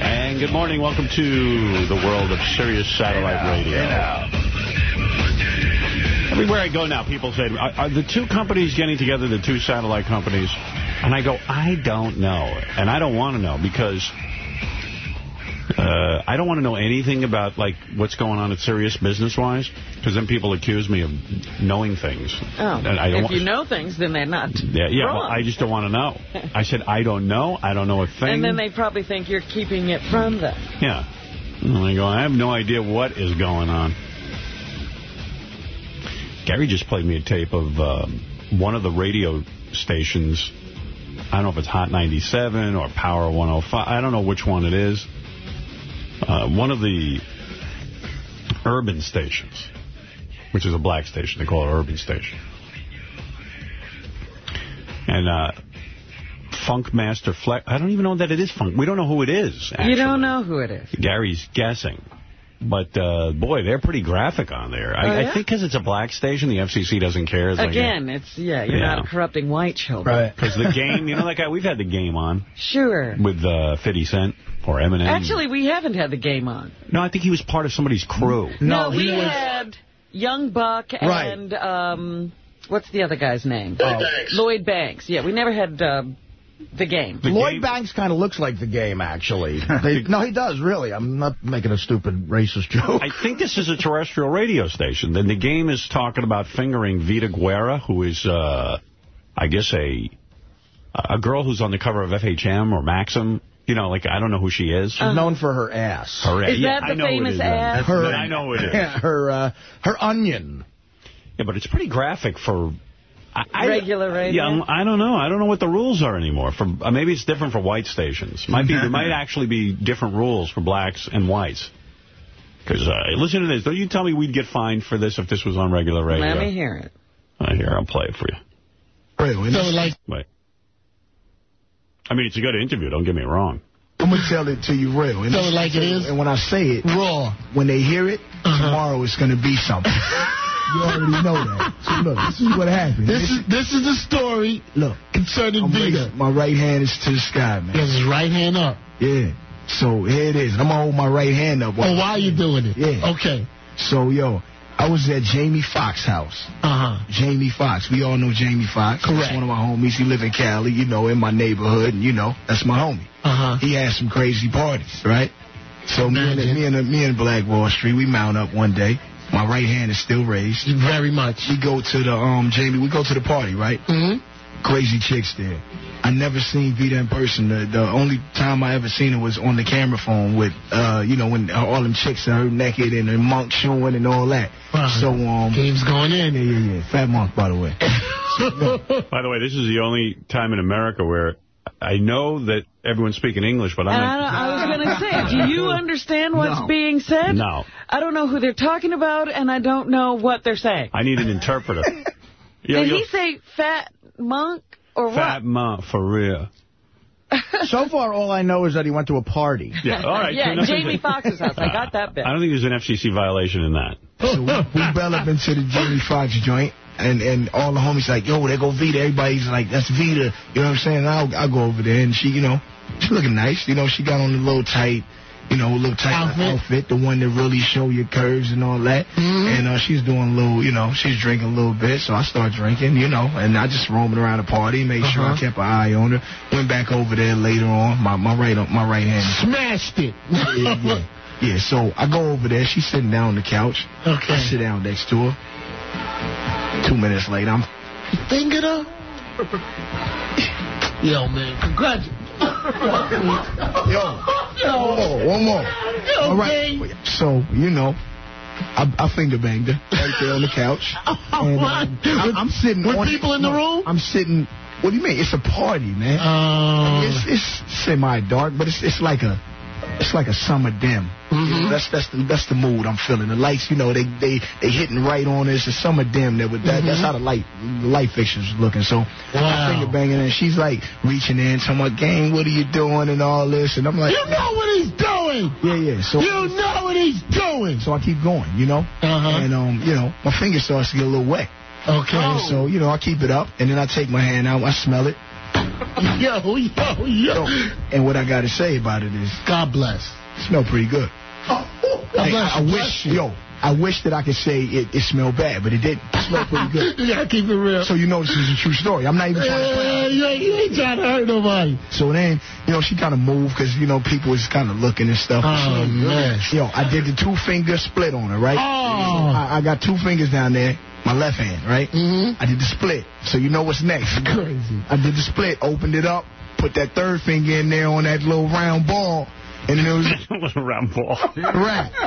And good morning. Welcome to the world of Sirius Satellite Radio. Everywhere I go now, people say, are, are the two companies getting together, the two satellite companies? And I go, I don't know. And I don't want to know because uh, I don't want to know anything about like what's going on at Sirius business-wise because then people accuse me of knowing things. Oh, And I don't if you know things, then they're not Yeah, yeah well. I just don't want to know. I said, I don't know. I don't know a thing. and then they probably think you're keeping it from them. Yeah. And I go, I have no idea what is going on. Gary just played me a tape of um, one of the radio stations. I don't know if it's Hot 97 or Power 105. I don't know which one it is. Uh, one of the urban stations, which is a black station. They call it urban station. And uh, Funkmaster Flex. I don't even know that it is Funk. We don't know who it is. You don't know who it is. Gary's guessing. But, uh, boy, they're pretty graphic on there. I, Oh, yeah? I think because it's a black station, the FCC doesn't care. It's like, Again, it's, yeah, you're Yeah. not corrupting white children. Right. Because the game, you know that guy, we've had the game on Sure. with uh, 50 Cent or Eminem. Actually, we haven't had the game on. No, I think he was part of somebody's crew. No, we had Young Buck Right. and, um, what's the other guy's name? Lloyd Banks. Lloyd Banks. Yeah, we never had uh, the game. Lloyd Banks kind of looks like the game, actually. They, no, he does, really. I'm not making a stupid racist joke. I think this is a terrestrial radio station. Then the game is talking about fingering Vida Guerra, who is, uh, I guess, a a girl who's on the cover of FHM or Maxim. You know, like, I don't know who she is. She's known for her ass. Her, Is yeah, that I the know famous is, ass? Her, I know it is. Yeah, her, uh, her onion. Yeah, but it's pretty graphic for... I, I- Regular radio? Yeah, I don't know. I don't know what the rules are anymore. For uh, Maybe it's different for white stations. Might be. There might actually be different rules for blacks and whites. Because, uh, listen to this. Don't you tell me we'd get fined for this if this was on regular radio. Let me hear it. Uh, here, I'll play it for you. Really? So, like, Wait. I mean, it's a good interview. Don't get me wrong. I'm going to tell it to you real. And Tell it like it is? And when I say it, raw. when they hear it, Uh-huh. tomorrow it's going to be something. you already know that. So look, this is what happened. This is this is the story look, concerning I'm Vida. my right hand is to the sky, man. He has his right hand up. Yeah. So here it is. I'm going to hold my right hand up. Oh, why are you doing it? Yeah. Okay. So, yo, I was at Jamie Foxx house. Uh-huh. Jamie Foxx. We all know Jamie Foxx. Correct. That's one of my homies. He live in Cali, you know, in my neighborhood, and, you know, that's my homie. Uh-huh. He had some crazy parties, right? So me and, me and me and Black Wall Street, we mount up one day. My right hand is still raised. Very much. We go to the um Jamie. We go to the party, right? hmm Crazy chicks there. I never seen Vida in person. The, the only time I ever seen her was on the camera phone with, uh, you know, when all them chicks are naked and the monk showing and all that. So um, Game's going in. yeah, yeah. Fat monk, by the way. By the way, this is the only time in America where I know that everyone's speaking English, but I'm And I, I was going to say, do you understand what's No. being said? No. I don't know who they're talking about, and I don't know what they're saying. I need an interpreter. Yo, Did yo, he say fat monk or what? Fat monk, for real. so far, all I know is that he went to a party. Yeah, all right. yeah, Jamie Foxx's house. I got that bit. I don't think there's an FCC violation in that. So we, we bell up into the Jamie Foxx joint, and, and all the homies like, yo, there go Vida. Everybody's like, that's Vida. You know what I'm saying? I'll, I'll go over there, and she, you know, she looking nice. You know, she got on a little tight, you know, a little tight Outfit. outfit, the one that really show your curves and all that. Mhm. And uh, she's doing a little, you know, she's drinking a little bit, so I start drinking, you know, and I just roaming around the party, made sure I Uh-huh. kept an eye on her. Went back over there later on. My my right my right hand. Smashed it. Yeah, yeah. Yeah, so I go over there. She's sitting down on the couch. Okay. I sit down next to her. Two minutes later, I'm Think it up. Yo, man. Congratulations. Yo. One more, one more. All right. So you know, I, I finger banged her right there on the couch. And, um, I'm, I'm sitting. Were people in the room? I'm sitting. What do you mean? It's a party, man. Uh, it's it's semi dark, but it's it's like a it's like a summer dim. You know, that's that's the that's the mood I'm feeling. The lights, you know, they they they hitting right on us. It's a summer dim. That would that, that's Mhm. how the light the light fixtures looking. So Wow. Finger banging, and she's like reaching in, talking about, "Gang, what are you doing?" and all this, and I'm like, you know what he's doing. Yeah, yeah. So You know what he's doing. so I keep going, you know. Uh-huh. And um, you know, my finger starts to get a little wet. Okay. And so you know, I keep it up, and then I take my hand out, I smell it, Yo, yo, yo. and what I got to say about it is, God bless. it smell pretty good. Oh, God Hey, bless I, I you. wish, yo, I wish that I could say it, it smelled bad, but it didn't. It smelled pretty good. You gotta keep it real. So you know this is a true story. I'm not even trying to play. You, ain't, you ain't trying to hurt nobody. So then, you know, she kind of moved because, you know, people was kind of looking and stuff. Oh, man. Yo, I did the two-finger split on her, right? Oh. I, I got two fingers down there, my left hand, right? Mhm. I did the split. So you know what's next. Crazy. I did the split, opened it up, put that third finger in there on that little round ball, and then it was Little round ball. right.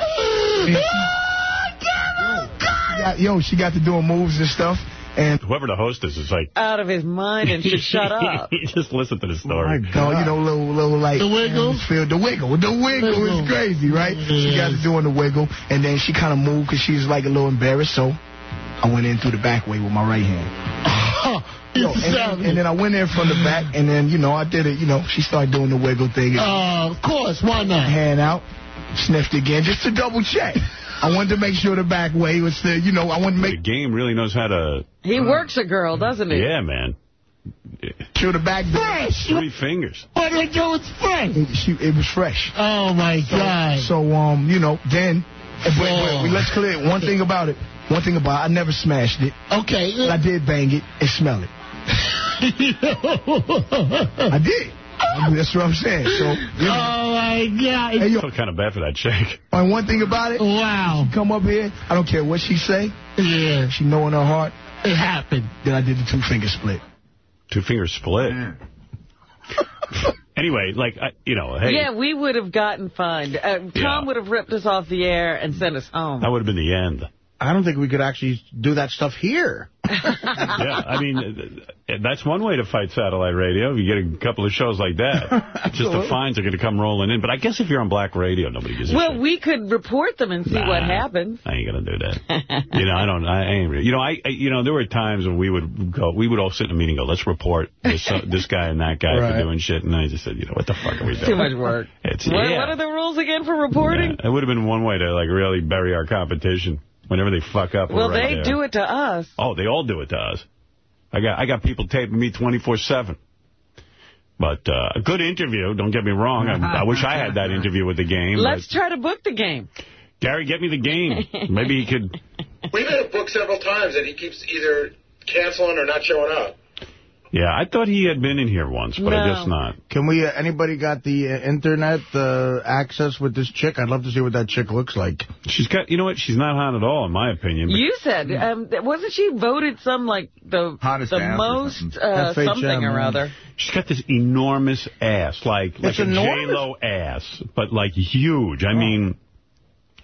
And she got- yo, she got to doing moves and stuff, and Whoever the host is is like... Out of his mind and should shut up. Just listen to the story. No, you know, little, little like The wiggle? Feel the wiggle, the wiggle Wiggle. is crazy, right? She got to doing the wiggle, and then she kind of moved because she was like a little embarrassed. So I went in through the back way with my right hand. Yo, and, then, and then I went in from the back, and then you know I did it. You know, she started doing the wiggle thing. Uh, of course, why not? hand out, sniffed again just to double check. I wanted to make sure the back way was the, you know, I wanted to The make game really knows how to... He works a girl, doesn't he? Yeah, man. sure the back. Fresh. Three fingers. What do I do? It's fresh. It, she, it was fresh. Oh, my God. So, um, you know, then, but, but, Oh. let's clear it. One thing about it. One thing about it, I never smashed it, Okay. but I did bang it and smell it. I did. I mean, that's what I'm saying. So, you know, Oh, my God. hey, yo, I feel kind of bad for that chick. and one thing about it, Wow. come up here, I don't care what she say, Yeah, she know in her heart it happened. that I did the two finger split. Two fingers split. anyway, like, I, you know, hey, Yeah, we would have gotten fined. Uh, Tom Yeah. would have ripped us off the air and sent us home. that would have been the end. I don't think we could actually do that stuff here. yeah, I mean, that's one way to fight satellite radio. You get a couple of shows like that. Just the fines are going to come rolling in. But I guess if you're on black radio, nobody gives a Well, shit. we could report them and see what happens. I ain't gonna do that. you know, I don't. I ain't. You know, I. I- You know, there were times when we would go. We would all sit in a meeting. and Go. Let's report this uh, this guy and that guy for doing shit. And I just said, you know, what the fuck are we doing? Too much work. It's What, yeah. what are the rules again for reporting? Yeah, it would have been one way to like really bury our competition. Whenever they fuck up, Well, right they there. do it to us. Oh, they all do it to us. I got I got people taping me 24/7. But uh, a good interview, don't get me wrong. I, I wish I had that interview with the game. Let's but try to book the game. Gary, get me the game. Maybe he could. We've had it booked several times, and he keeps either canceling or not showing up. Yeah, I thought he had been in here once, but I guess not. Can we, uh, anybody got the uh, internet uh, access with this chick? I'd love to see what that chick looks like. She's got, you know what? She's not hot at all, in my opinion. You said, um, wasn't she voted some, like, the Hottest the most something. uh, FHM. something or other? she's got this enormous ass, like like It's a enormous? J-Lo ass, but like huge. I mean,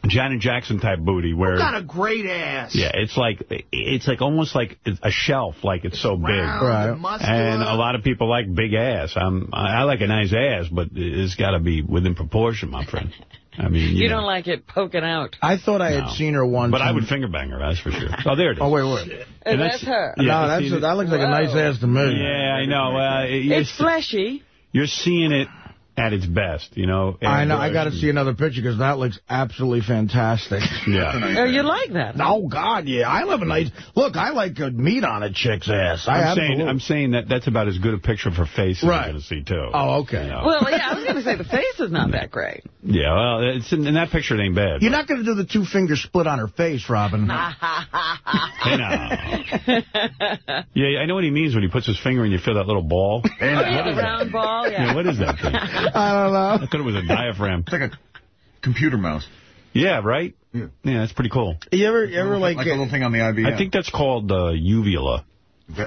Janet Jackson type booty, where Got a great ass. yeah, it's like it's like almost like a shelf, like it's so big. Right. And a lot of people like big ass. I'm, I I like a nice ass, but it's got to be within proportion, my friend. I mean, you, You know. don't like it poking out. I thought I No. had seen her once. But I would finger bang her, that's for sure. Oh, there it is. Oh, wait, wait. And And that's, her. Yeah, no, see, that's, that looks like a nice ass to me. Yeah, I know. Uh, you're, It's fleshy. you're seeing it at its best, you know. I know. uh, I got to see another picture because that looks absolutely fantastic. Yeah. Oh, you like that? Oh God, yeah. I love a nice look. I like good meat on a chick's ass. I I'm saying, I'm saying that that's about as good a picture of her face as Right. you're going to see, too. Oh, okay. You know? Well, yeah, I was going to say the face is not that great. yeah, well, it's in, in that picture, it ain't bad. You're not going to do the two finger split on her face, Robin. Hey, now. yeah, I know what he means when he puts his finger and you feel that little ball. Oh, yeah, the round ball, Yeah, yeah. what is that thing? I don't know. I thought it was a diaphragm. It's like a computer mouse. Yeah, right? Yeah. Yeah, that's pretty cool. You ever, you ever like? Like a little thing on the IBM. I think that's called uh, uvula.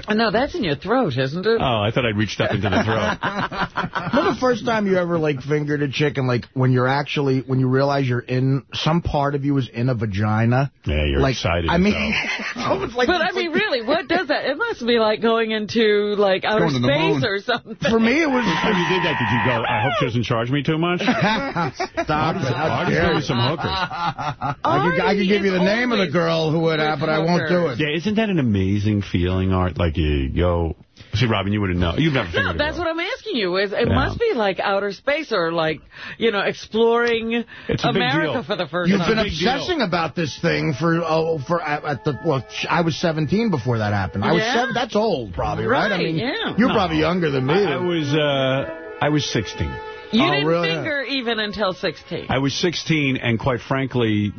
No, that's in your throat, isn't it? Oh, I thought I'd reached up into the throat. Remember the first time you ever like fingered a chick and like when you're actually when you realize you're in some part of you is in a vagina. Yeah, you're like, excited. I as mean, hell. it's like But I mean, really, what does that? It must be like going into like outer Going to the space or something. for me it was. When you did that, did you go, I hope she doesn't charge me too much? Stop it! I'll just dare go you. some hookers. I could, I could give you the name of the girl who would with have, but I won't do it. Yeah, isn't that an amazing feeling, Art? Like you go See, Robin, you wouldn't know. You've never No, that's what I'm asking you. Is It Yeah. must be like outer space or like, you know, exploring It's a big America for the first You've time. been obsessing about this thing for oh for at, at the well. I was 17 before that happened. I was Yeah? seven. That's old, probably, right? I mean, yeah. you're No. probably younger than me. I was, uh, I was 16. You Oh, didn't really? finger even until 16. I was 16 and, quite frankly,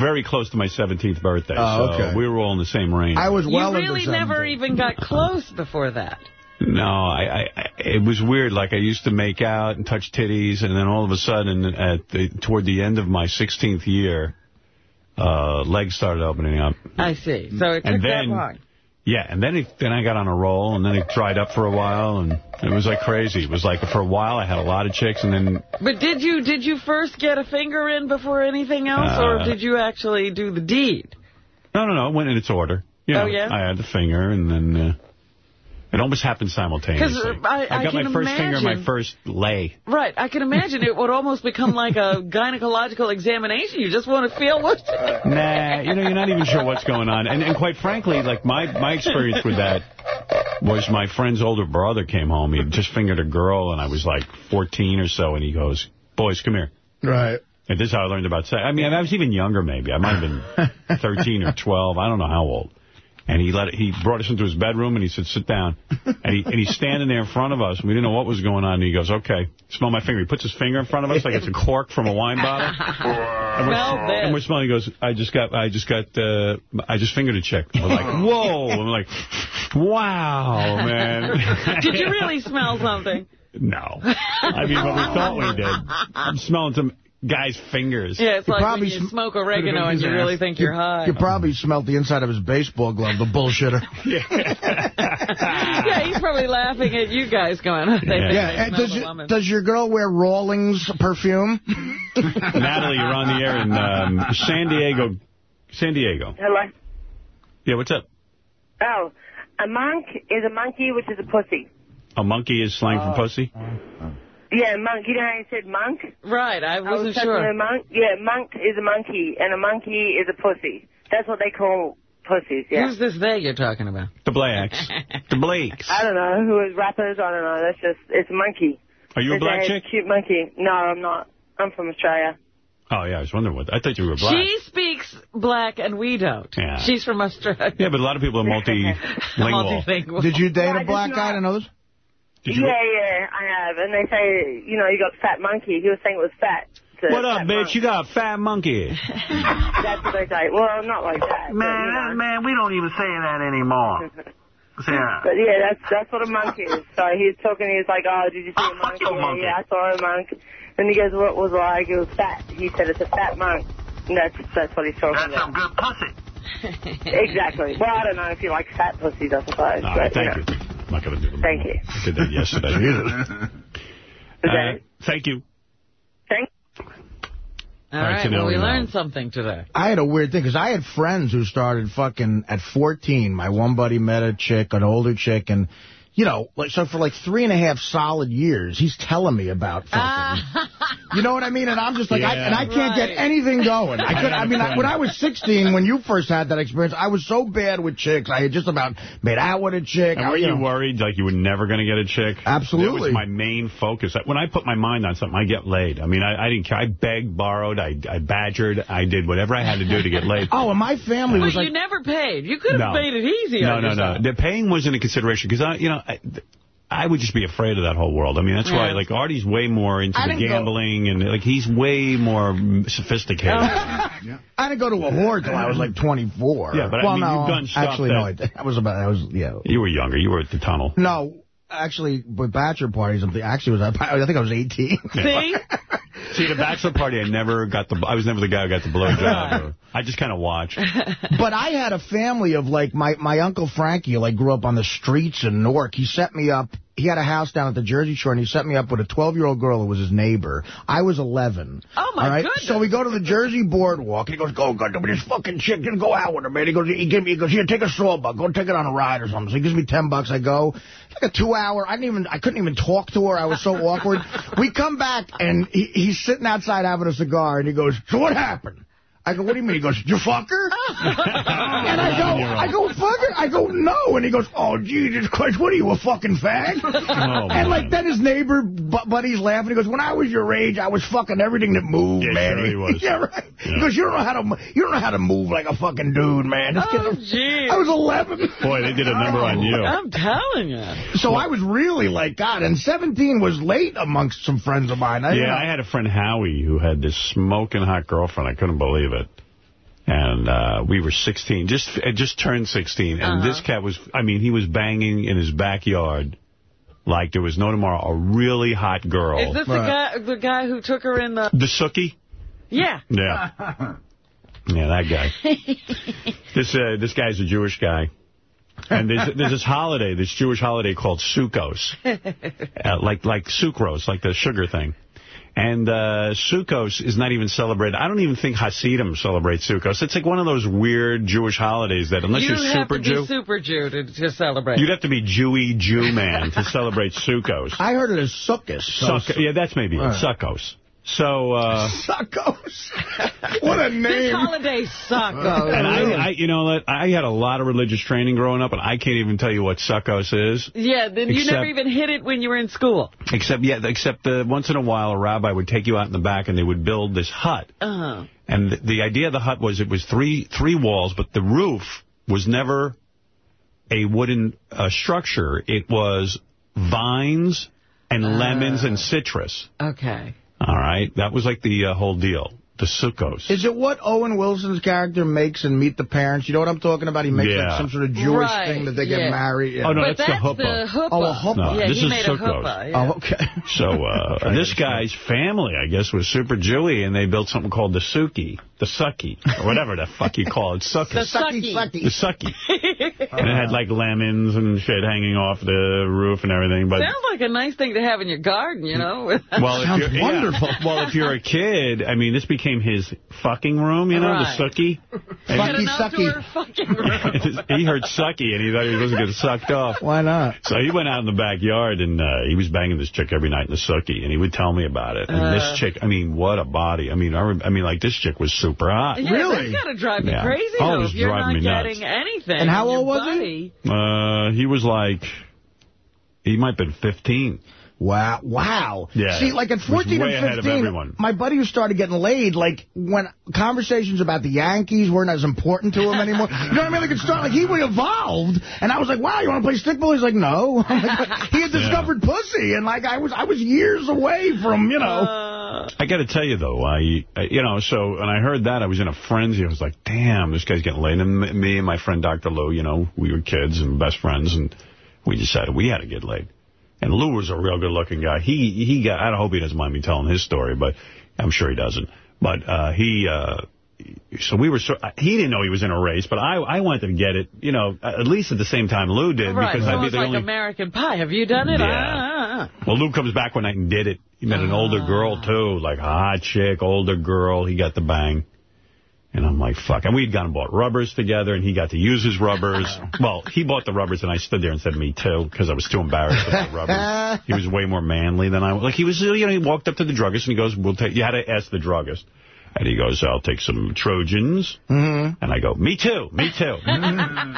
very close to my 17th birthday. Oh, so okay. we were all in the same range. I was well you really never even got close before that. No, I, I, I- it was weird. Like I used to make out and touch titties, and then all of a sudden, at the toward the end of my 16th year, uh, legs started opening up. I see. So it took And that then- long. Yeah, and then it, then I got on a roll, and then it dried up for a while, and it was like crazy. It was like for a while I had a lot of chicks, and then But did you did you first get a finger in before anything else, or Uh, did you actually do the deed? no, no, no, it went in its order. You know, Oh, yeah? I had the finger, and then uh, it almost happened simultaneously. uh, I- I got my can first finger, my first lay. Right. I can imagine it would almost become like a gynecological examination. You just want to feel what. Nah, you know, you're not even sure what's going on. And, and quite frankly, like my, my experience with that was my friend's older brother came home. He had just fingered a girl, and I was like 14 or so, and he goes, boys, come here. Right. And this is how I learned about sex. I mean, I was even younger, maybe. I might have been 13 or 12. I don't know how old. And he let it, he brought us into his bedroom, and he said, sit down. And, he, and he's standing there in front of us, and we didn't know what was going on. And he goes, okay, smell my finger. He puts his finger in front of us like it's a cork from a wine bottle. And we're, Smell this. and we're smelling. He goes, I just got, I just got, uh, I just fingered a chick. We're like, whoa. And we're like, wow, man. Did you really smell something? No. I mean, but we thought we did. I'm smelling some guy's fingers. Yeah, it's You like when you smoke oregano and you really think you're high. You probably smelled the inside of his baseball glove, the bullshitter. yeah, he's probably laughing at you guys going, they think Yeah, they does, you- does your girl wear Rawlings perfume? Natalie, you're on the air in um, San Diego. San Diego. Hello. Yeah, what's up? Oh, a monk is a monkey, which is a pussy. A monkey is slang for pussy? Yeah, monk. You know how you said monk? Right, I I wasn't was talking to a sure. monk. Yeah, monk is a monkey, and a monkey is a pussy. That's what they call pussies. Yeah. Who's this they you're talking about? The Blacks. The Blakes. I don't know who is rappers. I don't know. That's just it's a monkey. Are you a It's black a chick? Cute monkey. No, I'm not. I'm from Australia. Oh, yeah, I was wondering what. I thought you were black. She speaks black and we don't. Yeah. She's from Australia. Yeah, but a lot of people are multilingual. Multilingual. Did you date Well, I a just black guy to know this? Did you? Yeah, yeah, I have. And they say, you know, you got fat monkey. He was saying it was fat. What up, bitch? monk. You got a fat monkey. That's what they say. Well, not like that. but, you know. man, we don't even say that anymore. Yeah. But yeah, that's that's what a monk is. So he's talking, he's like, oh, did you see ah, a monk? Yeah, yeah, I saw a monk. And he goes, what was it like? It was fat. He said, it's a fat monk. And that's that's what he's talking about. That's some good pussy. Exactly. Well, I don't know if you like fat pussies, I suppose. All but, right, you thank know. you. I'm not going to do them. Thank you. I did that yesterday. Uh, that it? thank you. Thank All All right, right, so now well, we we learned something today. I had a weird thing, because I had friends who started fucking at 14. My one buddy met a chick, an older chick, and, you know, like so for like three and a half solid years, he's telling me about ah. fucking... You know what I mean? And I'm just like, I, and I can't Right. get anything going. I could, I mean, I, when I was 16, when you first had that experience, I was so bad with chicks. I had just about made out with a chick. And I, were you know. worried like you were never going to get a chick? Absolutely. That was my main focus. When I put my mind on something, I get laid. I mean, I, I didn't care. I begged, borrowed, I, I badgered, I did whatever I had to do to get laid. Oh, and my family But was like... But you never paid. You could have No. made it easy No, on no, yourself. no. The paying wasn't a consideration because, I, you know, I, I would just be afraid of that whole world. I mean, that's why, like, Artie's way more into I the didn't go- gambling and, like, he's way more sophisticated. Oh. I didn't go to a whore till I was like 24. Yeah, but I mean, no, you've done stuff Actually, that- no, I, did. I was about, I was, yeah. You were younger. You were at the tunnel. No, actually, with bachelor parties, I'm- actually, was I, I think I was 18. See? See, the bachelor party, I never got the, I was never the guy who got the blowjob. or- I just kind of watched. but I had a family of, like, my, my Uncle Frankie, like, grew up on the streets in Newark. He set me up. He had a house down at the Jersey Shore, and he set me up with a 12-year-old girl who was his neighbor. I was 11. Oh, my right? goodness. So we go to the Jersey Boardwalk, and he goes, go, go, this fucking chick, just go out with her, man. He goes, he, give me, he goes, here, take a sawbuck, go take it on a ride or something. So he gives me 10 bucks, I go. It's like a two-hour, I didn't even, I couldn't even talk to her, I was so awkward. We come back, and he, he's sitting outside having a cigar, and he goes, so what happened? I go, what do you mean? He goes, you fuck her? and I go, I go, fuck her? I go, no. And he goes, oh, Jesus Christ, what are you, a fucking fag? Oh, and like then his neighbor bu- buddy's laughing. He goes, when I was your age, I was fucking everything that moved, Yeah, man. sure he was. yeah, right. Yeah. He goes, you don't know how to, you don't know how to move like a fucking dude, man. This Oh, kid- gee. I was 11. Boy, they did a number on you. I'm telling you. So I was really like, God, and 17 was late amongst some friends of mine. I, Yeah, I had a friend, Howie, who had this smoking hot girlfriend. I couldn't believe it. And uh, we were 16, just just turned 16. And Uh-huh. this cat was, I mean, he was banging in his backyard like there was no tomorrow. A really hot girl. Is this the guy the guy who took her in the... the Sookie? Yeah. Yeah. Yeah, that guy. this uh, this guy's a Jewish guy. And there's, there's this holiday, this Jewish holiday called Sukkos. Uh, like like sucrose, like the sugar thing. And uh, Sukkos is not even celebrated. I don't even think Hasidim celebrate Sukkos. It's like one of those weird Jewish holidays that unless you are have super to be Jew, super Jew to, to celebrate. you'd have to be Jewy Jew man to celebrate Sukkos. I heard it as Sukkos. Suck, yeah, that's maybe it. Right. Sukkos. So, uh, Suckos. what a this name. holiday sucks. and I, I, you know. I had a lot of religious training growing up, and I can't even tell you what suckos is. yeah, then you Except- never even hit it when you were in school. Except, yeah, except uh, once in a while, a rabbi would take you out in the back, and they would build this hut. Uh-huh. And the, the idea of the hut was it was three three walls, but the roof was never a wooden uh, structure. It was vines and lemons and citrus. Okay. All right, that was like the uh, whole deal. The sukkos. Is it what Owen Wilson's character makes in Meet the Parents? You know what I'm talking about? He makes Yeah. like some sort of Jewish Right, thing that they yeah. get married. Yeah. Oh, no, but that's the that's the huppah. huppah. Oh, a huppah. No, yeah, this he is made sukkos. a huppah. Yeah. Oh, okay. So uh, this guy's family, I guess, was super Jewy, and they built something called the Suki, the Sucky, or whatever the fuck you call it, Sucky. The sucky. The Sucky. And it had like lemons and shit hanging off the roof and everything. But Sounds like a nice thing to have in your garden, you know? well, if Sounds you're, yeah. wonderful. well, if you're a kid, I mean, this became his fucking room, you know, Right. the Sucky. Fucky sucky. outdoor fucking room. he heard Sucky, and he thought he was going to get sucked off. Why not? So he went out in the backyard, and uh, he was banging this chick every night in the Sucky, and he would tell me about it. And Uh. this chick, I mean, what a body. I mean, I, rem- I mean, like, this chick was super hot. Yeah, Really? that's got to drive me Yeah. crazy, Oh, it though, was if you're not me nuts. getting anything. And how old was buddy- Uh, he was like, he might have been 15. Wow. Wow. Yeah. See, like at 14 way and 15, my buddy who started getting laid, like, when conversations about the Yankees weren't as important to him anymore. you know what I mean? Like, it started, like, he evolved, and I was like, wow, you want to play stickball? He's like, no. Like, he had discovered pussy, and, like, I was I was years away from, you know. Uh, I got to tell you, though, I, I- you know, so when I heard that, I was in a frenzy. I was like, damn, this guy's getting laid. And me and my friend Dr. Lou, you know, we were kids and best friends, and we decided we had to get laid. And Lou was a real good-looking guy. He, he got, I hope he doesn't mind me telling his story, but I'm sure he doesn't. But uh, he, uh, so we were, so, he didn't know he was in a race, but I, I wanted to get it, you know, at least at the same time Lou did, right, because so I'd be the like only... American Pie. Have you done it? Yeah. Ah, ah, ah. Well, Lou comes back one night and did it. He met an older girl, too, like a hot chick, older girl. He got the bang. And I'm like, fuck. And we'd gone and bought rubbers together, and he got to use his rubbers. well, he bought the rubbers, and I stood there and said, me too, because I was too embarrassed about the rubbers. He was way more manly than I was. Like, he was, you know, he walked up to the druggist, and he goes, we'll take, you had to ask the druggist. And he goes, I'll take some Trojans. Mm-hmm. And I go, me too, me too. and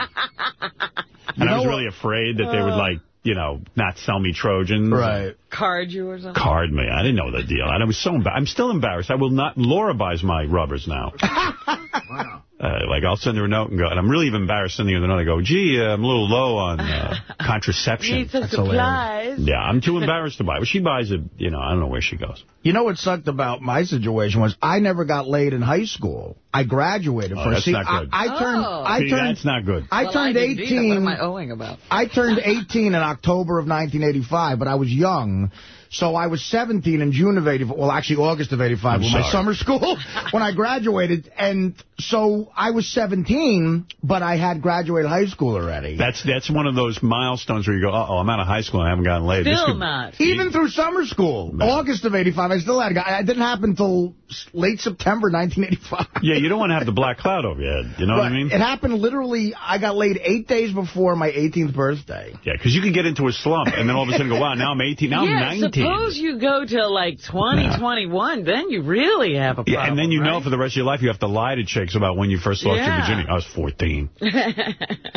I was really afraid that they would, like, you know, not sell me Trojans. Right. Card you or something? Card me. I didn't know the deal. And I was so embarrassed. I'm still embarrassed. I will not. Laura buys my rubbers now. Uh, like, I'll send her a note and go, and I'm really even embarrassed sending her the note. I go, gee, uh, I'm a little low on uh, contraception. Need some That's supplies. Yeah, I'm too embarrassed to buy. But she buys it, you know, I don't know where she goes. You know what sucked about my situation was I never got laid in high school. I graduated Oh, first. that's See, not good. I, I turned. Oh. I See, turned. that's not good. I Well, turned didn't either. What 18. am I owing about? I turned 18 in October of 1985, but I was young. So I was 17 in June of 85, well, actually August of 85 I'm with my summer school when I graduated. And so I was 17, but I had graduated high school already. That's that's one of those milestones where you go, uh-oh, I'm out of high school and I haven't gotten laid. Still could- not. Even through summer school, Man. August of 85, I still had a guy. It didn't happen until late September 1985. Yeah, you don't want to have the black cloud over your head. You know what I mean? It happened literally, I got laid eight days before my 18th birthday. Yeah, because you can get into a slump and then all of a sudden go, wow, now I'm 18, now yeah, I'm 19. suppose you go to like 2021, then you really have a problem, Yeah, and then you know for the rest of your life you have to lie to chicks about when you first lost your virginity. I was 14.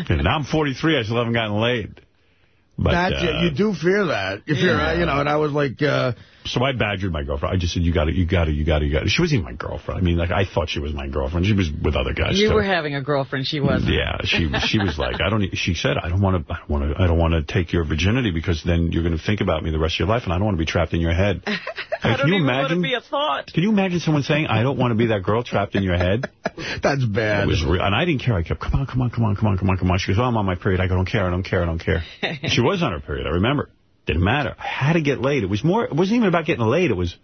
And now I'm 43. I still haven't gotten laid. But That's uh, it. You do fear that. You fear, you know, and I was like, uh, So I badgered my girlfriend. I just said, you got it, you got it, you got it, you got to. She wasn't even my girlfriend. I mean, like, I thought she was my girlfriend. She was with other guys, You too. were having a girlfriend, she wasn't. Yeah, she she was like, I don't. e, She said, I don't want to. I don't want to. I don't want to take your virginity because then you're going to think about me the rest of your life, and I don't want to be trapped in your head. I don't can you even imagine? want to be a thought. Can you imagine someone saying, I don't want to be that girl trapped in your head? that's bad. It was real. And I didn't care. I kept, come on, come on, come on, come on, come on, come on. She goes, oh, I'm on my period. I go, I don't care, I don't care, I don't care. she was on her period, I remember. Didn't matter. I had to get laid. It was more, it wasn't even about getting laid. It was,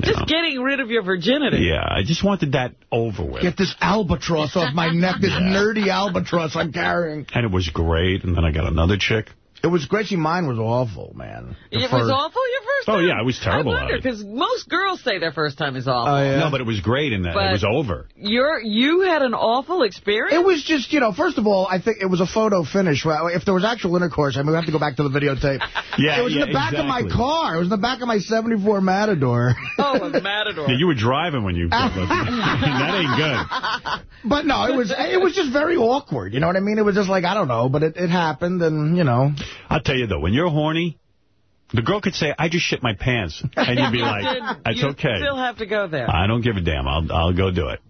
Just know. getting rid of your virginity. yeah, I just wanted that over with. Get this albatross off my neck, this nerdy albatross I'm carrying. And it was great. And then I got another chick. It was great. See, mine was awful, man. The It was awful your first Oh, yeah, it was terrible I wonder, because most girls say their first time is awful. Oh, yeah. No, but it was great in that But- it was over. You're, you had an awful experience? It was just, you know, first of all, I think it was a photo finish. If there was actual intercourse, I mean, we have to go back to the videotape. Yeah, It was yeah, in the back of my car. It was in the back of my 74 Matador. Oh, a matador. Yeah, you were driving when you... that ain't good. But no, it was it was just very awkward. You know what I mean? It was just like, I don't know, but it, it happened, and, you know. I'll tell you, though, when you're horny, the girl could say, I just shit my pants. And you'd be like, did- that's you okay. still have to go there. I don't give a damn. I'll I'll go do it.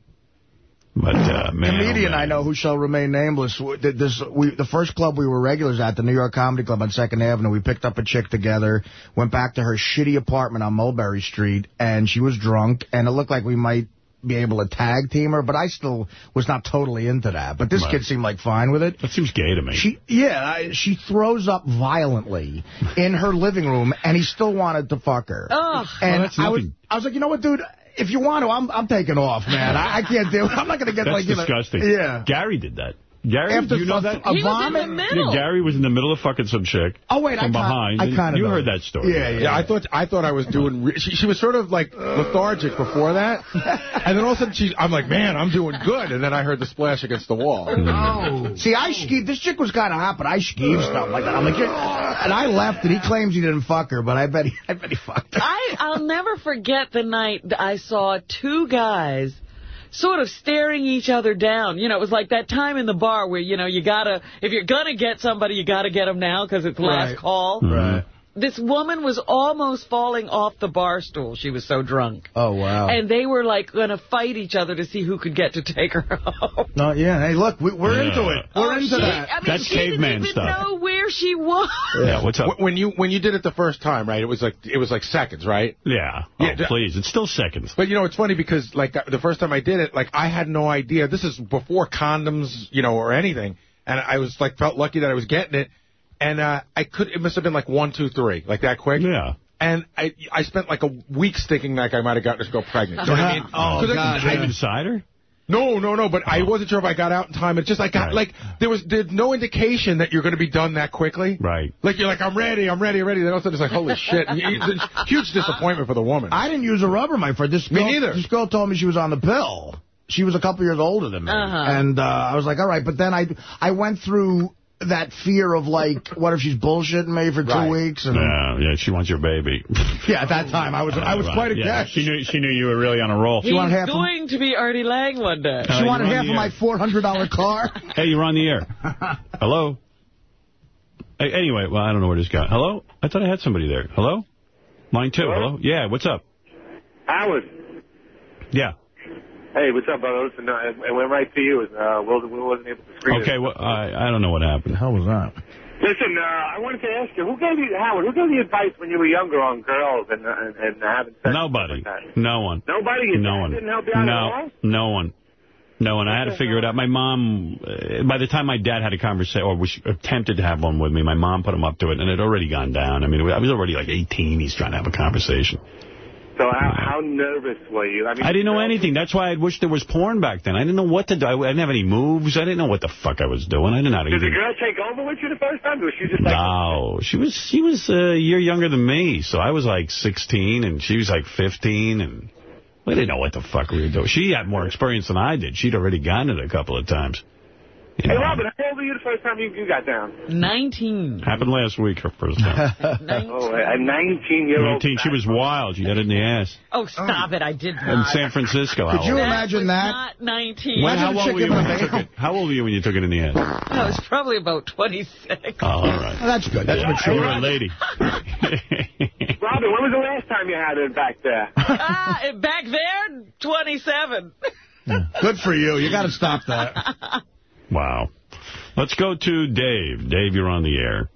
But, uh, man... oh, comedian man. I know who shall remain nameless. This we the first club we were regulars at, the New York Comedy Club on Second Avenue. We picked up a chick together, went back to her shitty apartment on Mulberry Street, and she was drunk, and it looked like we might be able to tag team her, but I still was not totally into that. But this Right. kid seemed like fine with it. That seems gay to me. She, yeah, I, she throws up violently in her living room, and he still wanted to fuck her. Ugh. And Well, that's I was. I was like, you know what, dude? If you want to, I'm, I'm taking off, man. I, I can't do it. I'm not going to get That's like, you know- disgusting. yeah. Gary did that. Gary, After you know that? a he was in vomit? the middle. Yeah, Gary was in the middle of fucking some chick. Oh, wait, I from kinda- behind. I kinda You know heard that. that story. Yeah, Yeah, I thought I thought I was doing. Re she, she was sort of like lethargic before that, and then all of a sudden she, I'm like, man, I'm doing good, and then I heard the splash against the wall. Oh. See, I skeeved. This chick was kind of hot, but I skeeved stuff like that. I'm like, and I left, and he claims he didn't fuck her, but I bet he, I bet he fucked her. I, I'll never forget the night I saw two guys sort of staring each other down. You know, it was like that time in the bar where, you know, you gotta, if you're gonna get somebody, you gotta get them now because it's last Right. call. Right. This woman was almost falling off the bar stool. She was so drunk. Oh wow. And they were like going to fight each other to see who could get to take her home. no, yeah. Hey, look, we, we're Yeah. into it. We're Oh, into she- that. I mean, That's she caveman didn't even stuff. know where she was. Yeah, what's up? When you when you did it the first time, right? It was like it was like seconds, right? Yeah. Yeah, Oh, d- please. It's still seconds. But you know, it's funny because like the first time I did it, like I had no idea. This is before condoms, you know, or anything. And I was like felt lucky that I was getting it. And uh, I could it must have been like one, two, three, like that quick. Yeah. And I I spent like a week thinking like I might have gotten this girl pregnant. You know what I mean? Oh, 'Cause I- God, I- Dave inside her? no, no, no. But I wasn't sure if I got out in time. It's just I got Right. like there was there's no indication that you're going to be done that quickly. Right. Like you're like I'm ready, I'm ready, I'm ready. Then all of a sudden it's like holy shit! And It's a huge disappointment for the woman. I didn't use a rubber, my friend. This Me neither. This girl told me she was on the pill. She was a couple years older than me, Uh-huh. and uh, I was like, all right. But then I I went through that fear of like, what if she's bullshitting me for two Right. weeks? And Yeah, yeah, she wants your baby. yeah, at that time I was I was Right, quite a yeah. catch. She knew, she knew you were really on a roll. He's wanted half of- going to be Artie Lange one day. Uh, She you're wanted half of my $400 car. Hey, you're on the air. Hello? Hey, anyway, well, I don't know where this guy... Hello? I thought I had somebody there. Hello? Line two. Hello? Yeah, what's up? Howard. Yeah. Hey, what's up, brother? Listen, uh, it went right to you. Uh, Will, Will wasn't able to screen Okay, it. well, I, I don't know what happened. hell was that? Listen, uh, I wanted to ask you, who gave you, Howard, who gave you advice when you were younger on girls and uh, and, and having sex? and Nobody. stuff like that? No one. Nobody? Your No one. didn't help you out no, at all? no one. No one. I had to figure it out. My mom, uh, by the time my dad had a conversation, or was attempted to have one with me, my mom put him up to it, and it had already gone down. I mean, I was already like 18. He's trying to have a conversation. So how, how nervous were you? I mean, I didn't know anything. That's why I wish there was porn back then. I didn't know what to do. I didn't have any moves. I didn't know what the fuck I was doing. I didn't know how to Did the girl take over with you the first time? Was she just like... No, she was she was a year younger than me, so I was like 16 and she was like 15, and We didn't know what the fuck we were doing. She had more experience than I did. She'd already gotten it a couple of times. You Hey, Robin, how old were you the first time you, you got down? 19. happened last week, her first time. Oh, a 19-year-old. 19, she was wild. She had it in the ass. Oh, stop it. I did not. In. San Francisco. Could you imagine that? not 19. When, how old were you when you took it? How old were you when you took it in the ass? I was probably about 26. Oh, all right. Well, that's good. That's Yeah, mature. You're a lady. Robin, when was the last time you had it back there? ah, back there, 27. Good for you. You got to stop that. Wow. Let's go to Dave. Dave, you're on the air.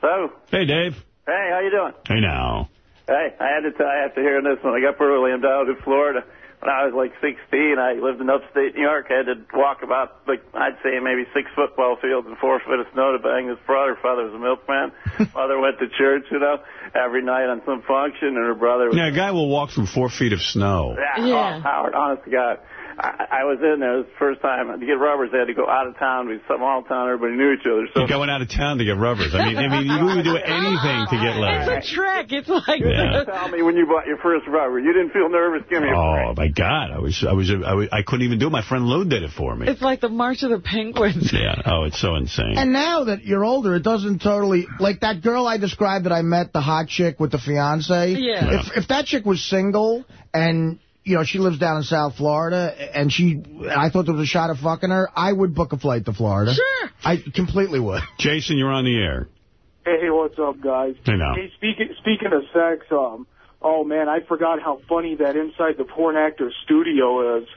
So, Hey, Dave. hey, how you doing? Hey, now. Hey, I had to tell you after hearing this when I got up early and down in Florida. When I was like 16, I lived in upstate New York. I had to walk about, like, I'd say maybe six football fields and four foot of snow to bang this brother. Father was a milkman. Mother went to church, you know, every night on some function, and her brother was Yeah, a guy will walk through four feet of snow. Yeah, Yeah. Oh, Howard, honest to God. I, I was in there. It was the first time. To get rubbers, they had to go out of town. We small town. Everybody knew each other. So You're going out of town to get rubbers. I mean, I mean, you would do anything to get laid. It's a trick. It's like Yeah. tell me when you bought your first rubber. You didn't feel nervous. Give me a Oh break. my God! I was, I was, I was, I couldn't even do it. My friend Lou did it for me. it's like the March of the Penguins. Yeah. Oh, it's so insane. And now that you're older, it doesn't totally... Like that girl I described that I met, the hot chick with the fiance. Yeah. If, if that chick was single and... You know, she lives down in South Florida, and she, I thought there was a shot of fucking her. I would book a flight to Florida. Sure. I completely would. Jason, you're on the air. Hey, what's up, guys? Hey, now. Hey, speaking speaking of sex, um, oh man, I forgot how funny that inside the porn actor studio is.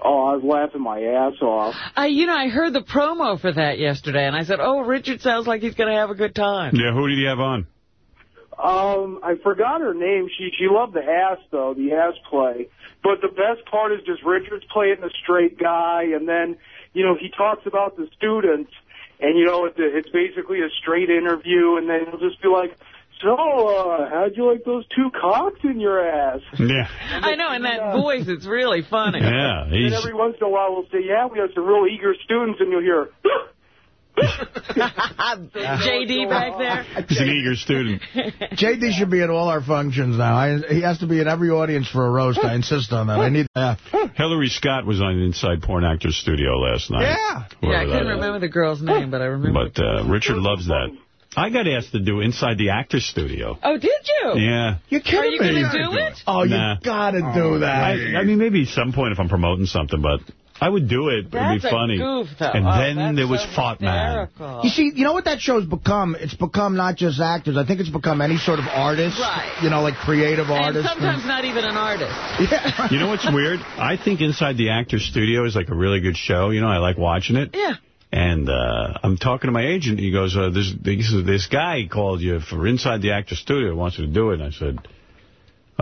Oh, I was laughing my ass off. I, you know, I heard the promo for that yesterday, and I said, oh, Richard sounds like he's going to have a good time. Yeah. Who did you have on? Um, I forgot her name. She she loved the ass though, the ass play. But the best part is just Richard's playing the straight guy, and then you know he talks about the students, and you know it's, it's basically a straight interview, and then he'll just be like. So, uh, how'd you like those two cocks in your ass? Yeah. I know, in that voice, it's really funny. Yeah. And every once in a while we'll say, yeah, we have some real eager students, and you'll hear, JD back there. He's an eager student. JD should be at all our functions now. I, he has to be in every audience for a roast. I insist on that. I need that. Hillary Scott was on Inside Porn Actors Studio last night. Yeah. Yeah, I Whoever couldn't that is. remember the girl's name, but I remember. But uh, Richard loves that. I got asked to do Inside the Actors Studio. oh, did you? Yeah. You're kidding Are you going to do it? Oh, Nah. you gotta do that. I, I mean, maybe at some point if I'm promoting something, but I would do it. That's It'd be funny. goof. And Oh, then there was so Fought Man. hysterical. You see, you know what that show's become? It's become not just actors. I think it's become any sort of artist. Right. You know, like creative And artist. sometimes not even an artist. Yeah. You know what's weird? I think Inside the Actors Studio is like a really good show. You know, I like watching it. Yeah. And uh, I'm talking to my agent. He goes, uh, this, this, this guy called you for Inside the Actors Studio. Wants you to do it. And I said,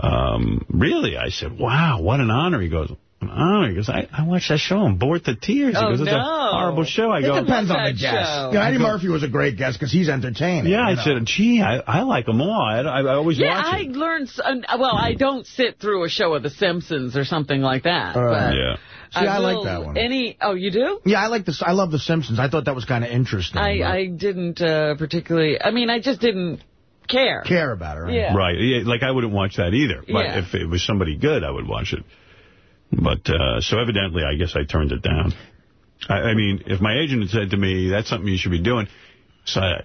um, really? I said, wow, what an honor. He goes, an honor. He goes, I, I watched that show. I'm bored to tears. He Oh, goes, it's a horrible show. I It go, depends on the guest. show. You know, Eddie go- Murphy was a great guest because he's entertaining. yeah. I you know. said, gee, I, I like them all. I, I, I always Yeah, watch I it. learned, s- well, I don't sit through a show of The Simpsons or something like that. Uh, but Yeah. See, I like that one. Any, oh, you do? Yeah, I like this. I love The Simpsons. I thought that was kind of interesting. I, but I didn't uh, particularly, I mean, I just didn't care. care about it. Right? Yeah. Right. Yeah, like, I wouldn't watch that either. But Yeah. if it was somebody good, I would watch it. But, uh, so evidently, I guess I turned it down. I, I mean, if my agent had said to me, that's something you should be doing, so I,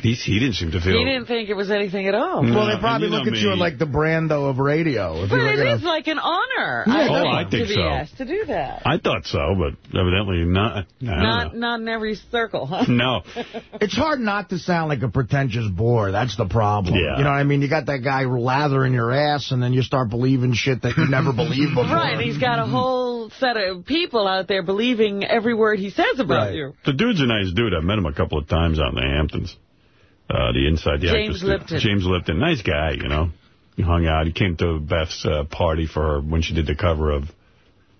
he, he didn't seem to feel... He didn't think it was anything at all. No. Well, mm. they probably look at you like the Brando of radio. If But you were it gonna- is like an honor. Yeah. Oh, I Oh, think, I think to be so. asked to do that. I thought so, but evidently not. Don't Not know. not in every circle, huh? No. It's hard not to sound like a pretentious bore. That's the problem. Yeah. You know what I mean? You got that guy lathering your ass, and then you start believing shit that you never believed before. Right, he's got a whole set of people out there believing every word he says about Right. you. The dude's a nice dude. I've met him a couple of times out in the Hamptons. Uh, the inside the James actors- Lipton. James Lipton. Nice guy, you know. He hung out. He came to Beth's uh, party for her when she did the cover of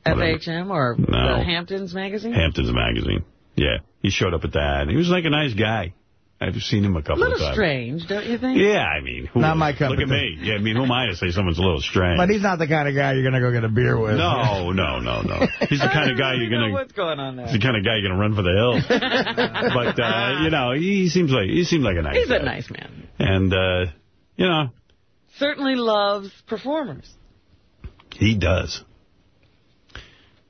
Whatever. FHM or No. the Hamptons magazine? Hamptons magazine. Yeah, he showed up at that. He was like a nice guy. I've seen him a a couple little of times. strange, don't you think? Yeah, I mean, who, Not my cup look at me. Yeah, I mean, who am I to say someone's a little strange? But he's not the kind of guy you're going to go get a beer with. no, no, no, no. He's the kind of guy you're gonna. what's going on there. He's the kind of guy you're gonna run for the hills. but uh, you know, he seems like he seems like a nice. He's guy. a nice man. And uh, you know, Certainly loves performers. He does.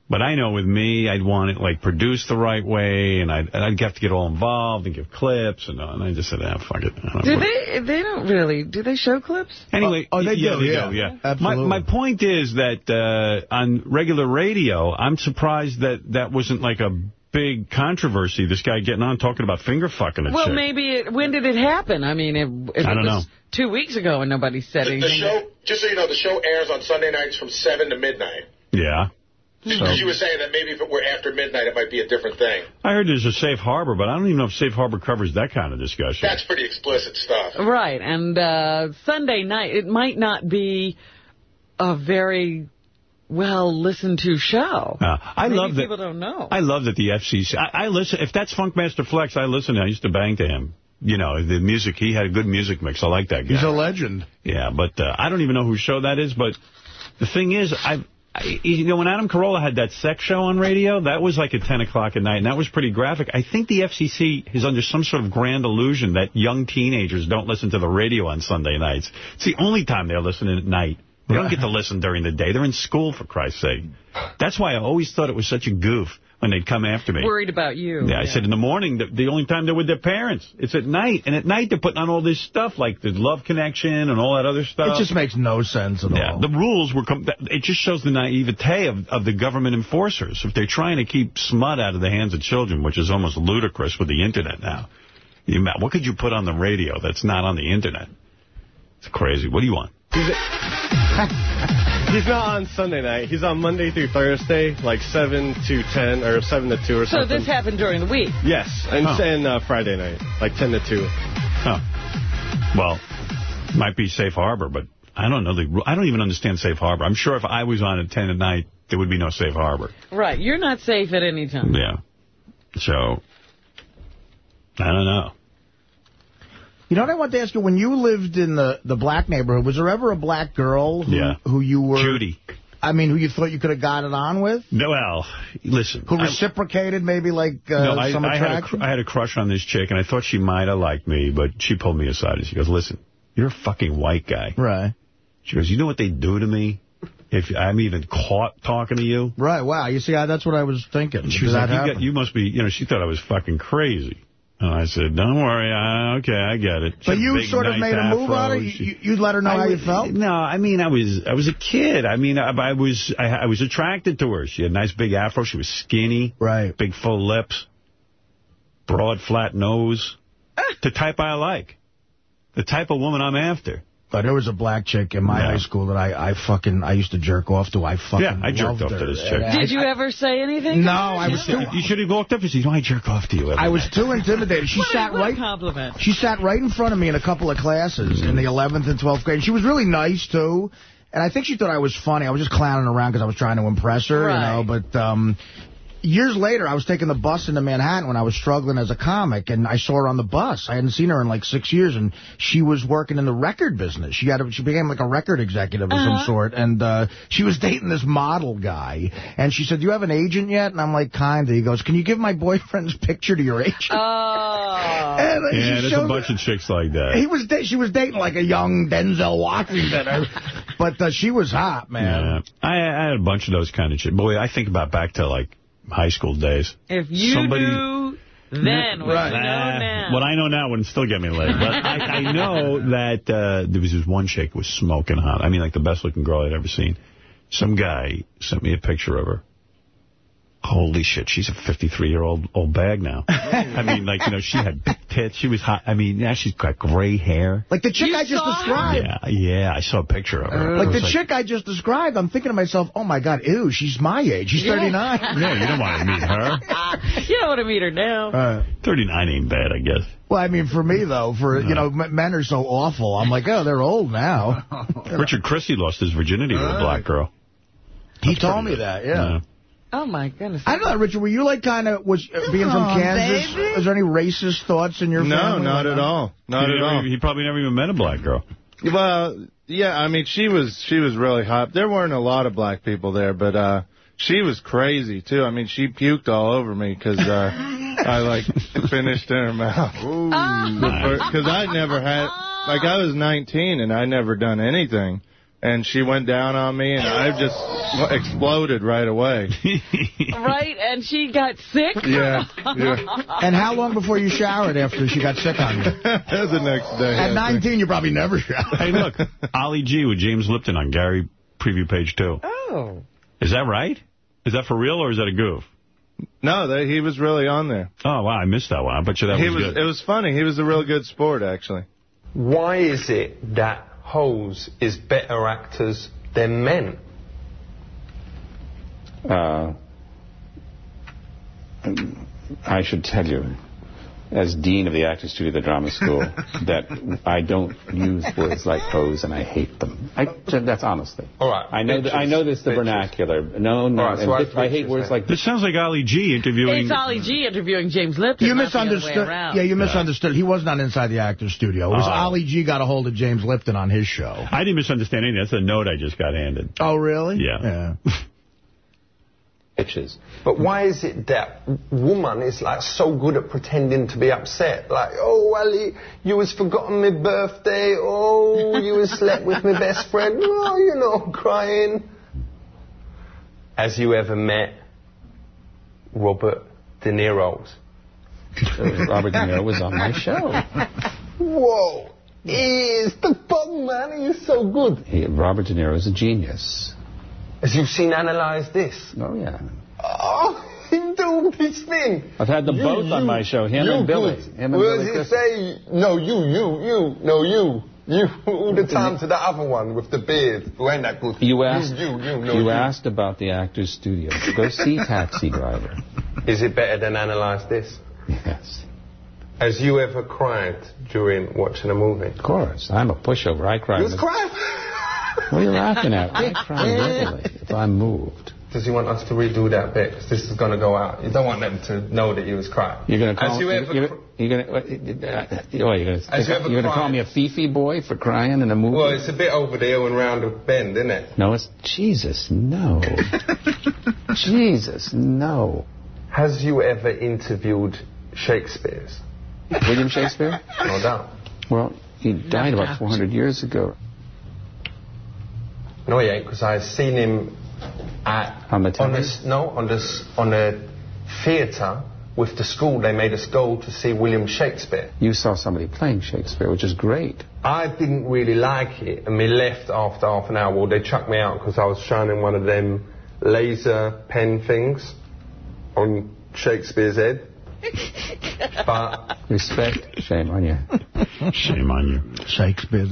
But I know with me, I'd want it like produced the right way, and I'd, and I'd have to get all involved and give clips, and, uh, and I just said, ah, fuck it. I don't know. they? They don't really. Do they show clips? Anyway, Oh, oh, they yeah, do, yeah. do, yeah. Absolutely. My, my point is that uh, on regular radio, I'm surprised that that wasn't like a big controversy. This guy getting on talking about finger fucking a Well, chick. maybe. It, when did it happen? I mean, if, if I it don't was know. two weeks ago and nobody said The, anything. the show, just so you know, the show airs on Sunday nights from 7 to midnight. Yeah. Because you were saying that maybe if it were after midnight, it might be a different thing. I heard there's a safe harbor, but I don't even know if safe harbor covers that kind of discussion. That's pretty explicit stuff. Right, and uh, Sunday night, it might not be a very well listened to show. Uh, I Maybe love that. people don't know. I love that the FCC. I, I listen. If that's Funkmaster Flex, I listen. I used to bang to him. You know, the music. He had a good music mix. I like that guy. He's a legend. Yeah, but uh, I don't even know whose show that is. But the thing is, I, I, you know, when Adam Carolla had that sex show on radio, that was like at 10 o'clock at night, and that was pretty graphic. I think the FCC is under some sort of grand illusion that young teenagers don't listen to the radio on Sunday nights. It's the only time they're listening at night. They don't get to listen during the day. They're in school, for Christ's sake. That's why I always thought it was such a goof when they'd come after me. Worried about you. Yeah, I said in the morning, the, the only time they're with their parents. It's at night. And at night, they're putting on all this stuff, like the Love Connection and all that other stuff. It just makes no sense at Yeah, all. the rules were. Com it just shows the naivete of, of the government enforcers. If they're trying to keep smut out of the hands of children, which is almost ludicrous with the Internet now. You, ma- what could you put on the radio that's not on the Internet? It's crazy. What do you want? He's not on Sunday night. He's on Monday through Thursday, like 7 to 10, or 7 to 2 or something. So this happened during the week. Yes, and, Huh. and uh, Friday night, like 10 to 2. Huh. Well, might be safe harbor, but I don't know. The, I don't even understand safe harbor. I'm sure if I was on at 10 at night, there would be no safe harbor. Right, you're not safe at any time. Yeah. So, I don't know. You know what I want to ask you? When you lived in the, the black neighborhood, was there ever a black girl who, Yeah. who you were... Judy. I mean, who you thought you could have got it on with? No, well, listen. Who I- reciprocated maybe like uh, no, I, some I had, a, attraction? cr- I had a crush on this chick, and I thought she might have liked me, but she pulled me aside, and she goes, listen, you're a fucking white guy. Right. She goes, you know what they do to me if I'm even caught talking to you? Right, wow. You see, I, that's what I was thinking. She was like, you, got, you must be, you know, she thought I was fucking crazy. And I said, don't worry, I, okay, I get it. She But you sort of nice made a move afro. on her? You, you, you'd let her know I how you felt? No, I mean, I was I was a kid. I mean, I, I was I, I was attracted to her. She had a nice big afro. She was skinny. Right. Big full lips. Broad, flat nose. Ah. the type I like. The type of woman I'm after. But there was a black chick in my Yeah. high school that I, I fucking, I used to jerk off to. I fucking Yeah, I jerked loved off to this chick. Did I- you ever say anything? No, I was too, You should have walked up and said, you know, I jerk off to you. I was night." too intimidated. She What a- sat what a right compliment. She sat right in front of me in a couple of classes in the 11th and 12th grade. She was really nice, too. And I think she thought I was funny. I was just clowning around because I was trying to impress her, Right. you know. But um, years later, I was taking the bus into Manhattan when I was struggling as a comic, and I saw her on the bus. I hadn't seen her in like six years, and she was working in the record business. She had a, she became like a record executive of some sort, and uh, she was dating this model guy. And she said, "Do you have an agent yet?" And I'm like, "Kinda." He goes, "Can you give my boyfriend's picture to your agent?" Oh. And, uh, Yeah, there's a showed- bunch of chicks like that. he was she was dating like a young Denzel Washington, but uh, she was hot, Yeah. man. I, I had a bunch of those kind of chicks. Boy, I think about back to, like, high school days. If you Somebody- knew then what Right. you know now. What I know now wouldn't still get me laid. But I, I know that uh, there was this one chick who was smoking hot. I mean, like the best looking girl I'd ever seen. Some guy sent me a picture of her. Holy shit, she's a 53-year-old old bag now. I mean, like, you know, she had big tits. She was hot. I mean, now she's got gray hair. Like the chick You I just saw her? described. Yeah, yeah, I saw a picture of her. Like the was chick I just described, I'm thinking to myself, oh my God, ew, she's my age. She's 39. Yeah, you don't want to meet her. you don't want to meet her now. Uh, 39 ain't bad, I guess. well, I mean, for me, though, for, you know, men are so awful. I'm like, oh, they're old now. Richard Christie lost his virginity to a black girl. he told me that, yeah. Oh, my goodness. I don't know, Richard, were you like kind of, was uh, being from on, Kansas, baby. was there any racist thoughts in your No, family? not at all. Not he, at never- all. he probably never even met a black girl. Well, yeah, I mean, she was she was really hot. There weren't a lot of black people there, but uh she was crazy too. I mean, she puked all over me because uh, I like finished in her mouth. Because I never had like I was 19 and I never done anything, and she went down on me, and I just exploded right away. Right? And she got sick? Yeah, And how long before you showered after she got sick on you? the next day. At 19, you probably never showered. Hey, look, Ali G with James Lipton on Gary preview page two. Oh. Is that right? Is that for real or is that a goof? No, that, he was really on there. Oh, wow, I missed that one. I bet you that he was, was. good. It was funny. He was a real good sport, actually. Why is it that hoes is better actors than men? Uh, I should tell you, as dean of the Actors Studio of the Drama School, that I don't use words like hoes and I hate them. I, that's honestly. All right. I know. That, I know this the vernacular. No, no. All right, so and I bitch- I hate words then. like. This sounds like Ali G interviewing... It's Ali G interviewing James Lipton. You not the other way misunderstood. Yeah, you misunderstood. He was not inside the actor's studio. It was Oh. Ali G got a hold of James Lipton on his show. I didn't misunderstand anything. That's a note I just got handed. Oh, really? Yeah. Yeah. bitches. But why is it that woman is like so good at pretending to be upset? Like, oh, Wally, you was forgotten my birthday. Oh, you was slept with my best friend. Oh, you know, crying. Has you ever met Robert De Niro's? Robert De Niro was on my show. Whoa. He is the bum, man. He is so good. He, Robert De Niro is a genius. Has you've seen Analyze This? Oh yeah. Oh, him do this thing. I've had them You, both on my show. Him you and Billy. Him and What Billy he say? No, you, you, you. No, you. You all the time to the other one with the beard who ain't that good. You asked. You, you, you, no, you you. asked about the actor's studio. Go see Taxi Driver. Is it better than Analyze This? Yes. Has you ever cried during watching a movie? Of course. I'm a pushover. I cry. You was crying? What are you laughing at? I cry regularly if I'm moved. Does he want us to redo that bit? Because this is going to go out. You don't want them to know that you was crying. You're gonna call. Has you ever you're, you're gonna. Uh, oh, you're gonna. You ever you're gonna call me a fifi boy for crying in a movie? Well, it's a bit over the hill and round the bend, isn't it? no, it's Jesus. No. Jesus. No. Has you ever interviewed Shakespeare's? William Shakespeare? No doubt. Well, he died about 400 years ago. No, yeah, because I seen him at On the on this no on this on the theatre with the school. They made us go to see William Shakespeare. You saw somebody playing Shakespeare, which is great. I didn't really like it, and we left after half an hour. Well, they chucked me out because I was shining one of them laser pen things on Shakespeare's head. but Respect. Shame on you. Shame on you. Shakespeare.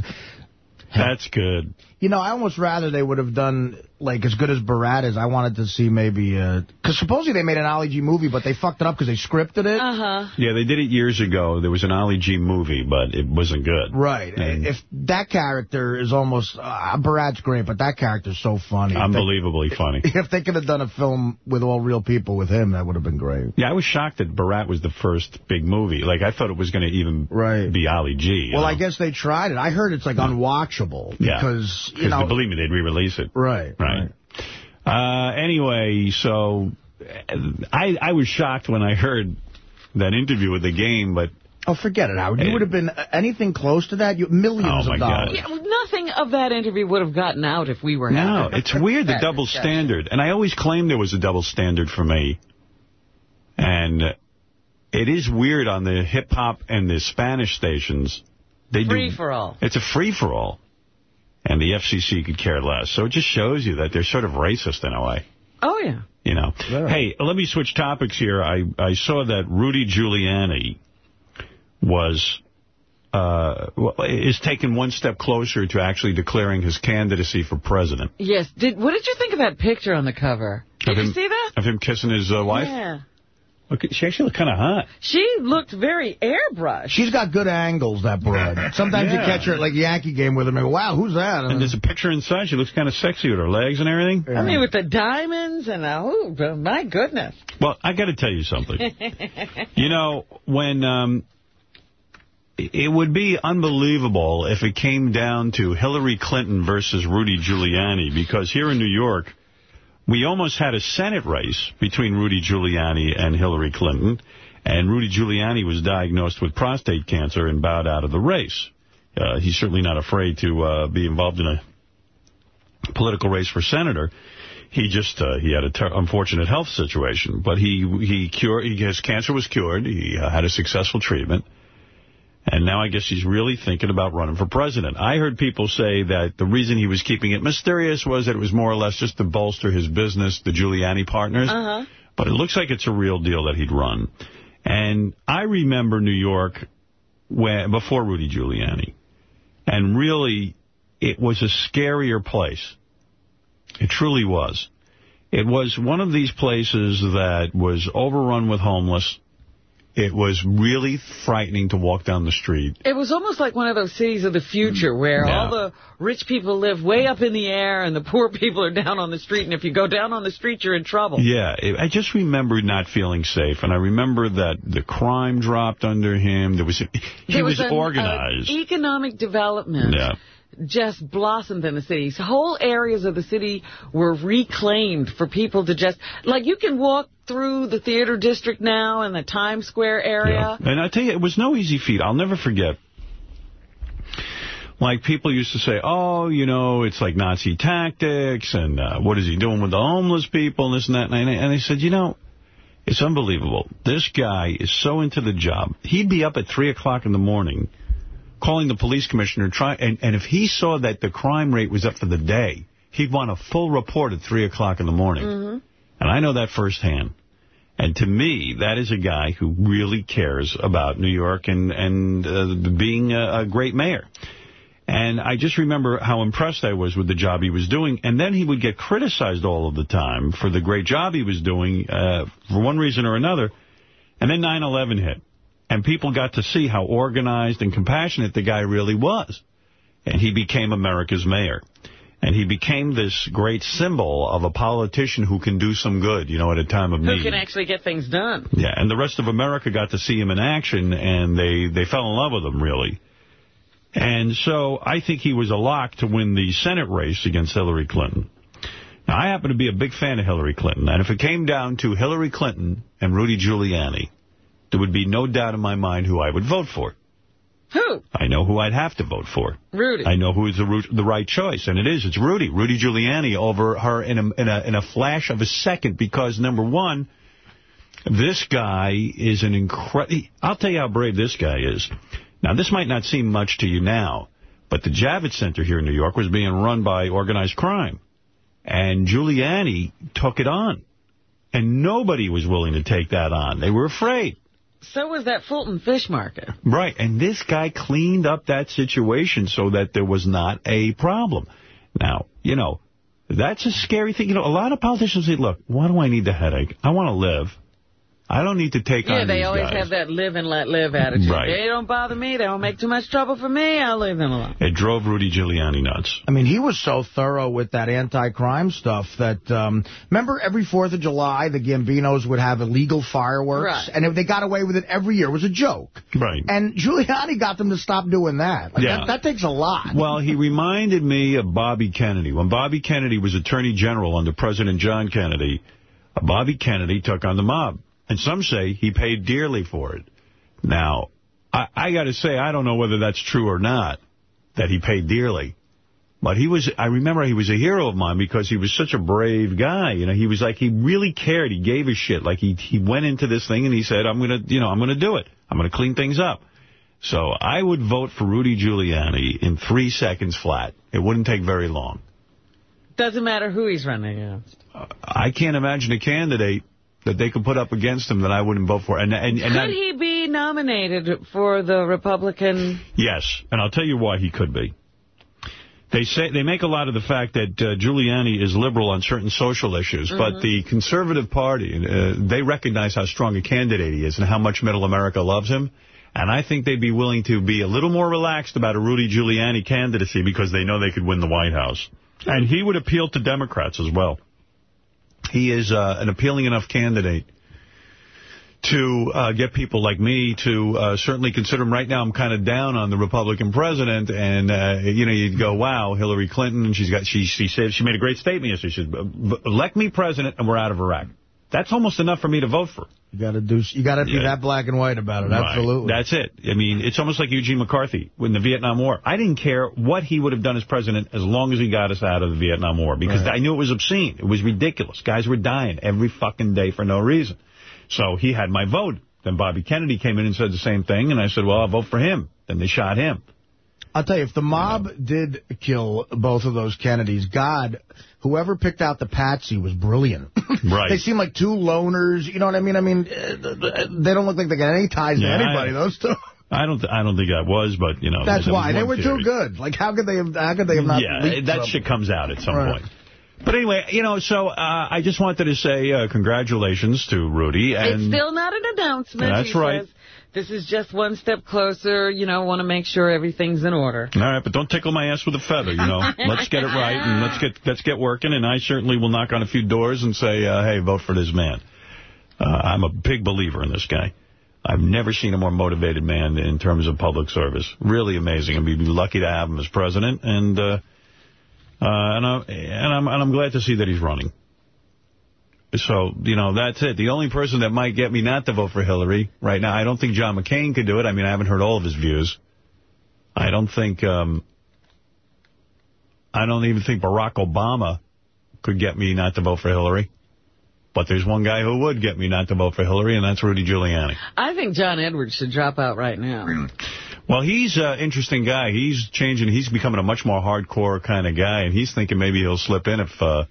That's good. You know, I almost rather they would have done, like, as good as Borat is. I wanted to see maybe, because supposedly they made an Ali G movie, but they fucked it up because they scripted it. Uh-huh. Yeah, they did it years ago. There was an Ali G movie, but it wasn't good. Right. And If that character is almost, uh, Borat's great, but that character's so funny. unbelievably funny. If they could have done a film with all real people with him, that would have been great. Yeah, I was shocked that Borat was the first big movie. Like, I thought it was going to even Right. be Ali G. Well, know? I guess they tried it. I heard it's like unwatchable Yeah. because, you 'Cause know. believe me, they'd re-release it. Right. Right. Uh, anyway, so uh, I I was shocked when I heard that interview with the game, but Oh, forget it, Howard. You would have been uh, anything close to that, you, millions Oh, of dollars. Yeah, nothing of that interview would have gotten out if we were no, having it's weird the double discussion. standard, and I always claimed there was a double standard for me, and it is weird on the hip hop and the Spanish stations. They Free do for all. It's a free for all, and the FCC could care less. So it just shows you that they're sort of racist in a way. Oh, yeah. You know. Hey, let me switch topics here. I, I saw that Rudy Giuliani was uh, well, is taking one step closer to actually declaring his candidacy for president. Yes. Did What did you think of that picture on the cover? Did of you him, see that? Of him kissing his uh, wife? Yeah. Look, she actually looked kind of hot. She looked very airbrushed. She's got good angles, that broad. Sometimes Yeah. you catch her at like Yankee game with her and go, wow, who's that? And there's a picture inside. She looks kind of sexy with her legs and everything. I mean, with the diamonds and the, oh, my goodness. Well, I got to tell you something. You know, when um, it would be unbelievable if it came down to Hillary Clinton versus Rudy Giuliani, because here in New York, we almost had a Senate race between Rudy Giuliani and Hillary Clinton, and Rudy Giuliani was diagnosed with prostate cancer and bowed out of the race. Uh, he's certainly not afraid to uh, be involved in a political race for senator. He just uh, he had an unfortunate health situation, but he he cured his cancer was cured. He uh, had a successful treatment. And now I guess he's really thinking about running for president. I heard people say that the reason he was keeping it mysterious was that it was more or less just to bolster his business, the Giuliani partners. Uh-huh. But it looks like it's a real deal that he'd run. And I remember New York when, before Rudy Giuliani. And really, it was a scarier place. It truly was. It was one of these places that was overrun with homeless. It was really frightening to walk down the street. It was almost like one of those cities of the future where Yeah. all the rich people live way up in the air and the poor people are down on the street. And if you go down on the street, you're in trouble. Yeah, it, I just remember not feeling safe, and I remember that the crime dropped under him. There was he There was, an, uh, organized. economic development yeah, just blossomed in the city. Whole areas of the city were reclaimed for people to just... Like, you can walk through the theater district now in the Times Square area. and I tell you, it was no easy feat. I'll never forget. Like, people used to say, oh, you know, it's like Nazi tactics, and uh, what is he doing with the homeless people, and this and that. And and I said, you know, it's unbelievable. This guy is so into the job. He'd be up at 3 o'clock in the morning calling the police commissioner, try, and, and if he saw that the crime rate was up for the day, he'd want a full report at 3 o'clock in the morning. And I know that firsthand. And to me, that is a guy who really cares about New York and, and uh, being a, a great mayor. And I just remember how impressed I was with the job he was doing. And then he would get criticized all of the time for the great job he was doing uh, for one reason or another. And then 9-11 hit. And people got to see how organized and compassionate the guy really was. And he became America's mayor. And he became this great symbol of a politician who can do some good, you know, at a time of Who need. can actually get things done. Yeah, and the rest of America got to see him in action, and they, they fell in love with him, really. And so I think he was a lock to win the Senate race against Hillary Clinton. Now, I happen to be a big fan of Hillary Clinton, and if it came down to Hillary Clinton and Rudy Giuliani, there would be no doubt in my mind who I would vote for. Who? I know who I'd have to vote for. Rudy. I know who is the, the right choice, and it is. It's Rudy. Rudy Giuliani over her in a, in a, in a flash of a second because, number one, this guy is an incredible... I'll tell you how brave this guy is. Now, this might not seem much to you now, but the Javits Center here in New York was being run by organized crime. And Giuliani took it on. And nobody was willing to take that on. They were afraid. So was that Fulton Fish Market. Right, and this guy cleaned up that situation so that there was not a problem. Now, you know, that's a scary thing. You know, a lot of politicians say, look, why do I need the headache? I want to live. I don't need to take Yeah, on Yeah, they always guys. have that live and let live attitude. Right. They don't bother me. They don't make too much trouble for me. I'll leave them alone. It drove Rudy Giuliani nuts. I mean, he was so thorough with that anti-crime stuff that, um, remember every 4th of July, the Gambinos would have illegal fireworks? Right. And they got away with it every year. It was a joke. Right. And Giuliani got them to stop doing that. Like, Yeah. that, that takes a lot. Well, he reminded me of Bobby Kennedy. When Bobby Kennedy was Attorney General under President John Kennedy, uh, Bobby Kennedy took on the mob. And some say he paid dearly for it. Now, I, I got to say, I don't know whether that's true or not, that he paid dearly. But he was, I remember he was a hero of mine because he was such a brave guy. You know, he was like, he really cared. He gave a shit. Like, he, he went into this thing and he said, I'm going to, you know, I'm going to do it. I'm going to clean things up. So I would vote for Rudy Giuliani in three seconds flat. It wouldn't take very long. Doesn't matter who he's running against. I can't imagine a candidate that they could put up against him that I wouldn't vote for. And, and, and Could that- he be nominated for the Republican... Yes, and I'll tell you why he could be. They say they make a lot of the fact that uh, Giuliani is liberal on certain social issues, but the conservative party, uh, they recognize how strong a candidate he is and how much middle America loves him. And I think they'd be willing to be a little more relaxed about a Rudy Giuliani candidacy because they know they could win the White House. And he would appeal to Democrats as well. He is uh, an appealing enough candidate to uh, get people like me to uh, certainly consider him. Right now, I'm kind of down on the Republican president, and uh, you know, you'd go, "Wow, Hillary Clinton." She's got she she said she made a great statement yesterday. She said, "Elect me president, and we're out of Iraq." That's almost enough for me to vote for. You got to do. You got to be Yeah. that black and white about it. Right. Absolutely. That's it. I mean, it's almost like Eugene McCarthy in the Vietnam War. I didn't care what he would have done as president as long as he got us out of the Vietnam War because Right. I knew it was obscene. It was ridiculous. Guys were dying every fucking day for no reason. So he had my vote. Then Bobby Kennedy came in and said the same thing, and I said, well, I'll vote for him. Then they shot him. I'll tell you, if the mob did kill both of those Kennedys, God, whoever picked out the patsy was brilliant. Right. they seem like two loners. You know what I mean? I mean, uh, they don't look like they got any ties Yeah, to anybody. I- those two. I don't. I don't think that was, but you know. That's why they were theory. too good. Like, how could they have? How could they have not? Yeah, that shit comes out at some Right. point. But anyway, you know, so uh, I just wanted to say uh, congratulations to Rudy. It's still not an announcement. That's right. says, this is just one step closer. You know, want to make sure everything's in order. All right, but don't tickle my ass with a feather, you know. let's get it right and let's get let's get working. And I certainly will knock on a few doors and say, uh, hey, vote for this man. Uh, I'm a big believer in this guy. I've never seen a more motivated man in terms of public service. Really amazing. We'd be lucky to have him as president. And uh, uh, and, I, and I'm and I'm glad to see that he's running. So, you know, that's it. The only person that might get me not to vote for Hillary right now, I don't think John McCain could do it. I mean, I haven't heard all of his views. I don't think, um, I don't even think Barack Obama could get me not to vote for Hillary. But there's one guy who would get me not to vote for Hillary, and that's Rudy Giuliani. I think John Edwards should drop out right now. Well, he's an interesting guy. He's changing. He's becoming a much more hardcore kind of guy, and he's thinking maybe he'll slip in if uh,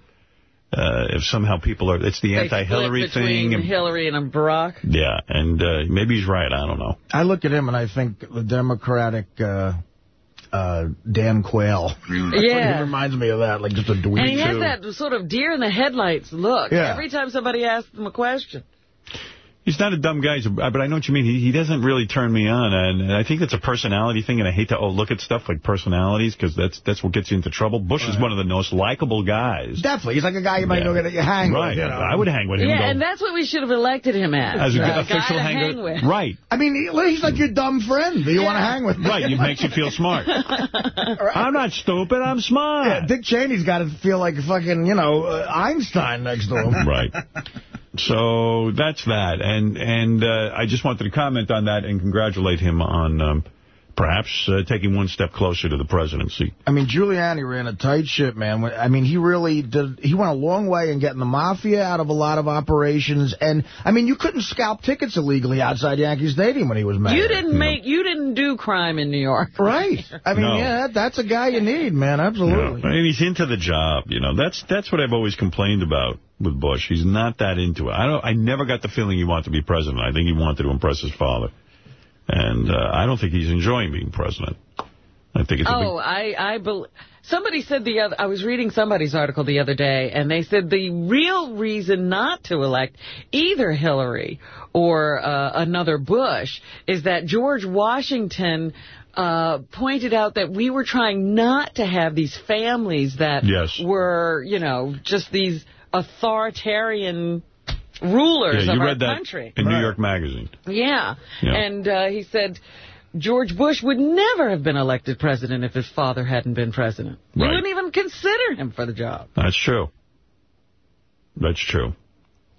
uh, if somehow people are. It's the anti-Hillary split between thing. And, Hillary and Barack. yeah, and uh, maybe he's right. I don't know. I look at him and I think the Democratic uh, uh, Dan Quayle. Yeah. he reminds me of that, like just a dweeb. And he has that sort of deer in the headlights look. Yeah. Every time somebody asks him a question. He's not a dumb guy, but I know what you mean. He, he doesn't really turn me on, and I think that's a personality thing, and I hate to oh, look at stuff like personalities, because that's that's what gets you into trouble. Bush is one of the most likable guys. Definitely. He's like a guy you might Yeah. know that you hang Right. with. You know? I would hang with him. Yeah, go, and that's what we should have elected him as. as a a guy official to hanger. hang with. Right. I mean, he- he's like your dumb friend that you want to hang with. Right, it makes you feel smart. I'm not stupid, I'm smart. Yeah, Dick Cheney's got to feel like fucking, you know, uh, Einstein next to him. Right. So that's that. And and uh, I just wanted to comment on that and congratulate him on um, perhaps uh, taking one step closer to the presidency. I mean, Giuliani ran a tight ship, man. I mean, he really did. He went a long way in getting the mafia out of a lot of operations. And, I mean, you couldn't scalp tickets illegally outside Yankee Stadium when he was mayor. You didn't make, you didn't do crime in New York. Right. I mean, No. yeah, that, that's a guy you need, man. Absolutely. Yeah. I mean, he's into the job. You know, that's that's what I've always complained about with Bush. He's not that into it. I don't. I never got the feeling he wanted to be president. I think he wanted to impress his father, and uh, I don't think he's enjoying being president. I think it's Oh, I, I bel Somebody said the other, I was reading somebody's article the other day, and they said the real reason not to elect either Hillary or uh, another Bush is that George Washington uh, pointed out that we were trying not to have these families that Yes. were, you know, just these authoritarian rulers yeah, of you our read that country. in New York Magazine. Yeah. Yeah. And uh, he said George Bush would never have been elected president if his father hadn't been president. Right. wouldn't even consider him for the job. That's true. That's true.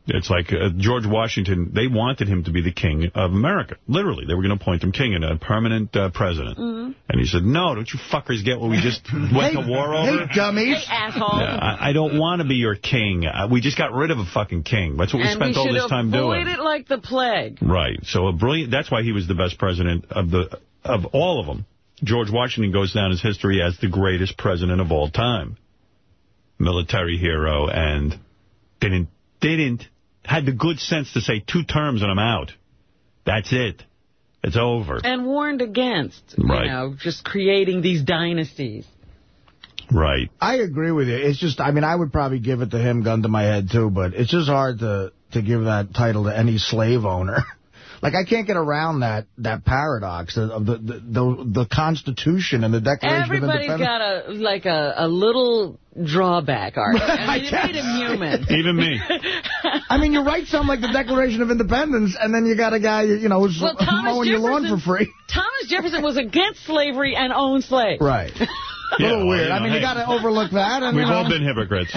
It's like uh, George Washington, they wanted him to be the king of America. Literally, they were going to appoint him king and a permanent uh, president. Mhm. And he said, no, don't you fuckers get what we just went to war over? Hey, dummies. Hey, asshole. Yeah, I, I don't want to be your king. Uh, we just got rid of a fucking king. That's what we spent we all this time avoid doing. it like the plague. Right. So a brilliant. That's why he was the best president of the of all of them. George Washington goes down as history as the greatest president of all time. Military hero and didn't didn't had the good sense to say two terms and I'm out. That's it. It's over. And warned against, Right. you know, just creating these dynasties. Right. I agree with you. It's just, I mean, I would probably give it to him, gun to my head, too, but it's just hard to, to give that title to any slave owner. Like, I can't get around that that paradox of the the, the, the Constitution and the Declaration Everybody's of Independence. Everybody's got a like a, a little drawback, Art. I mean, you guess. made him human. Even me. I mean, you write something like the Declaration of Independence, and then you got a guy, you know, who's Well, Thomas mowing your lawn for Jefferson- free. Thomas Jefferson was against slavery and owned slaves. Right. A little well, weird. you I know, mean, you got to overlook that. And, We've you know, all been hypocrites.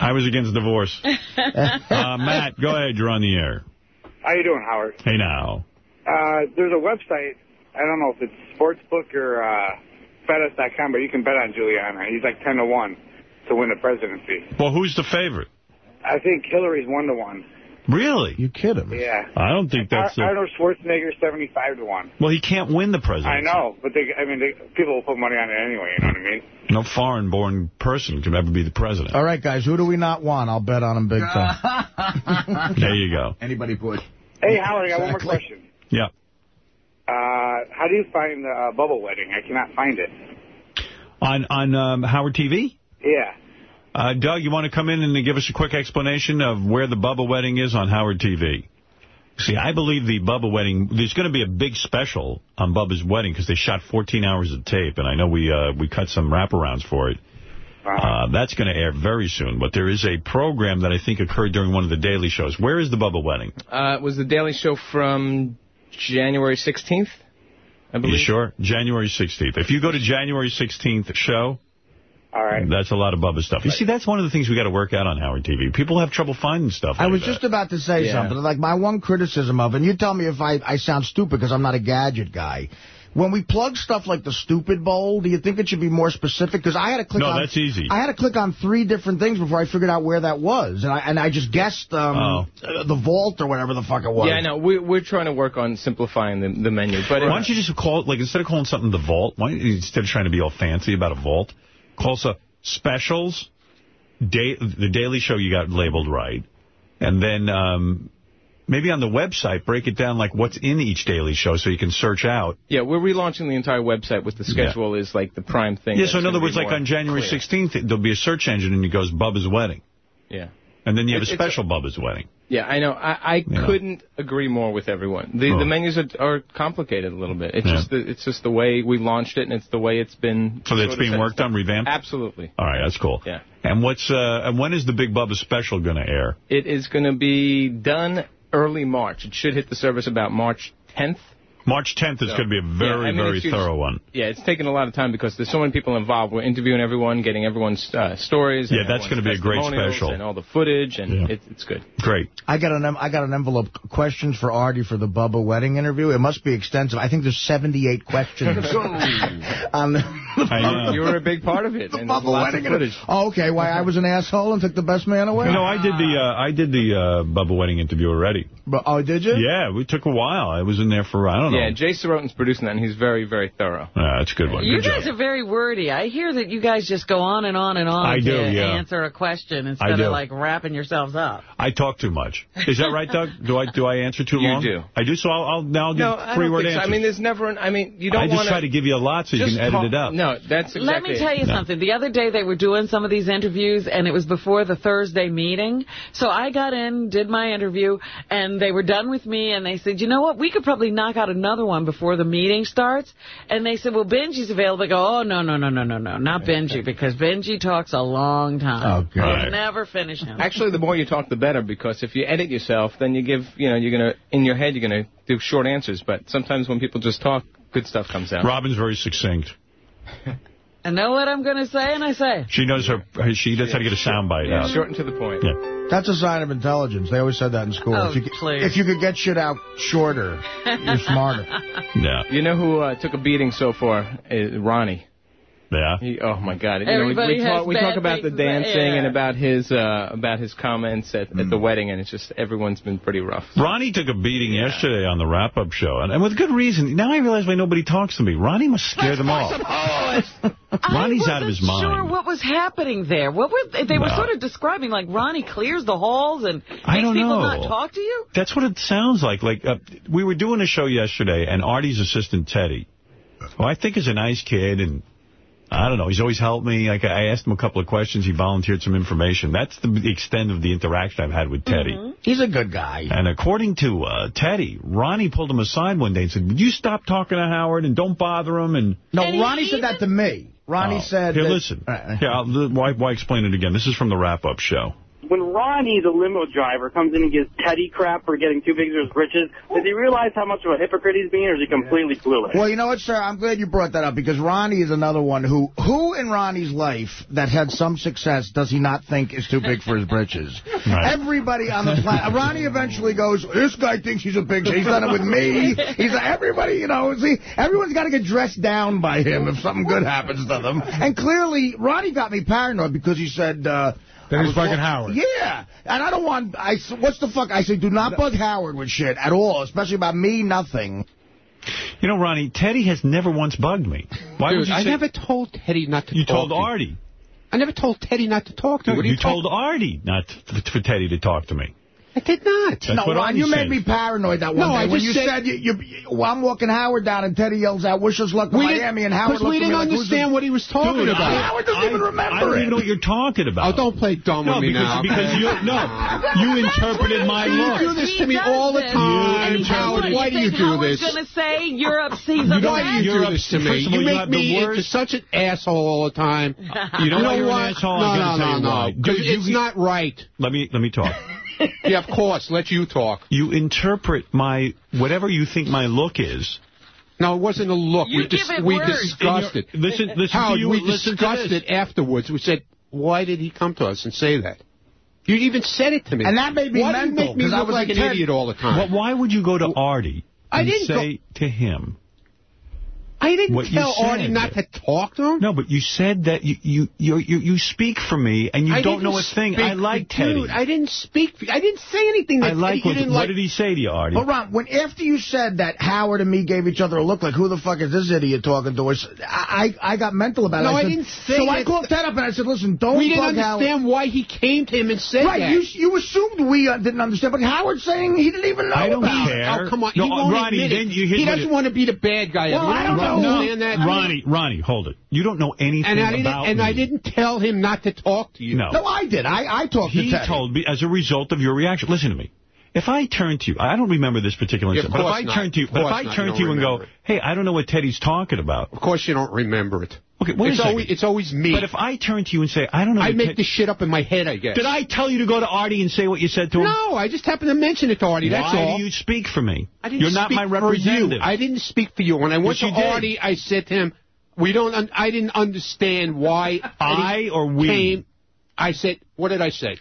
I was against divorce. Uh, Matt, go ahead. You're on the air. How you doing, Howard? Hey, now. Uh, there's a website. I don't know if it's Sportsbook or uh, FedEx.com, but you can bet on Giuliani. He's like 10 to 1 to win the presidency. Well, who's the favorite? I think Hillary's 1 to 1. Really? You kidding me? Yeah. I don't think that's the... Arnold Schwarzenegger 75 to 1. Well, he can't win the presidency. I know, but they, I mean, they, people will put money on it anyway, you know what I mean? No foreign-born person can ever be the president. All right, guys, who do we not want? I'll bet on him big time. There you go. Anybody push. Hey, Howard, I got one more question. Yeah. Uh, how do you find the uh, Bubba wedding? I cannot find it. On on um, Howard TV? Yeah. Uh, Doug, you want to come in and give us a quick explanation of where the Bubba wedding is on Howard TV? See, I believe the Bubba wedding, there's going to be a big special on Bubba's wedding because they shot 14 hours of tape, and I know we uh, we cut some wraparounds for it. Uh, that's going to air very soon, but there is a program that I think occurred during one of the daily shows. Where is the Bubba wedding? Uh, it was the Daily Show from January 16th, I believe. You sure? January 16th. If you go to January 16th show, All right. that's a lot of Bubba stuff. You see, that's one of the things we got to work out on Howard TV. People have trouble finding stuff I like was that. just about to say Yeah. something. Like, my one criticism of, and you tell me if I, I sound stupid because I'm not a gadget guy. When we plug stuff like the stupid bowl, do you think it should be more specific? Because I had to click No, on... that's easy. I had to click on three different things before I figured out where that was. And I, and I just guessed um, Oh. uh, the vault or whatever the fuck it was. Yeah, I know. We, we're trying to work on simplifying the, the menu. But why don't you just call it, like, instead of calling something the vault, why don't you, instead of trying to be all fancy about a vault, it specials, day, the Daily Show you got labeled right, and then um, maybe on the website break it down like what's in each Daily Show so you can search out. Yeah, we're relaunching the entire website with the schedule is like the prime thing. Yeah, so in other words, like on January clear. 16th, there'll be a search engine and it goes Bubba's Wedding. Yeah. And then you have It- a special Bubba's Wedding. Yeah, I know. I, I know. couldn't agree more with everyone. The Oh. the menus are, are complicated a little bit. It's Yeah. just the, it's just the way we launched it, and it's the way it's been. So it's being worked on, revamped? Absolutely. All right, that's cool. Yeah. And what's uh, and when is the Big Bubba special going to air? It is going to be done early March. It should hit the service about March 10th. March 10th is So, going to be a yeah, very, I mean, very thorough one. Yeah, it's taken a lot of time because there's so many people involved. We're interviewing everyone, getting everyone's uh, stories. and Yeah, that's gonna be a great testimonials special. And all the footage, and it, it's good. Great. I got an I got an envelope questions for Artie for the Bubba wedding interview. It must be extensive. I think there's 78 questions on the, I You were a big part of it. and Bubba wedding footage. Oh, okay. Why I was an asshole and took the best man away? No, I did the uh, I did the uh, Bubba wedding interview already. But, oh, did you? Yeah, we took a while. I was in there for I don't know. Yeah, Jay Sorotin's producing that, and he's very, very thorough. Ah, that's a good one. You Good guys job. are very wordy. I hear that you guys just go on and on and on I to do, yeah. answer a question instead of like wrapping yourselves up. I talk too much. Is that right, Doug? Do I do I answer too You long? do. I do. So I'll, I'll now give No, I three don't word think so. answers. I mean, there's never an, I mean, you don't I just want try to give you a lot so you just can edit it up. No, that's exactly Let me tell you it. something. The other day they were doing some of these interviews, and it was before the Thursday meeting. So I got in, did my interview, and they were done with me, and they said, you know what, we could probably knock out another one before the meeting starts. And they said, well, Benji's available. They go, oh, no, no, no, no, no, no, not Benji, because Benji talks a long time. Oh, okay. We'll never finish him. Actually, the more you talk, the better, because if you edit yourself, then you give, you know, you're going to, in your head, you're going to do short answers. But sometimes when people just talk, good stuff comes out. Robin's very succinct. I know what I'm going to say, and I say. She knows her. She knows how to get a soundbite Yeah, out. short and to the point. Yeah. That's a sign of intelligence. They always said that in school. Oh, if, you, could- please. if you could get shit out shorter, you're smarter. Yeah. You know who uh, took a beating so far? Uh, Ronnie. Yeah. He, oh my God! You Everybody know, we, we talk, we talk about the things to say, dancing and about his uh, about his comments at, at the wedding, and it's just everyone's been pretty rough. Ronnie took a beating yesterday on the wrap-up show, and, and with good reason. Now I realize why nobody talks to me. Ronnie must scare them off. Ronnie's out of his mind. sure what was happening there. What were they, they were Well. sort of describing like Ronnie clears the halls and I makes don't people know. not talk to you. That's what it sounds like. Like uh, we were doing a show yesterday, and Artie's assistant Teddy, who I think is a nice kid, and I don't know, he's always helped me. Like I asked him a couple of questions, he volunteered some information. That's the, extent of the interaction I've had with Teddy. Mm-hmm. He's a good guy. And according to uh, Teddy, Ronnie pulled him aside one day and said, "Would you stop talking to Howard and don't bother him?" And No, And Ronnie said that to me. Ronnie Oh. said Here, that- listen. Here, I'll, why, why explain it again? This is from the wrap-up show when Ronnie, the limo driver, comes in and gives Teddy crap for getting too big for his britches, does he realize how much of a hypocrite he's being, or is he completely clueless? Well, you know what, sir? I'm glad you brought that up, because Ronnie is another one who, who in Ronnie's life that had some success does he not think is too big for his britches? Right. Everybody on the planet. Ronnie eventually goes, this guy thinks he's a big He's done it with me. He's everybody, you know, see, everyone's got to get dressed down by him if something good happens to them. And clearly, Ronnie got me paranoid because he said, uh, that is bugging Howard. Yeah. And I don't want, I, what's the fuck? I say do not bug Howard with shit at all, especially about me, nothing. You know, Ronnie, Teddy has never once bugged me. Why Dude, would you I say... I never told Teddy not to you told Artie. I never told Teddy not to talk to no, you, you told Artie not for Teddy to talk to me. I did not. That's no, Ron, you said. made me paranoid that one no, day I when you said, said you, you, you, well, I'm walking Howard down and Teddy yells out, wish us luck in Miami, and Howard looked we didn't understand what he was talking dude, about. Howard doesn't I, even remember I don't it. even know what you're talking about. Oh, don't play dumb no, with me because, now. Because you, no, you interpreted my look. You do this to me all the time, Howard. Why do you do this? going to say Europe's he's a Why do you do this to me? You make me into such an asshole all the time. You know why? No, no, no, no. It's not right. Let me Let me talk. yeah, of course. Let you talk. You interpret my, whatever you think my look is, no, it wasn't a look. You we, dis we discussed it. Listen, listen Howard, you, we discussed it afterwards. We said, why did he come to us and say that? You even said it to me. And that made me why mental, make me I was like an 10? idiot all the time. Well, why would you go to Artie and I didn't say to him, I didn't what tell Artie not to talk to him. No, but you said that you you you you, speak for me and you I don't know a thing. I like Teddy. Dude, I didn't speak. For, I didn't say anything that I like Teddy, what, you didn't what like. Did he say to you, Artie? Well, Ron, when after you said that Howard and me gave each other a look like, who the fuck is this idiot talking to? us? I I, I got mental about no, it. No, I, I, didn't say. So I called Ted up and I said, listen, don't. We didn't understand Howard. why he came to him and said right, that. Right, you you assumed we uh, didn't understand, but Howard's saying he didn't even know. I don't about care. It. Oh come on, no, he won't Ronnie, admit it. You he doesn't want to be the bad guy. Well, I don't don't no, understand that. Ronnie, Ronnie, hold it. You don't know anything and I about And me. I didn't tell him not to talk to you. No, no I did. I, I talked he to Teddy. He told me as a result of your reaction. Listen to me. If I turn to you, I don't remember this particular incident, but if I not. turn to you, but if I turn to you, and go, it. hey, I don't know what Teddy's talking about. Of course you don't remember it. Okay, wait it's, always, it's always me. But if I turn to you and say, I don't know... I make this shit up in my head, I guess. Did I tell you to go to Artie and say what you said to him? No, I just happened to mention it to Artie, Why all. Why do you speak for me? I didn't You're not my representative. You. I didn't speak for you. When I went yes, to Artie. I said to him, we don't. I didn't understand why I or we. Came. I said, what did I say?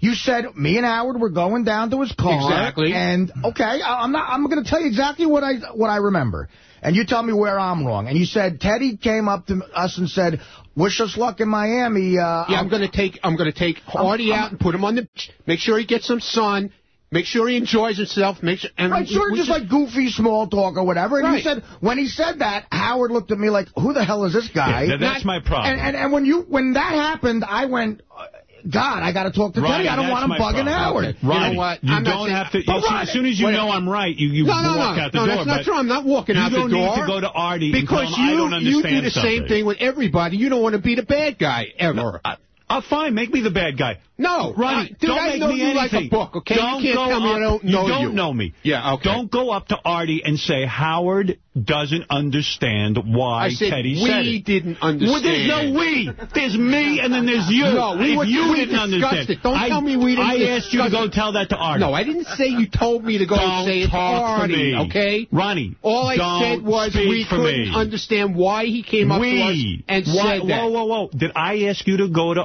You said me and Howard were going down to his car. Exactly. And okay, I'm not. I'm going to tell you exactly what I what I remember. And you tell me where I'm wrong. And you said Teddy came up to us and said, "Wish us luck in Miami." Uh, yeah, I'm, um, going to take I'm going to take um, Artie I'm, out I'm, and put him on the beach. Make sure he gets some sun. Make sure he enjoys himself. Make sure, and right, sort of just, just, like goofy small talk or whatever. And right. he said, when he said that, Howard looked at me like, who the hell is this guy? Yeah, that's my problem. And, and, and when you when that happened, I went, uh, God, I got to talk to Ronnie, Teddy. I don't want him bugging problem. Howard. Okay. Ronnie, you know what? You I'm don't have to. You, as soon as you know I'm right, you, you no, walk no, out the no, door. No, that's not true. I'm not walking out the door. You don't need to go to Artie because you, you do the something. same thing with everybody. You don't want to be the bad guy ever. No, I, uh, fine, make me the bad guy. No, Ronnie, dude, don't I make know me you anything. like a book, okay? Don't you can't tell me I don't know you. Don't know me. Yeah, okay. Don't go up to Artie and say Howard doesn't understand why I said, Teddy said it. we didn't understand. Well, there's no we. There's me and then there's you. No, we were, you we didn't understand. It. Don't I, tell me we didn't. I asked you to go it. tell that to Artie. No, I didn't say you told me to go don't say it to Artie. Me. Okay, Ronnie. All I said was we couldn't me. understand why he came up we. to us and said that. Whoa, whoa, whoa! Did I ask you to go to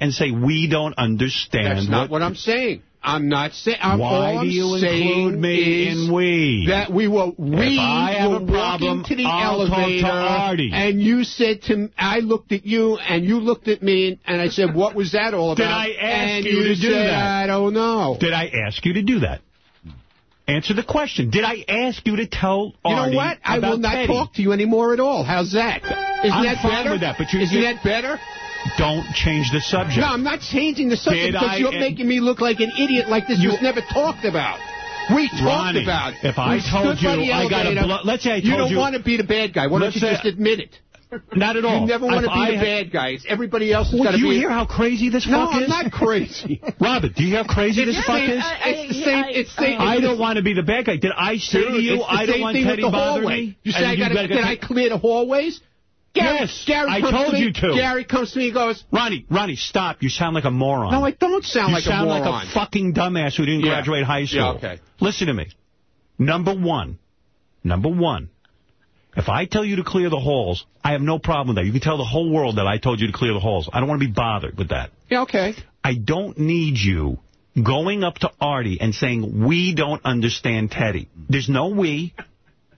and say, we don't understand. That's not what, I'm saying. I'm not saying. Why all do you include me in we? That we were we were problem, walking to the I'll elevator, to and you said to I looked at you, and you looked at me, and I said, "What was that all about?" Did I ask and you, you to said, do that? I don't know. Did I ask you to do that? Answer the question. Did I ask you to tell Artie You know what? I will not Teddy. talk to you anymore at all. How's that? Isn't I'm that fine better? with that, but you, isn't that better? Don't change the subject. No, I'm not changing the subject Did because I you're making me look like an idiot like this you, was never talked about. We talked Ronnie, about it. If I we told you I got a blood... Let's say I told you... You don't want to be the bad guy. Why don't you just admit it? Not at all. You never want to be I, the bad guy. It's everybody else well, got to be... Do you hear how crazy this no, fuck is? No, I'm not crazy. Robert, do you hear how crazy this fuck is? I, it's the same... It's the same I don't want to be the bad guy. Did I say Dude, to you I don't want Teddy bothering me? You said I got to... Did I clear the hallways? Gary, yes, Gary I comes told to me, you to. Gary comes to me and goes, Ronnie, Ronnie, stop. You sound like a moron. No, I don't sound you like sound a moron. You sound like a fucking dumbass who didn't Yeah. graduate high school. Yeah, okay. Listen to me. Number one. Number one. If I tell you to clear the halls, I have no problem with that. You can tell the whole world that I told you to clear the halls. I don't want to be bothered with that. Yeah, okay. I don't need you going up to Artie and saying, we don't understand Teddy. There's no we.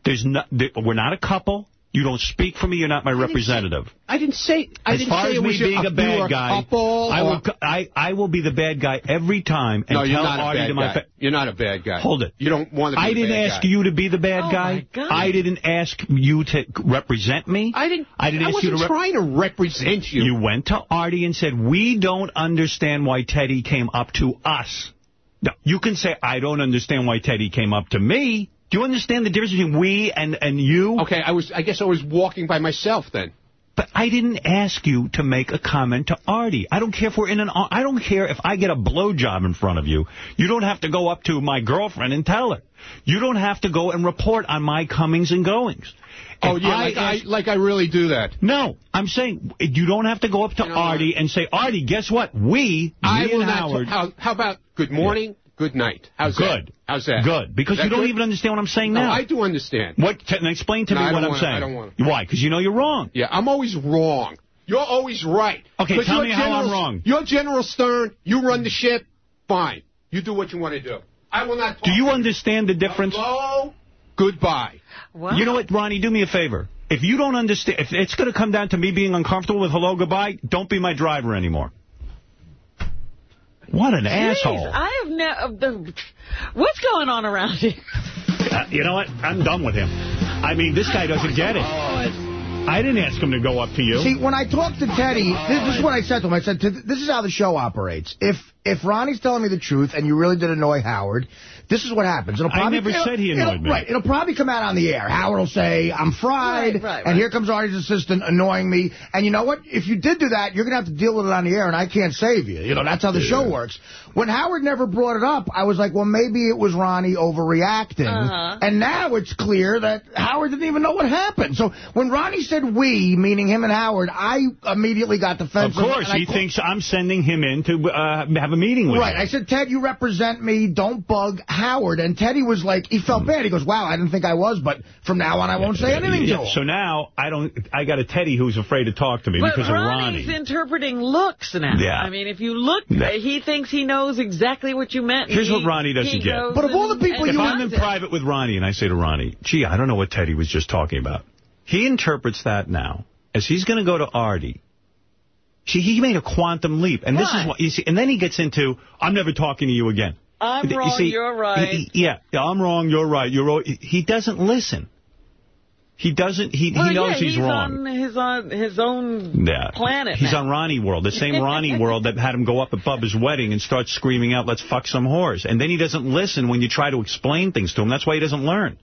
There's no, there, we're not a couple. You don't speak for me. You're not my representative. I didn't say. I as didn't far say as it me being a, a bad you were guy, couple I will, I, I will be the bad guy every time and no, you're tell not a Artie bad to my guy. face. You're not a bad guy. Hold it. You don't want to. Be I a didn't ask guy. you to be the bad Oh, guy. my God. I didn't ask you to represent me. I didn't. I didn't I ask you wasn't to. trying to represent you. You went to Artie and said, we don't understand why Teddy came up to us. Now, you can say, I don't understand why Teddy came up to me. Do you understand the difference between we and, and you? Okay, I was. I guess I was walking by myself then. But I didn't ask you to make a comment to Artie. I don't care if we're in an... I don't care if I get a blowjob in front of you. You don't have to go up to my girlfriend and tell her. You don't have to go and report on my comings and goings. Oh If yeah, like I, like I really do that. No, I'm saying you don't have to go up to Artie and say, Artie, guess what? We, I will and not. Howard... how, how about good morning, good night? How's Good. that? How's that? Good, because that you don't good? even understand what I'm saying No, now. I do understand. What? Can explain to No, me what I'm wanna- saying. I don't wanna. Why? Because you know you're wrong. Yeah, I'm always wrong. You're always right. Okay, But tell you're me how I'm General- wrong. You're General Stern. You run the ship. Fine. You do what you want to do. I will not. Do you understand the difference? Hello. Goodbye. You know what, Ronnie? Do me a favor. If you don't understand, if it's going to come down to me being uncomfortable with hello, goodbye, don't be my driver anymore. What an Jeez, asshole. I have never... What's going on around here? Uh, you know what? I'm done with him. I mean, this guy doesn't get it. I didn't ask him to go up to you. See, when I talked to Teddy, this, this is what I said to him. I said, this is how the show operates. If if Ronnie's telling me the truth and you really did annoy Howard, this is what happens. It'll I probably, never it'll- said he it'll- annoyed me. Right. It'll probably come out on the air. Howard will say, I'm fried, Right, right, and right. here comes Artie's assistant annoying me. And you know what? If you did do that, you're going to have to deal with it on the air, and I can't save you. You know, that's how the show works. When Howard never brought it up, I was like, well, maybe it was Ronnie overreacting. Uh-huh. And now it's clear that Howard didn't even know what happened. So when Ronnie said we, meaning him and Howard, I immediately got defensive. Of defensive. course, and I he thinks I'm sending him in to uh, have a meeting with him. Right. him. I said, Ted, you represent me. Don't bug Howard. And Teddy was like, he felt bad. He goes, wow, I didn't think I was, but from now on I won't say anything Yeah, to him. So now I don't. I got a Teddy who's afraid to talk to me But because of Ronnie. Ronnie's Ronnie. interpreting looks now. Yeah. I mean, if you look, Yeah. he thinks he knows exactly what you meant. Here's He- what Ronnie doesn't he get. But of all the people and if you I'm in it. private with Ronnie and I say to Ronnie, gee, I don't know what Teddy was just talking about. He interprets that now as he's going to go to Artie. See, he made a quantum leap. And this is what you see. And then he gets into, I'm never talking to you again. I'm You wrong, see, you're right. he- he- yeah, yeah, I'm wrong, you're right. You're right. He doesn't listen. He doesn't, he, Well, he knows yeah, he's, wrong. on his, on his own Yeah. planet He's now. on Ronnie World, the same Ronnie World that had him go up at Bubba's wedding and start screaming out, let's fuck some whores. And then he doesn't listen when you try to explain things to him. That's why he doesn't learn.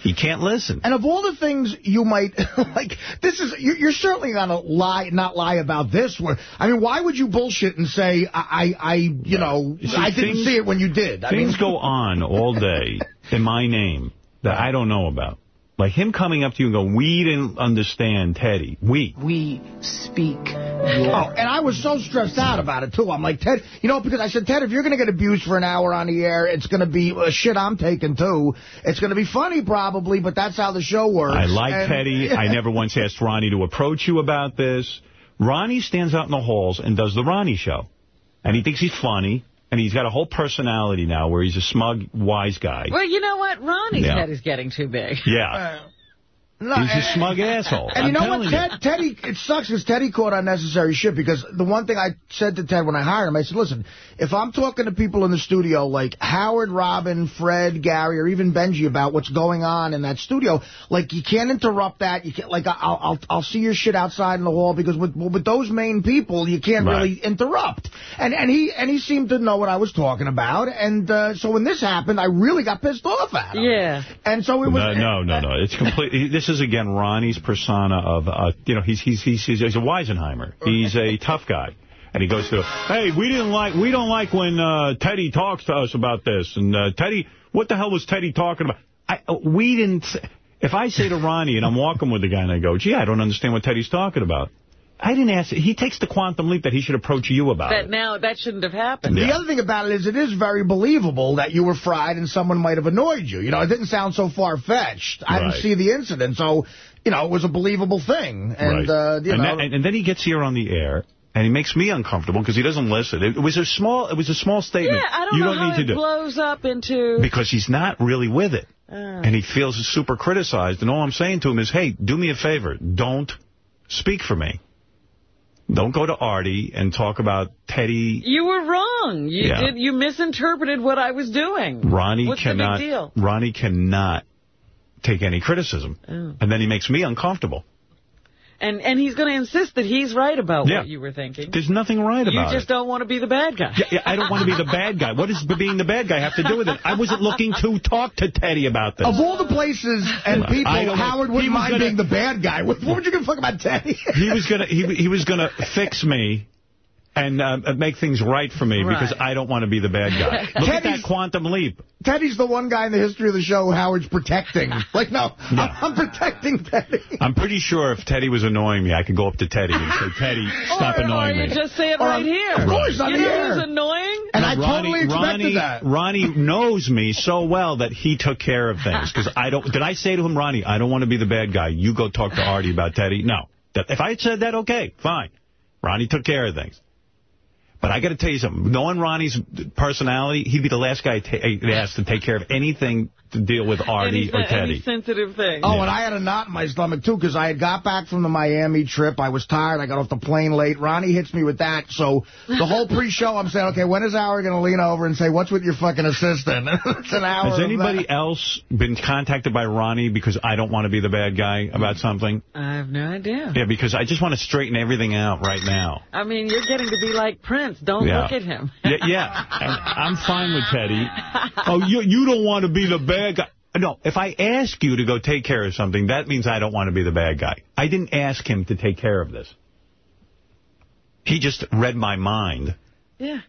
He can't listen. And of all the things you might, like, this is, you're, you're certainly going to lie, not lie about this. Where, I mean, why would you bullshit and say, I, I, I you know, see, I didn't things- see it when you did? I Things mean, go on all day in my name that I don't know about. Like him coming up to you and go, we didn't understand Teddy. We. We speak Oh, and I was so stressed out about it, too. I'm like, Ted, you know, because I said, Ted, if you're going to get abused for an hour on the air, it's going to be uh, shit I'm taking, too. It's going to be funny, probably, but that's how the show works. I like And- Teddy. I never once asked Ronnie to approach you about this. Ronnie stands out in the halls and does the Ronnie show. And he thinks he's funny. And he's got a whole personality now where he's a smug, wise guy. Well, you know what? Ronnie's Yeah. head is getting too big. Yeah. No, He's a smug asshole. And you I'm know what, telling Ted, Teddy, it sucks because Teddy caught unnecessary shit because the one thing I said to Ted when I hired him, I said, listen, if I'm talking to people in the studio like Howard, Robin, Fred, Gary, or even Benji about what's going on in that studio, like you can't interrupt that. You can't, like, I'll, I'll, I'll see your shit outside in the hall because with, with those main people, you can't Right. really interrupt. And, and he, and he seemed to know what I was talking about. And, uh, so when this happened, I really got pissed off at him. Yeah. And so it was. No, no, no, no. It's completely. This is again Ronnie's persona of, uh, you know, he's he's he's he's, he's a Weisenheimer. He's a tough guy, and he goes to, hey, we didn't like, we don't like when uh, Teddy talks to us about this, and uh, Teddy, what the hell was Teddy talking about? I, uh, we didn't. If I say to Ronnie and I'm walking with the guy and I go, gee, I don't understand what Teddy's talking about. I didn't ask. He takes the quantum leap that he should approach you about That it. now, that shouldn't have happened. The other thing about it is it is very believable that you were fried and someone might have annoyed you. You know, it didn't sound so far-fetched. I didn't see the incident, so, you know, it was a believable thing. And, right. uh, you and, know... then, and then he gets here on the air. And he makes me uncomfortable because he doesn't listen. It, was a small. It was a small statement. Yeah, I don't you know don't how need to it do blows up into... because he's not really with it. Oh. and he feels super criticized. And all I'm saying to him is, hey, do me a favor. Don't speak for me. Don't go to Artie and talk about Teddy. You were wrong. You Yeah. did. You misinterpreted what I was doing. Ronnie What's cannot. the big deal? Ronnie cannot take any criticism. Oh. And then he makes me uncomfortable. And and he's going to insist that he's right about Yeah. what you were thinking. There's nothing right about it. you just it. don't want to be the bad guy. Yeah, yeah, I don't want to be the bad guy. What does being the bad guy have to do with it? I wasn't looking to talk to Teddy about this. Of all the places and people, Howard he wouldn't mind gonna- being the bad guy. What, what would you give a fuck about Teddy? he was gonna he he was gonna fix me and uh, make things right for me Right. because I don't want to be the bad guy. Look at that quantum leap. Teddy's the one guy in the history of the show Howard's protecting. Like, no, I'm, I'm protecting Teddy. I'm pretty sure if Teddy was annoying me, I could go up to Teddy and say, Teddy, stop or, annoying or you me. just say it Or right I'm- here. Of course, on you know who's annoying? And I Ronnie, totally expected Ronnie, that. Ronnie knows me so well that he took care of things. Because I don't. Did I say to him, Ronnie, I don't want to be the bad guy. You go talk to Artie about Teddy. No. If I had said that, okay, fine. Ronnie took care of things. But I got to tell you something. Knowing Ronnie's personality, he'd be the last guy ta- ask to take care of anything to deal with Artie any, or any Teddy. sensitive thing. Oh, and I had a knot in my stomach, too, because I had got back from the Miami trip. I was tired. I got off the plane late. Ronnie hits me with that. So the whole pre-show, I'm saying, okay, when is Howard going to lean over and say, what's with your fucking assistant? it's an hour Has anybody that. else been contacted by Ronnie because I don't want to be the bad guy about something? I have no idea. Yeah, because I just want to straighten everything out right now. I mean, you're getting to be like Prince. Don't Yeah. look at him. Yeah, yeah. I'm fine with Teddy. Oh, you you don't want to be the bad guy. No, if I ask you to go take care of something, that means I don't want to be the bad guy. I didn't ask him to take care of this. He just read my mind. Yeah.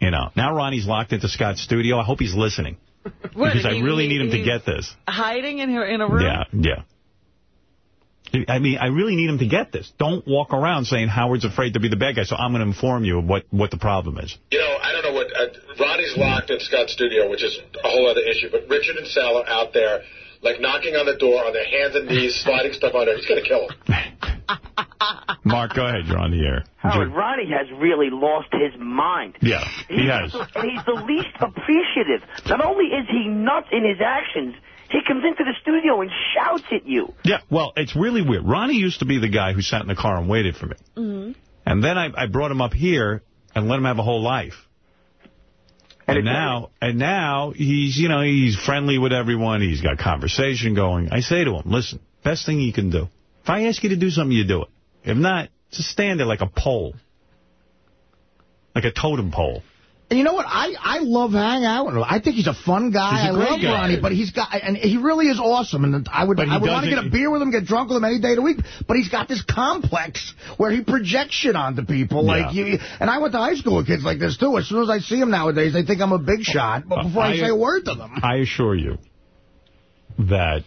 You know, now Ronnie's locked into Scott's studio. I hope he's listening. What, because I really he- need him to get this. Hiding in, her, in a room? Yeah, yeah. I mean, I really need him to get this. Don't walk around saying Howard's afraid to be the bad guy, so I'm going to inform you of what, what the problem is. You know, I don't know what uh, Ronnie's locked in Scott's studio, which is a whole other issue. But Richard and Sal are out there, like knocking on the door on their hands and knees, sliding stuff on there. He's going to kill him. Mark, go ahead. You're on the air. Howard, Ronnie has really lost his mind. Yeah, he has. And he's the least appreciative. Not only is he nuts in his actions, he comes into the studio and shouts at you. Yeah, well, it's really weird. Ronnie used to be the guy who sat in the car and waited for me. Mm-hmm. And then I, I brought him up here and let him have a whole life. And, now, and now he's, you know, he's friendly with everyone. He's got conversation going. I say to him, listen, best thing you can do. If I ask you to do something, you do it. If not, just stand there like a pole. Like a totem pole. And you know what? I, I love hanging out with him. I think he's a fun guy. He's a I love guy. Ronnie, but he's got and he really is awesome. And I would I would want to get a beer with him, get drunk with him any day of the week. But he's got this complex where he projects shit onto people. Like you, and I went to high school with kids like this too. As soon as I see them nowadays, they think I'm a big shot. But before I, I- say a word to them, I assure you that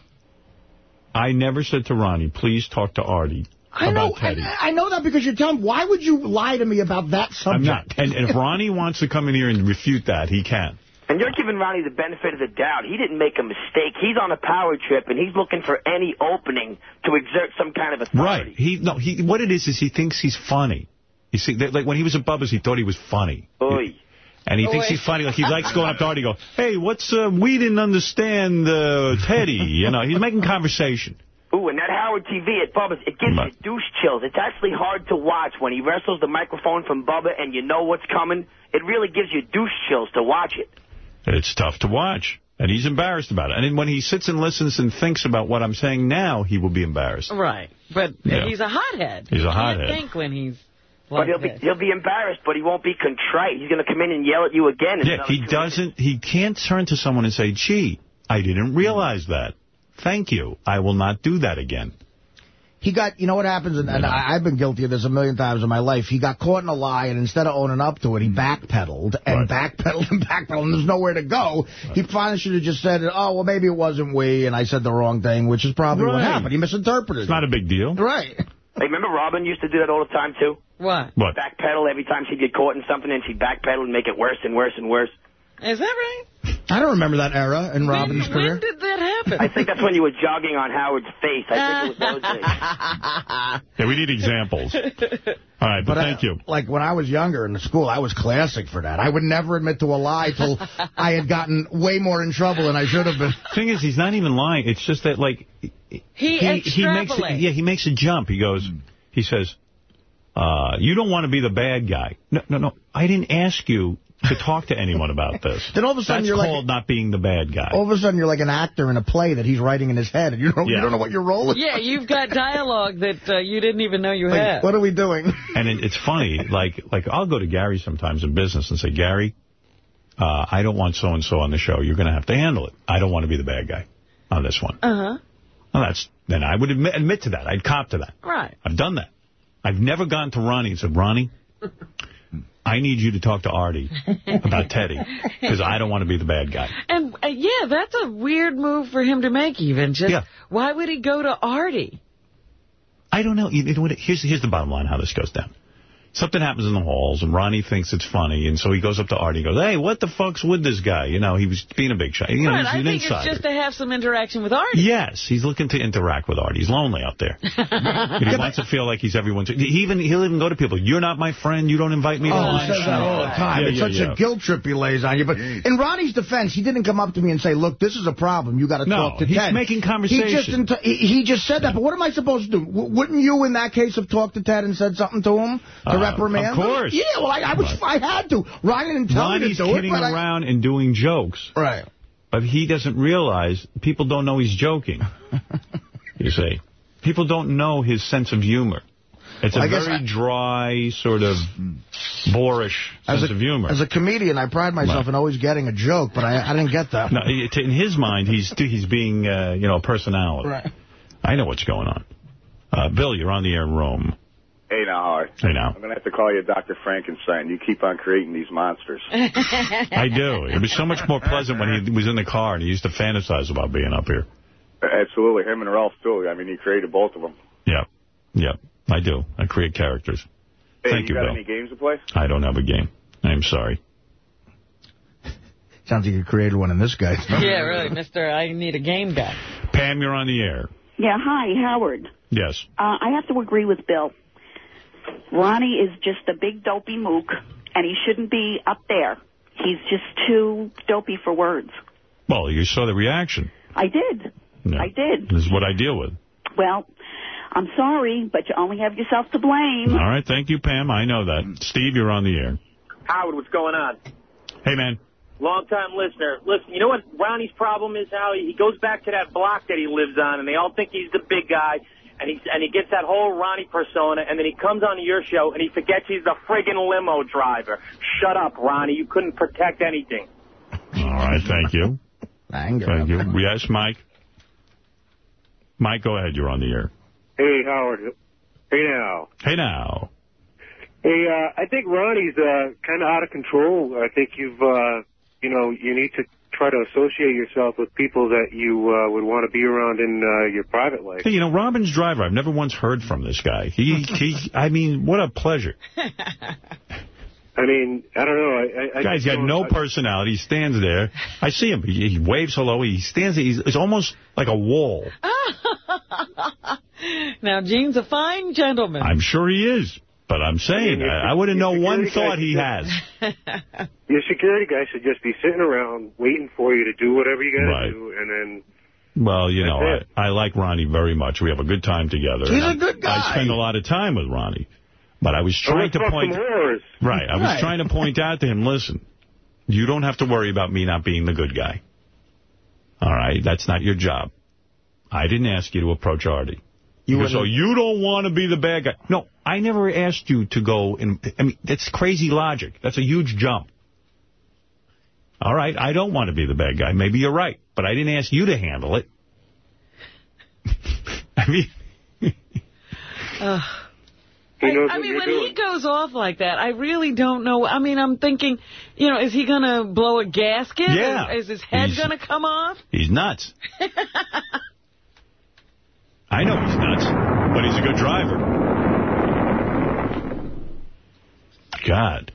I never said to Ronnie, please talk to Artie I know. Teddy. I, I know that because you're telling. Why would you lie to me about that subject? I'm subject? not. And, and if Ronnie wants to come in here and refute that, he can. And you're giving Ronnie the benefit of the doubt. He didn't make a mistake. He's on a power trip, and he's looking for any opening to exert some kind of authority. Right. He no. He what it is is he thinks he's funny. You see, like when he was at Bubba's, he thought he was funny. Oy. And he thinks he's funny. Like he likes going up to Artie and go, hey, what's, uh, we didn't understand uh, Teddy. You know, he's making conversation. Ooh, and that Howard TV at Bubba's, it gives you douche chills. It's actually hard to watch when he wrestles the microphone from Bubba and you know what's coming. It really gives you douche chills to watch it. It's tough to watch. And he's embarrassed about it. And when he sits and listens and thinks about what I'm saying now, he will be embarrassed. Right. But Yeah. he's a hothead. He's a You hothead. can't think when he's But like he'll be he'll be embarrassed, but he won't be contrite. He's going to come in and yell at you again. in Yeah, he doesn't, he can't turn to someone and say, gee, I didn't realize that. Thank you. I will not do that again. He got, you know what happens, and, and I, I've been guilty of this a million times in my life. He got caught in a lie, and instead of owning up to it, he mm. backpedaled and backpedaled and backpedaled, and there's nowhere to go. He finally should have just said, oh, well, maybe it wasn't we, and I said the wrong thing, which is probably what happened. He misinterpreted It's not a big deal. Right. Hey, remember Robin used to do that all the time, too? What? What? Backpedal every time she'd get caught in something, and she'd backpedal and make it worse and worse and worse. Is that right? I don't remember that era in Robin's career. When did that happen? I think that's when you were jogging on Howard's face. I think it was those days. Yeah, we need examples. All right, but, But thank I, you. Like when I was younger in the school, I was classic for that. I would never admit to a lie till I had gotten way more in trouble than I should have been. Thing is, he's not even lying. It's just that, like, He, he makes a, yeah he makes a jump. He goes, he says, uh, "You don't want to be the bad guy." No, no, no. I didn't ask you to talk to anyone about this. Then all of a sudden That's you're like- called not being the bad guy. All of a sudden, you're like an actor in a play that he's writing in his head, and you don't, you don't know what your role is. Yeah, you've got dialogue that uh, you didn't even know you Like, had. what are we doing? And it, it's funny, like, like I'll go to Gary sometimes in business and say, Gary, uh, I don't want so-and-so on the show. You're going to have to handle it. I don't want to be the bad guy on this one. Uh-huh. Well, that's then I would admit, admit to that. I'd cop to that. Right. I've done that. I've never gone to Ronnie and said, Ronnie, I need you to talk to Artie about Teddy because I don't want to be the bad guy. And, uh, yeah, that's a weird move for him to make, even. Just, Yeah. Why would he go to Artie? I don't know. You know what? Here's, here's the bottom line how this goes down. Something happens in the halls, and Ronnie thinks it's funny, and so he goes up to Artie and goes, hey, what the fuck's with this guy? You know, he was being a big shot. You know, right, he's I an think insider. it's just to have some interaction with Artie. Yes, he's looking to interact with Artie. He's lonely out there. And he wants to feel like he's everyone's... He even, he'll even go to people, you're not my friend, you don't invite me to Oh, lunch. he says that all the time. Yeah, it's yeah, such yeah. a guilt trip he lays on you. But in Ronnie's defense, he didn't come up to me and say, look, this is a problem. You got to No, talk to he's Ted. making He just, conversation. didn't he, he just said that. But what am I supposed to do? W wouldn't you, in that case, have talked to Ted and said something to him to Reprimand of course. Yeah, well, I, I was, I had to. Ryan didn't tell Ronnie's me to do kidding it. but I- around and doing jokes. Right. But he doesn't realize, people don't know he's joking. you see. People don't know his sense of humor. It's a I guess very I- dry, sort of boorish As sense a, of humor. as a comedian, I pride myself in always getting a joke, but I, I didn't get that. No, in his mind, he's he's being, uh, you know, a personality. Right. I know what's going on. Uh, Bill, you're on the air in Rome. Hey now, Howard. Hey now. I'm going to have to call you Dr. Frankenstein. You keep on creating these monsters. I do. It was so much more pleasant when he was in the car and he used to fantasize about being up here. Absolutely. Him and Ralph too. I mean, he created both of them. Yep. Yep. I do. I create characters. Hey, Thank you, got Bill. any games to play? I don't have a game. I'm sorry. Sounds like you created one in this guy. yeah, really, mister. I need a game guy. Pam, you're on the air. Yeah, hi, Howard. Yes. Uh, I have to agree with Bill. Ronnie is just a big dopey mook, and he shouldn't be up there. He's just too dopey for words. Well, you saw the reaction. I did. Yeah. I did. This is what I deal with. Well, I'm sorry, but you only have yourself to blame. All right. Thank you, Pam. I know that. Steve, you're on the air. Howard, what's going on? Hey, man. Long-time listener. Listen, you know what Ronnie's problem is, How He goes back to that block that he lives on, and they all think he's the big guy, and he and he gets that whole Ronnie persona, and then he comes on your show, and he forgets he's the friggin' limo driver. Shut up, Ronnie. You couldn't protect anything. All right. Thank you. Anger. Thank you. Yes, Mike. Mike, go ahead. You're on the air. Hey, Howard. Hey, now. Hey, now. Hey, uh, I think Ronnie's uh, kind of out of control. I think you've, uh, you know, you need to try to associate yourself with people that you uh, would want to be around in uh, your private life. Hey, you know, Robin's driver, I've never once heard from this guy. He, he, I mean, what a pleasure. I mean, I don't know. I, I, I Guy's just got no I- personality. He stands there. I see him. He, he waves hello. He stands there. He's, it's almost like a wall. now, Gene's a fine gentleman. I'm sure he is. But I'm saying, I, I wouldn't know one thought he has. Your security guy should just be sitting around waiting for you to do whatever you got to Right. do, and then Well, you know, That's I, I like Ronnie very much. We have a good time together. He's a good guy. I spend a lot of time with Ronnie. But I was oh, trying let's to point... some. Right. I was Right. trying to point out to him, listen, you don't have to worry about me not being the good guy. All right? That's not your job. I didn't ask you to approach Artie. You You goes, so you don't want to be the bad guy. No, I never asked you to go and... I mean, that's crazy logic. That's a huge jump. All right, I don't want to be the bad guy. Maybe you're right. But I didn't ask you to handle it. I mean... Ugh. He I, I mean, when doing. he goes off like that, I really don't know. I mean, I'm thinking, you know, is he going to blow a gasket? Yeah. Is, is his head going to come off? He's nuts. I know he's nuts, but he's a good driver. God.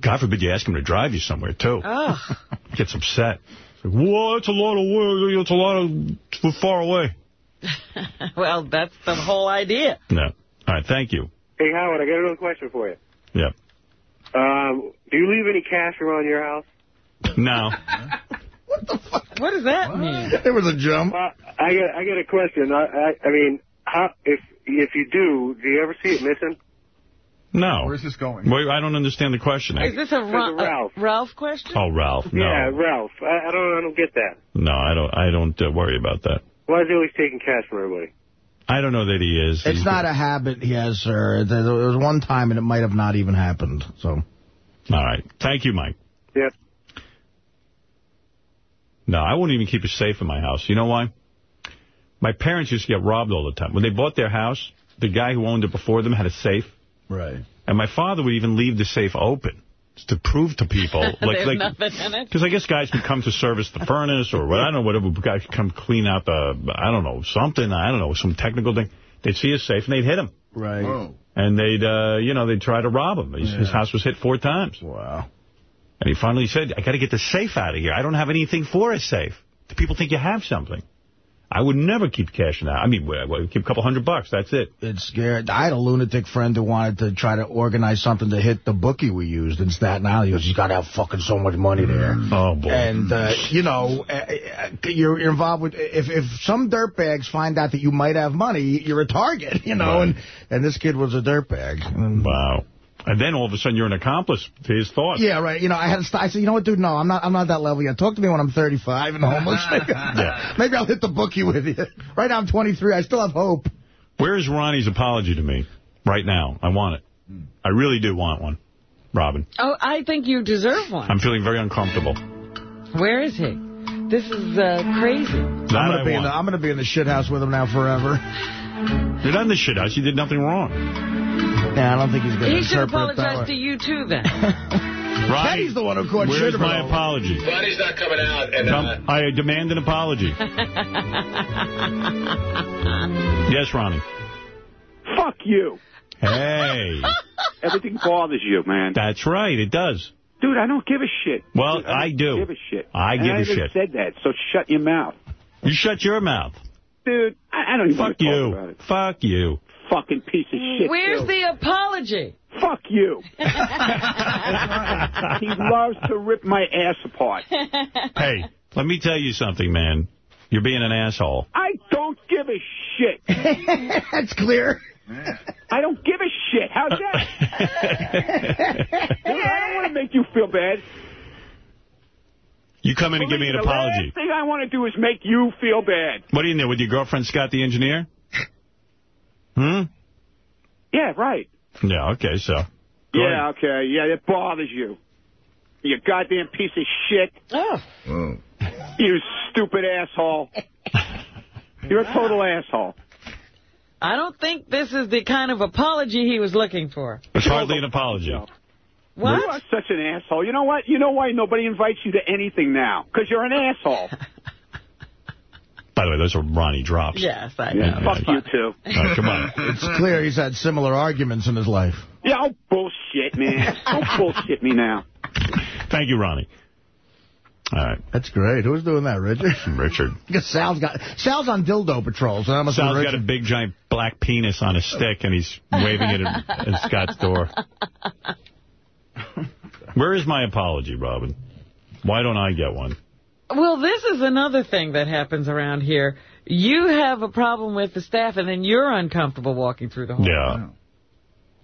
God forbid you ask him to drive you somewhere, too. Ugh. Gets upset. Like, Whoa, that's a lot of work. It's a lot of... We're far away. well, that's the whole idea. No. All right, thank you. Hey, Howard, I got another question for you. Yeah. Um, do you leave any cash around your house? No. What the fuck? What does that mean? There was a jump. Uh, I got I got a question. I I, I mean, how if if you do, do you ever see it missing? No. Where's this going? Wait, I don't understand the question. Is this a, Ra- Ralph. a Ralph question? Oh, Ralph. No. Yeah, Ralph. I, I don't I don't get that. No, I don't I don't uh, worry about that. Why is he always taking cash from everybody? I don't know that he is. It's He's- not a habit he has, sir. There there was one time, and it might have not even happened. So. All right. Thank you, Mike. Yep. No, I wouldn't even keep a safe in my house. You know why? My parents used to get robbed all the time. When they bought their house, the guy who owned it before them had a safe. Right. And my father would even leave the safe open to prove to people. like, There's like, nothing in it. Because I guess guys would come to service the furnace or what, I don't know, whatever, guys could come clean out the, I don't know, something, I don't know, some technical thing. They'd see his safe and they'd hit him. Right. Whoa. And they'd, uh, you know, they'd try to rob him. His, his house was hit four times. Wow. And he finally said, I got to get the safe out of here. I don't have anything for a safe. The people think you have something. I would never keep cash in that. I mean, well, keep a couple hundred bucks. That's it. It's scared. I had a lunatic friend who wanted to try to organize something to hit the bookie we used in Staten Island. He goes, you got to have fucking so much money there. Oh, boy. And, uh, you know, uh, uh, you're, you're involved with, if, if some dirtbags find out that you might have money, you're a target, you know, Right. and, and this kid was a dirtbag. Wow. And then all of a sudden you're an accomplice to his thoughts. Yeah, right. You know, I had to stop. I said, you know what, dude? No, I'm not. I'm not that level yet. Talk to me when I'm 35 and homeless. Maybe, Yeah. maybe I'll hit the bookie with you. Right now I'm 23. I still have hope. Where is Ronnie's apology to me right now? I want it. I really do want one, Robin. Oh, I think you deserve one. I'm feeling very uncomfortable. Where is he? This is uh, crazy. That I'm gonna be in the. I'm gonna be in the shit house with him now forever. You're not in the shit house. You did nothing wrong. Yeah, I don't think he's gonna He should interpret it that apologize to you, too, then. Ronnie, Teddy's the one who caught where's my it. apology? Ronnie's not coming out, and uh, I demand an apology. yes, Ronnie. Fuck you. Hey. Everything bothers you, man. That's right. It does. Dude, I don't give a shit. Well, Dude, I don't do. give a shit. I And give a haven't shit. said that, so shut your mouth. You shut your mouth. Dude, I, I don't even Fuck want to talk you. about it. Fuck you. Fucking piece of shit. Where's too. the apology? Fuck you. he loves to rip my ass apart. Hey, let me tell you something, man. You're being an asshole. I don't give a shit. That's clear. I don't give a shit. How's that? Dude, I don't want to make you feel bad. You come in and give me an the apology. last thing I want to do is make you feel bad. What are you in there with your girlfriend, Scott the engineer? Hmm? Yeah, right. Yeah, okay, so. Go yeah, okay. Yeah, it bothers you. You goddamn piece of shit. Oh. You stupid asshole. You're a total asshole. I don't think this is the kind of apology he was looking for. It's hardly an apology. What? You are such an asshole. You know what? You know why nobody invites you to anything now? Because you're an asshole. By the way, those are Ronnie drops. Yes, I Yeah, know. fuck you, too. All right, come on. It's clear he's had similar arguments in his life. Yeah, oh, bullshit, man. Don't bullshit me now. Thank you, Ronnie. All right. That's great. Who's doing that, Richard? Richard. Because Sal's got Sal's on dildo patrol, so that must Sal's be got a big, giant black penis on a stick, and he's waving it at, at Scott's door. Where is my apology, Robin? Why don't I get one? Well, this is another thing that happens around here. You have a problem with the staff, and then you're uncomfortable walking through the hall. Yeah.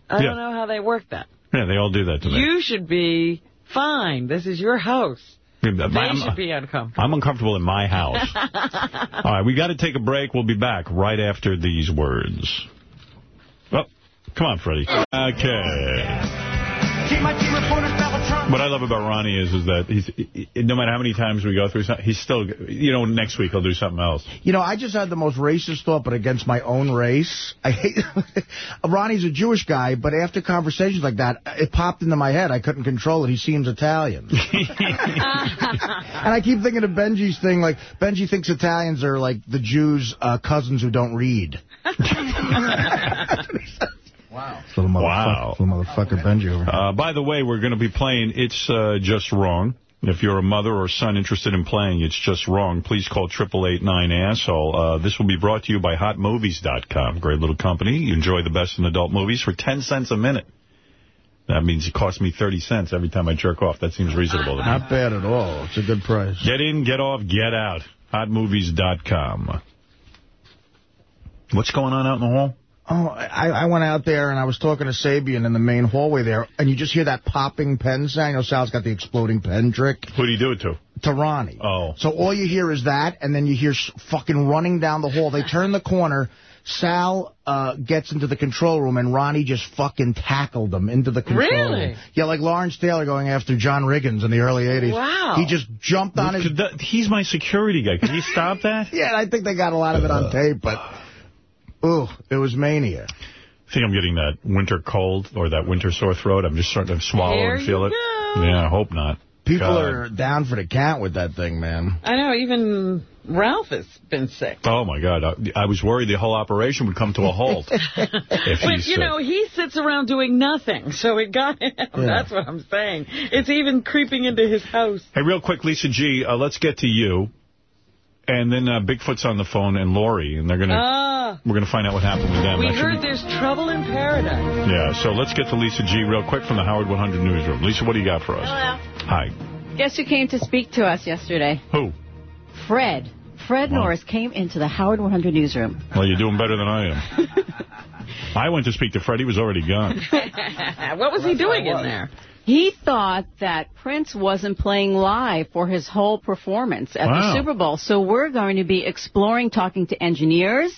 I Yeah. don't know how they work that. Yeah, they all do that to me. You should be fine. This is your house. They I'm, should be uncomfortable. I'm uncomfortable in my house. All right, we got to take a break. We'll be back right after these words. Oh, come on, Freddie. Okay. What I love about Ronnie is is that he's he- no matter how many times we go through something, he's still, you know, next week he'll do something else. You know, I just had the most racist thought, but against my own race. I hate Ronnie's a Jewish guy, but after conversations like that, it popped into my head. I couldn't control it. He seems Italian. and I keep thinking of Benji's thing, like, Benji thinks Italians are like the Jews' uh, cousins who don't read. Wow. Little motherfucker, Wow. little motherfucker Benji over here. Uh, by the way, we're going to be playing It's uh, Just Wrong. If you're a mother or son interested in playing It's Just Wrong, please call 888-9-ASSHOLE. Uh, this will be brought to you by HotMovies.com. Great little company. You enjoy the best in adult movies for 10 cents a minute. That means it costs me 30 cents every time I jerk off. That seems reasonable to me. Not bad at all. It's a good price. Get in, get off, get out. HotMovies.com. What's going on out in the hall? Oh, I, I went out there and I was talking to Sabian in the main hallway there, and you just hear that popping pen sound. You know, Sal's got the exploding pen trick. Who do you do it to? To Ronnie. Oh. So all you hear is that, and then you hear fucking running down the hall. They turn the corner. Sal uh, gets into the control room, and Ronnie just fucking tackled him into the control Really? room. Yeah, like Lawrence Taylor going after John Riggins in the early 80s. Wow. He just jumped on his... Could that- he's my security guy. Could he stop that? Yeah, I think they got a lot of it on tape, but... Ooh, it was mania. I think I'm getting that winter cold or that winter sore throat. I'm just starting to swallow There and feel you it. go. Yeah, I hope not. People God. are down for the count with that thing, man. I know, even Ralph has been sick. Oh, my God. I, I was worried the whole operation would come to a halt. if But, you sick. know, he sits around doing nothing, so it got him. That's what I'm saying. It's even creeping into his house. Hey, real quick, Lisa G., uh, let's get to you. And then uh, Bigfoot's on the phone and Lori, and they're gonna Ah, we're gonna find out what happened with them. we That heard be- there's trouble in paradise. Yeah, so let's get to Lisa G. real quick from the Howard 100 newsroom. Lisa, what do you got for us? Hello. Hi. Guess who came to speak to us yesterday? Who? Fred. Fred Norris came into the Howard 100 newsroom. Well, you're doing better than I am. I went to speak to Fred. He was already gone. what was he doing in there? He thought that Prince wasn't playing live for his whole performance at Wow. the Super Bowl. So we're going to be exploring, talking to engineers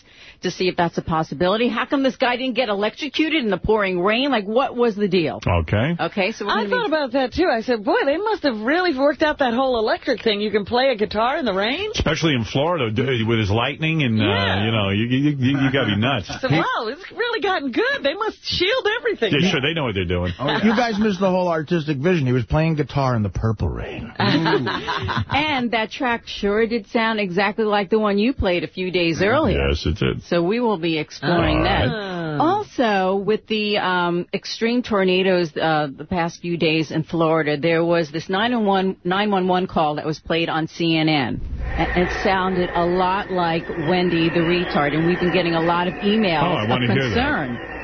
to see if that's a possibility. How come this guy didn't get electrocuted in the pouring rain? Like, what was the deal? Okay. Okay, so I thought about that, too. I said, boy, they must have really worked out that whole electric thing. You can play a guitar in the rain? Especially in Florida with his lightning and, uh, you know, you, you, you, you got to be nuts. I said, wow, it's really gotten good. They must shield everything. Yeah, sure, they know what they're doing. You guys missed the whole artistic vision. He was playing guitar in the Purple Rain. and that track sure did sound exactly like the one you played a few days earlier. Yes, it did. So we will be exploring All that. Also, with the um, extreme tornadoes uh, the past few days in Florida, there was this 911, 911 call that was played on CNN. And it sounded a lot like Wendy the retard, and we've been getting a lot of emails Oh, of concern. To hear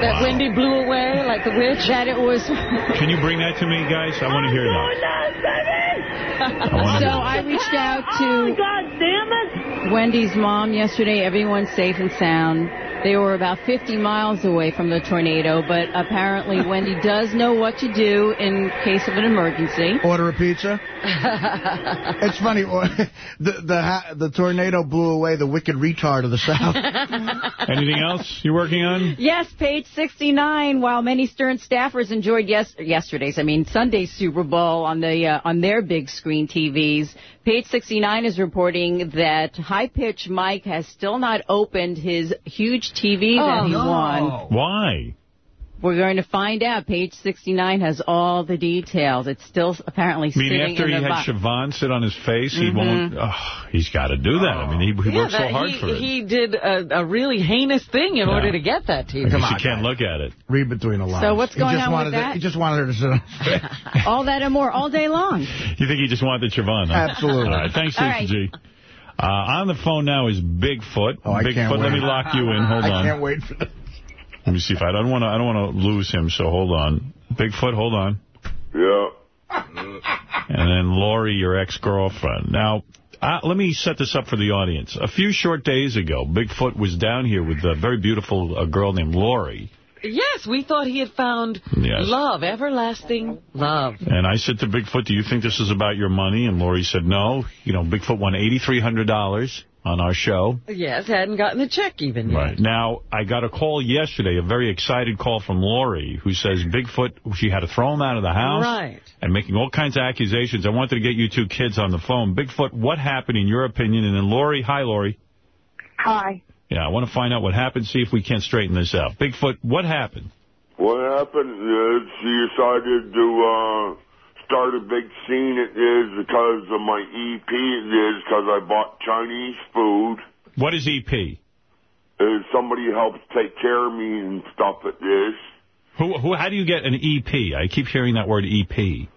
that. concern. That Wendy blew away like the witch? That it was... Can you bring that to me, guys? I want to hear that. wanna so I reached out to oh God damn it! Wendy's mom yesterday. Everyone's safe and sound. They were about 50 miles away from the tornado, but apparently Wendy does know what to do in case of an emergency. Order a pizza? It's funny. The the the tornado blew away the wicked retard of the South. Anything else you're working on? Yes, page 69. While many Stern staffers enjoyed yes- yesterday's, I mean Sunday's Super Bowl on the uh, on their big screen TVs, page 69 is reporting that High Pitch Mike has still not opened his huge TV that Oh, he no. won. Why? We're going to find out. Page 69 has all the details. It's still apparently I mean, sitting after in he the had box. Siobhan sit on his face, he Mhm. won't. Oh, he's got to do that. I mean, he, he Yeah, worked so hard he, for it. He did a, a really heinous thing in order to get that TV. Because you can't look at it. Read between the lines. So what's going just on with wanted that? He just wanted her to sit on his face. all that and more all day long. You think he just wanted Siobhan? Huh? Absolutely. All right, thanks, All Lisa right. G. Uh, on the phone now is Bigfoot. Oh, I Bigfoot, can't let me lock you in. Hold I on. I can't wait for this. Let me see if I, I don't want to. I don't want to lose him. So hold on. Bigfoot, hold on. Yeah. And then Lori, your ex-girlfriend. Now, uh, let me set this up for the audience. A few short days ago, Bigfoot was down here with a very beautiful uh, girl named Lori. Yes, we thought he had found Yes. love, everlasting love. And I said to Bigfoot, do you think this is about your money? And Lori said, no. You know, Bigfoot won $8,300 on our show. Yes, hadn't gotten the check even yet. Right. Now, I got a call yesterday, a very excited call from Lori, who says Bigfoot, she had to throw him out of the house. Right. And making all kinds of accusations. I wanted to get you two kids on the phone. Bigfoot, what happened in your opinion? And then Lori, hi, Lori. Hi. Yeah, I want to find out what happened, see if we can't straighten this out. Bigfoot, what happened? What happened is she decided to uh, start a big scene. It is because of my EP. It is because I bought Chinese food. What is EP? Is somebody helps take care of me and stuff. It is. Who, who, how do you get an EP? I keep hearing that word E EP.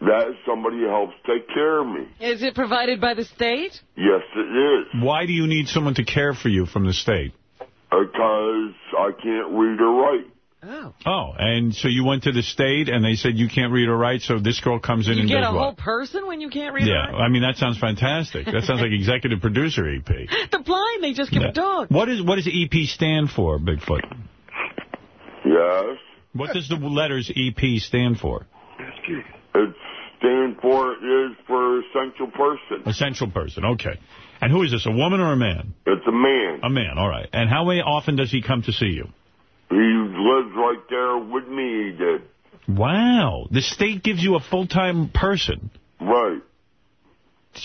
That is somebody who helps take care of me. Is it provided by the state? Yes, it is. Why do you need someone to care for you from the state? Because I can't read or write. Oh. Oh, and so you went to the state and they said you can't read or write, so this girl comes in You and get a whole person when you can't read or Yeah. I mean, that sounds fantastic. That sounds like executive producer EP. The blind, they just give Yeah. a dog. What is what does EP stand for, Bigfoot? Yes. What does the letters EP stand for? It stand for is for essential person. Essential person, okay. And who is this, a woman or a man? It's a man. A man, all right. And how often does he come to see you? He lives right there with me. He did. Wow. The state gives you a full-time person. Right.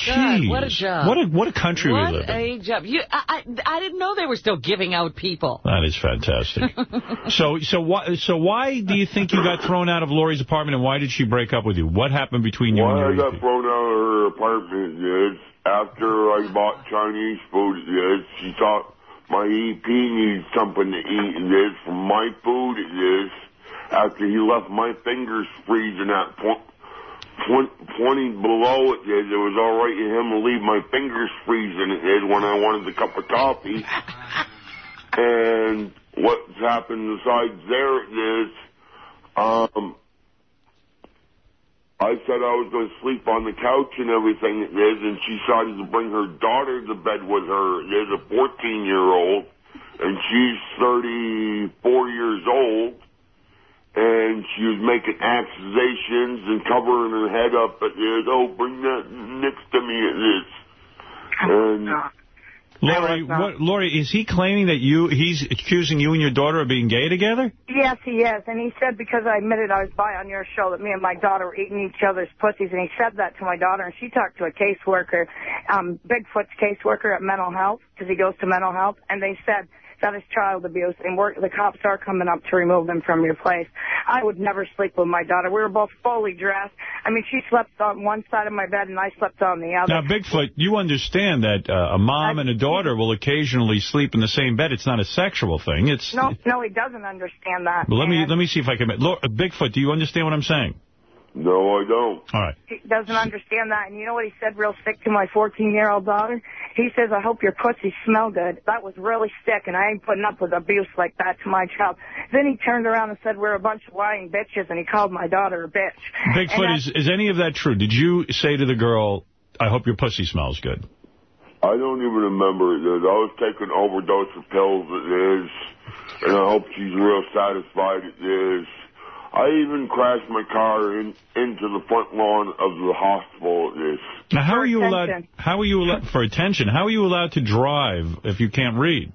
God, what a job. What a, what a country what we live in. a job. You, I, I, I didn't know they were still giving out people. That is fantastic. so so why so why do you think you got thrown out of Lori's apartment and why did she break up with you? What happened between you Why I and your got thrown out of her apartment is after I bought Chinese food is she thought my EP needs something to eat it is from my food it is. After he left my fingers freezing at point, point, 20 below it is it was all right to him to leave. My fingers freezing it is when I wanted a cup of coffee. And what's happened besides there is um I said I was going to sleep on the couch and everything, it is, and she decided to bring her daughter to bed with her. There's a 14-year-old, and she's 34 years old, and she was making accusations and covering her head up. But it is, oh, bring that next to me, it is. Oh, and Lori, what, Lori, is he claiming that you he's accusing you and your daughter of being gay together? Yes, he is. And he said because I admitted I was bi on your show that me and my daughter were eating each other's pussies. And he said that to my daughter. And she talked to a caseworker, um, Bigfoot's caseworker at mental health, because he goes to mental health. And they said that is child abuse. And the cops are coming up to remove them from your place. I would never sleep with my daughter. We were both fully dressed. I mean, she slept on one side of my bed and I slept on the other. Now, Bigfoot, you understand that uh, a mom and a daughter will occasionally sleep in the same bed. It's not a sexual thing. It's. No, no, he doesn't understand that. But let me let me see if I can. Uh, Bigfoot, do you understand what I'm saying? No, I don't. All right. He doesn't understand that. And you know what he said real sick to my 14-year-old daughter? He says, I hope your pussy smell good. That was really sick, and I ain't putting up with abuse like that to my child. Then he turned around and said, we're a bunch of lying bitches, and he called my daughter a bitch. Bigfoot, is is any of that true? Did you say to the girl, "I hope your pussy smells good"? I don't even remember it. is. I was taking overdose of pills, at this, and I hope she's real satisfied, it is. I even crashed my car in, into the front lawn of the hospital, it is. Now, how For are you allowed? How are you allowed for attention? How are you allowed to drive if you can't read?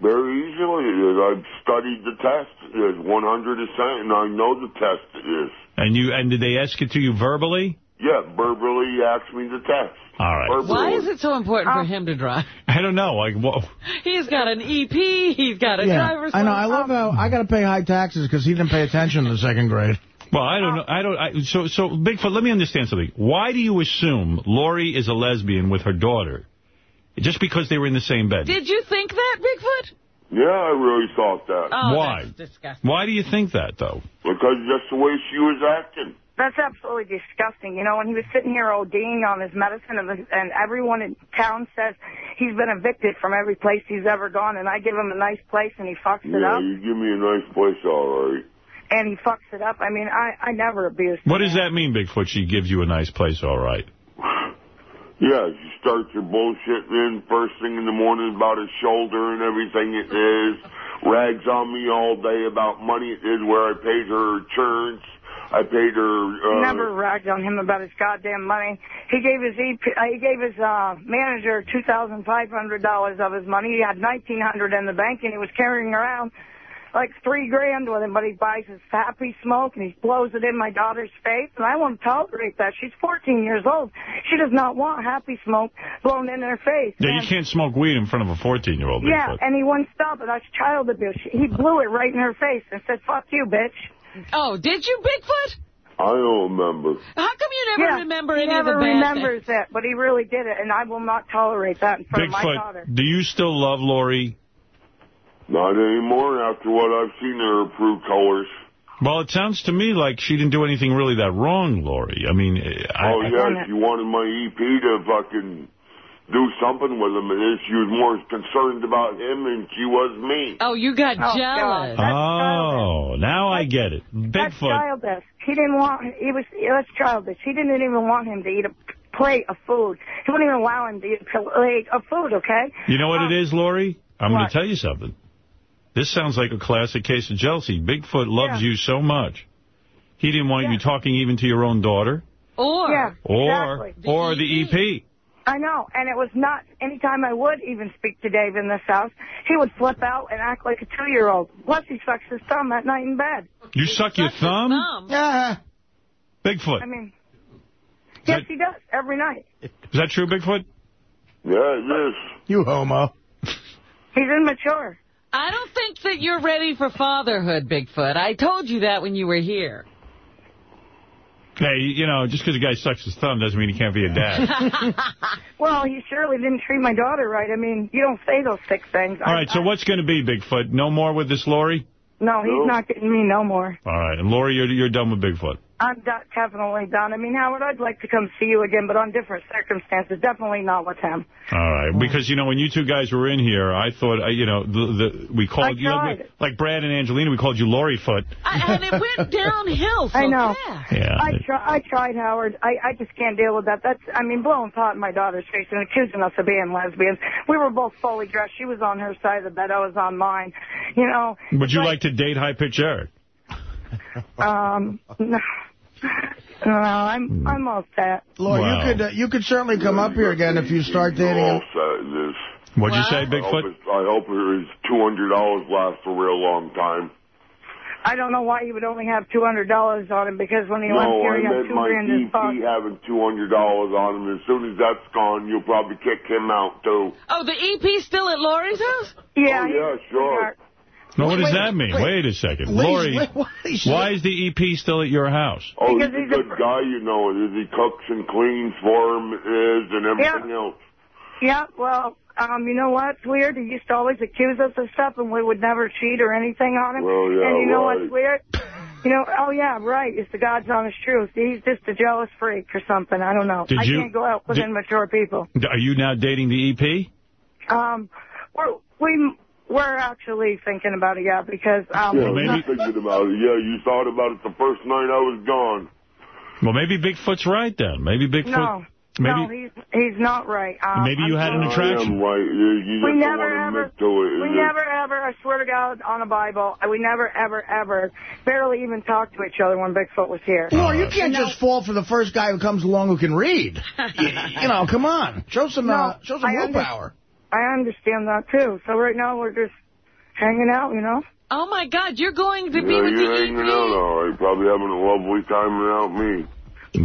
Very easily. I've studied the test, it is, 100%, and I know the test, it is. And you and did they ask it to you verbally? Yeah, verbally he asked me the test. All right. Verbally. Why is it so important Oh. for him to drive? I don't know. Like, whoa. He's got an EP. He's got a Yeah, driver's I know. I license. love how I got to pay high taxes because he didn't pay attention in the second grade. Well, I don't know. I don't. I, so, so Bigfoot. Let me understand something. Why do you assume Lori is a lesbian with her daughter, just because they were in the same bed? Did you think that, Bigfoot? Yeah, I really thought that. Oh, Why? that's disgusting. Why do you think that, though? Because that's the way she was acting. That's absolutely disgusting. You know, when he was sitting here ODing on his medicine, and, and everyone in town says he's been evicted from every place he's ever gone, and I give him a nice place, and he fucks it Yeah, up, you give me a nice place, all right. and he fucks it up. I mean, I, I never abused What does that mean, Bigfoot? She gives you a nice place, all right. Yeah, you start your bullshit then first thing in the morning about his shoulder and everything it is. Rags on me all day about money it is where I paid her insurance. I paid her. Uh, Never ragged on him about his goddamn money. He gave his EP, uh, he gave his uh, manager two thousand five hundred dollars of his money. He had nineteen hundred in the bank, and he was carrying around like three grand with him. But he buys his happy smoke and he blows it in my daughter's face, and I won't tolerate that. She's fourteen years old. She does not want happy smoke blown in her face. Yeah, And- you can't smoke weed in front of a 14-year-old. yeah, Bigfoot. and he wouldn't stop it. That's child abuse. He blew it right in her face and said, fuck you, bitch. Oh, did you, Bigfoot? I don't remember. How come you never Yeah, remember he any never of the bad remembers it, but he really did it, and I will not tolerate that in front of my Bigfoot, daughter. do you still love Lori? Not anymore after what I've seen her approved colors. Well, it sounds to me like she didn't do anything really that wrong, Lori. I mean, I, oh, yeah, she wanted my EP to fucking do something with him, and she was more concerned about him than she was me. Oh, you got Oh, jealous. Oh, now I get it. That's childish. He didn't want, he was, that's childish. He didn't even want him to eat a plate of food. He wouldn't even allow him to eat a plate of food, okay? You know what it um, is, Lori? I'm going to tell you something. This sounds like a classic case of jealousy. Bigfoot loves Yeah. you so much. He didn't want you talking even to your own daughter Or, Yeah, exactly. or exactly. or the EP. I know, and it was not, anytime I would even speak to Dave in this house, he would flip out and act like a two-year-old. Plus, he sucks his thumb at night in bed. You suck your thumb? Yeah. Bigfoot. I mean, yes, he does, every night. Is that true, Bigfoot? Yeah, it is. You homo. He's immature. I don't think that you're ready for fatherhood, Bigfoot. I told you that when you were here. Hey, you know, just because a guy sucks his thumb doesn't mean he can't be a dad. well, he surely didn't treat my daughter right. I mean, you don't say those sick things. All right, so what's going to be, Bigfoot? No more with this Lori? No, he's not getting me no more. All right, and Lori, you're, you're done with Bigfoot. I'm do- definitely done. I mean, Howard, I'd like to come see you again, but on different circumstances. Definitely not with him. All right, because, you know, when you two guys were in here, I thought, uh, you know, the, the we called you, tried. like Brad and Angelina, we called you Lori Foot. I, and it went downhill so I know. fast. Yeah. I, try, I tried, Howard. I, I just can't deal with that. That's, I mean, blowing pot in my daughter's face and accusing us of being lesbians. We were both fully dressed. She was on her side of the bed. I was on mine. You know, Would you like to date High Pitch Eric? um, no, no I'm, I'm all set. Lord, Wow. you could uh, you could certainly come up here again if you start dating All set in this. What'd you say, I hope, Bigfoot? it, I hope his $200 lasts for a real long time. I don't know why you would only have $200 on him because when he left here, he had meant two my grand in his pocket. having $200 on him. As soon as that's gone, you'll probably kick him out, too. Oh, the EP's still at Lori's house? Yeah, oh, yeah, sure. No, what does that mean? wait. Wait, a second. Please, Lori, wait, why is why is the EP still at your house? Oh, Because he's a he's a good guy, you know. it is. He cooks and cleans for him, is, and everything else. Yeah, well, um, you know what's weird? He used to always accuse us of stuff, and we would never cheat or anything on him. Well, yeah, and you know right. what's weird? You know, oh yeah, right. It's the God's honest truth. He's just a jealous freak or something. I don't know. Did I you- can't go out with did- immature people. Are you now dating the EP? Um, we're we we're actually thinking about it, yeah, because um, yeah, maybe- you're thinking about it. Yeah, you thought about it the first night I was gone. Well, maybe Bigfoot's right then. Maybe Bigfoot. no, maybe no, he's he's not right. Um, maybe you had an I'm- attraction. I am right. You, you We never don't want to ever, it. we is it? never ever, I swear to God, on a Bible, we never ever ever, barely even talked to each other when Bigfoot was here. Lord, you can't just fall for the first guy who comes along who can read. you, you know, come on. Show some, uh, show some I under- willpower. I understand that too. So right now we're just hanging out, you know. Oh, my God, you're going to be Yeah, with you're the hanging EP? out all right. Probably having a lovely time without me.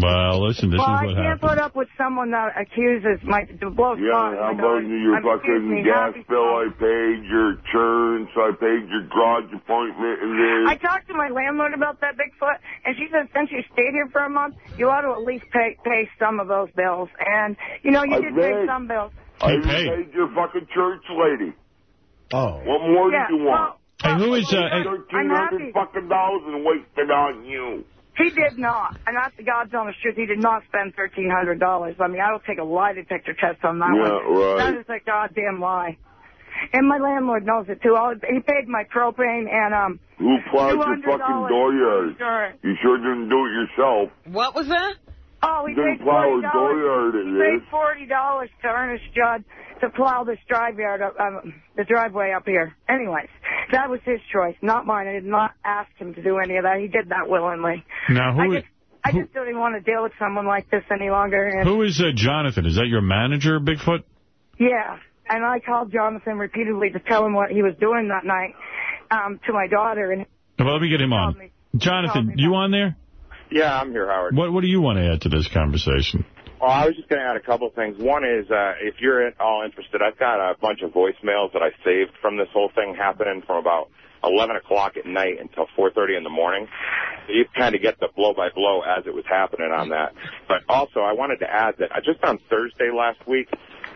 Well, listen, this well, is I what can't happened. put up with someone that accuses my to blow Yeah, spot. how my about daughter. your I've me fucking gas happy- bill I paid, your insurance, I paid your garage appointment, and then... I talked to my landlord about that Bigfoot, and she said since you stayed here for a month, you ought to at least pay pay some of those bills. And you know, you I did pay paid. some bills. I Hey, even paid. paid your fucking church lady. Oh. What more Yeah, do you want? Hey, who is, uh, hey, Thirteen happy. hundred fucking dollars and wasted on you. He did not, and that's the God's honest truth. He did not spend thirteen hundred dollars. I mean, I will take a lie detector test on that Yeah, one. right. That is a goddamn lie. And my landlord knows it too. All- He paid my propane and um. Who plowed your $200 fucking dooryard? Sure. You sure didn't do it yourself. What was that? Oh, he Didn't paid $40. He paid forty dollars to Ernest Judd to plow this drive yard, up, um, the driveway up here. Anyways, That was his choice, not mine. I did not ask him to do any of that. He did that willingly. Now, I who just, I just don't even want to deal with someone like this any longer. And who is uh, Jonathan? Is that your manager, Bigfoot? Yeah, and I called Jonathan repeatedly to tell him what he was doing that night um, to my daughter. And Well, let me get him on. Jonathan, you on there? Yeah, I'm here, Howard. What What do you want to add to this conversation? Oh, I was just going to add a couple of things. One is, uh, if you're at all interested, I've got a bunch of voicemails that I saved from this whole thing happening from about 11 o'clock at night until 4.30 in the morning. So you kind of get the blow-by-blow as it was happening on that. But also, I wanted to add that uh, just on Thursday last week,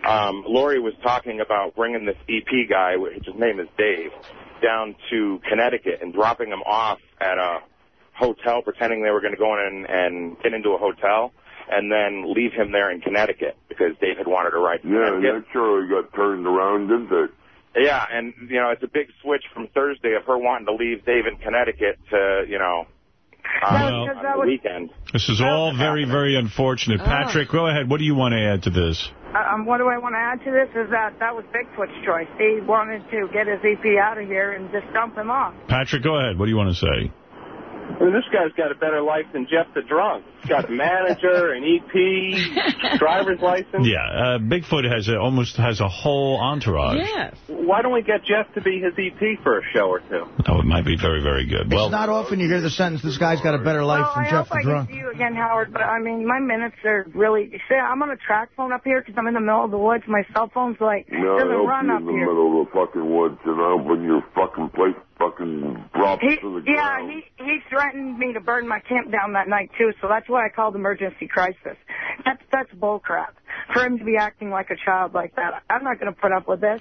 um, Lori was talking about bringing this EP guy, which his name is Dave, down to Connecticut and dropping him off at a hotel, pretending they were going to go in and, and get into a hotel, and then leave him there in Connecticut because Dave had wanted to ride to Yeah, Connecticut. that surely got turned around, didn't it? Yeah, and, you know, it's a big switch from Thursday of her wanting to leave Dave in Connecticut to, you know, on, Well- on the weekend. This is all very, very unfortunate. Oh. Patrick, go ahead. What do you want to add to this? um, what do I want to add to this is that that was Bigfoot's choice. He wanted to get his EP out of here and just dump him off. Patrick, go ahead. What do you want to say? I mean, this guy's got a better life than Jeff the Drunk. He's got a manager, an EP, driver's license. Yeah, uh, Bigfoot has a, almost has a whole entourage. Yes. Why don't we get Jeff to be his EP for a show or two? Oh, it might be very, very good. Well, it's not often you hear the sentence, this guy's got a better life well, than I Jeff hope the I Drunk. get to you again, Howard, but I mean, my minutes are really... See, I'm on a track phone up here because I'm in the middle of the woods. My cell phone's like, No, I doesn't hope run you're up in the here. middle of the fucking woods and I open your fucking place fucking drops He, to the yeah, he he threatened me to burn my camp down that night too, so that's why I called emergency crisis. That's that's bullcrap. For him to be acting like a child like that, I'm not going to put up with this.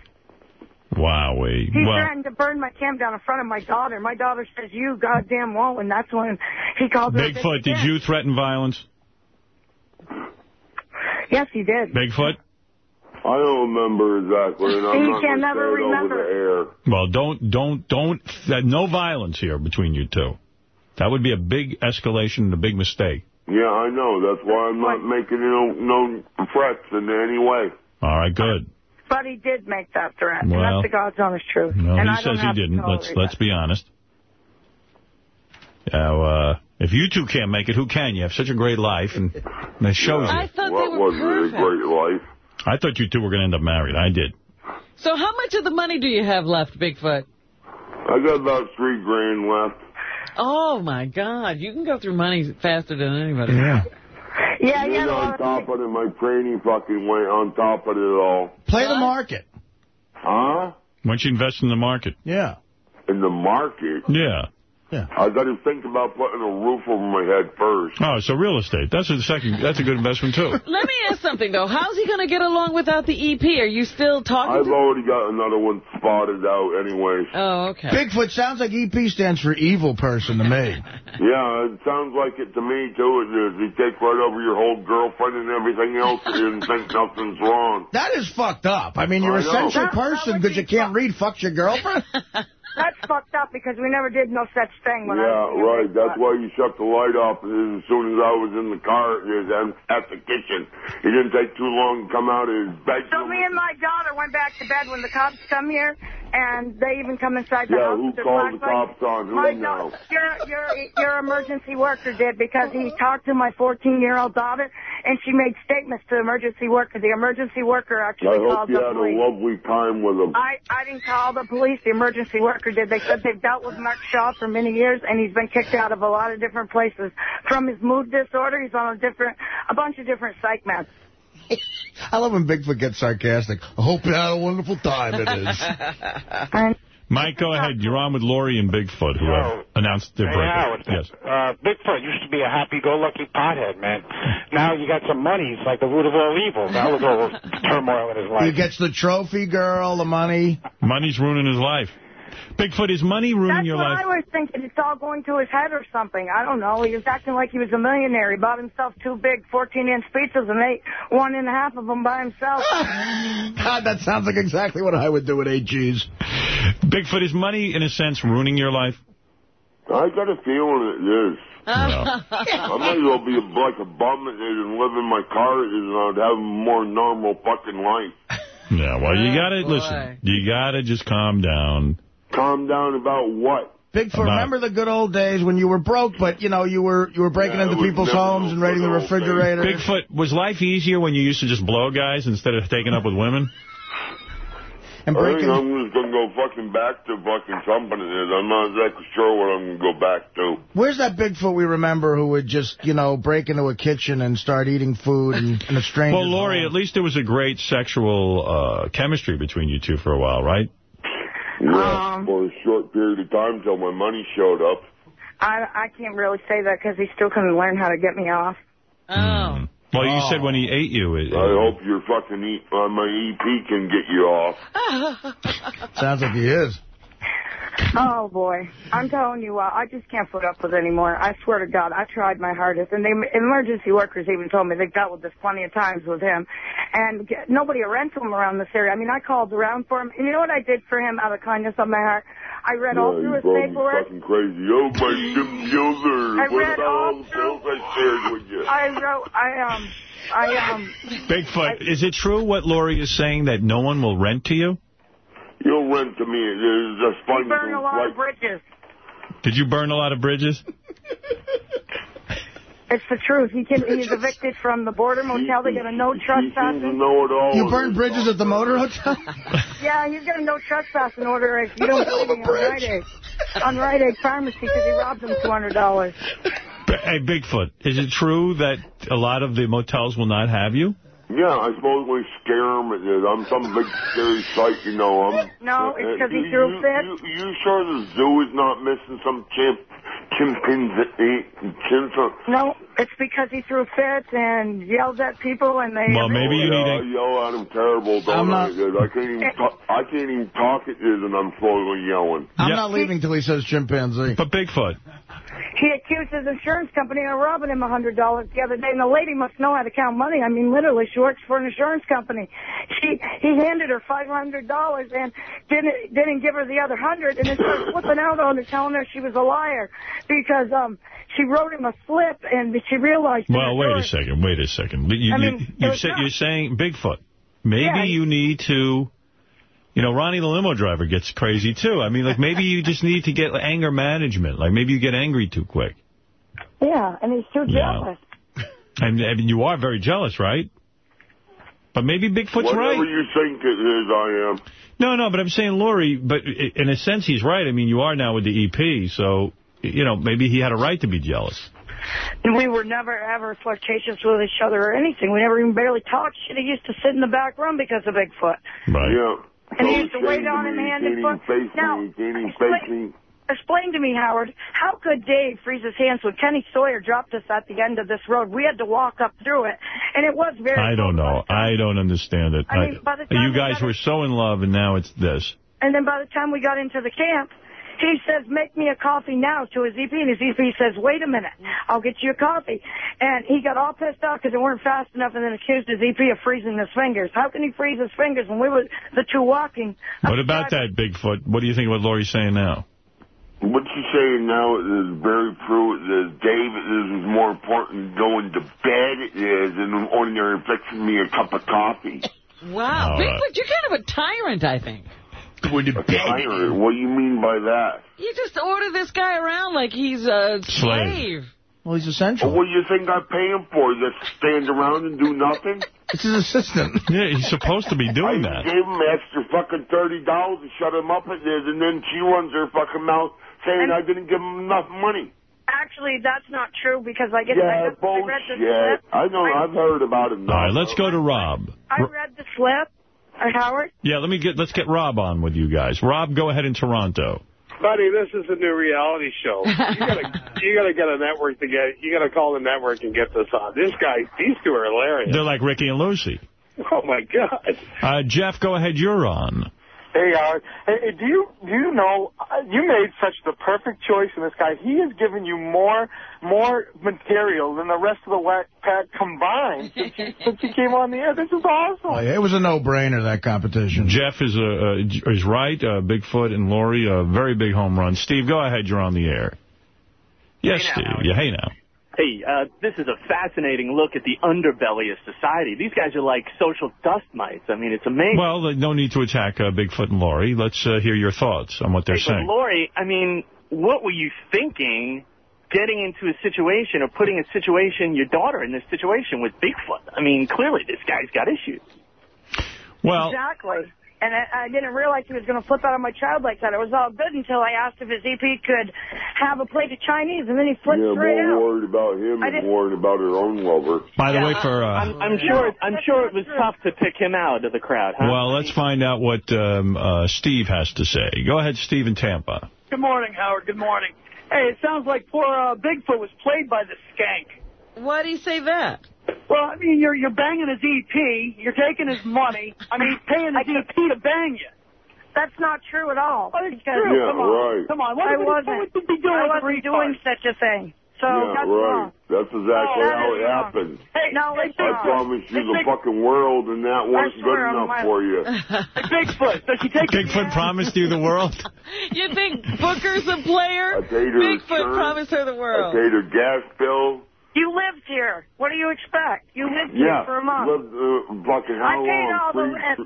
wowee. He Well, threatened to burn my camp down in front of my daughter. My daughter says, "You goddamn won't," and that's when he called her. a bitch Bigfoot, did you threaten violence? Yes, he did. Bigfoot? I don't remember exactly, and I'm He not can never remember. Well, don't, don't, don't, uh, no violence here between you two. That would be a big escalation and a big mistake. Yeah, I know. That's why I'm not making no, no threats in any way. All right, good. But he did make that threat, and Well, that's the God's honest truth. No, and he I says he didn't. Let's tolerate let's that. be honest. Now, uh, if you two can't make it, who can? You have such a great life, and and it shows I you. thought What they were was it a great life? I thought you two were going to end up married. I did. So how much of the money do you have left, Bigfoot? I got about three grand left. Oh, my God. You can go through money faster than anybody. Yeah. Yeah, and yeah. on top of it, my training fucking went on top of it all. Play the market. Huh? Why don't you invest in the market? Yeah. In the market? Yeah. Yeah. I got to think about putting a roof over my head first. Oh, so real estate. That's a second. That's a good investment too. Let me ask something, though. How's he going to get along without the EP? Are you still talking I've to already got another one spotted out anyway. Oh, okay. Bigfoot sounds like EP stands for evil person to me. Yeah, it sounds like it to me, too. It is. He takes right over your whole girlfriend and everything else and think nothing's wrong. That is fucked up. I mean, you're I a know. sensitive That- that person because you can't read fucks your girlfriend. That's fucked up because we never did no such thing when I Yeah, was right. That's why you shut the light off as soon as I was in the car and at the kitchen. He didn't take too long to come out of his bedroom. So me and my daughter went back to bed when the cops come here, and they even come inside the Yeah, house. who called the flashlights. cops on? Who My now? your, your, your emergency worker did because he oh. talked to my 14-year-old daughter, and she made statements to the emergency worker. The emergency worker actually called the police. I hope you the had a lovely time with him. I, I didn't call the police. The emergency worker did. They said they've dealt with Mark Shaw for many years, and he's been kicked out of a lot of different places. From his mood disorder, he's on a different, a bunch of different psych meds. I love when Bigfoot gets sarcastic. I hope you had a wonderful time, it is. Mike, go ahead. You're on with Lori and Bigfoot, who have announced their Hey, breakup. Howard. Yes. Uh, Bigfoot used to be a happy-go-lucky pothead, man. Now you got some money. He's like the root of all evil. That was all turmoil in his life. He gets the trophy girl, the money. Money's ruining his life. Bigfoot, is money ruining That's your what life? I was thinking. It's all going to his head or something. I don't know. He was acting like he was a millionaire. He bought himself two big 14-inch pizzas and ate one and a half of them by himself. God, that sounds like exactly what I would do with eight G's. Bigfoot, is money, in a sense, ruining your life? I got a feeling it is. I might as well be a, like a bum and live in my car and I'd have a more normal fucking life. Yeah, well, you Oh, got to, boy. listen, you got to just calm down. Calm down about what? Bigfoot, remember the good old days when you were broke, but, you know, you were you were breaking Yeah, into people's homes and raiding the refrigerator. Bigfoot, was life easier when you used to just blow guys instead of taking up with women? And I think breaking... I'm just going to go fucking back to fucking something. I'm not exactly sure what I'm going to go back to. Where's that Bigfoot we remember who would just, you know, break into a kitchen and start eating food and, in a stranger's Well, Lori, home? at least there was a great sexual uh, chemistry between you two for a while, right? Yeah, for a short period of time till my money showed up. I, I can't really say that because he still couldn't learn how to get me off. Oh. Well, you said when he ate you. It, I hope your fucking e uh, my EP can get you off. Sounds like he is. Oh, boy. I'm telling you, uh, I just can't put up with it anymore. I swear to God, I tried my hardest. And the emergency workers even told me they've dealt with this plenty of times with him. And get, nobody will rent to him around this area. I mean, I called around for him. And you know what I did for him out of kindness of my heart? I read all through you his probably paperwork. fucking crazy. Oh, my computer. I What read about all all the bills I shared with you? I wrote, I, um, I, um, Bigfoot, is it true what Lori is saying that no one will rent to you? You'll rent to me. It's just fun. burned a lot of bridges. Did you burn a lot of bridges? It's the truth. He can, he's evicted from the border motel. They got a no trespassing. know it all. You burned bridges at the motor hotel? Yeah, he's got a no trespassing order if you don't believe me on Rite Aid. On Rite Aid Pharmacy because he robbed him $200. Hey, Bigfoot, is it true that a lot of the motels will not have you? Yeah, I suppose we scare them. I'm some big scary sight, you know. I'm, No, it's uh, 'cause he you- threw you, fit. You, you sure the zoo is not missing some chimp, chimpanzee, chimp? No, it's because he threw fits and yelled at people and they... Well, maybe you yeah, need to yell at him terrible, don't I'm I? not- I can't even talk, I can't even talk at this, and I'm slowly yelling. I'm not leaving till he says chimpanzee. But Bigfoot. He accused his insurance company of robbing him a $100 the other day, and the lady must know how to count money. I mean, literally, she works for an insurance company. She He handed her $500 and didn't didn't give her the other 100 and then started flipping out on her, telling her she was a liar because um she wrote him a slip, and she realized... Well, wait a second. Wait a second. You, I you, mean, you it was say, not- you're saying Bigfoot. Maybe Yeah. you need to... You know, Ronnie the limo driver gets crazy, too. I mean, like, maybe you just need to get anger management. Like, maybe you get angry too quick. Yeah, and he's too Yeah. jealous. And, and you are very jealous, right? But maybe Bigfoot's right. Whatever you think it is, I am. No, no, but I'm saying, Lori, but in a sense, he's right. I mean, you are now with the EP, so, you know, maybe he had a right to be jealous. And we were never, ever flirtatious with each other or anything. We never even barely talked. Shit, he used to sit in the back room because of Bigfoot. Right. Yeah. And he used to wait on him me, hand he and can't foot. face Now, me, he can't even me. Explain to me, Howard, how could Dave freeze his hands when Kenny Sawyer dropped us at the end of this road? We had to walk up through it, and it was very... I don't know. I don't understand it. I mean, by the time you guys were so in love, and now it's this. And then by the time we got into the camp, he says, make me a coffee now to his EP. And his EP says, wait a minute, I'll get you a coffee. And he got all pissed off because it weren't fast enough and then accused his EP of freezing his fingers. How can he freeze his fingers when we were the two walking? What about that, Bigfoot? What do you think of what Lori's saying now? What she's saying now is very true. It is, Dave, this is more important than going to bed it is than ordinary fixing me a cup of coffee. Wow. All Bigfoot, you're kind of a tyrant, I think. Going to bed. What do you mean by that? You just order this guy around like he's a slave. Well, he's essential. What do you think I pay him for? Just stand around and do nothing? It's his assistant. Yeah, he's supposed to be doing I that. I gave him extra fucking $30 to shut him up at this, and then she runs her fucking mouth saying I didn't give him enough money. Actually, that's not true because I get Yeah, I, just, I read the bullshit. slip. I know, I've heard about it All now. right, let's go to Rob. I read the slip. Uh, Howard? Yeah, let me get let's get Rob on with you guys. Rob, go ahead in Toronto. Buddy, this is a new reality show. You gotta, you gotta get a network to get. You gotta call the network and get this on. This guy, these two are hilarious. They're like Ricky and Lucy. Oh my God. Uh, Jeff, go ahead. You're on. Hey, Howard. Hey, hey, do you do you know uh, you made such the perfect choice in this guy? He has given you more more material than the rest of the Whack Pack combined since you, since you came on the air. This is awesome. Oh, yeah, it was a no-brainer, that competition. Jeff is uh, uh, is right. Uh, Bigfoot and Lori, a very big home run. Steve, go ahead. You're on the air. Yes, Steve. Yeah, hey now. Hey, uh, this is a fascinating look at the underbelly of society. These guys are like social dust mites. I mean, it's amazing. Well, uh, no need to attack uh, Bigfoot and Lori. Let's uh, hear your thoughts on what they're Hey, but saying. Lori, I mean, what were you thinking getting into a situation or putting a situation, your daughter in this situation with Bigfoot? I mean, clearly this guy's got issues. Well, Exactly. And I, I didn't realize he was going to flip out on my child like that. It was all good until I asked if his EP could have a plate of Chinese, and then he flipped Yeah, straight more out. worried about him I and worried about her own lover. By the way, for uh, I'm, I'm sure. I'm sure it was tough to pick him out of the crowd. Huh? well, let's find out what um, uh, Steve has to say. Go ahead, Steve in Tampa. Good morning, Howard. Good morning. Hey, it sounds like poor uh, Bigfoot was played by the skank. Why'd he say that? Well, I mean, you're you're banging his EP, you're taking his money, I mean, he's paying his EP to bang you. That's not true at all. it's Because- true. Yeah, Come on. right. Come on. What I what wasn't. would you be doing I with a wasn't doing retard? such a thing. So yeah, that's right. wrong. That's exactly that how is it wrong. happened. Hey, No, it's I not. promise you Hey, the Big- fucking world, and that wasn't good enough my- for you. Hey, Bigfoot, does she take Bigfoot promised you the world. You think Booker's a player? I paid Bigfoot insurance. promised her the I world. paid her gas bill. You lived here. What do you expect? You lived Yeah, here for a month. lived uh, fucking I paid long? all the rent.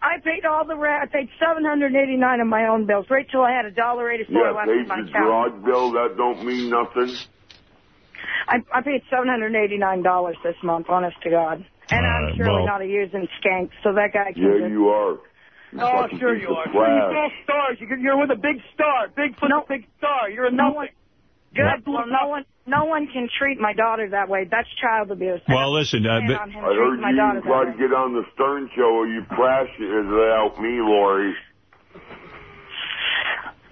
I paid all the rent. I paid $789 of my own bills. Rachel, I had a dollar eighty four Yeah, left in paid my your account. garage bill. That don't mean nothing. I, I paid seven hundred eighty nine dollars this month. Honest to God. And All I'm right, surely well- not a using skank, so that guy can. Yeah, just- you are. You Oh, sure you are. Sure, you're all stars. You're, you're with a big star. Bigfoot's a big star. You're a No nothing. one. Good. Well, no one, no one can treat my daughter that way. That's child abuse. Well, listen, uh, but- I heard my you try to way. get on the Stern Show, or you crashed it without me, Lori.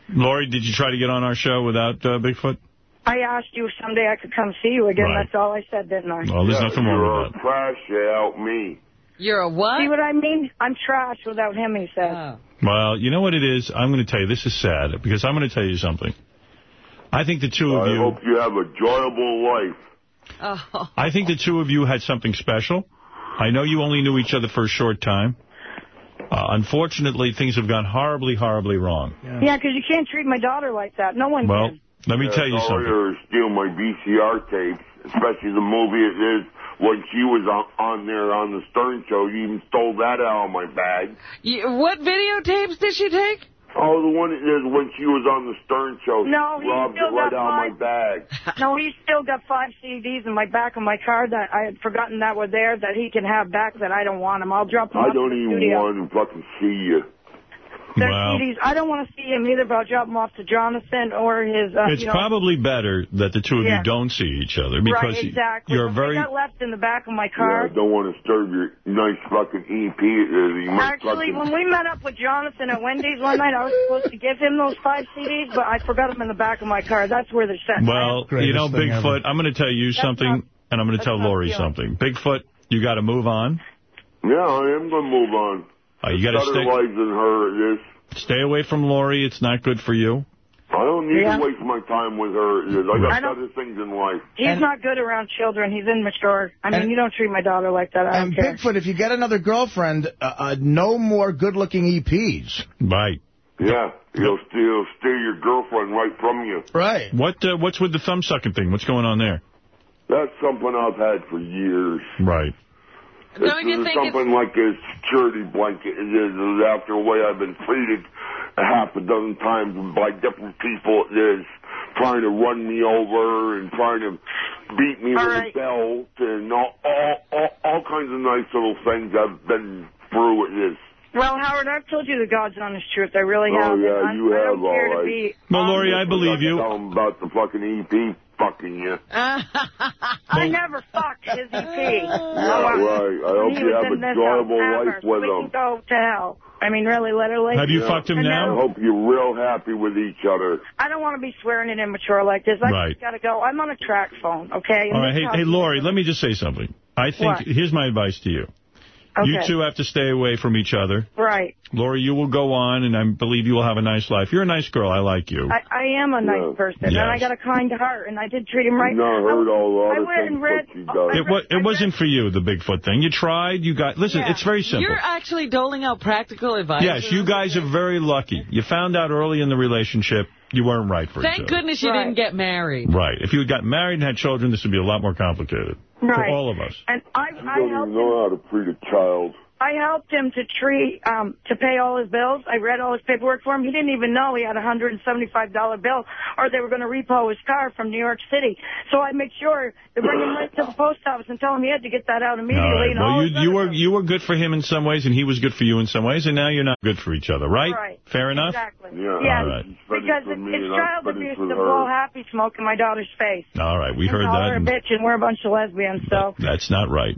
Lori, did you try to get on our show without uh, Bigfoot? I asked you if someday I could come see you again. Right. That's all I said, didn't I? Well, there's yeah, nothing you're wrong with a trash without me. You're a what? See what I mean? I'm trash without him, he said. Oh. Well, you know what it is? I'm going to tell you, this is sad, because I'm going to tell you something. I think the two of I you, I hope you have a enjoyable life. Oh. I think the two of you had something special. I know you only knew each other for a short time. Uh, unfortunately, things have gone horribly, horribly wrong. Yeah, because you can't treat my daughter like that. No one Well, can. let me Yeah, tell you something. Or steal my VCR tapes, especially the movie it is when she was on, on there on the Stern Show. You even stole that out of my bag. You, what videotapes did she take? Oh, the one is when she was on the Stern Show. No, he robbed still it right got out of my bag. No, he's still got five CDs in my back of my car that I had forgotten that were there that he can have back that I don't want him. I'll drop them I don't the even studio. want to fucking see you. They're Well, CDs. I don't want to see him either, but I'll drop them off to Jonathan or his, uh, it's you know. probably better that the two of Yeah. you don't see each other because right, exactly. you're If very... They got left in the back of my car. Yeah, car. I don't want to disturb your nice fucking EP. Uh, Actually, fucking... when we met up with Jonathan at Wendy's one night, I was supposed to give him those five CDs, but I forgot them in the back of my car. That's where they're set. Well, you know, Greatest thing Bigfoot, I'm going to tell you That's something, not- and I'm going to tell Lori something. Bigfoot, you got to move on. Yeah, I am going to move on. Uh, you got to stay, lives than her, it is. stay away from Lori. It's not good for you. I don't need Yeah. to waste my time with her. I got I other things in life. He's And- not good around children. He's immature. I mean, And- you don't treat my daughter like that. I don't And care. Bigfoot, if you get another girlfriend, uh, uh, no more good-looking EPs. Right. Yeah, he'll steal, steal your girlfriend right from you. Right. What uh, What's with the thumb sucking thing? What's going on there? That's something I've had for years. Right. It's Don't you it's think something like a security blanket. It is after the way I've been treated a half a dozen times by different people. It is trying to run me over and trying to beat me All with right. a belt and all, all, all, all kinds of nice little things I've been through. It is. Well, Howard, I've told you the God's honest truth. I really have. Oh, yeah, and I, you I have, don't care all to right. be. Well, Lori, I believe you. Tell him about the fucking EP fucking you. I never fucked his EP. Yeah, right. I hope you have in this enjoyable house life ever. with we him. can go to hell. I mean, really, literally. Have you fucked him And now? I hope you're real happy with each other. I don't want to be swearing and immature like this. I Right. just got to go. I'm on a track phone, okay? All right. Hey, hey, Lori, let me just say something. I think, What? here's my advice to you. You two have to stay away from each other. Right. Lori, you will go on, and I believe you will have a nice life. You're a nice girl. I like you. I, I am a nice Yeah. person, and I got a kind heart, and I did treat him right. You not heard all the I other went things and read. that she does. I It, wa it wasn't for you, the Bigfoot thing. You tried. You got. Listen, Yeah. it's very simple. You're actually doling out practical advice. Yes, you guys are very lucky. You found out early in the relationship. You weren't right for each Thank goodness you didn't get married. Right. If you had got married and had children, this would be a lot more complicated. For all of us. And I, You I don't helped even know how to treat a child. I helped him to treat um to pay all his bills. I read all his paperwork for him. He didn't even know he had a hundred and seventy five dollar bill or they were gonna repo his car from New York City. So I make sure to bring him right to the post office and tell him he had to get that out immediately All right. and Well, his you, you were you were good for him in some ways, and he was good for you in some ways, and now you're not good for each other, right? Right. Fair enough? Exactly. Yeah. Yeah, All right. because for it's, me it's child abuse to blow happy smoke in my daughter's face. All right. We and heard call her a and bitch and we're a bunch of lesbians, so That's not right.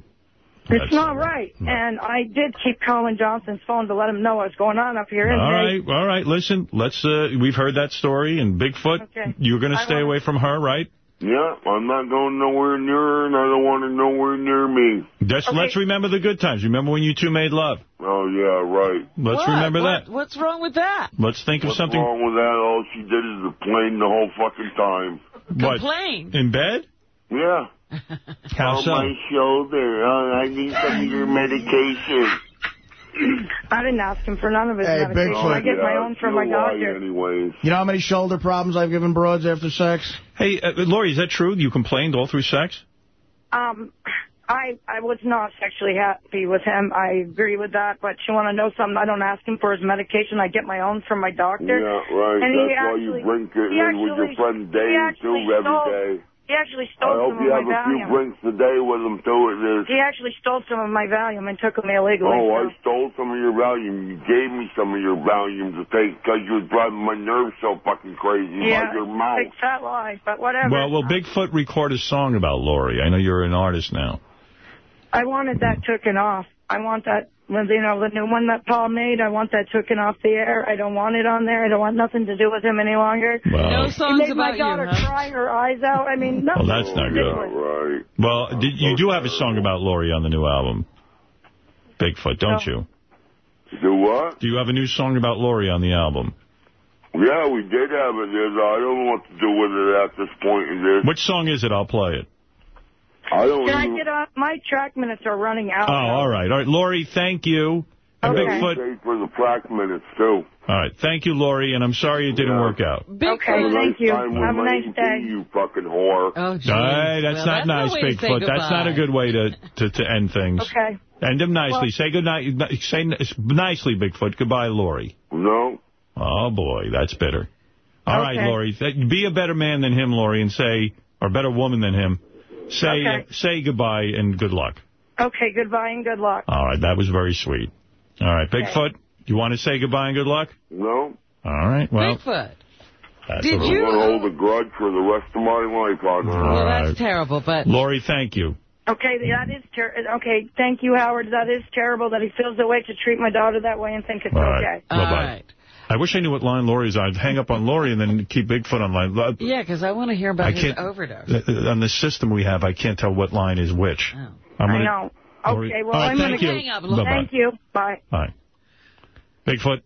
It's That's not right. And I did keep calling Johnson's phone to let him know what's going on up here. and All they- right, all right. Listen, let's. Uh, we've heard that story, and Bigfoot. Okay. You're going to stay away from her, right? Yeah, I'm not going nowhere near her, and I don't want her nowhere near me. Just Okay. let's remember the good times. Remember when you two made love? Oh, yeah, right. Let's What? remember What- that. What's wrong with that? Let's think of something. What's wrong with that? All she did is complain the whole fucking time. What? Complain. In bed? Yeah. How on so? my shoulder. Oh, I need some of your medication. I didn't ask him for none of his Hey, medication. Bigfoot. I get my own from my doctor. anyways. You know how many shoulder problems I've given broads after sex? Hey, uh, Lori, is that true? You complained all through sex? Um, I I was not sexually happy with him. I agree with that. But you want to know something? I don't ask him for his medication. I get my own from my doctor. Yeah, right. And he That's why you drink it he in with your friend Dave, too, every stole- day. He actually stole some of my Valium. I hope you have a few drinks today with him, too, at. He actually stole some of my Valium and took them illegally. Oh, so- I stole some of your Valium. You gave me some of your Valium to take because you were driving my nerves so fucking crazy yeah, by your mouth. big fat lie, but whatever. Well, will Bigfoot record a song about Lori? I know you're an artist now. I wanted that taken off. I want that, well, you know, the new one that Paul made. I want that taken off the air. I don't want it on there. I don't want nothing to do with him any longer. Well, No songs he made my about you, daughter huh? cry her eyes out. I mean, no. well, that's not Yeah, good. right. Well, did, you do have a song about Lori on the new album, Bigfoot, don't you? Do what? Do you have a new song about Lori on the album? Yeah, we did have it. There's, I don't know what to do with it at this point in this. Which song is it? I'll play it. I don't Can I get off? My track minutes are running out. Oh, all right. All right, Lori, thank you. And Okay. Bigfoot, for the track minutes, too. all right. Thank you, Lori, and I'm sorry it didn't Yeah. work out. Okay, Have thank you. time with Have a my nice day. you fucking whore. Oh, geez. All right, that's Well, not nice, no way Bigfoot. That's not a good way to, to, to end things. Okay. End them nicely. Well- say good night. Say n- nicely, Bigfoot. Goodbye, Lori. No? Oh, boy, that's bitter. All right, Okay. Lori. Be a better man than him, Lori, and say, or a better woman than him. Say Okay. Uh, say goodbye and good luck. Okay, goodbye and good luck. All right, that was very sweet. All right, Bigfoot, you want to say goodbye and good luck? No? All right, well, Bigfoot. that's Did a I'm you- going to hold a grudge for the rest of my life on. Well, All right. that's terrible, but Lori, thank you. Okay, that is ter- okay. Thank you, Howard. That is terrible that he feels the way to treat my daughter that way and think it's All right. okay. all Bye-bye. right. I wish I knew what line Lori's on. I'd hang up on Lori and then keep Bigfoot on line. Yeah, because I want to hear I about his can't- overdose. On the system we have, I can't tell what line is which. Oh. I'm gonna- know. Lori- Okay, well, All right, I'm gonna. Hang up, Bye-bye. Thank you. Bye. Bye. Bigfoot.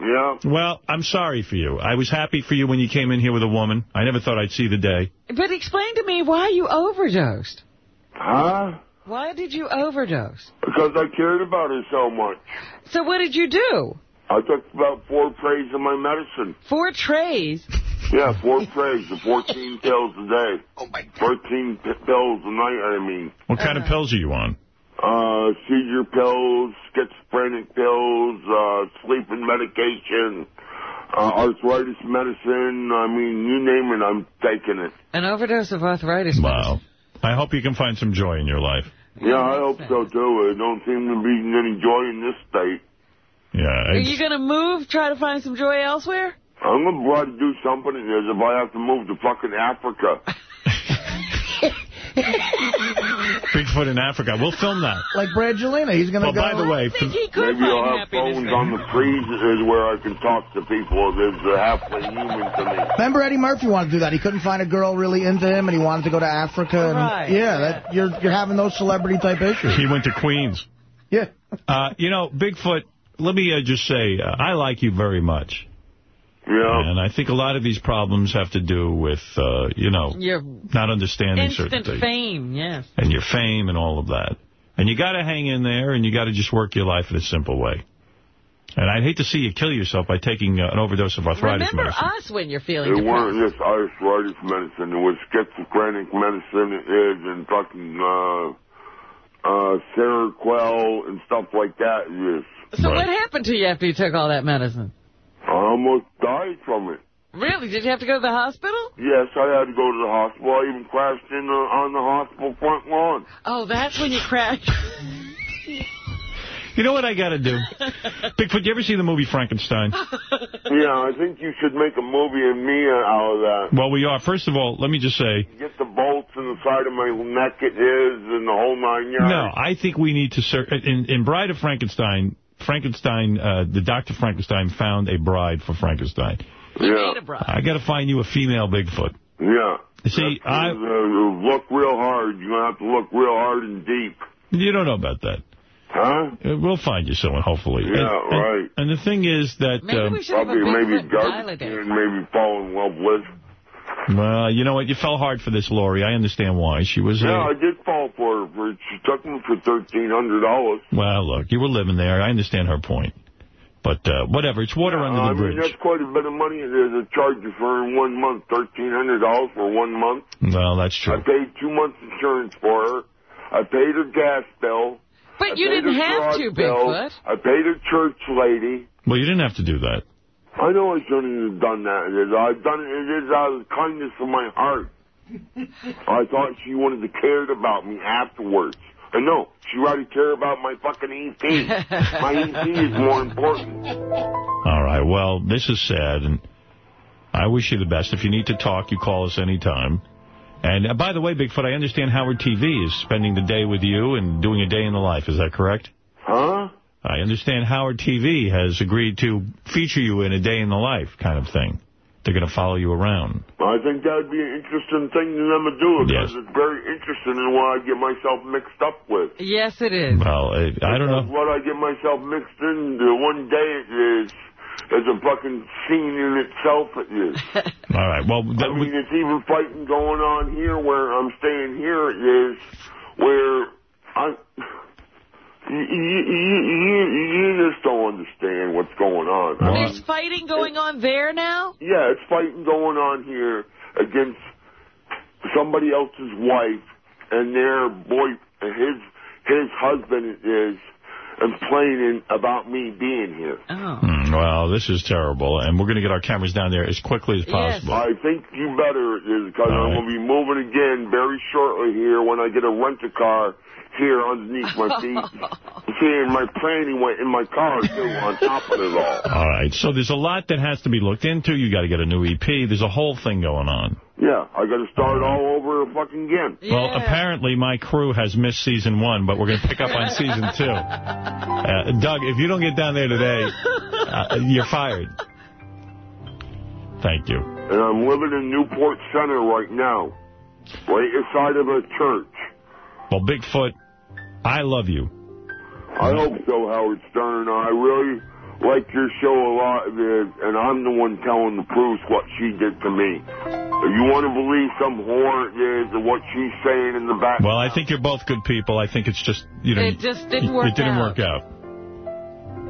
Yeah? Well, I'm sorry for you. I was happy for you when you came in here with a woman. I never thought I'd see the day. But explain to me why you overdosed. Huh? Why did you overdose? Because I cared about her so much. So what did you do? I took about four trays of my medicine. Four trays? Yeah, four trays of 14 pills a day. Oh, my God. 13 p- pills a night, I mean. What kind of pills are you on? Uh, seizure pills, schizophrenic pills, uh, sleeping medication, uh, arthritis medicine. I mean, you name it, I'm taking it. An overdose of arthritis. Wow. I hope you can find some joy in your life. Yeah, I hope so, too. I don't seem to be any joy in this state. Yeah. Are it's- you going to move, try to find some joy elsewhere? I'm going to try to do something as if I have to move to fucking Africa. Bigfoot in Africa. We'll film that. Like Brad Brangelina, he's going to Well, go... by the way, for- He could Maybe I'll have phones there. on the trees is where I can talk to people. There's a halfway human to me. Remember Eddie Murphy wanted to do that. He couldn't find a girl really into him, and he wanted to go to Africa. And, Right, Yeah, that you're you're having those celebrity type issues. he went to Queens. Yeah. Uh, you know, Bigfoot, let me uh, just say, uh, I like you very much. Yeah. And I think a lot of these problems have to do with, uh, you know, Your not understanding certain instant things. fame, yes. And your fame and all of that. And you got to hang in there, and you got to just work your life in a simple way. And I'd hate to see you kill yourself by taking uh, an overdose of arthritis Remember medicine. us when you're feeling It depressed. weren't just arthritis medicine. It was schizophrenic medicine. It is and fucking uh, uh, Seroquel and stuff like that. It is. So what happened to you after you took all that medicine? I almost died from it. Really? Did you have to go to the hospital? Yes, I had to go to the hospital. I even crashed in the, on the hospital front lawn. Oh, that's when you crashed. You know what I got to do? Bigfoot, you ever see the movie Frankenstein? Yeah, I think you should make a movie of me out of that. Well, we are. First of all, let me just say, Get the bolts in the side of my neck it is and the whole nine yards. no, I think we need to... Ser in, in Bride of Frankenstein, Frankenstein, uh, the Dr. Frankenstein found a bride for Frankenstein. Yeah. I got to find you a female Bigfoot. Yeah. See, I... Uh, look real hard. You're going to have to look real hard and deep. You don't know about that. Huh? Uh, We'll find you someone, hopefully. Yeah, and, and- right. And the thing is that... Maybe um, Probably maybe garbage and maybe fall in love with. Well, you know what? You fell hard for this, Lori. I understand why. She was... Yeah, Uh, I did fall for her. She took me for $1,300. well, look, you were living there. I understand her point. But uh, whatever. It's water under the I bridge. mean, that's quite a bit of money. There's a charge for in one month, $1,300 for one month. Well, that's true. I paid two months insurance for her. I paid her gas bill. But I you didn't have to, bill. Bigfoot. I paid her church lady. Well, you didn't have to do that. I know I shouldn't have done that. It is. I've done it. It is out of the kindness of my heart. I thought she wanted to care about me afterwards. And no, she already care about my fucking EP. my EP is more important. All right. Well, this is sad, and I wish you the best. If you need to talk, you call us anytime. And uh, by the way, Bigfoot, I understand Howard TV is spending the day with you and doing a day in the life. Is that correct? Huh? I understand Howard TV has agreed to feature you in a day in the life kind of thing. They're going to follow you around. I think that would be an interesting thing for them to do because it's very interesting in what I get myself mixed up with. Yes, it is. Well, I, I don't know. What I get myself mixed in, the one day it is, is a fucking scene in itself it is. All right. Well, I mean, it's even fighting going on here where I'm staying here it is, where I... You, you, you, you just don't understand what's going on. I mean, There's fighting going on there now? yeah, it's fighting going on here against somebody else's wife and their boy, his his husband is complaining about me being here. Hmm, well, this is terrible, and we're going to get our cameras down there as quickly as possible. Yes. I think you better is because I'm going to be moving again very shortly here when I get a rent-a-car here underneath my feet. See, and my planning went in my car, too, on top of it all. All right. So there's a lot that has to be looked into. You got to get a new EP. There's a whole thing going on. Yeah, I got to start all over fucking again. Well, apparently my crew has missed season one, but we're going to pick up on season two. Uh, Doug, if you don't get down there today, uh, you're fired. Thank you. And I'm living in Newport Center right now, right inside of a church. Well, Bigfoot, I love you. I hope so, Howard Stern. I really like your show a lot, uh, and I'm the one telling the Bruce what she did to me. If you want to believe some whore uh, is what she's saying in the back, Well, I think you're both good people. I think it's just, you know... It just didn't work. it didn't out. work out.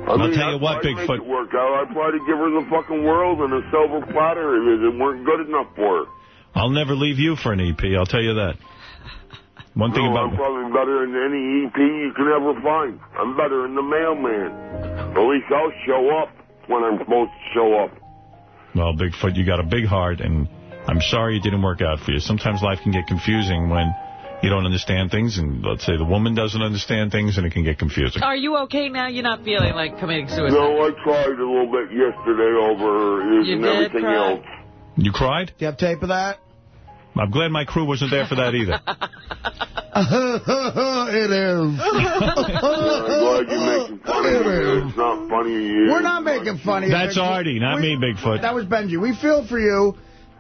I I'll mean, tell you I what, tried to make Bigfoot. it work out. I tried to give her the fucking world and a silver platter. It, it weren't good enough for her. I'll never leave you for an EP, I'll tell you that. One thing no, about I'm probably better than any EP you can ever find. I'm better than the mailman. At least I'll show up when I'm supposed to show up. Well, Bigfoot, you got a big heart, and I'm sorry it didn't work out for you. Sometimes life can get confusing when you don't understand things, and let's say the woman doesn't understand things, and it can get confusing. Are you okay now? You're not feeling like committing suicide? No, I tried a little bit yesterday over her and everything cry? else. You cried? Do you have tape of that? I'm glad my crew wasn't there for that either. it is. I'm glad you're making fun of me. It's not funny. We're not making fun of you. That's Artie, not me, Bigfoot. That was Benjy. We feel for you.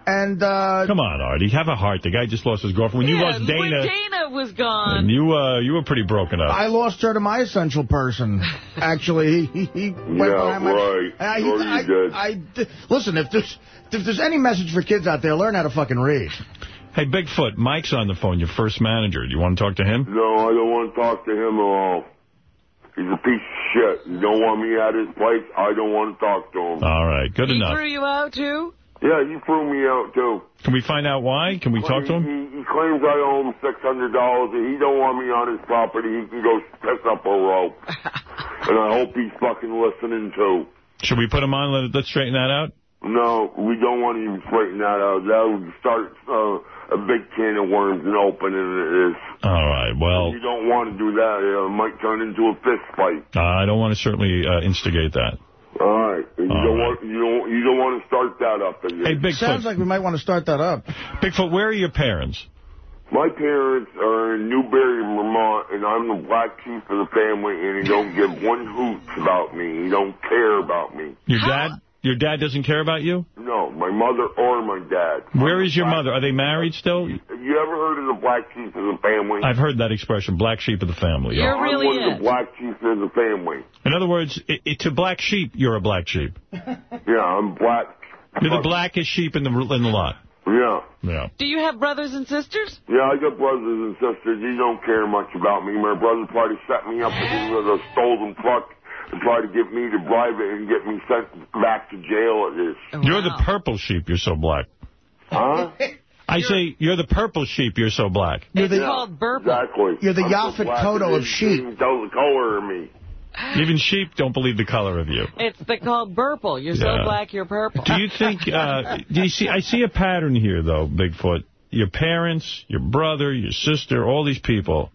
And, uh... Come on, Artie, have a heart. The guy just lost his girlfriend. When you Yeah, lost when Dana, Dana was gone. and you uh, you were pretty broken up. I lost her to my essential person. Actually, he, he, he went Yeah, behind my... right. I, Sure I, did. I, I- listen, if there's, if there's any message for kids out there, learn how to fucking read. Hey, Bigfoot, Mike's on the phone, your first manager. Do you want to talk to him? No, I don't want to talk to him at all. He's a piece of shit. You don't want me at his place. I don't want to talk to him. All right, good he enough. threw you out, too? Yeah, he threw me out, too. Can we find out why? Can we talk to him? He, he claims I owe him $600 and he don't want me on his property. He can go piss up a rope. and I hope he's fucking listening, too. Should we put him on? Let, let's straighten that out. No, we don't want to even straighten that out. That would start uh, a big can of worms and opening it is. All right, well, You don't want to do that. It might turn into a fist fight. uh, I don't want to certainly uh, instigate that. All right. You don't want you don't you don't want to start that up again. Hey, Bigfoot. Sounds like we might want to start that up. Bigfoot, where are your parents? My parents are in Newberry, Vermont, and I'm the black sheep of the family, and he don't give one hoot about me. He don't care about me. Your dad? Your dad doesn't care about you? No, my mother or my dad. Where is your mother? Are they married still? Have you ever heard of the black sheep of the family? I've heard that expression, black sheep of the family. yeah. I'm one of the black sheep of the family. In other words, i i to black sheep, you're a black sheep. Yeah, I'm black. You're the blackest sheep in the in the lot. Yeah. Yeah. Do you have brothers and sisters? Yeah, I got brothers and sisters. He don't care much about me. My brother tried to set me up with a stolen truck and try to get me to bribe it and get me sent back to jail at this. You're the purple sheep, you're so black. Huh? I say, you're the purple sheep, you're so black. It's called burple. Exactly. You're the I'm so Yaphet black Kotto of sheep. didn't the color of me. Even sheep don't believe the color of you. It's the called purple. You're Yeah. so black, you're purple. Do you think, uh, do you see, I see a pattern here, though, Bigfoot. Your parents, your brother, your sister, all these people,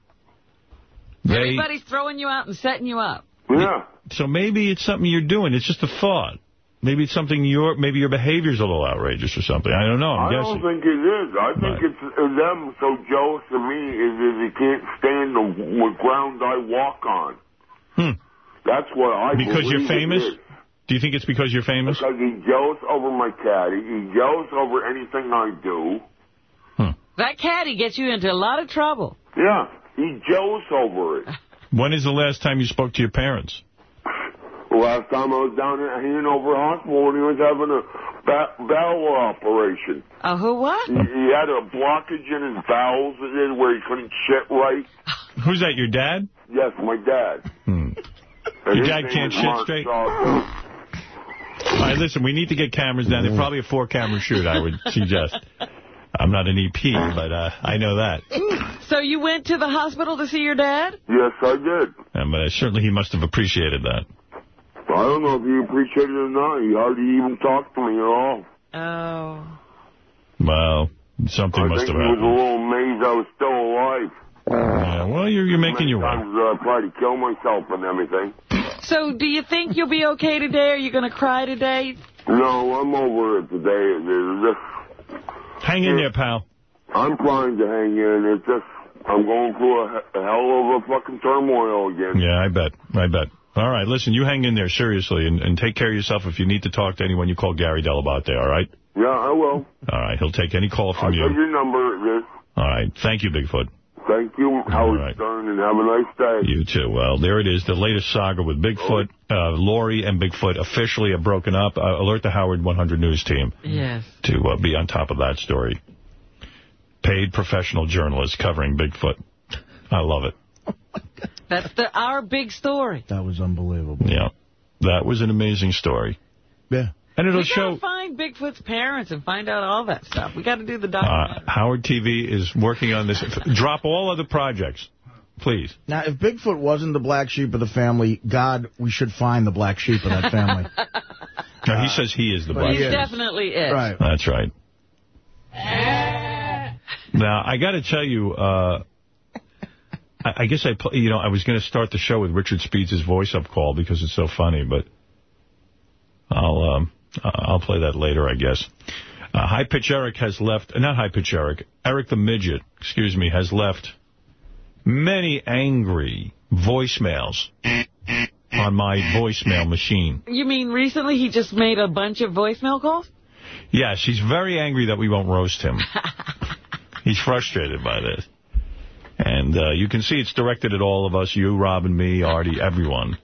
they, Everybody's throwing you out and setting you up. Yeah. so maybe it's something you're doing. It's just a thought. Maybe it's something your, maybe your behavior's a little outrageous or something. I don't know. I'm I guessing. don't think it is. I think it's uh, them so jealous of me is that they can't stand the w- ground I walk on. Hmm. That's what I Because you're famous? Do you think it's because you're famous? Because he's jealous over my caddy. He's jealous over anything I do. That caddy gets you into a lot of trouble. Yeah, he's jealous over it. When is the last time you spoke to your parents? Last time I was down at Hanover Hospital when he was having a bowel operation. Uh, who what? He, he had a blockage in his bowels where he couldn't shit right. Who's that, your dad? Yes, my dad. And Your dad can't shit Mark straight? Shaw. All right, listen, we need to get cameras down. They're probably a four-camera shoot, I would suggest. I'm not an EP, but uh, I know that. So you went to the hospital to see your dad? Yes, I did. Um, but uh, certainly he must have appreciated that. I don't know if he appreciated it or not. He hardly even talked to me at all. Oh. Well, something I must think have he was a little amazed I was still alive. Yeah, well, you're, you're making your way. Sometimes uh, I tried to kill myself and everything. So do you think you'll be okay today? Are you going to cry today? No, I'm over it today. It's just, Hang in there, pal. I'm trying to hang in. It's just, I'm going through a, a hell of a fucking turmoil again. Yeah, I bet. I bet. All right, listen, you hang in there, seriously, and, and take care of yourself. If you need to talk to anyone, you call Gary Dell'Abate, all right? Yeah, I will. All right, he'll take any call I'll from give you. your number. All right, thank you, Bigfoot. Thank you, Howard Stern, and have a nice day. You too. Well, there it is, the latest saga with Bigfoot. Uh, Lori and Bigfoot officially have broken up. Uh, alert the Howard 100 News team Yes. to uh, be on top of that story. Paid professional journalists covering Bigfoot. I love it. That's the, our big story. That was unbelievable. Yeah. That was an amazing story. Yeah. And it'll we show... gotta find Bigfoot's parents and find out all that stuff. We got to do the Uh, documentary. Howard TV is working on this. Drop all other projects, please. Now, if Bigfoot wasn't the black sheep of the family, God, we should find the black sheep of that family. No, he says he is the black sheep. is. definitely is. Right. That's right. Now, I got to tell you, uh, I, I guess I, you know, I was going to start the show with Richard Speeds' voice-up call because it's so funny, but I'll, um, I'll play that later, I guess. Uh, High Pitch Eric has left, uh, not High Pitch Eric, Eric the Midget, excuse me, has left many angry voicemails on my voicemail machine. You mean recently he just made a bunch of voicemail calls? Yes, he's very angry that we won't roast him. he's frustrated by this. And uh, you can see it's directed at all of us, you, Rob, and me, Artie, everyone.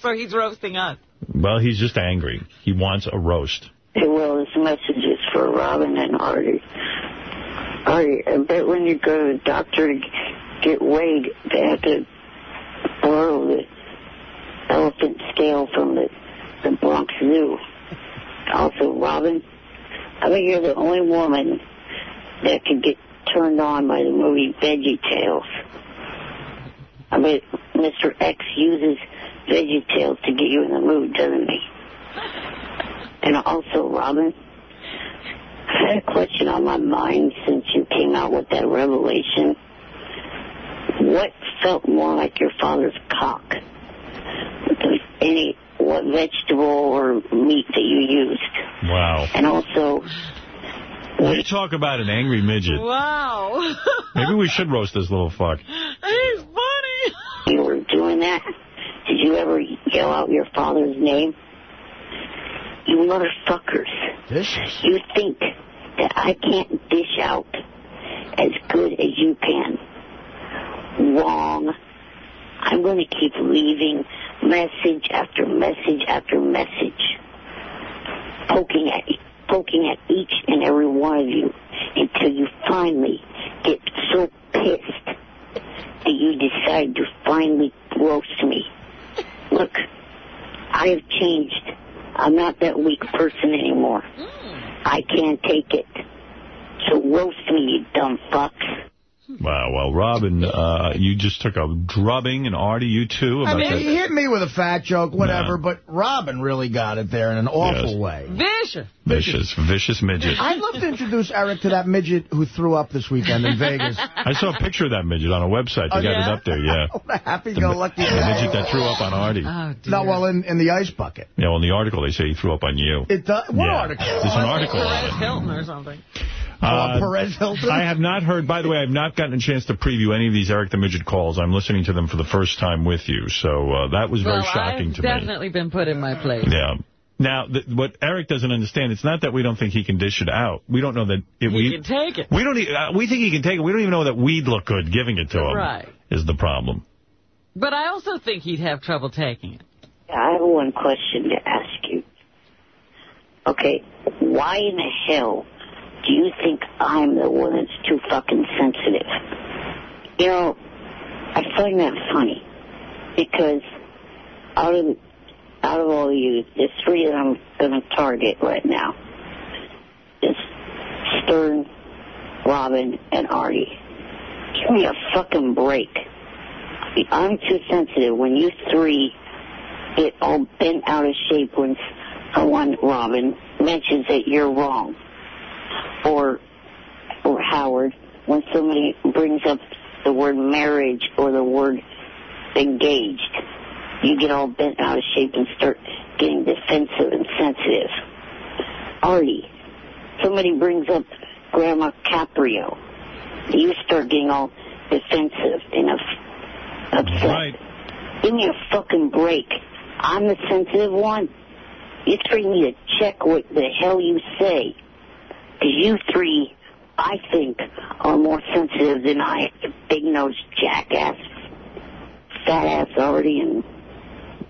So he's roasting us. Well, he's just angry. He wants a roast. Well, this message is for Robin and Artie. Artie, I bet when you go to the doctor to get weighed, they have to borrow the elephant scale from the, the Bronx Zoo. Also, Robin, I think you're the only woman that could get turned on by the movie Veggie Tales. I mean, Mr. X uses Veggie Tales to get you in the mood, doesn't he? And also, Robin, I had a question on my mind since you came out with that revelation. What felt more like your father's cock? Any what vegetable or meat that you used? Wow. And also, When you talk about an angry midget, Wow. maybe we should roast this little fuck. He's funny. you were doing that, did you ever yell out your father's name? You motherfuckers. You think that I can't dish out as good as you can. Wrong. I'm going to keep leaving message after message after message, poking at poking at each and every one of you until you finally get so pissed that you decide to finally roast me. Look, I have changed. I'm not that weak person anymore. Hmm. I can't take it. So roast me, you dumb fucks. Wow, well, Robin, uh, you just took a drubbing, and Artie, you too. I mean, that. he hit me with a fat joke, whatever, but Robin really got it there in an awful Yes. way. Vicious. Vicious, vicious midget. I'd love to introduce Eric to that midget who threw up this weekend in Vegas. I saw a picture of that midget on a website. They Oh, got yeah? it up there, yeah. a happy-go-lucky The midget that threw up on Artie. No, well, in, in the ice bucket. Yeah, well, in the article, they say he threw up on you. It does. What Yeah. article? There's an article on Perez it. Hilton or something. Uh, Perez Hilton? I have not heard, by the way, I've not gotten a chance to preview any of these Eric the Midget calls. I'm listening to them for the first time with you, so uh, that was very well, shocking I've to me. definitely been put in my place. Yeah. Now, th what Eric doesn't understand, it's not that we don't think he can dish it out. We don't know that... It, He we, can take it. We don't. e- Uh, we think he can take it. We don't even know that we'd look good giving it to him. Right. Is the problem? But I also think he'd have trouble taking it. I have one question to ask you. Okay, why in the hell do you think I'm the one that's too fucking sensitive? You know, I find that funny because out of out of all of you, there's three that I'm going to target right now. It's Stern, Robin, and Artie. Give me a fucking break. I'm too sensitive. When you three get all bent out of shape when someone, Robin, mentions that you're wrong. Or, or Howard, when somebody brings up the word marriage or the word engaged, you get all bent out of shape and start getting defensive and sensitive. Artie, somebody brings up Grandma Caprio, you start getting all defensive and upset. Right. Give me a fucking break. I'm the sensitive one. You three me to check what the hell you say. 'Cause you three, I think, are more sensitive than I. Big-nosed jackass. Fat-ass already, and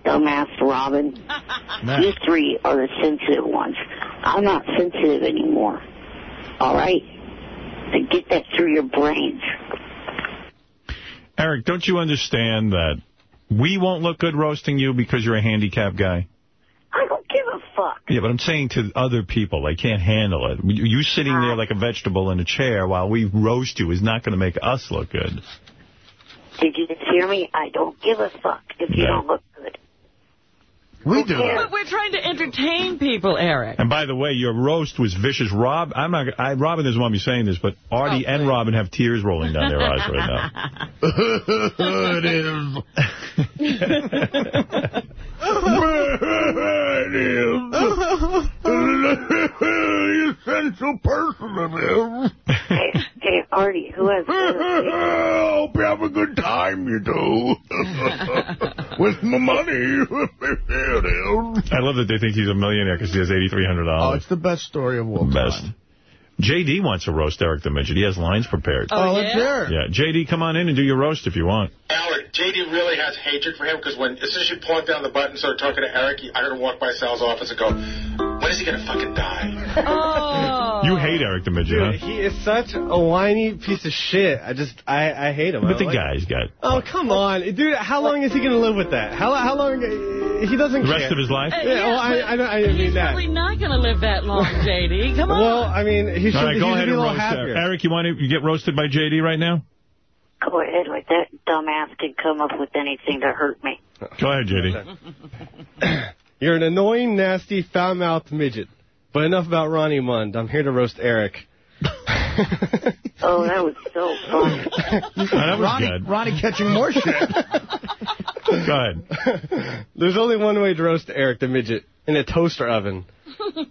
dumbass Robin. You three are the sensitive ones. I'm not sensitive anymore. All right? So get that through your brains. Eric, don't you understand that we won't look good roasting you because you're a handicapped guy? I don't give a fuck. Yeah, but I'm saying to other people, they can't handle it. You you sitting there like a vegetable in a chair while we roast you is not going to make us look good. Did you just hear me? I don't give a fuck if you don't look good. We do. But we're trying to entertain people, Eric. And by the way, your roast was vicious. Rob, I'm not. I, Robin doesn't want me saying this, but Artie oh, and Robin have tears rolling down their eyes right now. it is. you central person of him. Hey, hey, Artie, who has Hope you have a good time, you do. With my money. I love that they think he's a millionaire because he has $8,300. Oh, it's the best story of all Best. J.D. wants to roast Eric the Midget. He has lines prepared. Oh, oh let's yeah? hear. Yeah, J.D., come on in and do your roast if you want. Howard, JD really has hatred for him because when as soon as you point down the button and start talking to Eric, he, I heard him walk by Sal's office and go, when is he going to fucking die? Oh. You hate Eric the Midget, Dude, huh? he is such a whiny piece of shit. I just, I, I hate him. I But the don't like guy's got Oh, come on. Dude, how long is he going to live with that? How, how long? He doesn't The rest care. of his life? Yeah, well, I, I, I didn't He's mean that. probably not going to live that long, J.D. Come on. Well, I mean, he should, All right, go should ahead be a little roast happier. Eric. Eric, you want to you get roasted by JD right now? Go ahead Like that dumbass can come up with anything to hurt me. Go ahead, JD. You're an annoying, nasty, foul-mouthed midget. But enough about Ronnie Mund. I'm here to roast Eric. Oh, that was so funny. Oh, that was Ronnie, good. Ronnie catching more shit. Go ahead. There's only one way to roast Eric the midget, in a toaster oven.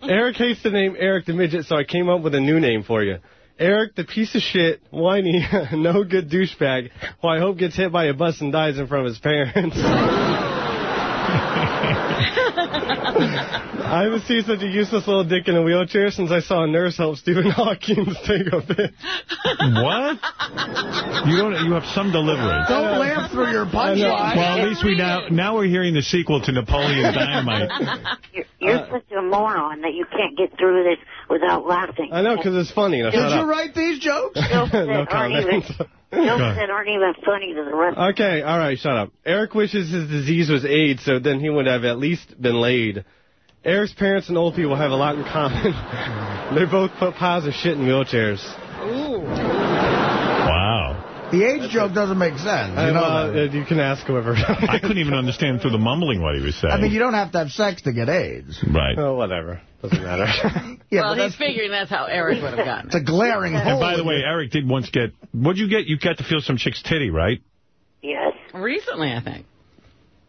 Eric hates the name Eric the midget, so I came up with a new name for you. Eric, the piece of shit, whiny, no good douchebag, who I hope gets hit by a bus and dies in front of his parents. I haven't seen such a useless little dick in a wheelchair since I saw a nurse help Stephen Hawking take a piss. What? You don't. You have some delivery. Don't laugh through your punchline. Well, at least we now now we're hearing the sequel to Napoleon Dynamite. You're, you're uh, such a moron that you can't get through this without laughing. I know, because it's funny. Now, Did you up. write these jokes? Jokes that no aren't comment. even, jokes that aren't even funny to the rest. Okay, all right, shut up. Eric wishes his disease was AIDS, so then he would have at least been laid. Eric's parents and old people have a lot in common. they both put piles of shit in wheelchairs. Wow. The age joke doesn't make sense. You know well, uh, you can ask whoever. I couldn't even understand through the mumbling what he was saying. I mean, you don't have to have sex to get AIDS. right. Oh, whatever. Doesn't matter. Yeah, well, but he's figuring that's how Eric would have gotten It's a it. glaring hole. And by the way, your- Eric did once get. What'd you get? You got to feel some chick's titty, right? Yes. Recently, I think.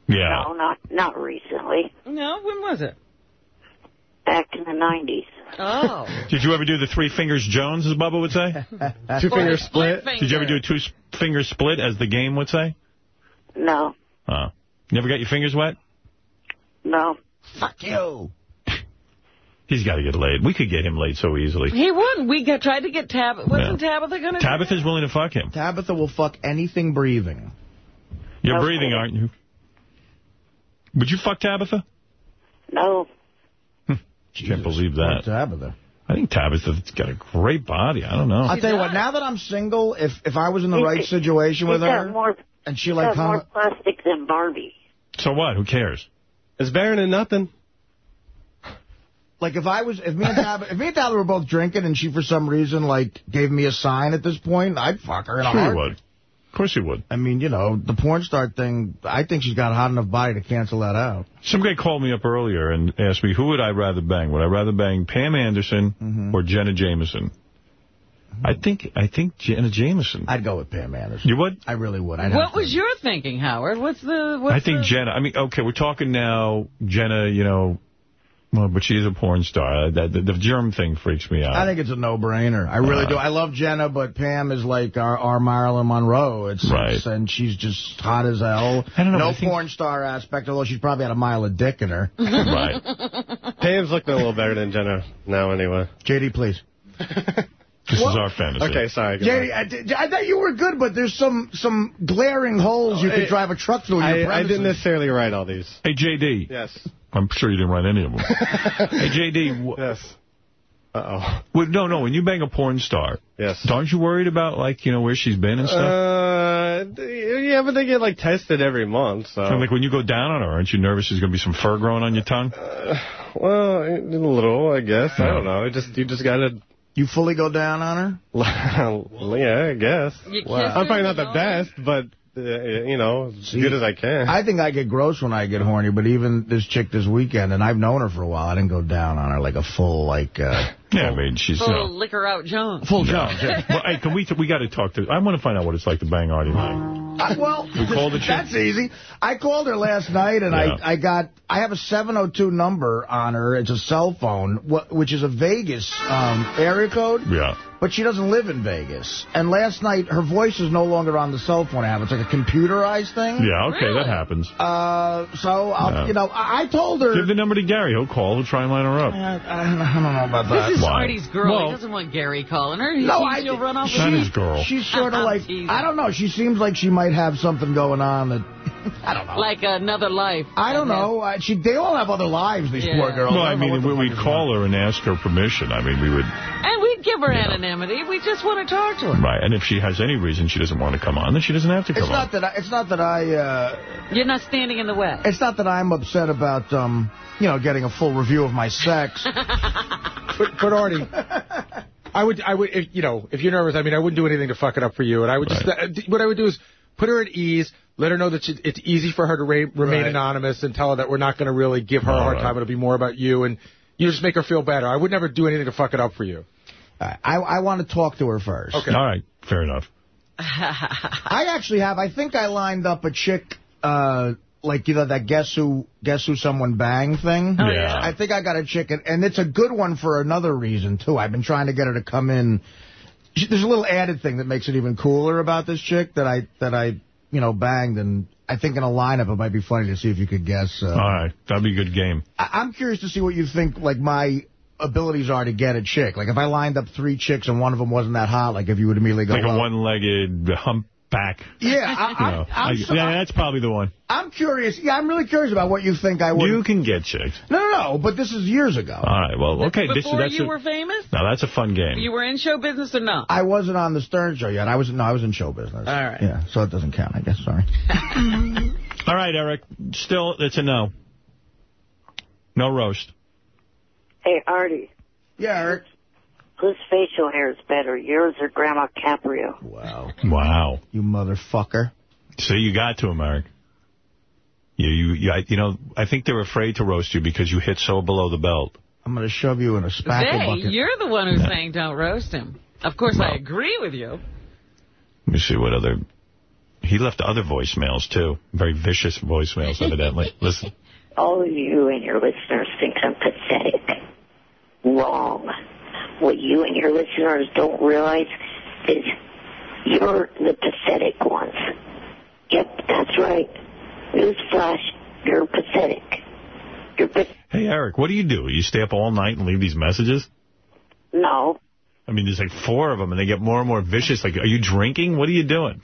Yeah. No, not not recently. No, when was it? Back in the 90s. Oh. Did you ever do the three fingers Jones, as Bubba would say? Two finger split. finger. Did you ever do a two s- finger split, as the game would say? No, Uh, never got your fingers wet? no. Fuck you. He's got to get laid. We could get him laid so easily. He wouldn't. We got, tried to get Tab. Wasn't Tabitha going to Tabitha's willing to fuck him. Tabitha will fuck anything breathing. You're Okay. breathing, aren't you? Would you fuck Tabitha? No. Can't believe Poor that. Tabitha. I think Tabitha's got a great body. I don't know. I'll tell you what, now that I'm single, if if I was in the He's- right situation with her, more, and she he's like more hung, plastic than Barbie. So what? Who cares? It's better than nothing. like if I was, if me and Tabitha, if me and Tabitha were both drinking and she for some reason like gave me a sign at this point, I'd fuck her in a Sure you heartbeat. would. Of course you would. I mean, you know, the porn star thing, I think she's got a hot enough body to cancel that out. Some guy called me up earlier and asked me, who would I rather bang? Would I rather bang Pam Anderson Mm-hmm. or Jenna Jameson? I think I think Jenna Jameson. I'd go with Pam Anderson. You would? I really would. I'd What to. was your thinking, Howard? What's the... What's I think the... Jenna. I mean, okay, we're talking now. Jenna, you know, well, but she's a porn star. That the, the germ thing freaks me out. I think it's a no-brainer. I really Uh, do. I love Jenna, but Pam is like our, our Marilyn Monroe. It's, Right. it's- and she's just hot as hell. I don't know, No I think- porn star aspect, although she's probably had a mile of dick in her. right. Pam's looking a little better than Jenna now, anyway. JD, please. This is our fantasy. Okay, sorry. go JD. I, I thought you were good, but there's some some glaring holes you Oh, could drive a truck through in your I, I didn't necessarily write all these. Hey, JD. Yes. I'm sure you didn't write any of them. hey, JD. Yes. Uh-oh. well, no, no. When you bang a porn star, Yes. aren't you worried about, like, you know, where she's been and stuff? Uh, yeah, but they get, like, tested every month, so... And, like, when you go down on her, aren't you nervous there's going to be some fur growing on your tongue? Well, a little, I guess. I don't know. It just You just gotta... You fully go down on her? yeah, I guess. You kiss I'm probably not the best, but, uh, you know, as See, good as I can. I think I get gross when I get horny, but even this chick this weekend, and I've known her for a while, I didn't go down on her like a full, like, uh, Yeah, I mean, she's... Full You know, liquor out Jones. full Jones. yeah. well, hey, can we, we got to talk to... I want to find out what it's like to bang Artie Lange. I, well, You called the chick? that's easy. I called her last night, and Yeah. I, I got, I have a 702 number on her. It's a cell phone, which is a Vegas um, area code, Yeah. but she doesn't live in Vegas. And last night, her voice is no longer on the cell phone I have. It's like a computerized thing. Yeah, okay, Really? that happens. Uh, so, I'll, Yeah. you know, I, I told her... Give the number to Gary. He'll call. He'll try and line her up. Uh, I, don't know, I don't know about that. This is Why? Artie's girl. Well- he doesn't want Gary calling her. He No, thinks I- she'll run off Not with his girl. She's sort of oh, like. I don't know, she seems like she might have something going on that I don't know. Like another life. I don't know. Uh, she, they all have other lives, these Yeah. poor girls. No, I don't mean, what we- we'd call her and ask her permission. I mean, we would... And we'd give her anonymity. We just want to talk to her. Right, and if she has any reason she doesn't want to come on, then she doesn't have to come It's on. that I, it's not that I uh, You're not standing in the way. it's not that I'm upset about um you know getting a full review of my sex. But, but Artie, I would, I would, if, you know, if you're nervous, I mean, I wouldn't do anything to fuck it up for you. And I would just, uh, what I would do is put her at ease, let her know that she, it's easy for her to ra- remain Right. anonymous, and tell her that we're not going to really give her a hard right. time. It'll be more about you, and you just make her feel better. I would never do anything to fuck it up for you. I I want to talk to her first. Okay. All right, fair enough. I actually have. I think I lined up a chick, uh, like you know that guess who guess who someone bang thing. Oh, yeah. I think I got a chick, and, and it's a good one for another reason too. I've been trying to get her to come in. She- There's a little added thing that makes it even cooler about this chick that I that I you know banged, and I think in a lineup it might be funny to see if you could guess. Uh, All right, that'd be a good game. I- I'm curious to see what you think, like, my abilities are to get a chick. Like, if I lined up three chicks and one of them wasn't that hot, like, if you would immediately go, Like a one-legged humpback. Yeah, I, You I'm, know, I'm, yeah, that's probably the one. I'm curious. Yeah, I'm really curious about what you think I would. You can get chicks. No, no, no, but this is years ago. All right, well, okay. this, Before that's you a, were famous? Now, that's a fun game. You were in show business or not? I wasn't on the Stern Show yet. I was no, I was in show business. All right. Yeah, so it doesn't count, I guess. Sorry. All right, Eric. Still, it's a no. No roast. Hey, Artie. Yeah, Eric. Whose facial hair is better, yours or Grandma Caprio? Wow. Wow. You motherfucker. So you got to him, Eric. You, you, you, I- you know, I think they're afraid to roast you because you hit so below the belt. I'm going to shove you in a spackle They, bucket. you're the one who's saying don't roast him. Of course, I agree with you. Let me see what other... He left other voicemails, too. Very vicious voicemails, evidently. Listen. All of you and your listeners think I'm pathetic. Wrong. What you and your listeners don't realize is you're the pathetic ones. Yep, that's right. Newsflash, you're pathetic. You're pa- Hey, Eric, what do you do? You stay up all night and leave these messages? no, I mean, there's like four of them, and they get more and more vicious. Like, are you drinking? What are you doing?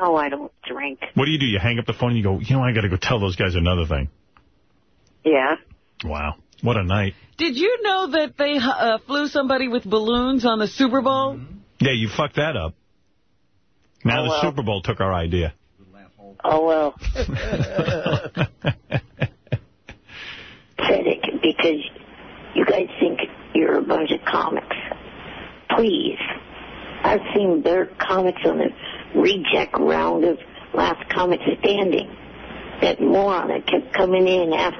no, I don't drink. What do you do? You hang up the phone and you go, you know, I got to go tell those guys another thing. Yeah. Wow. What a night. Did you know that they uh, flew somebody with balloons on the Super Bowl? Yeah, you fucked that up. Now Oh, the well. Super Bowl took our idea. Oh, well. pathetic because you guys think you're a bunch of comics. Please. I've seen their comics on the reject round of Last Comic Standing. That moron that kept coming in after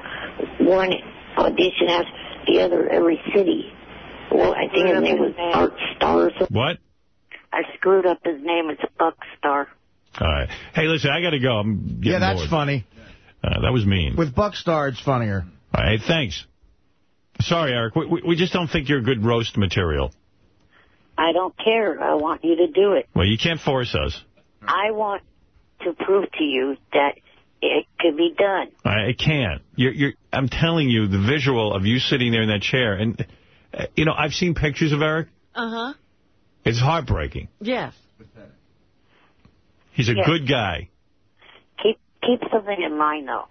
one audition after the other every city. Well, I think his name was Art Star or something. What? I screwed up his name. It's Buck Star. All right. Hey, listen, I got to go. I'm Yeah, that's bored. funny. Uh, that was mean. With Buck Buckstar, it's funnier. All right, thanks. Sorry, Eric. We, we, we just don't think you're good roast material. I don't care. I want you to do it. Well, you can't force us. I want to prove to you that it could be done. I, I can't. You're, you're, I'm telling you, the visual of you sitting there in that chair, and, uh, you know, I've seen pictures of Eric. Uh-huh. It's heartbreaking. Yes. He's a Yeah. good guy. Keep keep something in mind though.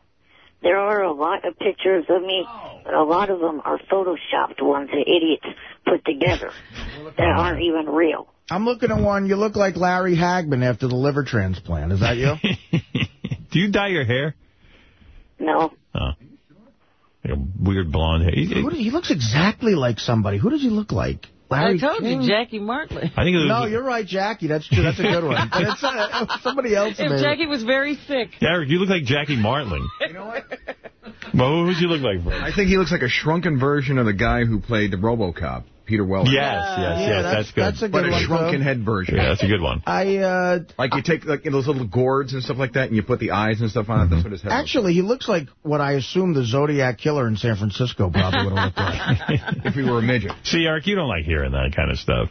There are a lot of pictures of me, but a lot of them are photoshopped ones that idiots put together that aren't even real. I'm looking at one. You look like Larry Hagman after the liver transplant. Is that you? Do you dye your hair? No. Oh. Like a weird blonde hair. He- Who he looks exactly like somebody. Who does he look like? I told King? you, Jackie Martling. I think it was, No, you're right, Jackie. That's true. That's a good one. But it's uh, somebody else. If man. Jackie was very sick. Eric, you look like Jackie Martling. You know what? Well, who'd you look like, bro? I think he looks like a shrunken version of the guy who played the RoboCop, Peter Weller. Yes, yes, Yeah, yes, that's- that's, good. that's a But good a shrunken though. head version. Yeah, that's a good one. I uh, Like you take like those little gourds and stuff like that, and you put the eyes and stuff on it. That's what his head. looks actually he looks like what I assume the Zodiac killer in San Francisco probably would have looked like. like if he were a midget. See, Eric, you don't like hearing that kind of stuff.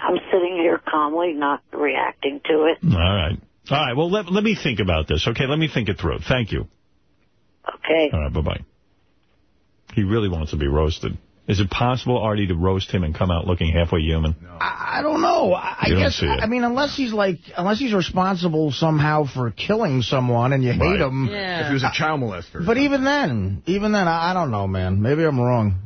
I'm sitting here calmly, not reacting to it. All right. All right, well, let, let me think about this, okay? Let me think it through. Thank you. Okay. All right, bye-bye. He really wants to be roasted. Is it possible, Artie, to roast him and come out looking halfway human? I, I don't know. I, I You don't guess, see it. I mean, unless he's like, unless he's responsible somehow for killing someone and you hate Right. him. Yeah. If he was a child molester. But even then, even then, I, I don't know, man. Maybe I'm wrong.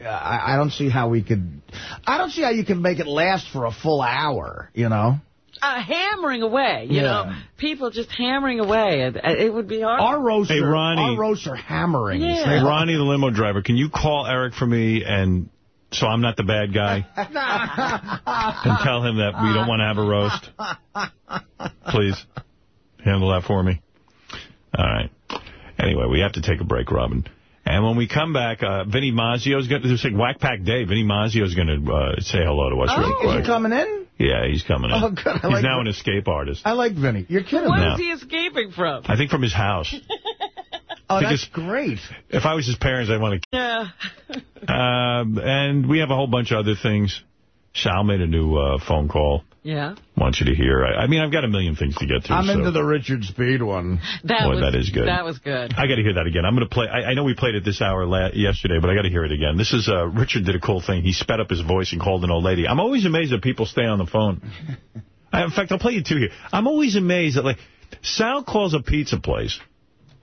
Yeah, I, I don't see how we could, I don't see how you can make it last for a full hour, you know? Uh, hammering away, you Yeah. know. People just hammering away. It, it would be hard. Our roasts, Hey, Ronnie. our roasts are hammering. Yeah. Hey, Ronnie, the limo driver, can you call Eric for me and so I'm not the bad guy and tell him that we don't want to have a roast? Please handle that for me. All right. Anyway, we have to take a break, Robin. And when we come back, uh, Vinny Mazzio's going to, it's like Wack Pack Day. Vinny Mazzio's going to uh, say hello to us real Oh, is he coming in? Yeah, he's coming in. Oh, good. I He's like now Vin- an escape artist. I like Vinny. You're kidding What me. No. is he escaping from? I think from his house. Oh, Because- that's great. If I was his parents, I'd want to Yeah. Um, and we have a whole bunch of other things. Sal made a new uh, phone call. Yeah. Want you to hear. I, I mean, I've got a million things to get to. I'm so into the Richard Speed one. That Boy, was, that is good. That was good. I got to hear that again. I'm going to play. I, I know we played it this hour la yesterday, but I got to hear it again. This is uh, Richard did a cool thing. He sped up his voice and called an old lady. I'm always amazed that people stay on the phone. I, in fact, I'll play you two here. I'm always amazed that like Sal calls a pizza place.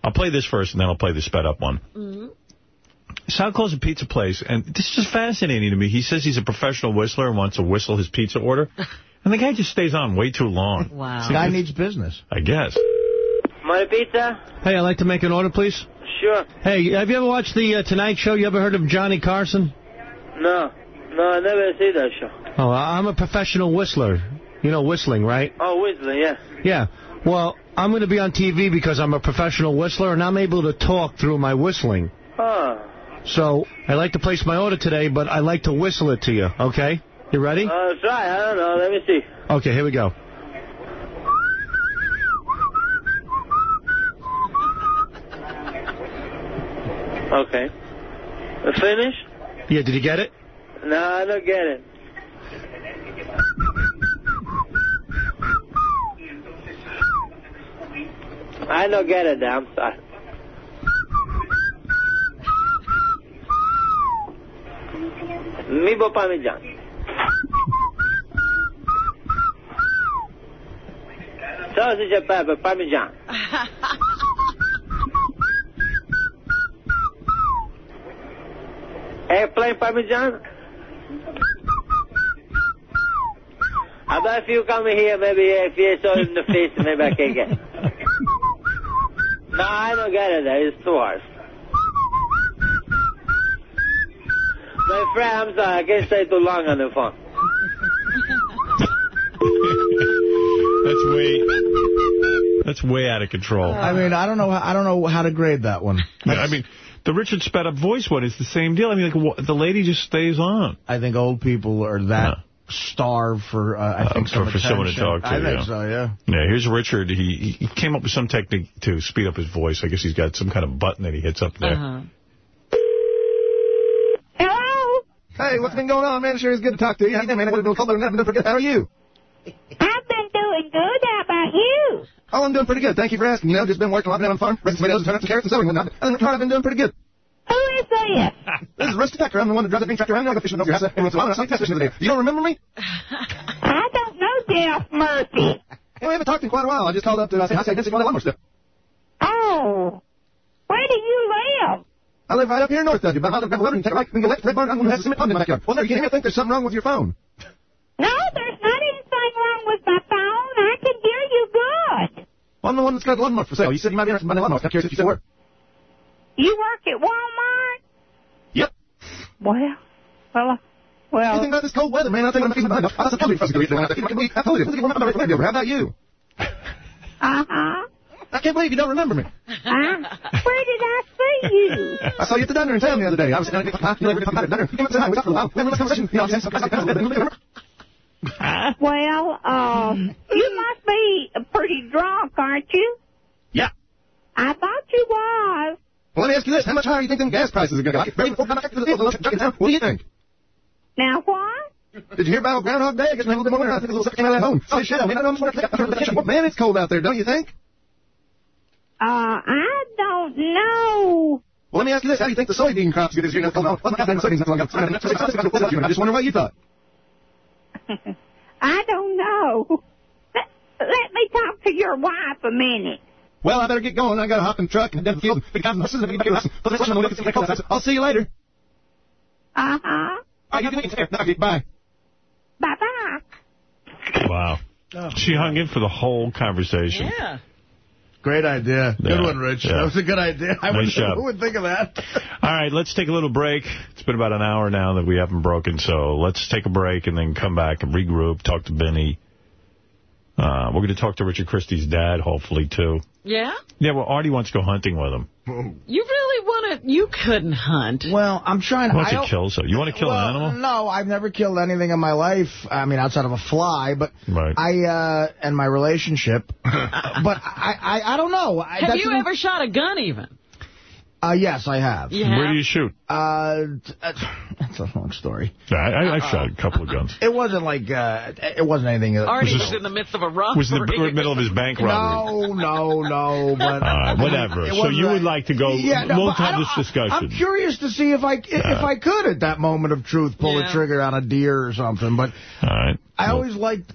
I'll play this first, and then I'll play the sped up one. Mm-hmm. Sal calls a pizza place, and this is just fascinating to me. He says he's a professional whistler and wants to whistle his pizza order. And the guy just stays on way too long. Wow. This guy needs business. I guess. My pizza? Hey, I'd like to make an order, please. Sure. Hey, have you ever watched the uh, Tonight Show? You ever heard of Johnny Carson? No. No, I never see that show. Oh, I'm a professional whistler. You know whistling, right? Oh, whistling, yeah. Yeah. Well, I'm going to be on TV because I'm a professional whistler, and I'm able to talk through my whistling. Oh. So, I'd like to place my order today, but I'd like to whistle it to you, okay? You ready? Uh, try. I don't know. Let me see. Okay, here we go. Okay. Uh, Finish? Yeah, did you get it? No, I don't get it. I don't get it. I'm sorry. Mibo Parmesan. Sausage and pepper, Parmesan. Airplane Parmesan. How about if you come here, maybe if you saw it in the face, maybe I can get it. No, I don't get it. It's too hard. My friend, I'm sorry. I can't stay too long on the phone. That's way that's way out of control. I mean, I don't know. How, I don't know how to grade that one. Yeah, I mean, the Richard sped up voice one is the same deal. I mean, like the lady just stays on. I think old people are that starved for. Uh, I Uh, think for, some for someone to talk to. I think yeah. so. Yeah. Yeah, here's Richard. He, he came up with some technique to speed up his voice. I guess he's got some kind of button that he hits up there. Uh-huh. Hello? Hey, what's been going on, man? Sure is good to talk to you. How you doing, man? I would have called never forget. How are you? I've been doing good. How about you? Oh, I'm doing pretty good. Thank you for asking. You know, just been working a lot down on the farm, raising tomatoes and turnips and carrots and celery and whatnot. Other than that, I've been doing pretty good. Who is this? This is Rusty Tucker. I'm the one that drives the green tractor around. I go fishing over your house every once in a while. and I saw you test fishing the other day. You don't remember me? I don't know Jeff Murphy. Hey, we haven't talked in quite a while. I just called up to uh, say hi, say I didn't see one of that lawnmower stuff. Oh. Where do you live? I live right up here north of you, about 100 11 and take a right, then go left, Red Barn, I'm going to have a cement pond in my backyard. Well, there, you can't think there's something wrong with your phone. No, there's not anything wrong with my phone. I can hear you good. Well, I'm the one that's got the lawnmower for sale. You said you might be interested in buying a lawnmower. I'm curious if you said where. You work at Walmart? Yep. Well, well, uh, What do you think about this cold weather, man? I think I'm going to behind. I told you us to go eat I told you. Get one up on the radio. How about you? Uh-huh. I can't believe you don't remember me. Uh, where did I see you? I saw you at the diner in town the other day. I was sitting at the diner. You came up to hi. We talked for a while. We had a little conversation. You know, I said, Well, um, you must be pretty drunk, aren't you? Yeah. I thought you was. Well, let me ask you this. How much higher do you think them gas prices are going to go? Get before I'm to the field. Little truck in town. What do you think? Now what? Did you hear about Groundhog Day? I guess maybe a little bit more winter. I think a little sucker came out of that home. Oh, shit. I mean, I don't want to Well, man, it's cold out there, don't you think? Uh, I don't know. Well, let me ask you this. How do you think the soybean crop's good this year? No, no, well, I'm not soybeans. I just wonder what you thought. I don't know. Let, let me talk to your wife a minute. Well, I better get going. I got to hop in the truck and dead field. Big guys horses and everybody else. But this one, I'm going to see my I'll see you later. Uh-huh. All right, you have a good day. Okay, bye. Bye-bye. Wow. She hung in for the whole conversation. Yeah. Great idea. Good Yeah, one, Rich. yeah. That was a good idea. I Nice would, job. Who would think of that? All right, let's take a little break. It's been about an hour now that we haven't broken, so let's take a break and then come back and regroup, talk to Benny. Uh, we're going to talk to Richard Christie's dad, hopefully, too. Yeah? Yeah, well, Artie wants to go hunting with him. You really want to... You couldn't hunt. Well, I'm trying to... wants I to don't- kill something. You want to kill well, an animal? No, I've never killed anything in my life. I mean, outside of a fly, but Right. I uh and my relationship. but I, I I don't know. Have that's you ever shot a gun even? Uh, yes, I have. You have? Where do you shoot? Uh, uh, that's a long story. I, I, I've shot a couple of guns. It wasn't like uh, it wasn't anything. that- Artie Was was in the midst of a robbery. Was in the middle of his bank robbery. No, no, no, but All right, whatever. So wasn't you would like- like to go, Yeah, no, we'll but I have don't- this discussion. I'm curious to see if I if I could at that moment of truth pull Yeah. the trigger on a deer or something. But All right. I always liked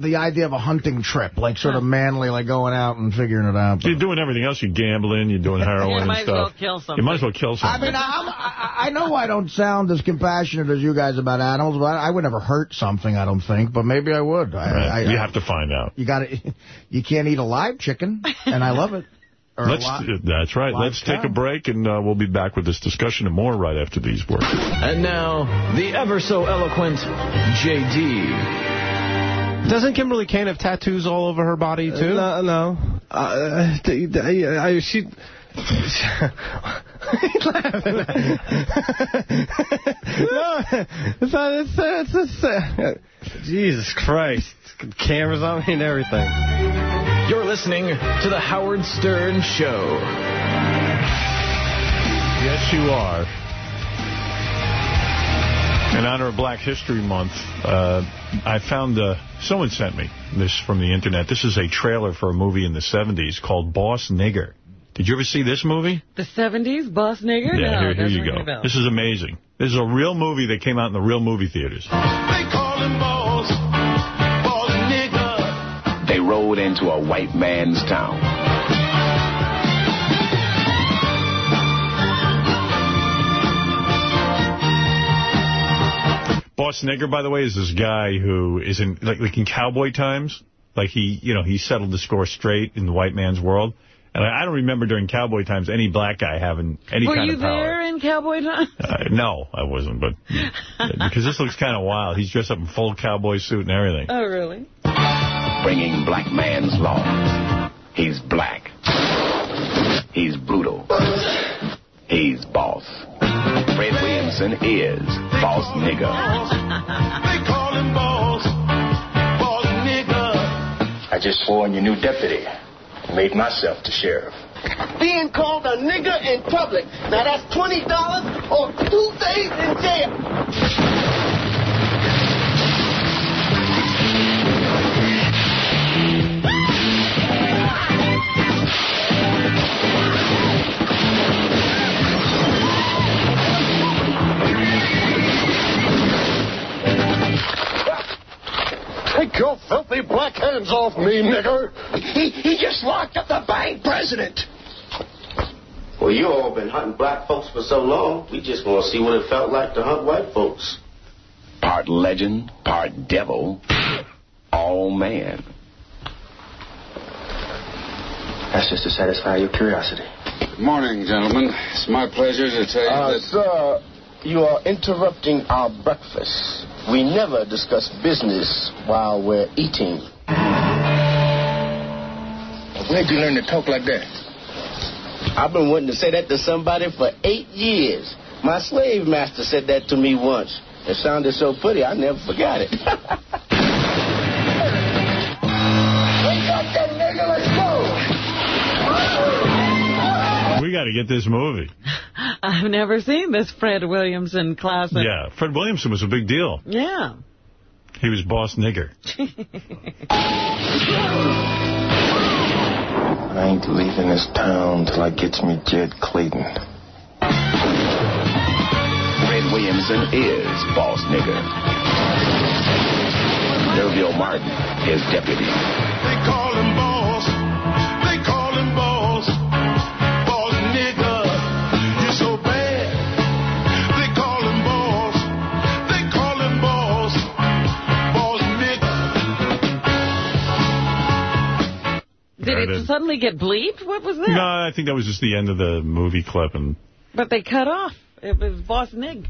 the idea of a hunting trip, like sort of manly, like going out and figuring it out. You're doing everything else. You're gambling. You're doing heroin You might and as well stuff. kill You might as well kill I something. mean, I'm, I, I know I don't sound as compassionate as you guys about animals, but I, I would never hurt something. I don't think, but maybe I would. I, Right. I, you have to find out. You got to. You can't eat a live chicken, and I love it. Let's, that's right. Let's take a break, and uh, we'll be back with this discussion and more right after these words. And now, the ever so eloquent J.D. Doesn't Kimberly Kane have tattoos all over her body, too? No, no. Uh, d- d- I, I, she... He's laughing. no, it's not, it's, it's, it's, uh, Jesus Christ. Cameras on me and everything. You're listening to The Howard Stern Show. Yes, you are. In honor of Black History Month, uh, I found, uh, someone sent me this from the internet. This is a trailer for a movie in the 70s called Boss Nigger. Did you ever see this movie? The 70s, Boss Nigger? Yeah, no, here, here you go. This is amazing. This is a real movie that came out in the real movie theaters. They call him Boss, Boss Nigger. They rode into a white man's town. Boss Nigger, by the way, is this guy who is in, like, like in cowboy times, like he, you know, he settled the score straight in the white man's world. And I, I don't remember during cowboy times any black guy having any Were kind of power. Were you there in Cowboy times? Uh, no, I wasn't, but because this looks kind of wild. He's dressed up in full cowboy suit and everything. Oh, really? bringing black man's law. He's black. He's brutal. He's boss. Fred Williamson is boss nigger. They call him boss. boss nigger. I just swore in your new deputy. Made myself the sheriff. Being called a nigger in public. Now that's $20 or two days in jail. Take your filthy black hands off me, nigger. He, he just locked up the bank president. Well, you all been hunting black folks for so long, we just want to see what it felt like to hunt white folks. Part legend, part devil, all man. That's just to satisfy your curiosity. Good morning, gentlemen. It's my pleasure to tell you Uh, that... sir, you are interrupting our breakfast. We never discuss business while we're eating. Where'd you learn to talk like that? I've been wanting to say that to somebody for eight years. My slave master said that to me once. It sounded so pretty, I never forgot it. We got to get this movie. I've never seen this Fred Williamson classic. Yeah, Fred Williamson was a big deal. Yeah. He was Boss Nigger. I ain't leaving this town till I gets me Jed Clayton. Fred Williamson is boss nigger. D'Urville Martin, his deputy. Did it that- suddenly get bleeped? What was that? No, I think that was just the end of the movie clip. And But they cut off. It was Boss Nig.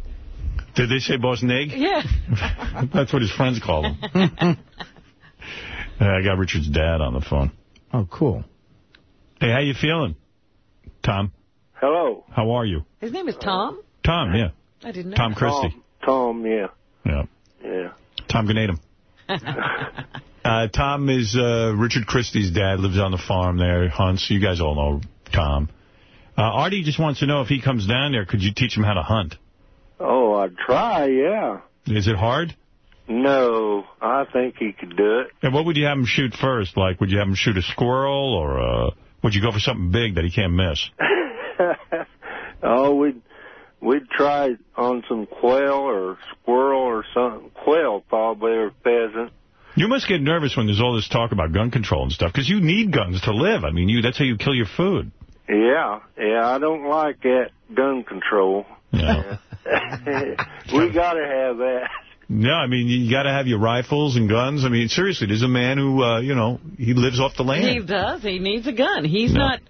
Did they say Boss Nig? Yeah. That's what his friends call him. Uh, I got Richard's dad on the phone. Oh, cool. Hey, how you feeling, Tom? Hello. How are you? His name is Tom? Tom, yeah. I didn't know. Tom Christie. Tom, yeah. Yeah. Yeah. Tom Gnatum. Uh, Tom is uh, Richard Christie's dad, lives on the farm there, hunts. You guys all know Tom. Uh, Artie just wants to know if he comes down there, could you teach him how to hunt? Oh, I'd try, yeah. Is it hard? No, I think he could do it. And what would you have him shoot first? Like, would you have him shoot a squirrel, or uh, would you go for something big that he can't miss? oh, we'd we'd try on some quail or squirrel or something. Quail probably or pheasant. You must get nervous when there's all this talk about gun control and stuff, because you need guns to live. I mean, you that's how you kill your food. Yeah, yeah. I don't like that gun control. Yeah. we got to have that. No, I mean, you got to have your rifles and guns. I mean, seriously, there's a man who, uh, you know, he lives off the land. He does. He needs a gun. He's not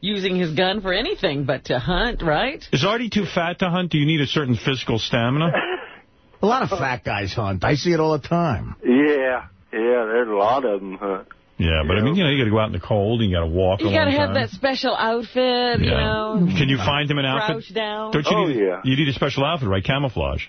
using his gun for anything but to hunt, right? Is Artie too fat to hunt? Do you need a certain physical stamina? A lot of fat guys hunt. I see it all the time. Yeah, yeah. There's a lot of them hunt. Yeah, but I mean, you know, you got to go out in the cold and you got to walk You a got to long have time. that special outfit, you Yeah. know. Can you find him an outfit? Crouch down. Don't you Oh, need, yeah. You need a special outfit, right? Camouflage.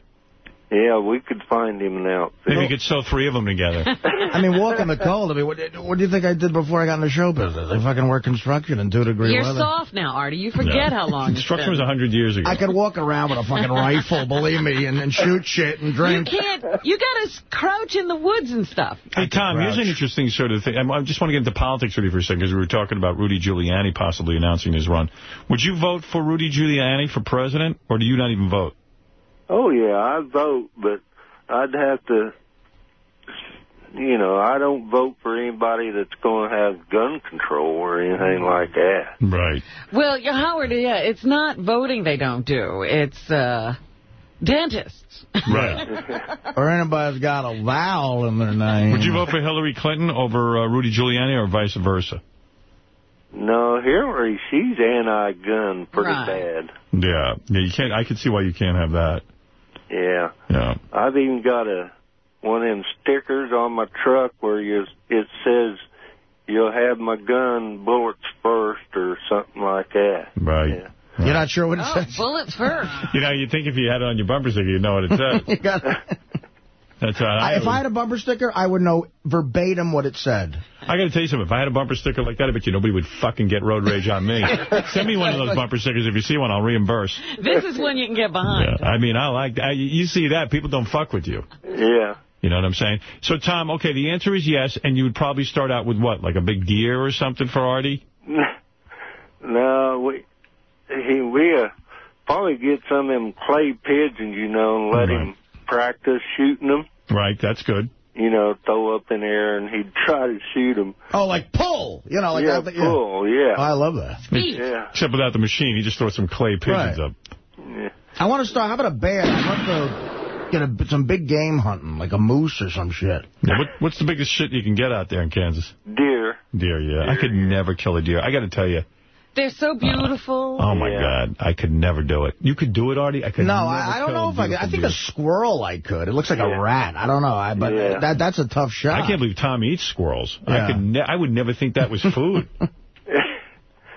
Yeah, we could find him an outfit. Maybe you could sew three of them together. I mean, walk in the cold. I mean, what, what do you think I did before I got in the show business? I fucking work construction in two-degree You're weather. soft now, Artie. You forget how long Construction been. was 100 years ago. I could walk around with a fucking rifle, believe me, and, and shoot shit and drink. You can't. You got to crouch in the woods and stuff. Hey, Tom, here's an interesting sort of thing. I I just want to get into politics with you for a second because we were talking about Rudy Giuliani possibly announcing his run. Would you vote for Rudy Giuliani for president, or do you not even vote? Oh yeah, I'd vote, but I'd have to. You know, I don't vote for anybody that's going to have gun control or anything like that. Right. Well, yeah, Howard, yeah, it's not voting they don't do. It's uh, dentists. Right. or anybody's got a vowel in their name. Would you vote for Hillary Clinton over uh, Rudy Giuliani or vice versa? No, Hillary, she's anti-gun pretty Right. bad. Yeah. Yeah, you can't. I can see why you can't have that. Yeah. Yeah. I've even got a one of them stickers on my truck where you it says you'll have my gun bullets first or something like that. Right. You're not sure what it Oh, says? bullets first. You know, you'd think if you had it on your bumper sticker, you'd know what it says. You got- That's right. I, if I had a bumper sticker, I would know verbatim what it said. I got to tell you something. If I had a bumper sticker like that, I bet you nobody would fucking get road rage on me. Send me one of those bumper stickers. If you see one, I'll reimburse. This is when you can get behind. Yeah. I mean, I like I, You see that, people don't fuck with you. Yeah. You know what I'm saying? So, Tom, okay, the answer is yes, and you would probably start out with what, like a big deer or something for Artie? No, we he we uh, probably get some of them clay pigeons, you know, and let him practice shooting them. Right, that's good. You know, throw up in air, and he'd try to shoot them. Oh, like pull. You know, like yeah, that. pull, yeah. Oh, I love that. Yeah. Except without the machine, he just throws some clay pigeons Right. up. I want to start. How about a bear? I want to get a, some big game hunting, like a moose or some shit. Yeah, what, what's the biggest shit you can get out there in Kansas? Deer. Deer, yeah. I could never kill a deer. I got to tell you. They're so beautiful. Oh, my God. I could never do it. You could do it, Artie? I could No, never I, I don't know if I could. I think deer. a squirrel I could. It looks like a rat. I don't know. I, but Yeah. that that's a tough shot. I can't believe Tom eats squirrels. I could. Ne I would never think that was food.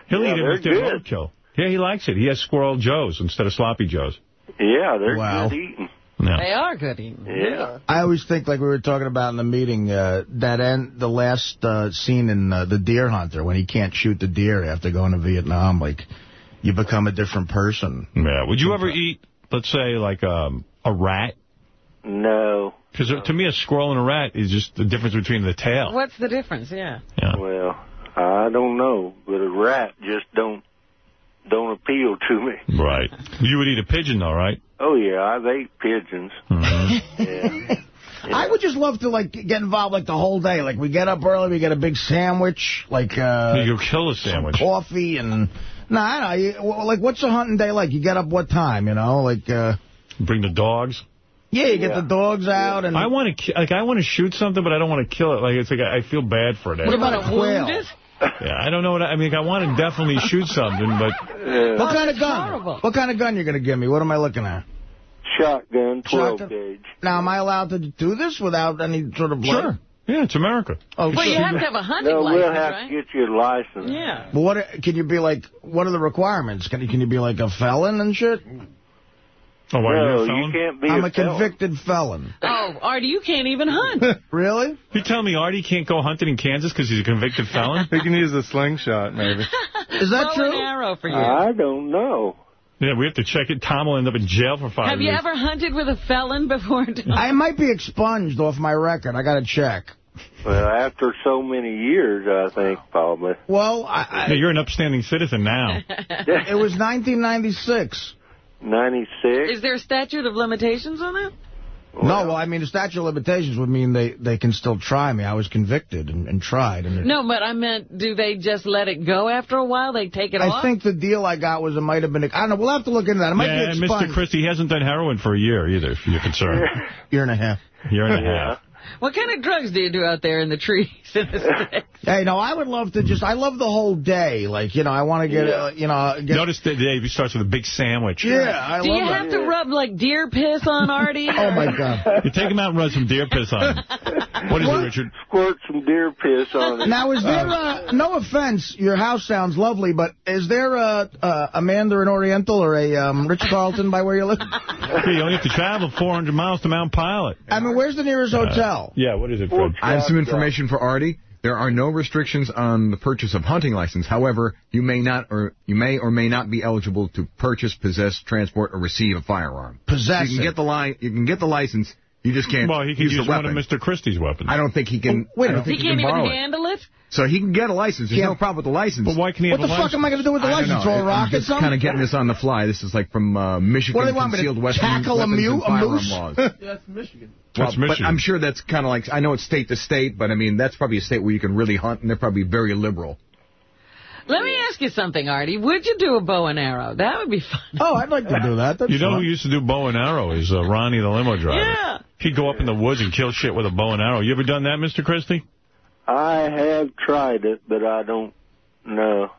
He'll Yeah, eat it they're if roadkill. Yeah, he likes it. He has squirrel joes instead of sloppy joes. Yeah, they're Wow. good eating. No. They are good eating. Yeah. I always think, like we were talking about in the meeting, uh, that end, the last uh, scene in uh, The Deer Hunter, when he can't shoot the deer after going to Vietnam, like, you become a different person. Yeah. Would you ever eat, let's say, like um, a rat? No. Because to me, a squirrel and a rat is just the difference between the tail. What's the difference? Yeah. Yeah. Well, I don't know, but a rat just don't don't appeal to me. Right. You would eat a pigeon, though, right? Oh, yeah, I've ate pigeons. Yeah. I would just love to, like, get involved, like, the whole day. Like, we get up early, we get a big sandwich, like, uh... You go kill a sandwich. coffee and... No, I don't know. Like, what's a hunting day like? You get up what time, you know? Like, uh... Bring the dogs. Yeah, you get the dogs out and... I want to like I want to shoot something, but I don't want to kill it. Like it's like I I feel bad for it. What about a quail? wounded? Yeah, I don't know what I, I mean. I want to definitely shoot something, but What kind of gun? What kind of gun you're going to give me? What am I looking at? Shotgun, 12 Shotgun? gauge. Now, am I allowed to do this without any sort of blood? Sure. Yeah, it's America. Oh, Well, you have to have a hunting No, we'll license, have right? to get you a license. Yeah. But what can you be like? What are the requirements? Can you can you be like a felon and shit? Oh, why, you're a No, you felon? can't be I'm a a felon. convicted felon. Oh, Artie, you can't even hunt. really? You tell me Artie can't go hunting in Kansas because he's a convicted felon? he can use a slingshot, maybe. Is that Bow true? and arrow for you. I don't know. Yeah, we have to check it. Tom will end up in jail for five have you years. ever hunted with a felon before? I might be expunged off my record. I got to check. Well, after so many years, I think, probably. Well, I, Yeah, you're an upstanding citizen now. it was 1996. 96? Is there a statute of limitations on that? no, well, I mean, the statute of limitations would mean they, they can still try me. I was convicted and, and tried. And No, but I meant, do they just let it go after a while? They take it I off? I think the deal I got was it might have been... I don't know. We'll have to look into that. It might yeah, be and expunged. Mr. Christy hasn't done heroin for a year either, if you're concerned. Year and a half. Year and a half. What kind of drugs do you do out there in the trees? in the sticks? Hey, no, I would love to just... I love the whole day. Like, you know, I want to get, uh, you know... Get, Notice that Dave he starts with a big sandwich. Yeah, I do love you that. have to rub, like, deer piss on Artie? Oh, my God. You take him out and rub some deer piss on him. What is it, Richard? Squirt some deer piss on him. Now, is there, uh, no offense, your house sounds lovely, but is there a, a, a Mandarin Oriental or a um, Ritz-Carlton by where you live? Yeah, you only have to travel 400 miles to Mount Pilot. I mean, where's the nearest hotel? Yeah, what is it, Fred? I have some information for Artie. There are no restrictions on the purchase of hunting license. However, you may not or you may or may not be eligible to purchase, possess, transport, or receive a firearm. Possess You can it. get the li- You can get the license. You just can't. Well, he can use, use the one weapon. of Mr. Christy's weapons. I don't think he can. wait a I don't minute. think He he, can't can even borrow it. handle it? So he can get a license. There's Yeah. no problem with the license. But why can't he What have the fuck am I going to do with the I don't license? know. Throw a I'm rock at just kind of getting this on the fly. This is like from uh, Michigan What do they want me to Concealed Weapons, tackle a Weapons mu- and a Firearm moose? Laws. That's Michigan. That's Well, Michigan. But I'm sure that's kind of like, I know it's state to state, but I mean, that's probably a state where you can really hunt, and they're probably very liberal. Let me ask you something, Artie. Would you do a bow and arrow? That would be fun. Oh, I'd like to do that. That's You know fun. who used to do bow and arrow is uh, Ronnie the limo driver. Yeah. He'd go up in the woods and kill shit with a bow and arrow. You ever done that, Mr. Christy? I have tried it, but I don't know.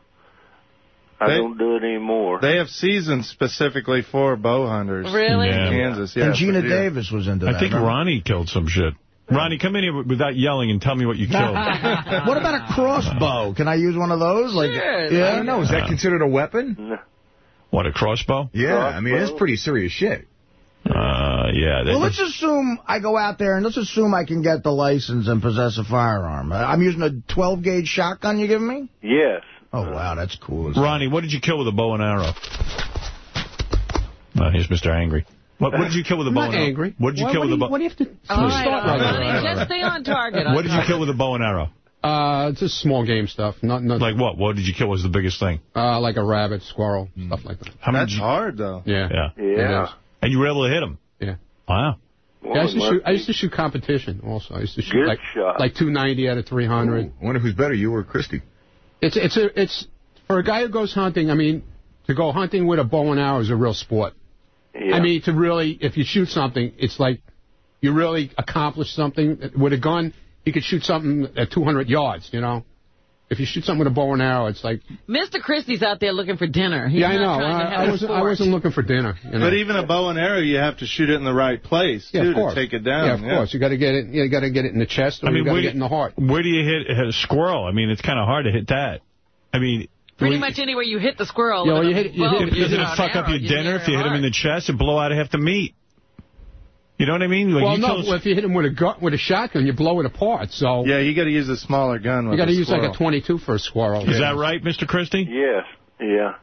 I They- don't do it anymore. They have seasons specifically for bow hunters. Really? In Kansas, yeah. and Gina for deer. Davis was into that. I think remember? Ronnie killed some shit. Ronnie, come in here without yelling and tell me what you killed. what about a crossbow? Can I use one of those? Like, Sure. yeah. I don't know. Is that considered a weapon? what, a crossbow? Yeah, I mean, it's pretty serious shit. Uh, yeah. Well, let's assume I go out there and let's assume I can get the license and possess a firearm. Uh, I'm using a 12 gauge shotgun you giving me? Yes. Oh wow, that's cool. Ronnie, what did you kill with a bow and arrow? Uh, here's Mr. Angry. What, what did you kill with a I'm bow not and arrow? angry. What did you Why- kill with a do bow? you- What do you have to... All start right, right Ronnie, just stay on target. What did you kill with a bow and arrow? Uh, just small game stuff. Not, not Like what? What did you kill was the biggest thing? uh, like a rabbit, squirrel, stuff like that. How many That's did you- hard, though. Yeah. Yeah. Yeah. It is. And you were able to hit him? Yeah. Wow. Well, Yeah, I used to shoot. I used to shoot competition. Also, I used to shoot Good like shot. like 290 out of 300. I wonder who's better, you or Christy? It's it's a it's for a guy who goes hunting. I mean, to go hunting with a bow and arrow is a real sport. Yeah. I mean, to really, if you shoot something, it's like you really accomplish something. With a gun, you could shoot something at 200 yards. You know, if you shoot something with a bow and arrow, it's like Mr. Christy's out there looking for dinner. He's yeah, I know. trying to I, have I a wasn't I wasn't looking for dinner. You know? But even a bow and arrow, you have to shoot it in the right place, yeah, too, of course. to take it down. Yeah, of course. You got to get it. You got to get it in the chest, or I mean, you got where to do get in the heart. Where do you hit, hit a squirrel? I mean, it's kind of hard to hit that. I mean... Pretty much anywhere you hit the squirrel. Yeah, with well, you a hit- you bow, hit- you Doesn't hit it fuck up your you dinner if you hit him in the chest and blow out half the meat? You know what I mean? Like well, no. well, if you hit him with a gun, with a shotgun, you blow it apart. So Yeah, you got to use a smaller gun. With you got to a use like a 22 for a squirrel. Is that right, Mr. Christy? Yes. Yeah.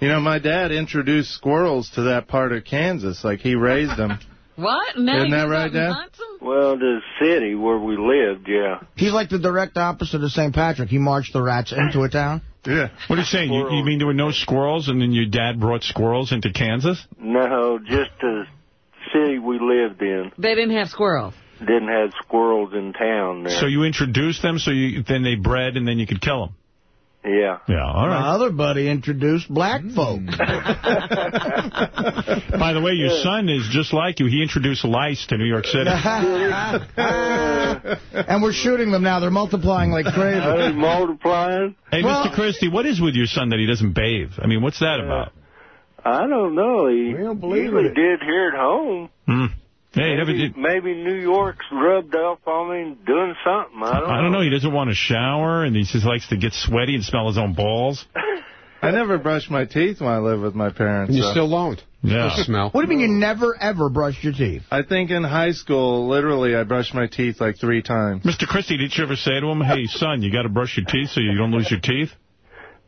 You know, my dad introduced squirrels to that part of Kansas. Like, he raised them. What? Now Isn't that goes right, Dad? hunts 'em? Well, the city where we lived, yeah. He's like the direct opposite of St. Patrick. He marched the rats into a town. Yeah. What are you saying? You, you mean there were no squirrels, and then your dad brought squirrels into Kansas? No, just the city we lived in They didn't have squirrels. didn't have squirrels in town there. So you introduced them, so you then they bred, and then you could kill them. yeah. Yeah, all My other buddy introduced black hmm. folk. By the way, your son is just like you. He introduced lice to New York City. and we're shooting them now. They're multiplying like crazy. They're multiplying? Hey, Well- Mr. Christy, what is with your son that he doesn't bathe? I mean, what's that uh, about? I don't know. He don't believe usually it. did here at home. Hmm. Hey, maybe, did. maybe New York's rubbed off on him doing something. I don't I don't know. know. He doesn't want to shower, and he just likes to get sweaty and smell his own balls. I never brushed my teeth when I lived with my parents. And you so- still don't. Yeah. Smell. What do you mean you never, ever brushed your teeth? I think in high school, literally, I brushed my teeth like three times. Mr. Christy, did you ever say to him, hey, son, you got to brush your teeth so you don't lose your teeth?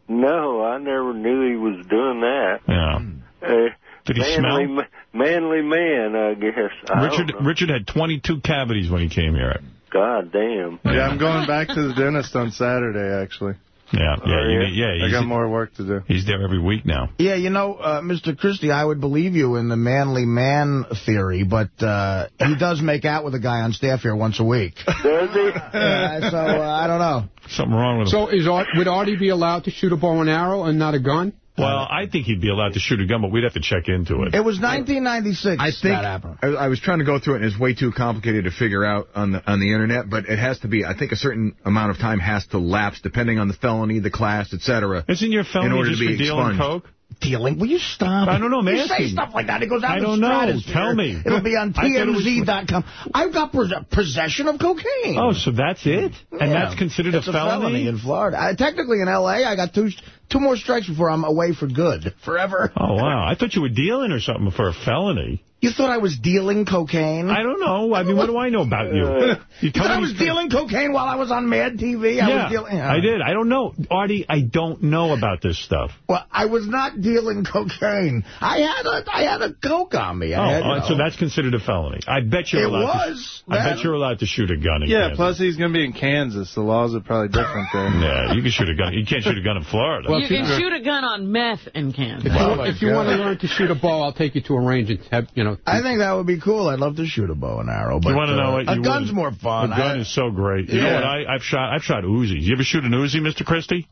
No, I never knew he was doing that. Yeah. Uh, Did he manly, smell? Manly man, I guess. I Richard don't. Richard had 22 cavities when he came here. God damn. Yeah, I'm going back to the dentist on Saturday, actually. Yeah, yeah, you yeah? need- yeah. I got more work to do. he's there every week now. Yeah, you know, uh, Mr. Christy, I would believe you in the manly man theory, but uh, he does make out with a guy on staff here once a week. Does he? Uh, so uh, I don't know. Something wrong with him. So is Art, would Artie be allowed to shoot a bow and arrow and not a gun? Well, I think he'd be allowed to shoot a gun, but we'd have to check into it. It was 1996 I think that happened. I, I was trying to go through it, and it's way too complicated to figure out on the on the internet. But it has to be. I think a certain amount of time has to lapse, depending on the felony, the class, etc. Isn't your felony in order just to be for dealing expunged. coke? Dealing? Will you stop? I don't know, I'm You say stuff like that. It goes out I the don't know. Tell me. It'll be on I thought it was- TMZ.com. I've got possession of cocaine. Oh, so that's it? And that's considered it's a felony? in Florida. I, technically in L.A., I got two two more strikes before I'm away for good, forever. Oh, wow. I thought you were dealing or something for a felony. You thought I was dealing cocaine? I don't know. I mean, what do I know about you? You You thought I was dealing cocaine while I was on Mad TV? I yeah, was dealing. I did. I don't know. Artie, I don't know about this stuff. Well, I was not dealing cocaine. I had a I had a coke on me. Oh, had, you all right, so that's considered a felony. I bet you're It allowed was, to... I bet you're allowed to shoot a gun in Yeah, Kansas. plus he's going to be in Kansas. The laws are probably different there. Yeah, you can shoot a gun. You can't shoot a gun in Florida. Well, You can shoot a gun on meth in Kansas. If you, Oh, if you want to learn to shoot a bow, I'll take you to a range and have, you know. I think that would be cool. I'd love to shoot a bow and arrow. But you want to know uh, what? A You gun's more fun. A gun I- is so great. You know what? I, I've shot. I've shot Uzis. You ever shoot an Uzi, Mr. Christy?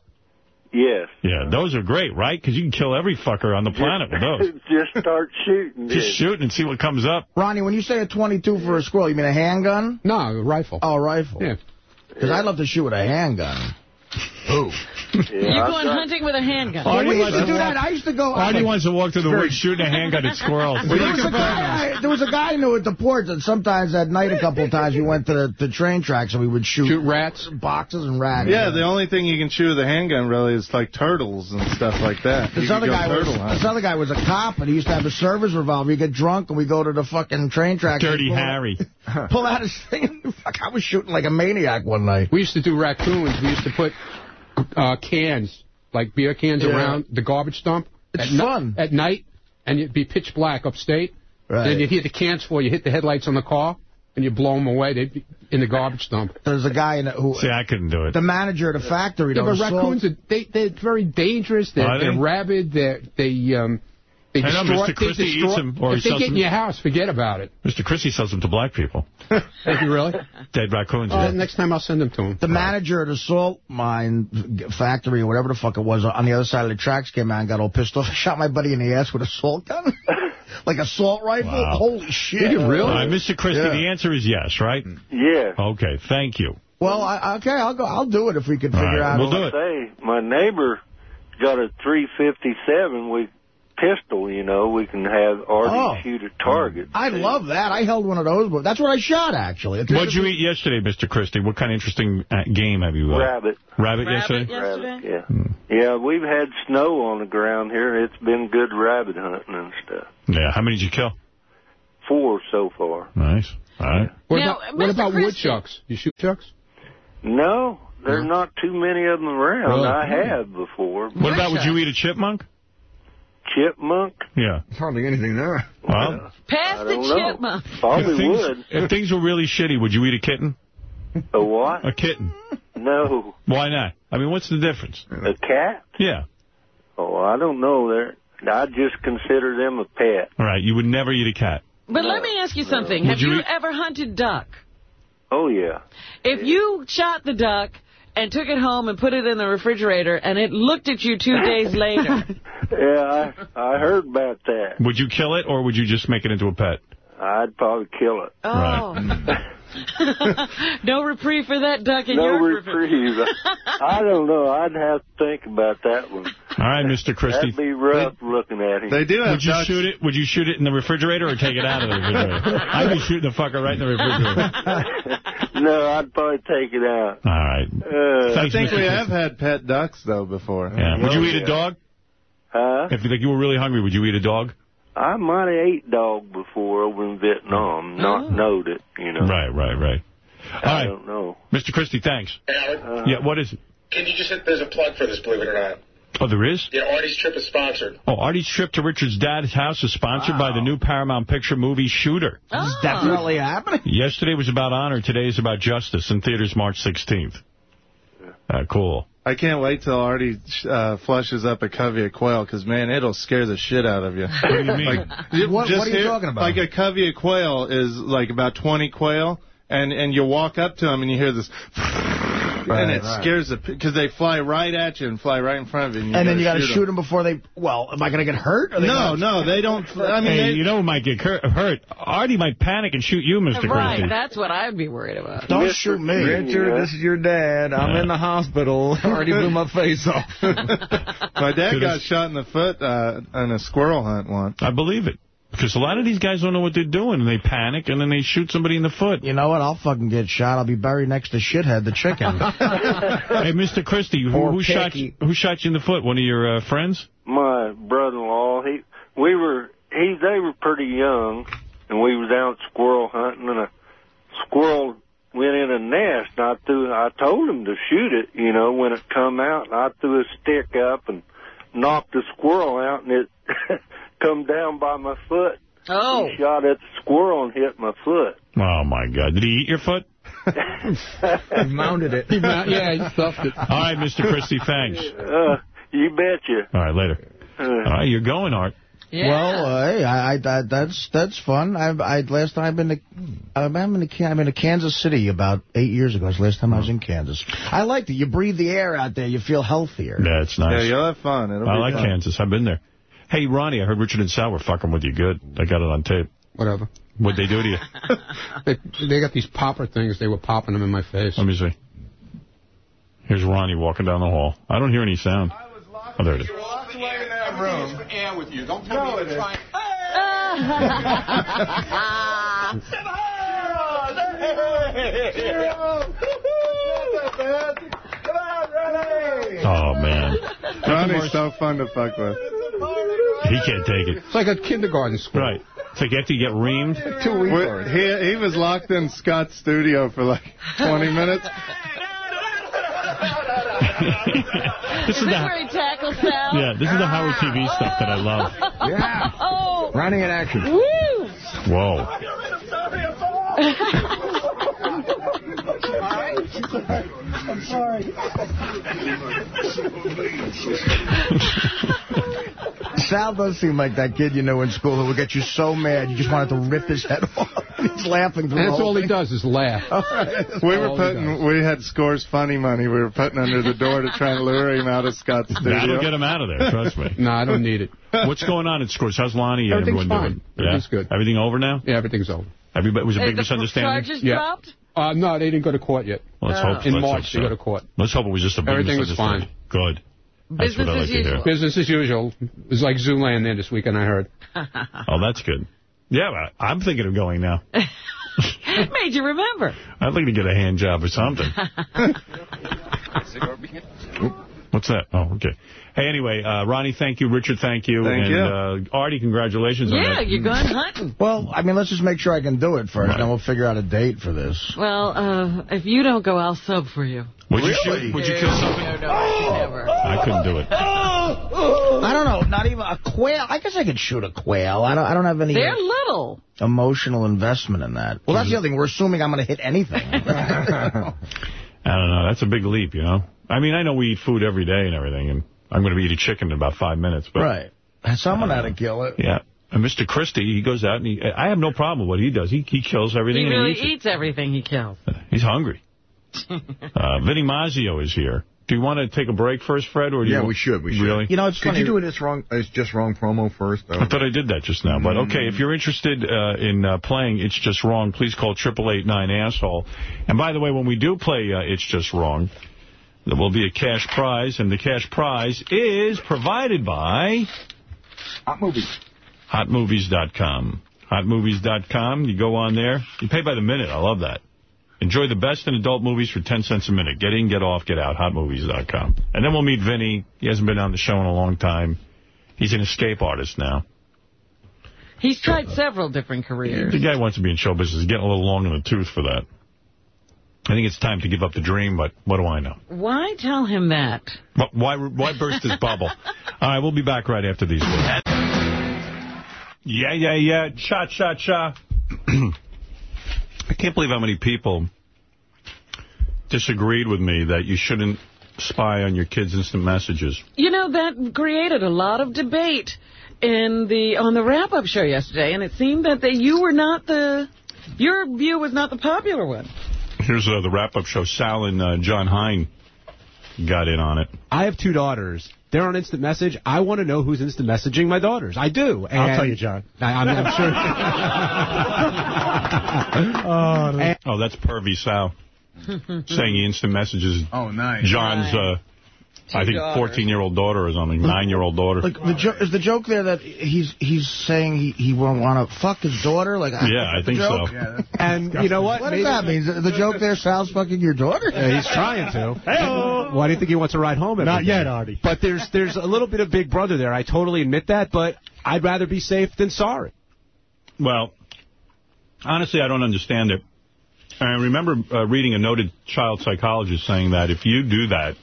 Yes. Yeah, those are great, right? Because you can kill every fucker on the planet with those. Just start shooting. Just dude. shoot and see what comes up. Ronnie, when you say a 22 for a squirrel, you mean a handgun? No, a rifle. Oh, rifle. Yeah. Because I'd love to shoot with a handgun. Ooh. Yeah, You're going got- hunting with a handgun. Artie we used to to do walk- that. I used to go. Artie I- wants to walk through the woods shooting a handgun at squirrels. There was, a guy, I- there was a guy I knew at the port that sometimes at night a couple of times we went to the, the train tracks and we would shoot, Shoot rats. boxes and rats. Yeah, the only thing you can shoot with a handgun really is like turtles and stuff like that. This other guy was this other guy was a cop and he used to have a service revolver. You get drunk and we go to the fucking train tracks. and Dirty pull- Harry. Pull out his thing. Fuck, I was shooting like a maniac one night. We used to do raccoons. We used to put uh, cans, like beer cans, Yeah. around the garbage dump. It's at fun. at night, and it'd be pitch black upstate. Right. Then you'd hear the cans fall. You hit the headlights on the car, and you blow them away. They'd be in the garbage dump. There's a guy in, who See, I couldn't do it. the manager at a factory. Yeah, though, but sold- raccoons, are, they, they're very dangerous. They're, Are they? they're rabid. They're, they um, they I know, destroy. Mr. they Christy destroy- eats 'em, or he if they get in your house, forget about it. Mr. Christy sells them to black people. Thank you, really? Dead raccoons. Uh, yeah. next time I'll send them to him. The manager at a salt mine factory or whatever the fuck it was on the other side of the tracks came out and got all pissed off. Shot my buddy in the ass with a salt gun. like a salt rifle. Wow. Holy shit. Did you really? All right, Mr. Christy, Yeah. the answer is yes, right? Yeah. Okay, thank you. Well, I, okay, I'll go. I'll do it if we can figure right, out. we'll do it. Say, my neighbor got a 357 with pistol, you know. We can have Artie Oh. shoot a target. I love that. I held one of those. But that's what I shot actually. It's- What'd you eat yesterday, Mr. Christy? What kind of interesting uh, game have you? Uh, Rabbit. Rabbit Rabbit yesterday? yesterday? Yeah. Yeah, we've had snow on the ground here. It's been good rabbit hunting and stuff. Yeah. How many did you kill? Four so far. Nice. All right. What Now, about, what about woodchucks? You shoot chucks? No, there's not too many of them around. Really? I have before. What about, would you eat a chipmunk? Chipmunk? Yeah. There's hardly anything there. Well, Pass the don't know. chipmunk. if things, would. if things were really shitty, would you eat a kitten? A what? A kitten. No. Why not? I mean, what's the difference? A cat? Yeah. Oh, I don't know. They're, I just consider them a pet. All right, you would never eat a cat. But let me ask you something. Would Have you you ever hunted duck? Oh, yeah. If you shot the duck and took it home and put it in the refrigerator and it looked at you two days later, Yeah, I, I heard about that. Would you kill it, or would you just make it into a pet? I'd probably kill it. oh. Mm. no reprieve for that duck in no your reprieve. I don't know. I'd have to think about that one. All right, Mr. Christy. That'd be rough looking at him. They do have Would you shoot it? Would you shoot it in the refrigerator or take it out of the refrigerator? I'd be shooting the fucker right in the refrigerator. no, I'd probably take it out. All right. Uh, I think we have had pet ducks, though, before. Yeah. Would you eat a dog? Huh? If like, you were really hungry, would you eat a dog? I might have ate dog before over in Vietnam. Not knowed it, you know. Right, right, right. All I right. don't know. Mr. Christy, thanks. Howard, yeah, what is it? can you just hit, there's a plug for this, believe it or not. Oh, there is? Yeah, Artie's trip is sponsored. Oh, Artie's trip to Richard's dad's house is sponsored by the new Paramount Picture movie Shooter. Oh. This is definitely happening. Yesterday was about honor. Today is about justice. In theaters March 16th. Uh, cool. I can't wait till Artie uh, flushes up a covey of quail, because, man, it'll scare the shit out of you. What do you mean? Like, What- what are you talking about? Like a covey of quail is like about 20 quail, and, and you walk up to them and you hear this, and it right. scares the, because they fly right at you and fly right in front of you. And, you And then you got to shoot shoot them before they. Well, am I going to get hurt? Or No, no, they don't. I mean, hey, they, you know who might get cur- hurt? Artie might panic and shoot you, Mr. right, Christy. that's what I'd be worried about. Don't shoot me. Richard, this is your dad. I'm Yeah. in the hospital. Already blew my face off. my dad Dude, got it's- shot in the foot uh, on a squirrel hunt once. I believe it. Because a lot of these guys don't know what they're doing, and they panic, and then they shoot somebody in the foot. You know what? I'll fucking get shot. I'll be buried next to Shithead, the chicken. hey, Mr. Christy, who, who shot you, who shot you in the foot? One of your uh, friends? My brother-in-law, he, we were, he, they were pretty young, and we was out squirrel hunting, and a squirrel went in a nest. And I threw, I told him to shoot it, you know, when it come out, and I threw a stick up and knocked the squirrel out, and it come down by my foot. Oh. He shot at the squirrel and hit my foot. Oh, my God. Did he eat your foot? he mounted it. He mount- yeah, he stuffed it. All right, Mr. Christy, thanks. Uh, you betcha. All right, later. All right, you're going, Art. Yeah. Well, uh, hey, I, I, I, that's that's fun. I, I last time I've been to, I've been to, I've been to Kansas City about eight years ago. It's the last time I was in Kansas. I liked it. You breathe the air out there. You feel healthier. Yeah, it's nice. Yeah, you'll have fun. It'll I be like fun. Kansas. I've been there. Hey, Ronnie, I heard Richard and Sal were fucking with you good. I got it on tape. Whatever. What'd they do to you? They, they got these popper things. They were popping them in my face. Let me see. Here's Ronnie walking down the hall. I don't hear any sound. Oh, there it is. room. air with you. Don't tell me you're trying. Oh, man. Ronnie's so fun to fuck with. He can't take it. It's like a kindergarten school. Right. It's like after you get reamed. Two weeks. He, he was locked in Scott's studio for like 20 minutes. this Is is this the where he tackles Sal? yeah. This is the Howard ah. TV stuff that I love. Yeah. Oh. Ronnie in action. Woo. Whoa. I'm sorry. Sal does seem like that kid you know in school who would get you so mad you just wanted to rip his head off. He's laughing through And the that's whole all he does is laugh. We were putting, we had Scores funny money. We were putting under the door to try and lure him out of Scott's studio. That'll get him out of there. Trust me. No, I don't need it. What's going on at Scores? How's Lonnie and Everything's everyone fine. doing? Everything's yeah? good. Everything over now? Yeah, everything's over. Everybody was a Hey, big the misunderstanding. charges Yeah. dropped? Uh, no, they didn't go to court yet. Let's Oh. hope. In let's March, hope they so. go to court. Let's hope it was just a big Everything was misunderstanding. Good. That's Business what I like as to hear. usual. Business as usual. It was like Zooland there this weekend, I heard. Oh, that's good. Yeah, I'm thinking of going now. Made you remember. I'd like to get a hand job or something. What's that? Oh, okay. Hey, anyway, uh, Ronnie, thank you. Richard, thank you. Thank and, you. Uh, Artie, congratulations on Yeah, you're going hunting. Well, I mean, let's just make sure I can do it first, Right. then we'll figure out a date for this. Well, uh, if you don't go, I'll sub for you. Would you shoot? Would you kill something? No, no, I could never. I couldn't do it. I don't know, not even a quail. I guess I could shoot a quail. I don't. I don't have any They're little. emotional investment in that. Well, that's the other thing. We're assuming I'm going to hit anything. I don't know. That's a big leap, you know? I mean, I know we eat food every day and everything, and I'm going to be eating chicken in about five minutes. But Right. Someone had to kill it. Yeah. And Mr. Christy, he goes out and he, I have no problem with what he does. He he kills everything He really he eats eats everything he kills. He's hungry. uh, Vinny Mazzio is here. Do you want to take a break first, Fred? Or do Yeah, you, we should. We should. Really? You know, it's Could funny. you do it as wrong as just wrong promo first? Though? I thought I did that just now. But okay, if you're interested uh, in uh, playing It's Just Wrong, please call 888-9-ASSHOLE. And by the way, when we do play uh, It's Just Wrong, there will be a cash prize, and the cash prize is provided by... Hot movies. Hotmovies.com. Hotmovies.com. You go on there. You pay by the minute. I love that. Enjoy the best in adult movies for 10 cents a minute. Get in, get off, get out. Hotmovies.com. And then we'll meet Vinny. He hasn't been on the show in a long time. He's an escape artist now. He's tried several different careers. The guy wants to be in show business. He's getting a little long in the tooth for that. I think it's time to give up the dream, but what do I know? Why tell him that? Wh- Why why burst his bubble? All right, we'll be back right after these. words. Yeah, yeah, yeah. Cha, cha, cha. I can't believe how many people disagreed with me that you shouldn't spy on your kids' instant messages. You know, that created a lot of debate in the on the wrap-up show yesterday, and it seemed that, that you were not the... Your view was not the popular one. Here's uh, the wrap-up show. Sal and uh, Jon Hein got in on it. I have two daughters. They're on instant message. I want to know who's instant messaging my daughters. I do. And I'll tell you, John. I, I'm, I'm sure. Oh, that's pervy Sal. saying he instant messages Oh, nice. John's, uh, I think, 14-year-old daughter or something, nine-year-old daughter. Like the jo is the joke there that he's he's saying he he won't want to fuck his daughter? Like Yeah, I the think joke? so. and you know what? What does that mean? The, the joke there, Sal's fucking your daughter? Yeah, he's trying to. Why do you think he wants to ride home every Not day? yet, Artie. But there's there's a little bit of Big Brother there. I totally admit that, but I'd rather be safe than sorry. Well, honestly, I don't understand it. I remember uh, reading a noted child psychologist saying that if you do that,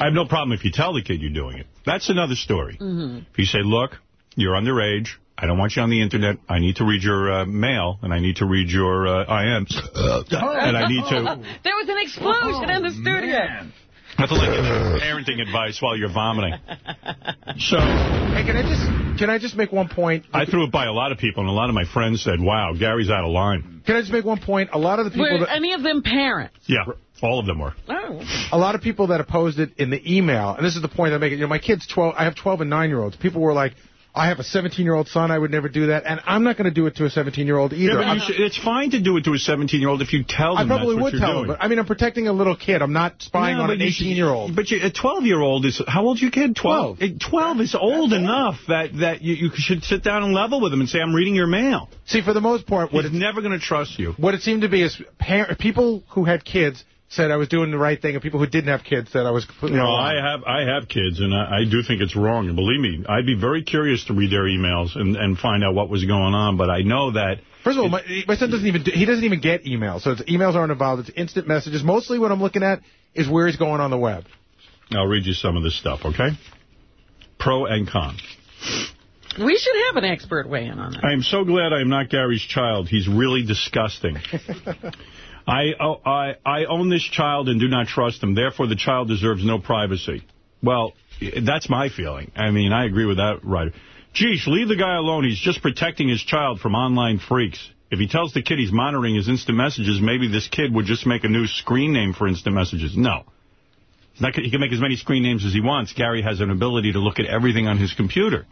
I have no problem if you tell the kid you're doing it. That's another story. If you say, look, you're underage, I don't want you on the Internet, I need to read your uh, mail, and I need to read your uh, IMs, and I need to... There was an explosion in the studio. Nothing like parenting advice while you're vomiting. So, Hey, can I just can I just make one point? I threw it by a lot of people, and a lot of my friends said, wow, Gary's out of line. Can I just make one point? A lot of the people Were that any of them parents? Yeah, all of them were. Oh. a lot of people that opposed it in the email, and this is the point I'm making. You know, my kids 12. I have 12 and 9 year olds. People were like, I have a 17 year old son. I would never do that, and I'm not going to do it to a 17 year old either. Yeah, should, it's fine to do it to a 17-year-old if you tell them I probably would tell doing. them, but I mean, I'm protecting a little kid. I'm not spying No, on an 18 year old. But you, a 12-year-old is, how old's your kid? 12? 12, 12 is old enough that, that you, you should sit down and level with him and say, I'm reading your mail. See, for the most part, what He's never going to trust you. what it seemed to be is par- people who had kids said I was doing the right thing, and people who didn't have kids said I was completely No, wrong. I have I have kids, and I, I do think it's wrong. And believe me, I'd be very curious to read their emails and, and find out what was going on. But I know that First of all, my, my son doesn't even do, he doesn't even get emails, so it's, emails aren't involved. It's instant messages. Mostly what I'm looking at is where he's going on the web. I'll read you some of this stuff, okay? Pro and con. We should have an expert weigh in on that. I am so glad I am not Gary's child. He's really disgusting. I, oh, I, I own this child and do not trust him. Therefore, the child deserves no privacy. Well, that's my feeling. I mean, I agree with that writer. Geesh, leave the guy alone. He's just protecting his child from online freaks. If he tells the kid he's monitoring his instant messages, maybe this kid would just make a new screen name for instant messages. No. Not, he can make as many screen names as he wants. Gary has an ability to look at everything on his computer.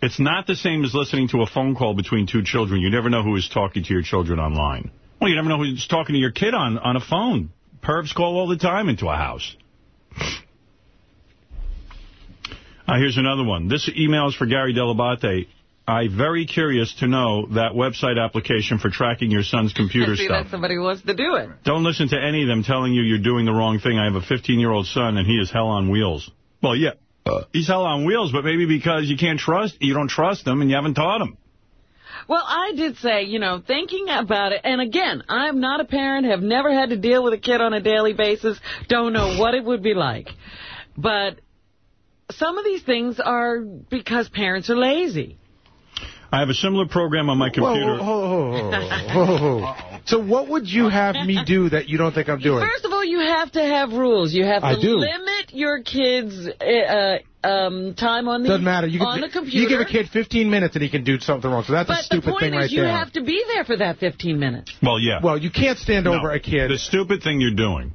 It's not the same as listening to a phone call between two children. You never know who is talking to your children online. Well, you never know who's talking to your kid on, on a phone. Pervs call all the time into a house. Uh, here's another one. This email is for Gary Dell'Abate. I'm very curious to know that website application for tracking your son's computer See stuff. that somebody wants to do it. Don't listen to any of them telling you you're doing the wrong thing. I have a 15-year-old son, and he is hell on wheels. Well, yeah, he's hell on wheels, but maybe because you can't trust, you don't trust him, and you haven't taught him. Well, I did say, you know, thinking about it, and again, I'm not a parent, have never had to deal with a kid on a daily basis, don't know what it would be like. But some of these things are because parents are lazy. I have a similar program on my computer. Whoa, whoa, whoa, whoa, whoa, whoa. So what would you have me do that you don't think I'm doing? First of all, you have to have rules. You have to I do. limit your kids' uh, um, time on the Doesn't matter. You on can, the computer. You give a kid 15 minutes and he can do something wrong. So that's but a stupid thing right there. But the point is right you there. have to be there for that 15 minutes. Well, yeah. Well, you can't stand No. over a kid. The stupid thing you're doing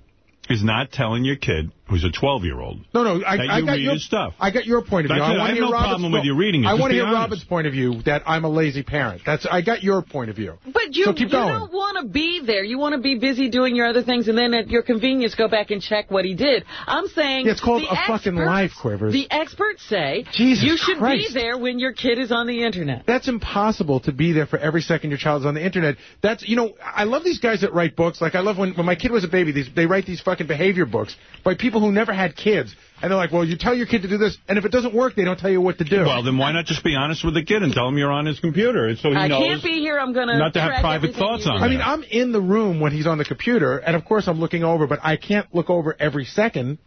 is not telling your kid, who's a 12-year-old, No, no, I, that I you got read your his stuff. I got your point of view. That's it. wanna I have no Robert's problem with you reading it. I want to hear honest. Robert's point of view that I'm a lazy parent. That's I got your point of view. But you, So you don't want to be there. You want to be busy doing your other things, and then at your convenience, go back and check what he did. I'm saying Yeah, it's called the a fucking life, Quivers. The experts say Jesus you should Christ. be there when your kid is on the Internet. That's impossible to be there for every second your child's on the internet. That's you know I love these guys that write books. Like I love when when my kid was a baby. These they write these fucking behavior books by people who never had kids, and they're like, well, you tell your kid to do this, and if it doesn't work, they don't tell you what to do. Well, then why not just be honest with the kid and tell him you're on his computer so he I knows can't be here. I'm going to not to have private thoughts on do. I mean, I'm in the room when he's on the computer, and of course I'm looking over, but I can't look over every second.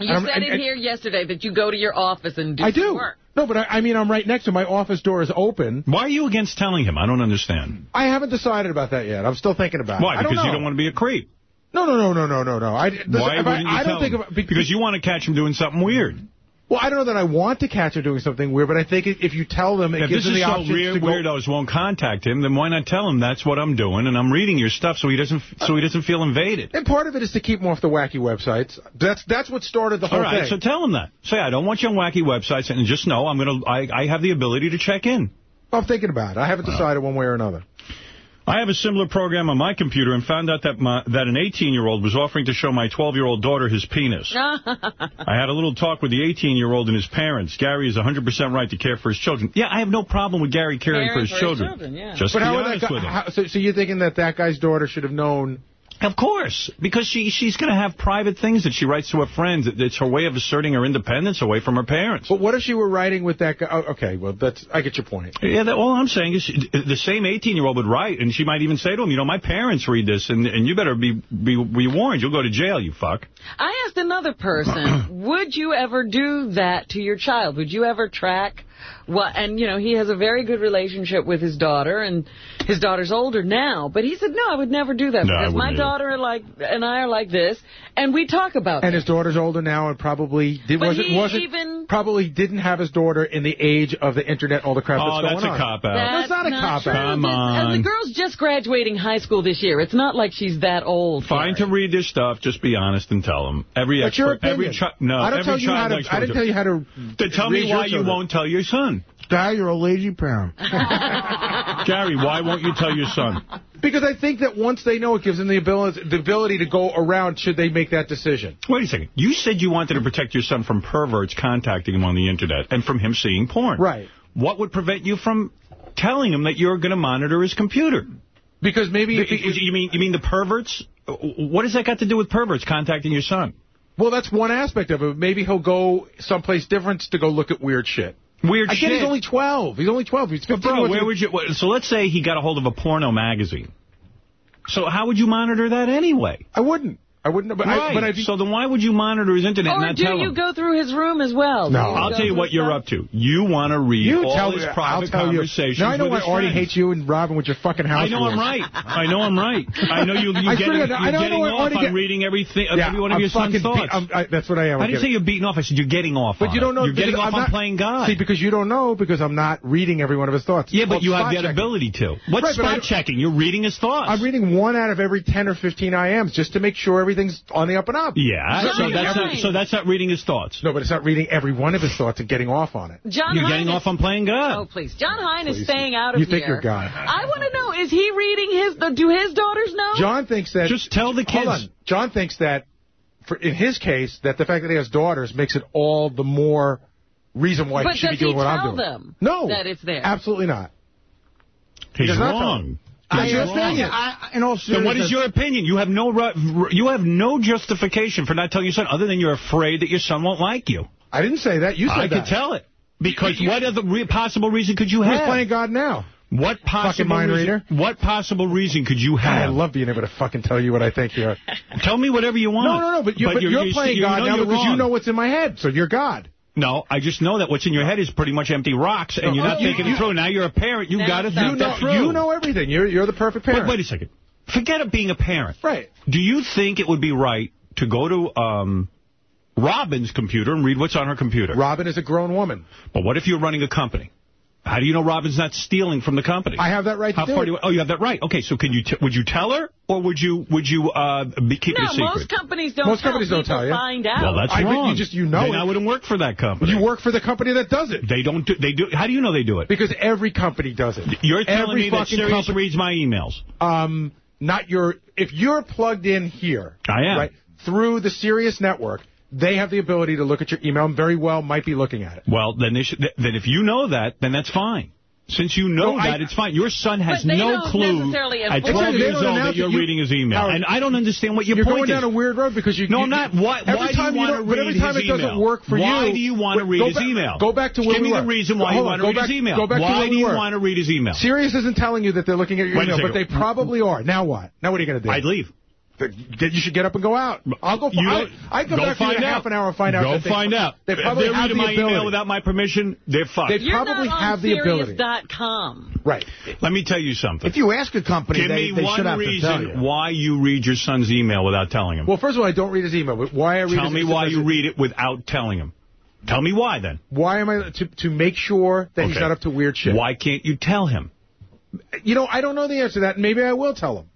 You And I'm- said and- in and- here yesterday that you go to your office and do I do. work. No, but I, I mean, I'm right next to my office door is open. Why are you against telling him? I don't understand. I haven't decided about that yet. I'm still thinking about Why? it. I don't Because you don't want to be a creep. No, no, no, no, no, no, no. I, Why I, wouldn't you I don't think him? of, Because you want to catch him doing something weird. Well, I don't know that I want to catch him doing something weird, but I think if you tell them, it If gives them the option to go. weirdos won't contact him, then why not tell him that's what I'm doing and I'm reading your stuff so he doesn't so he doesn't feel invaded. And part of it is to keep him off the wacky websites. That's that's what started the whole thing. All right, thing. so tell him that. Say I don't want you on wacky websites, and just know I'm gonna I, I have the ability to check in. I'm thinking about it. I haven't decided one way or another. I have a similar program on my computer and found out that my, that an 18-year-old was offering to show my 12-year-old daughter his penis. I had a little talk with the 18-year-old and his parents. Gary is 100% right to care for his children. Yeah, I have no problem with Gary caring, Caring for his for his children. children, yeah. Just but be how honest that guy, with him. how, so, so you're thinking that that guy's daughter should have known? Of course, because she she's going to have private things that she writes to her friends. It's her way of asserting her independence away from her parents. But what if she were writing with that guy? Oh, okay, well that's I get your point. Yeah, that, all I'm saying is she- the same 18-year-old would write, and she might even say to him, you know, my parents read this, and, and you better be, be, be warned. You'll go to jail, you fuck. I asked another person, would you ever do that to your child? Would you ever track what? And, you know, he has a very good relationship with his daughter, and his daughter's older now. But he said, no, I would never do that No, because my either. daughter are like and I are like this, and we talk about And that. his daughter's older now, and probably did, But wasn't wasn't even- probably didn't have his daughter in the age of the internet, all the crap Oh, that's that's going a cop-out. That's not a cop-out. Come This- And the girl's just graduating high school this year. It's not like she's that old. Fine to read this stuff. Just be honest and tell them. Every That's your expert, every child. No, I don't every tell you how to. I didn't tell you how to. Then tell me why you children. won't tell your son. Dad, you're a lazy parent. Gary, why won't you tell your son? Because I think that once they know, it gives them the ability the ability to go around. Should they make that decision? Wait a second. You said you wanted to protect your son from perverts contacting him on the Internet and from him seeing porn. Right. What would prevent you from telling him that you're going to monitor his computer? Because maybe if he- you mean you mean the perverts? What does that got to do with perverts contacting your son? Well, that's one aspect of it. Maybe he'll go someplace different to go look at weird shit. Weird Again, shit. he's only 12. He's only 12. He's 15. But bro, where would you? So let's say he got a hold of a porno magazine. So how would you monitor that anyway? I wouldn't. I wouldn't. But, I, Right. but I'd be, so then why would you monitor his internet and Or do you go through his room as well? No. I'll tell you what you're stuff? up to. You want to read you all his me. I'll private tell you. conversations Now I know with why his Artie hates you and Robin with your fucking house I know I'm right. I know I'm right. I know you, I you're swear getting, to you're I don't getting why off on get- reading everything, Yeah, every one of I'm your son's fucking thoughts. beat- I'm- I, that's what I am. I didn't say you're beating off. I said you're getting off But you don't know. You're getting off I'm on playing God. See, because you don't know, because I'm not reading every one of his thoughts. yeah, but you have spot that ability to. What's Right, but I spot don't- checking? You're reading his thoughts. I'm reading one out of every 10 or 15 IMs just to make sure everything's on the up and up. Yeah, so that's not, so that's not reading his thoughts. No, but it's not reading every one of his thoughts and getting off on it. John You're Hine getting is- off on playing God. Oh, please. Jon Hein is staying out of You here. think you're God. I want to know, is he reading his, the, do his daughters know? John thinks that... Just tell the Hold kids. on. John thinks that, for, in his case, that the fact that he has daughters makes it all the more reason why but he should be doing he what I'm doing. them No. that it's there? Absolutely not. He's does not tell wrong. I, I. I, all Then what is your opinion? You have no you have no justification for not telling your son, other than you're afraid that your son won't like you. I didn't say that. You said I that. could tell it. Because what other re possible reason could you Who's have? playing God now? What possible mind reason, reader? What possible reason could you God, I love being able to fucking tell you what I think here. Tell me whatever you want. No, no, no, but, you, but, you're, you- playing you God now because you know what's in my head, so you're God. No, I just know that what's in your head is pretty much empty rocks, and you're not you- thinking you- it through. Now you're a parent. You Now got to think You know, that through. you know everything. You're, you're the perfect parent. wait a second. forget being a parent. Right. Do you think it would be right to go to um, Robin's computer and read what's on her computer? Robin is a grown woman. But what if you're running a company? How do you know Robin's not stealing from the company? I have that right How to do far it. do you, Oh, you have that right. Okay, so can you t would you tell her or would you would you uh, be, keep no, it a secret? most companies don't Most tell companies don't tell you. find out. Well, that's I- wrong. you just- you know then it. I wouldn't work for that company. You work for the company that does it. They don't do. They do. How do you know they do it? Because every company does it. You're telling every me that fucking Sirius company- reads my emails. Um, not your. If you're plugged in here, I am. right through the Sirius network, they have the ability to look at your email and very well might be looking at it. Well, then they should. Then if you know that, then that's fine. Since you know No, I- that, it's fine. Your son has no don't clue necessarily at enforce 12 years old that you're. You- reading his email. Howard, and I don't understand what your You're going down a weird road because you. No, you, I'm not. you- Why, every why do time you want to don't- read every time his it doesn't work for you. Why do you want to read go his back- email? Go back to where Give we me the reason why you want to read back- his email. Go back to why where do we you want to read his email? Sirius isn't telling you that they're looking at your email, but they probably are. Now what? Now what are you going to do? I'd leave. Then you should get up and go out. I'll go. You I, don't- I come go back to you find in out. half an hour and find out. Go that they- find out. They if probably they're have the my ability. email without my permission, they're fucked. They You're probably not have on the ability. Sirius.com. Right. Let me tell you something. If you ask a company, Give they, me they one should have to tell reason you. why you read your son's email without telling him. Well, first of all, I don't read his email, but why I read Tell his me instant why you message- read it without telling him. Tell me why then. Why am I to to make sure that he's not up to weird shit? Why can't you tell him? You know, I don't know the answer to that. Maybe I will tell him.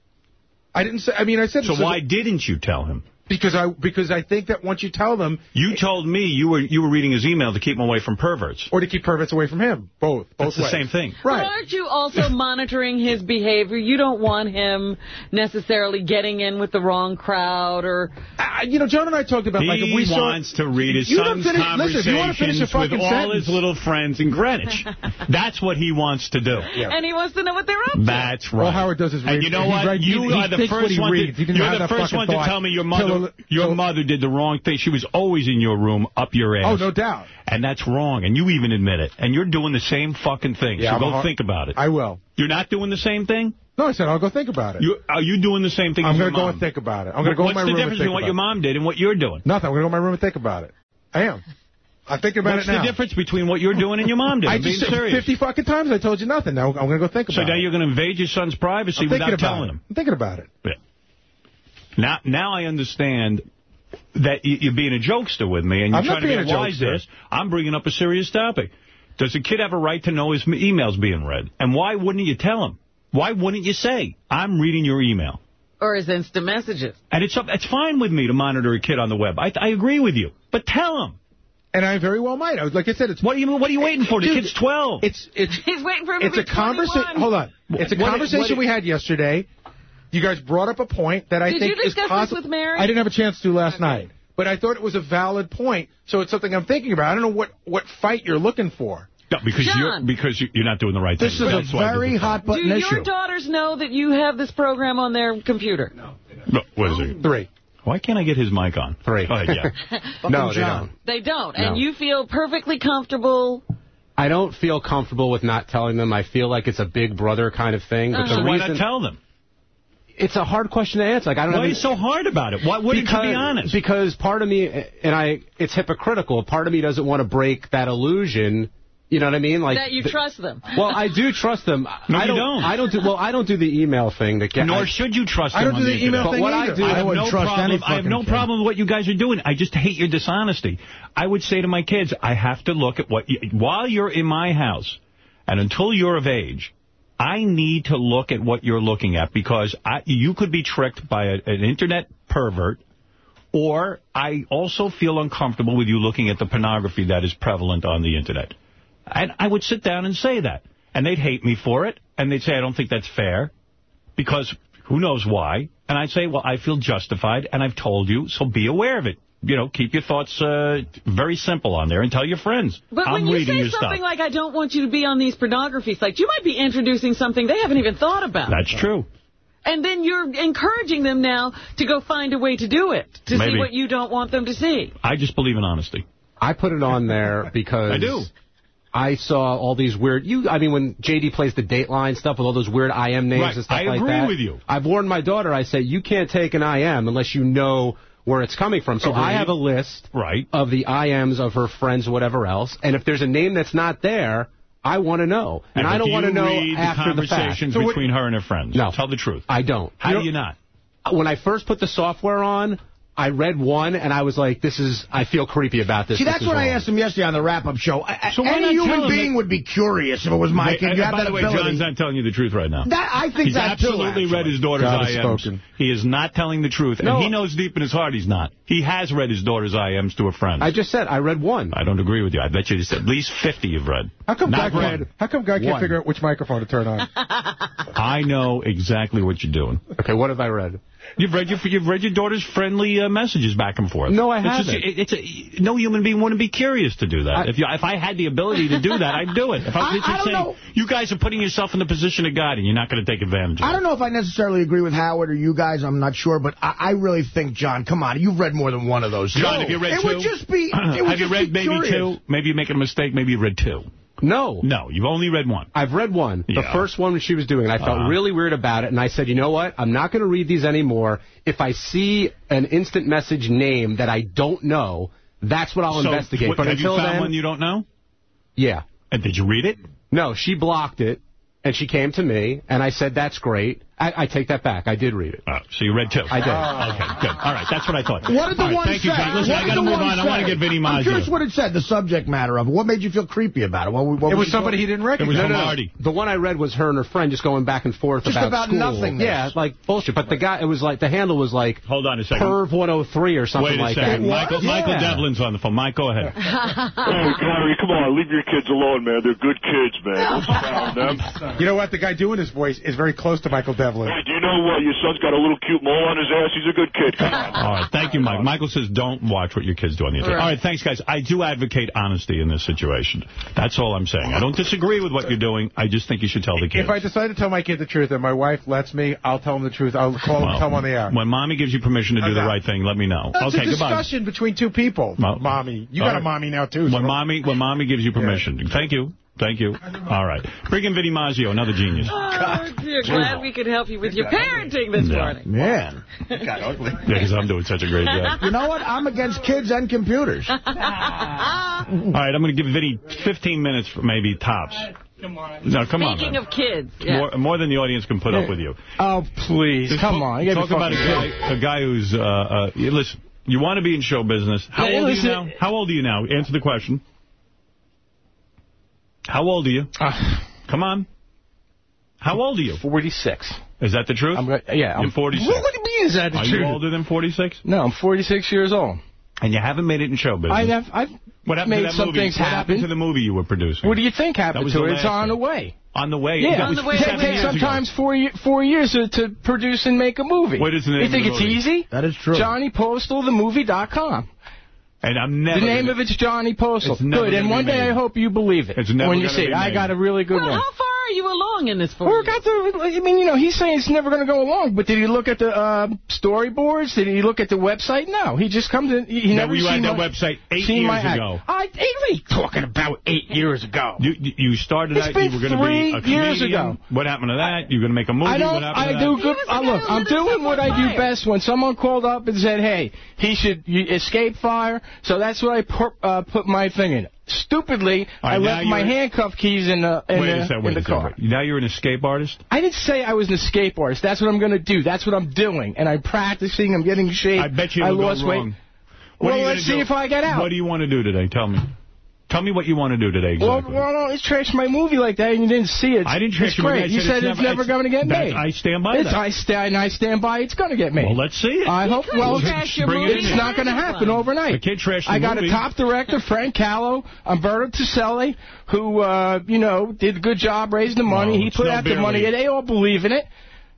I didn't say. I mean, I said So why didn't you tell him? Because I because I think that once you tell them, You told me you were you were reading his email to keep him away from perverts. or to keep perverts away from him, both both That's the ways. same thing. But Right. aren't you also monitoring his behavior? You don't want him necessarily getting in with the wrong crowd or... Uh, you know, John and I talked about like if he we saw. to read his You don't son's finish- listen, if you wanna finish a conversations with fucking all sentence- his little friends in Greenwich. That's what he wants to do. And he wants to know what they're up to. That's right. All Howard does is And you know what? right- you he- he are the first one. To, you're the first one to tell me your mother, your mother did the wrong thing. She was always in your room, up your ass. Oh, no doubt. And that's wrong. And you even admit it. And you're doing the same fucking thing. Yeah, so I'm go hard- think about it. I will. You're not doing the same thing. No, I said I'll go think about it. You are you doing the same thing? I'm as your going to go and think about it. I'm going to go in my room and think about it. What's the difference between what your mom did and what you're doing? Nothing. I'm going to go in my room and think about it. I am. I'm thinking about What's it now. What's the difference between what you're doing and your mom did? I I'm just said serious. 50 fucking times I told you nothing. Now I'm going to go think about it. So now it. you're going to invade your son's privacy without telling it. him. I'm thinking about it. Yeah. Now, now I understand that you're being a jokester with me and you're I'm not trying to being get a wise jokester. this. I'm bringing up a serious topic. Does a kid have a right to know his emails being read? And why wouldn't you tell him? Why wouldn't you say, I'm reading your email? Or his instant messages. And it's up, it's fine with me to monitor a kid on the web. I, I agree with you. But tell him. And I very well might. I was like I said, it's What are you what are you waiting for? The Dude, kid's 12. it's it's He's waiting for him to it's a be conversation. 21. Hold on. It's a What- conversation what- we had yesterday. You guys brought up a point that I Did think you is discuss this possible. with Mary? I didn't have a chance to last night, but I thought it was a valid point. So it's something I'm thinking about. I don't know what what fight you're looking for. No, because you're because you- you're not doing the right This thing. is a That's why I did very this. hot Do your issue. daughters know that you have this program on their computer? No. No, what is it? Three. Why can't I get his mic on? Three. Go ahead, yeah. No, they John. don't. They don't. No. And you feel perfectly comfortable. I don't feel comfortable with not telling them. I feel like it's a big brother kind of thing. But Uh-huh. the so why not tell them? It's a hard question to answer. Like I don't Why know. are you so hard about it? Why wouldn't you be honest? Because part of me, and I, it's hypocritical. Part of me doesn't want to break that illusion. You know what I mean? Like that you th- trust them. Well, I do trust them. No, I you don't, don't. I don't do. Well, I don't do the email thing. That get, Nor I, should you trust I don't do the the email internet. thing what I do- I I have wouldn't no trust problem. any I have no fucking problem with what you guys are doing. I just hate your dishonesty. I would say to my kids, I have to look at what you, while you're in my house, and until you're of age, I need to look at what you're looking at because I, you could be tricked by a, an internet pervert. Or I also feel uncomfortable with you looking at the pornography that is prevalent on the internet. And I would sit down and say that. And they'd hate me for it. And they'd say, I don't think that's fair. Because who knows why. And I'd say, well, I feel justified. And I've told you, so be aware of it. You know, keep your thoughts uh, very simple on there and tell your friends. But I'm when you reading say something stuff. like, I don't want you to be on these pornography sites, you might be introducing something they haven't even thought about. That's true. And then you're encouraging them now to go find a way to do it, to Maybe. see what you don't want them to see. I just believe in honesty. I put it on there because I do. I saw all these weird. You, I mean, when JD plays the Dateline stuff with all those weird IM names Right. and stuff I like agree that. with you. I've warned my daughter. I say you can't take an IM unless you know where it's coming from. So oh, Agreed. I have a list right. of the IMs of her friends, whatever else. And if there's a name that's not there, I want to know. And, and I don't want to know after the fact. conversations between her and her friends? No. Tell the truth. I don't. How do you not? When I first put the software on, I read one and I was like, this is, I feel creepy about this. See, that's this what wrong. I asked him yesterday on the wrap-up show. So any human being would be curious if it was my kid. Uh, by that the way. John's not telling you the truth right now. That, I think he's that absolutely too, read his daughter's God IMs. He is not telling the truth. No. And he knows deep in his heart he's not. He has read his daughter's IMs to a friend. I just said, I read one. I don't agree with you. I bet you at least 50 you've read. How come, not guy, how come guy can't figure out which microphone to turn on? I know exactly what you're doing. Okay, what have I read? You've read your you've read your daughter's friendly uh, messages back and forth. No, I it's haven't. Just, it, it's a, no human being wouldn't be curious to do that. I, if you, if I had the ability to do that, I'd do it. If I, was I, know. You guys are putting yourself in the position of God, and you're not going to take advantage of it. I don't know if I necessarily agree with Howard or you guys. I'm not sure, but I, I really think, John, come on, you've read more than one of those. John, no. have you read it two? It would just be. Would have just you read maybe curious. two? Maybe you're making a mistake. Maybe you read two. No. No, you've only read one. I've read one. The first one she was doing, and I felt uh -huh. really weird about it, and I said, you know what? I'm not going to read these anymore. If I see an instant message name that I don't know, that's what I'll so investigate. What, but have until you found then, one you don't know? Yeah. And did you read it? No, she blocked it, and she came to me, and I said, that's great. I, I, take that back. I did read it. Oh, so you read two? I did. Oh. Okay, good. All right, that's what I thought. What did the right, one thank say? Thank you, John. Listen, what I got to move on. Say? I want to get Vinny Maggio. I'm curious what it said, the subject matter of it. What made you feel creepy about it? What, what it was somebody he didn't recognize. It was no, No. The one I read was her and her friend just going back and forth just about, about nothing. Yeah, like bullshit. But the guy, it was like, the handle was like Hold on a second. Perv 103 or something like that. Wait a second. Michael, yeah. Devlin's on the phone. Mike, go ahead. hey, come on. Leave your kids alone, man. They're good kids, man. Them. You know what? The guy doing his voice is very close to Michael Devlin. Hey, do you know what? Your son's got a little cute mole on his ass. He's a good kid. Come on. All right. Thank you, Mike. Michael says don't watch what your kids do on the internet. All right. All right. Thanks, guys. I do advocate honesty in this situation. That's all I'm saying. I don't disagree with what you're doing. I just think you should tell the kids. If I decide to tell my kid the truth and my wife lets me, I'll tell him the truth. I'll call well, him on the air. When mommy gives you permission to do okay. the right thing, let me know. That's okay, a discussion goodbye. between two people. Mommy. You got right. a mommy now, too. So when, mommy, when mommy gives you permission. Yeah. Thank you. Thank you. All right. Friggin' Vinnie Maggio, another genius. Oh, dear. Glad we could help you with your parenting this yeah. morning. Man. Got ugly. Yeah, because I'm doing such a great job. You know what? I'm against kids and computers. All right, I'm going to give Vinnie 15 minutes, maybe, tops. Come on. No, come Speaking on, of kids. Yeah. More, more, than the audience can put up with you. Oh, please. Just come on. Talk about a guy, a guy, who's... Uh, uh, listen, you want to be in show business. How old are you now? How old are you now? Answer the question. How old are you? Uh, Come on. How old are you? 46. Is that the truth? I'm, uh, yeah. I'm, You're 46. What do you mean is that the are truth? Are you older than 46? No, I'm 46 years old. And you haven't made it in show business. I have, I've what happened made to that some movie? things what happen. What happened to the movie you were producing? What do you think happened to it? It's on the way. On the way. Yeah, on the way. It takes sometimes four, four years to, to, produce and make a movie. What is the name You think it's easy? That is true. Johnny Postal, the movie .com. And I'm never. The name of it's Johnny Postal. Good. And one day I hope you believe it. It's never when you see it. I got a really good one are you along in this for? Well, got the, I mean, you know, he's saying it's never going to go along, but did he look at the uh, storyboards? Did he look at the website? No, he just comes in. He, he never, never you had my, that website eight years ago. I, ain't talking about eight years ago. You you started it's out, you were going to be a comedian. years ago. What happened to that? You're going to make a movie. I don't. I do good. I look, I'm doing what I do best. When someone called up and said, "Hey, he should escape fire," so that's what I put, uh, put my thing in stupidly, right, I left my handcuff keys in the, in the, in the car. Second. Now you're an escape artist? I didn't say I was an escape artist. That's what I'm going to do. That's what I'm doing. And I'm practicing. I'm getting shape. I bet you I lost weight. What well, let's see do? if I get out. What do you want to do today? Tell me. Tell me what you want to do today. Exactly. Well, well, don't trash my movie like that, and you didn't see it. I didn't trash your movie. You said, said it's, it's never, never going to get made. I stand by it's, that. I stand. I stand by it's going to get made. Well, let's see it. I you hope. Well, trash your movie. it's not going to happen overnight. I can't trash I got movie. a top director, Frank Callow, Umberto Ticelli, who uh, you know did a good job raising the money. No, he put out the money. It. They all believe in it.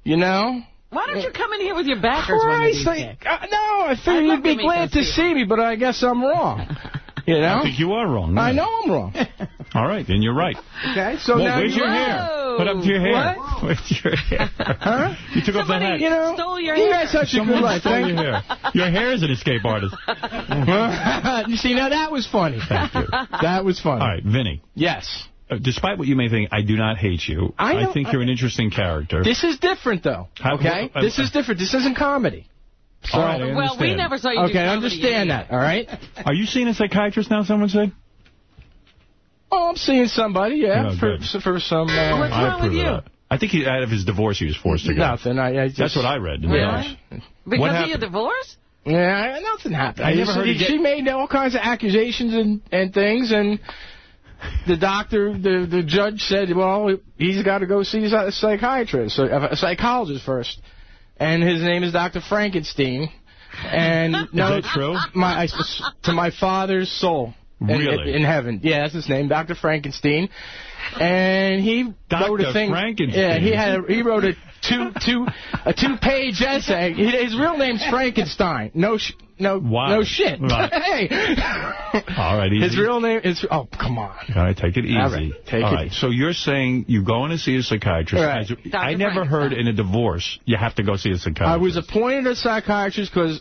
You know. Why don't you come in here with your backers? Christ, I, uh, no, I figured you'd be glad to see me, but I guess I'm wrong. You know? I think you are wrong. I know I'm wrong. All right, then you're right. Okay, so well, now where's you your hair? Put up your hair. What? Where's your hair? Huh? You took Somebody off the hat. You know, stole your you hair. You got such a good life. Stole your hair. Your hair is an escape artist. you see, now that was funny. Thank you. That was funny. All right, Vinny. Yes uh, despite what you may think, I do not hate you. I, I think you're an interesting character. This is different, though. How, okay? This is different. This isn't comedy. So, All right, I Well, we never saw you do Okay, I understand that, all right? Are you seeing a psychiatrist now, someone said? Oh, I'm seeing somebody, yeah, Oh, for, good. for some... Uh, I approve of that. I think he, out of his divorce, he was forced to go. Nothing. I, I just, That's what I read. in Yeah. notes. Because What of your divorce? Yeah, nothing happened. I I never heard he she made all kinds of accusations and, and things, and the doctor, the the judge said, well, he's got to go see a psychiatrist, a, a psychologist first, and his name is Dr. Frankenstein. And no, that true? My I, to my father's soul. in- In, heaven. Yeah, that's his name, Dr. Frankenstein. And he wrote a thing. Frankenstein. Yeah, he had a, he wrote a two two a two page essay. His real name's Frankenstein. No sh no no shit. Right. hey. All right, easy. His real name is oh come on. All right, take it easy. All right, take All it right, easy. so you're saying you go in to see a psychiatrist. Right. Dr. I never heard in a divorce you have to go see a psychiatrist. I was appointed a psychiatrist because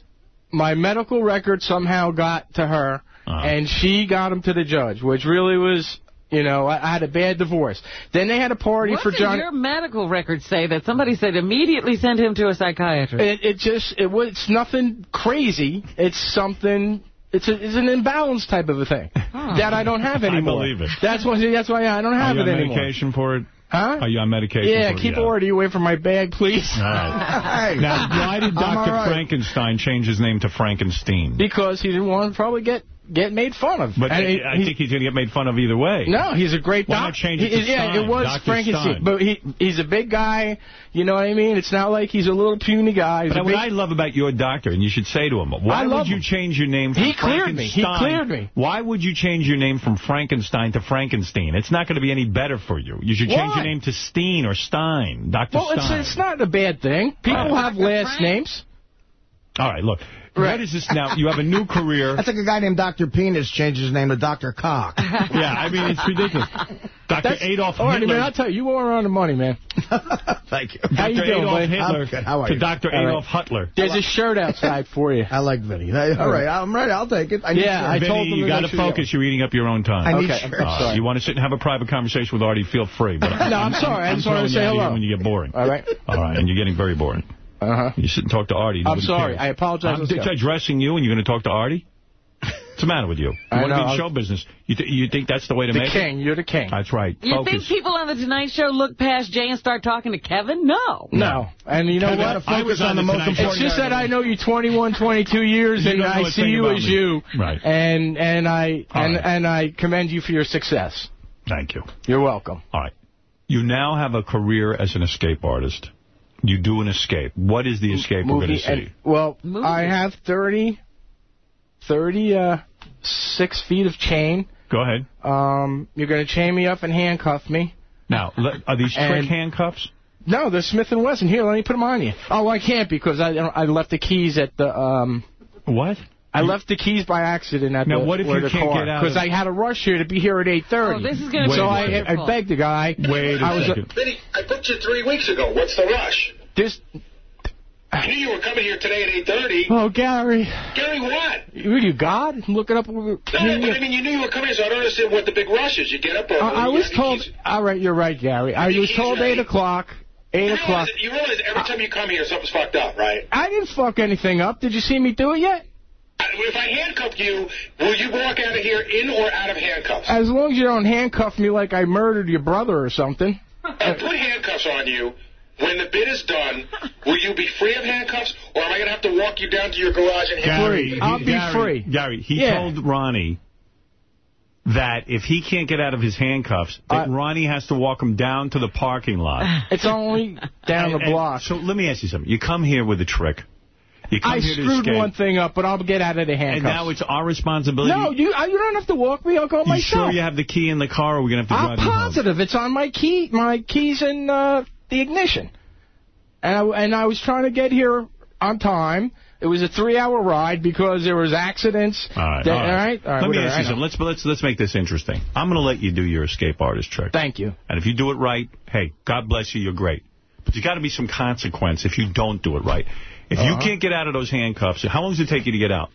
my medical record somehow got to her, Uh-huh. and she got him to the judge, which really was, you know, I, I had a bad divorce. Then they had a party What for did John. your medical records say that somebody said immediately send him to a psychiatrist? It, it just, it was it's nothing crazy. It's something. It's a, it's an imbalance type of a thing that I don't have anymore. I anymore. believe it. That's why. That's why I don't Are have you it on anymore. medication for it? Huh? Are you on medication Yeah, keep it? keep Artie away from my bag, please. All right. now, why did Dr. right. Frankenstein change his name to Frankenstein? Because he didn't want to probably get get made fun of. But And I, he- I think he's going to get made fun of either way. No, he's a great Why not doctor. change it to yeah, Stein, it was Dr. Frankenstein, but he he's a big guy. You know what I mean? It's not like he's a little puny guy. He's But what big, I love about your doctor, and you should say to him, why I love would you him. change your name from He cleared me. He Frankenstein- cleared me. Why would you change your name from Frankenstein to Frankenstein? It's not going to be any better for you. You should change Why? your name to Steen or Stein, Dr. well, it's Stein. it's not a bad thing. People Right. have last names. All right, look. What is this now? You have a new career. That's like a guy named Dr. Penis changed his name to Dr. Cock. yeah, I mean, it's ridiculous. Dr. That's- Adolf All right, Hitler. man, I'll tell you, you are on the money, man. Thank you. How you doing, Adolf? Hitler I'm good. How are you? to? Dr. All right. Adolf Hitler. There's a shirt outside for you. I like Vinny. All right, I'm ready. I'll take it. I need Yeah, to- I Vinny, told them you got to make sure focus. You're eating up your own time. I need Okay, shirts. I'm sorry. you want to sit and have a private conversation with Artie, feel free. But No, I'm sorry. I just wanted to say you out here hello. When you get boring. All right. All right, and you're getting very boring. Uh-huh. You sit and talk to Artie. I'm sorry. cares. I apologize. I'm Let's addressing you, and you're going to talk to Artie? What's the matter with you? You I want to be know. in show business. You, th you think that's the way to The make king. You're the king. That's right. You Focus. think people on The Tonight Show look past Jay and start talking to Kevin? No. No. And you know Kevin, what? I was on the most important. It's just that I know you 21, 22 years, You and don't know I a see you as me. you, Right. and and I All and right. and I commend you for your success. Thank you. You're welcome. All right. You now have a career as an escape artist. You do an escape. What is the escape we're going to see? and- well, Movie. I have 30, 30, uh, six feet of chain. Go ahead. Um, you're going to chain me up and handcuff me. Now, le- are these trick And- handcuffs? No, they're Smith and Wesson. Here, let me put them on you. Oh, I can't because I I left the keys at the um. What? I left the keys by accident at Now, the what if you can't car, get out Because I had a rush here to be here at 8:30. Oh, this is gonna Wait so a I second. I begged the guy. Wait a I was second. Vinny, I booked you three weeks ago. What's the rush? this. I knew you were coming here today at 8.30. Oh, Gary, Gary, what? you, you God? I'm looking up. No, but I mean, you knew you were coming here, so I don't understand what the big rush is. You get up early. I, I was told. keys. All right, you're right, Gary. I was told ready. eight o'clock. Eight o'clock. realize, you realize every time you come here, something's fucked up, right? I didn't fuck anything up. Did you see me do it yet? If I handcuff you, will you walk out of here in or out of handcuffs? As long as you don't handcuff me like I murdered your brother or something. I put handcuffs on you. When the bid is done, will you be free of handcuffs, or am I going to have to walk you down to your garage and handcuff Gary, you? I'll be Gary, free. Gary, he Yeah. told Ronnie that if he can't get out of his handcuffs, that Uh, Ronnie has to walk him down to the parking lot. It's only down the And- and block. So let me ask you something. You come here with a trick. You I screwed one thing up, but I'll get out of the and now it's our responsibility. no, you I, you don't have to walk me. I'll go you myself. sure you have the key in the car, or we're going to have to I'm drive you home? positive. It's on my key, my keys in uh, the ignition. And I, and I was trying to get here on time. It was a three-hour ride because there was accidents. All right, that- all right. all right, let me ask you something. Let's, let's, let's make this interesting. I'm going to let you do your escape artist trick. Thank you. And if you do it right, hey, God bless you, you're great. But you got to be some consequence if you don't do it right. If you Uh-huh. can't get out of those handcuffs, how long does it take you to get out?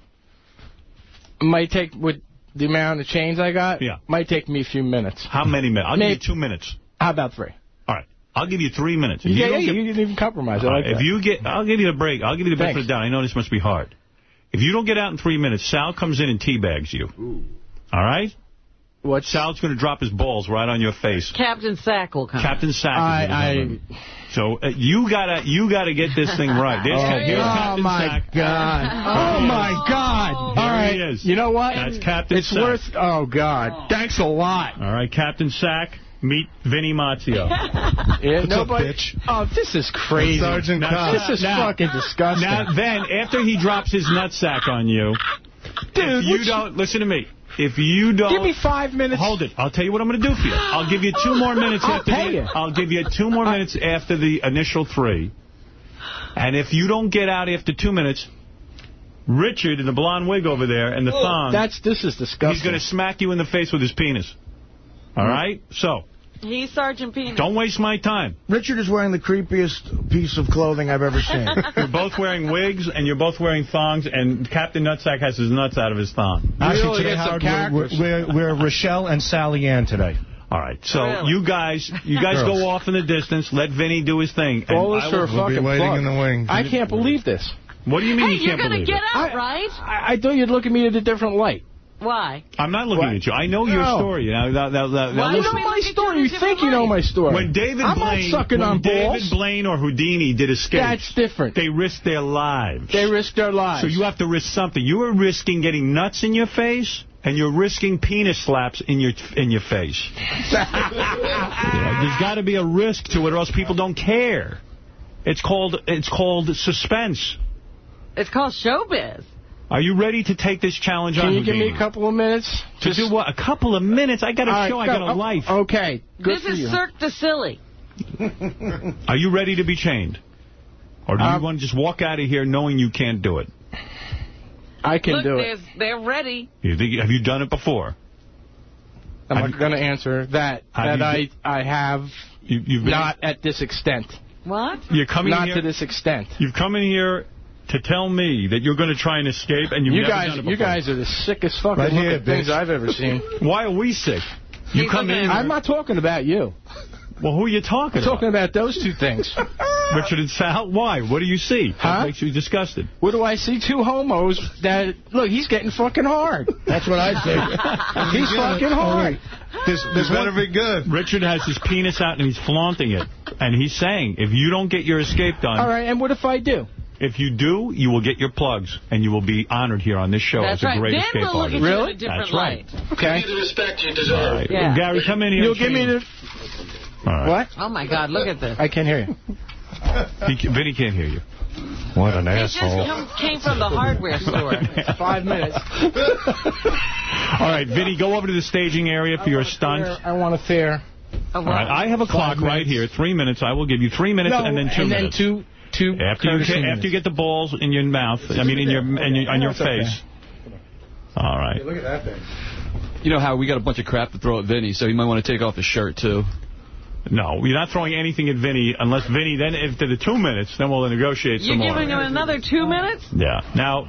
Might take with the amount of chains I got. Yeah. Might take me a few minutes. How many minutes? I'll Maybe- give you two minutes. How about three? All right. I'll give you three minutes. If yeah, don't yeah, get- you didn't even compromise. I like if that. you get, I'll give you the break. I'll give you the benefit of the doubt. I know this must be hard. If you don't get out in three minutes, Sal comes in and teabags you. All right? What? Sal's going to drop his balls right on your face. Captain Sack will come. Captain Sack. I- is gonna come. So uh, you gotta you gotta get this thing right. There's, Oh, here's oh, Captain my Sack. God. Oh, my God. All There right. he is. You know what? That's Captain Sack. It's Sack. worth... Oh, God. Thanks a lot. All right, Captain Sack, meet Vinny Mazzio. Yeah, nobody... Oh, this is crazy. Sergeant Cobb. This is Now- fucking disgusting. Now, then, after he drops his nutsack on you, if you don't... Listen to me. If you don't... Give me five minutes. Hold it. I'll tell you what I'm going to do for you. I'll give you two more minutes I'll after pay the... you. I'll give you two more minutes after the initial three. And if you don't get out after two minutes, Richard in the blonde wig over there and the oh, thong... That's This is disgusting. He's going to smack you in the face with his penis. All right? So, He's Sergeant Peanut. don't waste my time. Richard is wearing the creepiest piece of clothing I've ever seen. You're both wearing wigs, and you're both wearing thongs, and Captain Nutsack has his nuts out of his thong. Really today, get some Howard, we're, characters. we're, we're Rochelle and Sally Ann today. All right, so Really? you guys, you guys go off in the distance. Let Vinny do his thing. and All this I for a will- We'll be fucking waiting plug. in the wings. I can't believe this. What do you mean Hey, you you're can't going to believe get it? out, right? I, I thought you'd look at me in a different light. Why? I'm not looking What? at you. I know your story. Now, now, now, now, now Why listen. You know my story. you You in a think you know my story. When David I'm Blaine, not sucking when on David balls. Blaine or Houdini did escape, That's different. they risked their lives. They risked their lives. So you have to risk something. You are risking getting nuts in your face, and you're risking penis slaps in your in your face. You know, there's got to be a risk to it, or else people don't care. It's called it's called suspense. It's called showbiz. Are you ready to take this challenge Can on? Can you give me a couple of minutes? To do what? A couple of minutes? I got a All right, show. I got a Oh, life. Okay. Good this for is you. Cirque du Silly. Are you ready to be chained? Or do you Um, want to just walk out of here knowing you can't do it? I can Look, do it. they're ready. You think, have you done it before? I'm going to answer that. That you I I have You, you've been, not at this extent. What? You're coming Not here. to this extent. You've come in here to tell me that you're going to try and escape, and you've You never guys, done it before. you guys are the sickest fucking Right here, things. I've ever seen. Why are we sick? You He's come in. I'm not talking about you. Well, who are you talking I'm talking about? about those two things. Richard and Sal. Why? What do you see? Huh? What makes you disgusted? What do I see? Two homos that look. He's getting fucking hard. That's what I think. He's fucking hard. This, this better be good. Richard has his penis out and he's flaunting it, and he's saying, if you don't get your escape done, All right, and what if I do? If you do, you will get your plugs, and you will be honored here on this show That's as a right. great Then escape we'll look artist. at you in Really? a different That's right. Okay. Give you the respect you deserve. right. Yeah. Gary, come in here. You'll give me the All right. what? Oh, my God, look at this. I can't hear you. He, ca- Vinny can't hear you. What an He just came from the hardware store. Five minutes. All right, Vinny, go over to the staging area for your stunt. I want a fair. Oh, All right, I have a clock right here. Three minutes. I will give you three minutes No, and then two and minutes. then two two. after you get, minutes. after you get the balls in your mouth, I mean in your in your, on your That's okay. face. All right. Look at that thing. You know how we got a bunch of crap to throw at Vinny, so he might want to take off his shirt, too. No, you're not throwing anything at Vinny unless Vinny, then after the two minutes, then we'll negotiate You're some more. giving him another two minutes? Yeah. Now,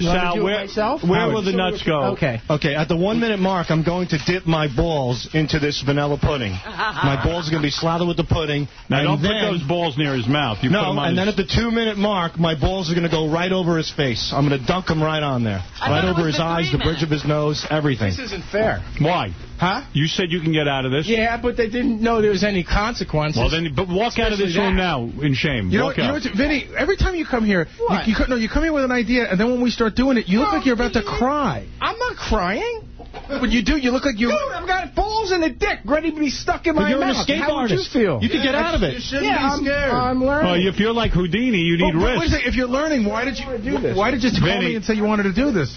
You want me to Sal, do it where, myself? where Howard. will the nuts go? Okay. Okay, at the one minute mark, I'm going to dip my balls into this vanilla pudding. My balls are going to be slathered with the pudding. Now, and don't then, put those balls near his mouth. You No, them on and then at the two minute mark, my balls are going to go right over his face. I'm going to dunk them right on there. I right over his eyes, three the bridge of his nose, everything. This isn't fair. Why? Huh? You said you can get out of this. Yeah, but they didn't know there was any consequences. Well, then, but walk out of this Especially room now in shame. You know, walk what, you know Vinny, every time you come here, you, What? you, co- no, you come here with an idea, and then when we start doing it, you look Well, like you're about to cry. I'm not crying. When you do, you look like you... Dude, I've got balls in a dick ready to be stuck in But my you're an mouth. escape How artist. would you feel? You can get out of it. You shouldn't yeah, be I'm, scared. I'm learning. Well, if you're like Houdini, you need Well, wait a risk. if you're learning, why did you do this. Why did you call Vinny. me and say you wanted to do this?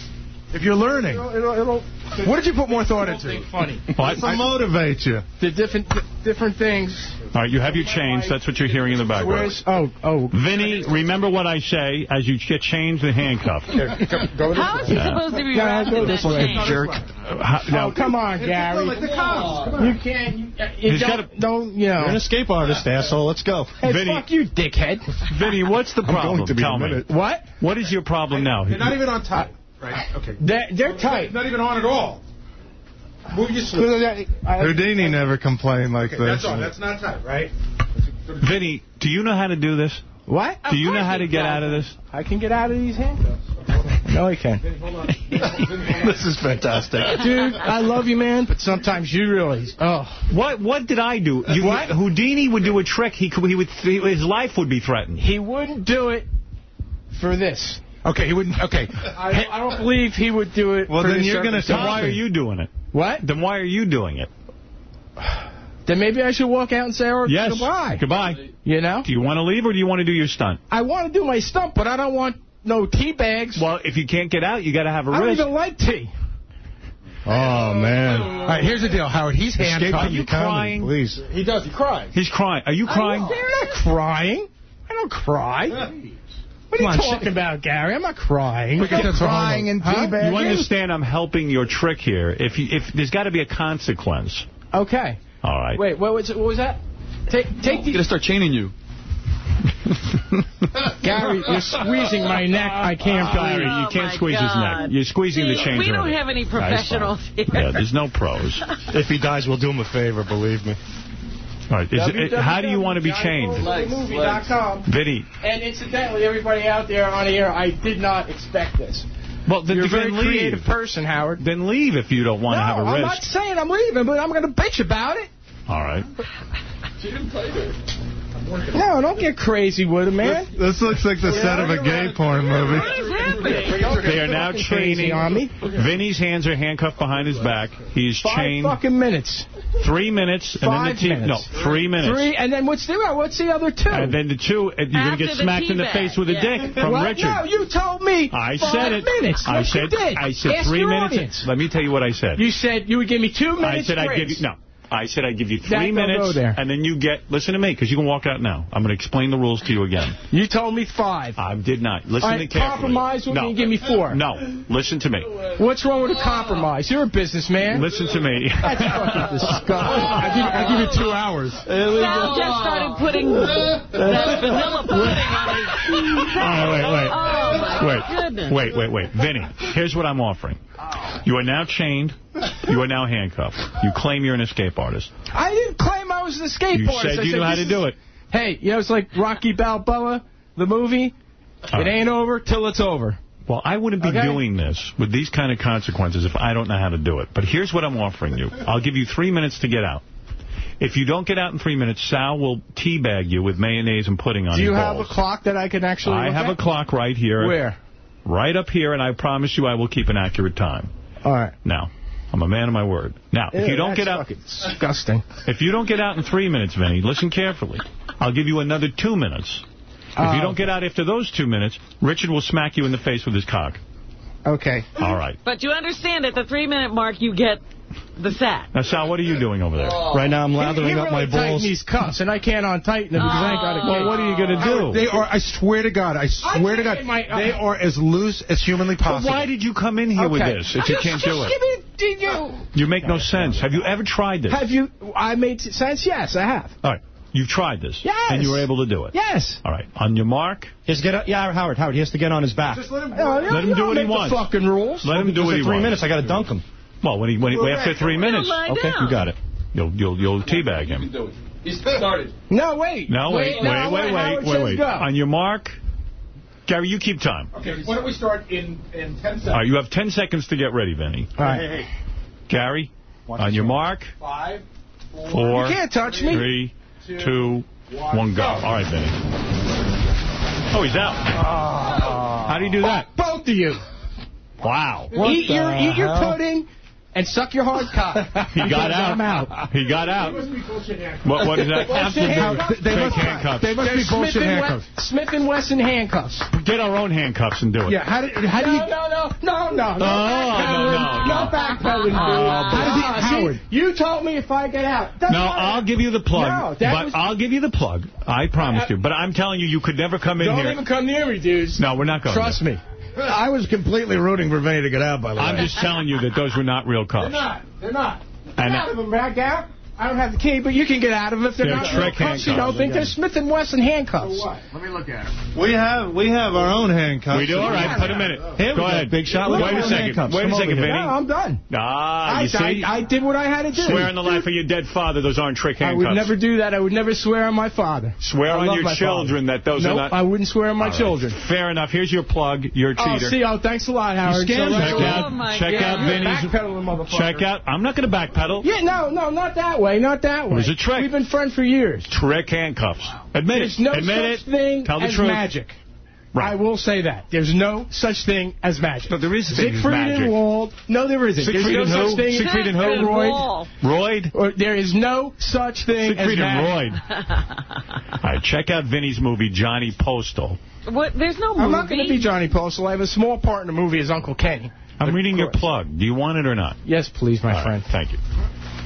If you're learning, It'll, it'll, it'll, what did you put more thought into? Funny. What? To motivate you. The different the different things. All right, you have your chains. That's what you're hearing in the background. Where's oh oh Vinny, remember what I say as you get changed and handcuffed. How is he Yeah. supposed to be Yeah, wrapped go this that way, chain? jerk. How- now, oh come on, Gary. like the cops. Come. You can't. You, uh, you He's don't, gotta- don't you You're an escape artist, asshole. Let's go. Hey, Vinny- fuck you, dickhead. Vinny, what's the problem? going to be Tell a me. What? What is your problem now? You're not even on top. Right, okay. They're, they're tight. Not even on at all. Move your sleeve. Uh, I- Houdini never complained like Okay, this. that's all. That's not tight, right? Vinny, do you know how to do this? What? Do you know how to get out of this? I can get out of these handcuffs. No, I can. this is fantastic. Dude, I love you, man, but sometimes you really... Oh. What What did I do? You, What? Houdini would do a trick. He could. He would. His life would be threatened. He wouldn't do it for this. Okay, he wouldn't. Okay. I don't, I don't believe he would do it Well, for then this you're going to say, why are you doing it? What? Then why are you doing it? Then maybe I should walk out and say, oh, Yes. goodbye. Goodbye. You know? Do you want to leave or do you want to do your stunt? I want to do my stunt, but I don't want no tea bags. Well, if you can't get out, you got to have a I don't even like tea. Oh, man. All right, here's the deal, Howard. He's Escape handcuffed. from the comedy, please. He does. He cries. He's crying. Are you crying? I'm not crying. I don't cry. What are Come you on, talking about, Gary? I'm not crying. Look at I'm crying and Huh? tea bags. You understand I'm helping your trick here. If you, if There's got to be a consequence. Okay. All right. Wait, what was, what was that? Take, take I'm the... gonna start chaining you. Gary, you're squeezing my neck. I can't Larry, believe you Oh, can't my squeeze his neck. You're squeezing the chain. chains we don't have any professionals here. Yeah, there's no pros. If he dies, we'll do him a favor, believe me. All right. Is it, how do you want to be chained? www.movie.com. Vinny. And incidentally, everybody out there on the air, I did not expect this. Well, then, You're a very then leave. creative person, Howard. Then leave if you don't want no, to have I'm not saying I'm leaving, but I'm going to bitch about it. All right. No, don't get crazy with it, man. This looks like the set of a gay porn movie. They are now chaining. on me. Vinny's hands are handcuffed behind his back. He's Five chained fucking minutes. three minutes, and Five then the minutes. No, three minutes. Three, and then what's the what's the other two? And then the two, and you're going to After get the smacked in the face with a dick from What? Richard. No, you told me. I said it. Minutes. I said. I said Ask three minutes. Audience. Let me tell you what I said. You said you would give me two minutes I said I'd give you no. I said I'd give you three don't minutes, go there. and then you get. Listen to me, because you can walk out now. I'm going to explain the rules to you again. You told me five. I did not. Listen All to right, carefully. compromise with no. me and give me four. No, listen to me. What's wrong with a compromise? You're a businessman. Listen to me. That's fucking disgusting. I give, I give you two hours. Sal just started putting that vanilla pudding on his Oh, wait, wait. Oh, my Wait, goodness. wait, wait, wait. Vinny, here's what I'm offering. You are now chained. You are now handcuffed. You claim you're an escape artist. I didn't claim I was an skateboarder. You said I you knew how to do it. Hey, you know, it's like Rocky Balboa, the movie. All it right. ain't over till it's over. Well, I wouldn't be Okay. doing this with these kind of consequences if I don't know how to do it. But here's what I'm offering you. I'll give you three minutes to get out. If you don't get out in three minutes, Sal will teabag you with mayonnaise and pudding on Do you have a clock that I can actually I have at? a clock right here. Where? Right up here, and I promise you I will keep an accurate time. All right. Now, I'm a man of my word. Now, if you don't get out... disgusting. If you don't get out in three minutes, Vinny, listen carefully. I'll give you another two minutes. If Oh. you don't get out after those two minutes, Richard will smack you in the face with his cock. Okay. All right. But you understand at the three-minute mark, you get the sack. Now, Sal, what are you doing over there? Right now, I'm lathering he, he up my really tightened balls. these cuffs, and I can't untighten them because I ain't got a Well, what are you going to do? They are, I swear to God, I swear to God, think it might- uh, they are as loose as humanly But possible. why did you come in here with this if you can't just do it? Give me, did you, You make no sense. Have you ever tried this? have you, I made sense? Yes, I have. All right. You've tried this. Yes. And you were able to do it. Yes. All right. On your mark, He has to get, up. yeah, Howard, Howard, he has to get on his back. Just let him, Let him do what he wants. The fucking rules. let him do Because what in he three wants. minutes, I got to dunk him. Well, when he, when he, Well, after three minutes, okay, down. you got it. You'll you'll you'll teabag him. He's started. No, wait. No, wait, wait, no, wait, Howard wait, wait, wait. On your mark, Gary, you keep time. Okay, why don't we start in, in 10 seconds? All right, you have 10 seconds to get ready, Vinny. All right. Hey, hey, Gary, on your mark, five, four, You can't touch me. three, two, one, go. All right, Vinny. Oh, he's out. Ah. How do you do that? Both of you. Wow. eat the your eat your pudding and suck your hard cock. He got out. out. He got out. What, what does that have to do handcuffs. with They must- handcuffs? they must They're be bullshit Smith and We- handcuffs. Smith and Wesson handcuffs. Get our own handcuffs and do it. Yeah, how do, how do you... No, no, no, no, no, no, Oh, backpedaling. no, no, no backpedaling, dude. Oh, How does he- Ah, Howard. see, you told me if I get out. Doesn't No. I'll give you the plug. No, but was- I'll give you the plug. I promised you. But I'm telling you, you could never come in Don't here. even come near me, dudes. No, we're not going. Trust there. me. I was completely rooting for Vinny to get out, by the way. I'm just telling you that those were not real They're not. They're not. Get And- out of them, right, Garrett? I don't have the key, but you can get out of it if they're, They're not trick handcuffs. You don't think they're Smith and Wesson handcuffs? what? Let me look at them. We have we have our own handcuffs. We do? All right, put him in it. Here Go ahead. Big shot. Wait Look a second. handcuffs. Wait a second. Vinny. No, I'm done. Ah, I, you see? I, I did what I had to do. Swear on the life of your dead father those aren't trick handcuffs. I would never do that. I would never swear on my father. Swear I on your children father. that those nope, are not... I wouldn't swear on my All right. children. Fair enough. Here's your plug. You're a Oh, cheater. see, oh, thanks a lot, Howard. You scammed So. Check out- check out Vinny's- backpedaling, motherfucker. Check out... I'm not going to backpedal. Yeah, no, no, not that way, not that way. It was a trick. We've been friends for years. Trick handcuffs. Admit There's it. no Admit such it. thing Tell the as truth. magic. I will say that. There's no such thing as magic. No, there is a thing as Siegfried magic. and Wald. No, there isn't. Siegfried There's no and such who? thing Siegfried and who? Royd. Royd? Or there is no such thing Siegfried as and magic. Royd. All right, check out Vinny's movie, Johnny Postal. What? There's no movie. I'm not going to be Johnny Postal. I have a small part in the movie as Uncle Kenny. I'm reading your plug. Do you want it or not? Yes, please, my All friend. right, thank you.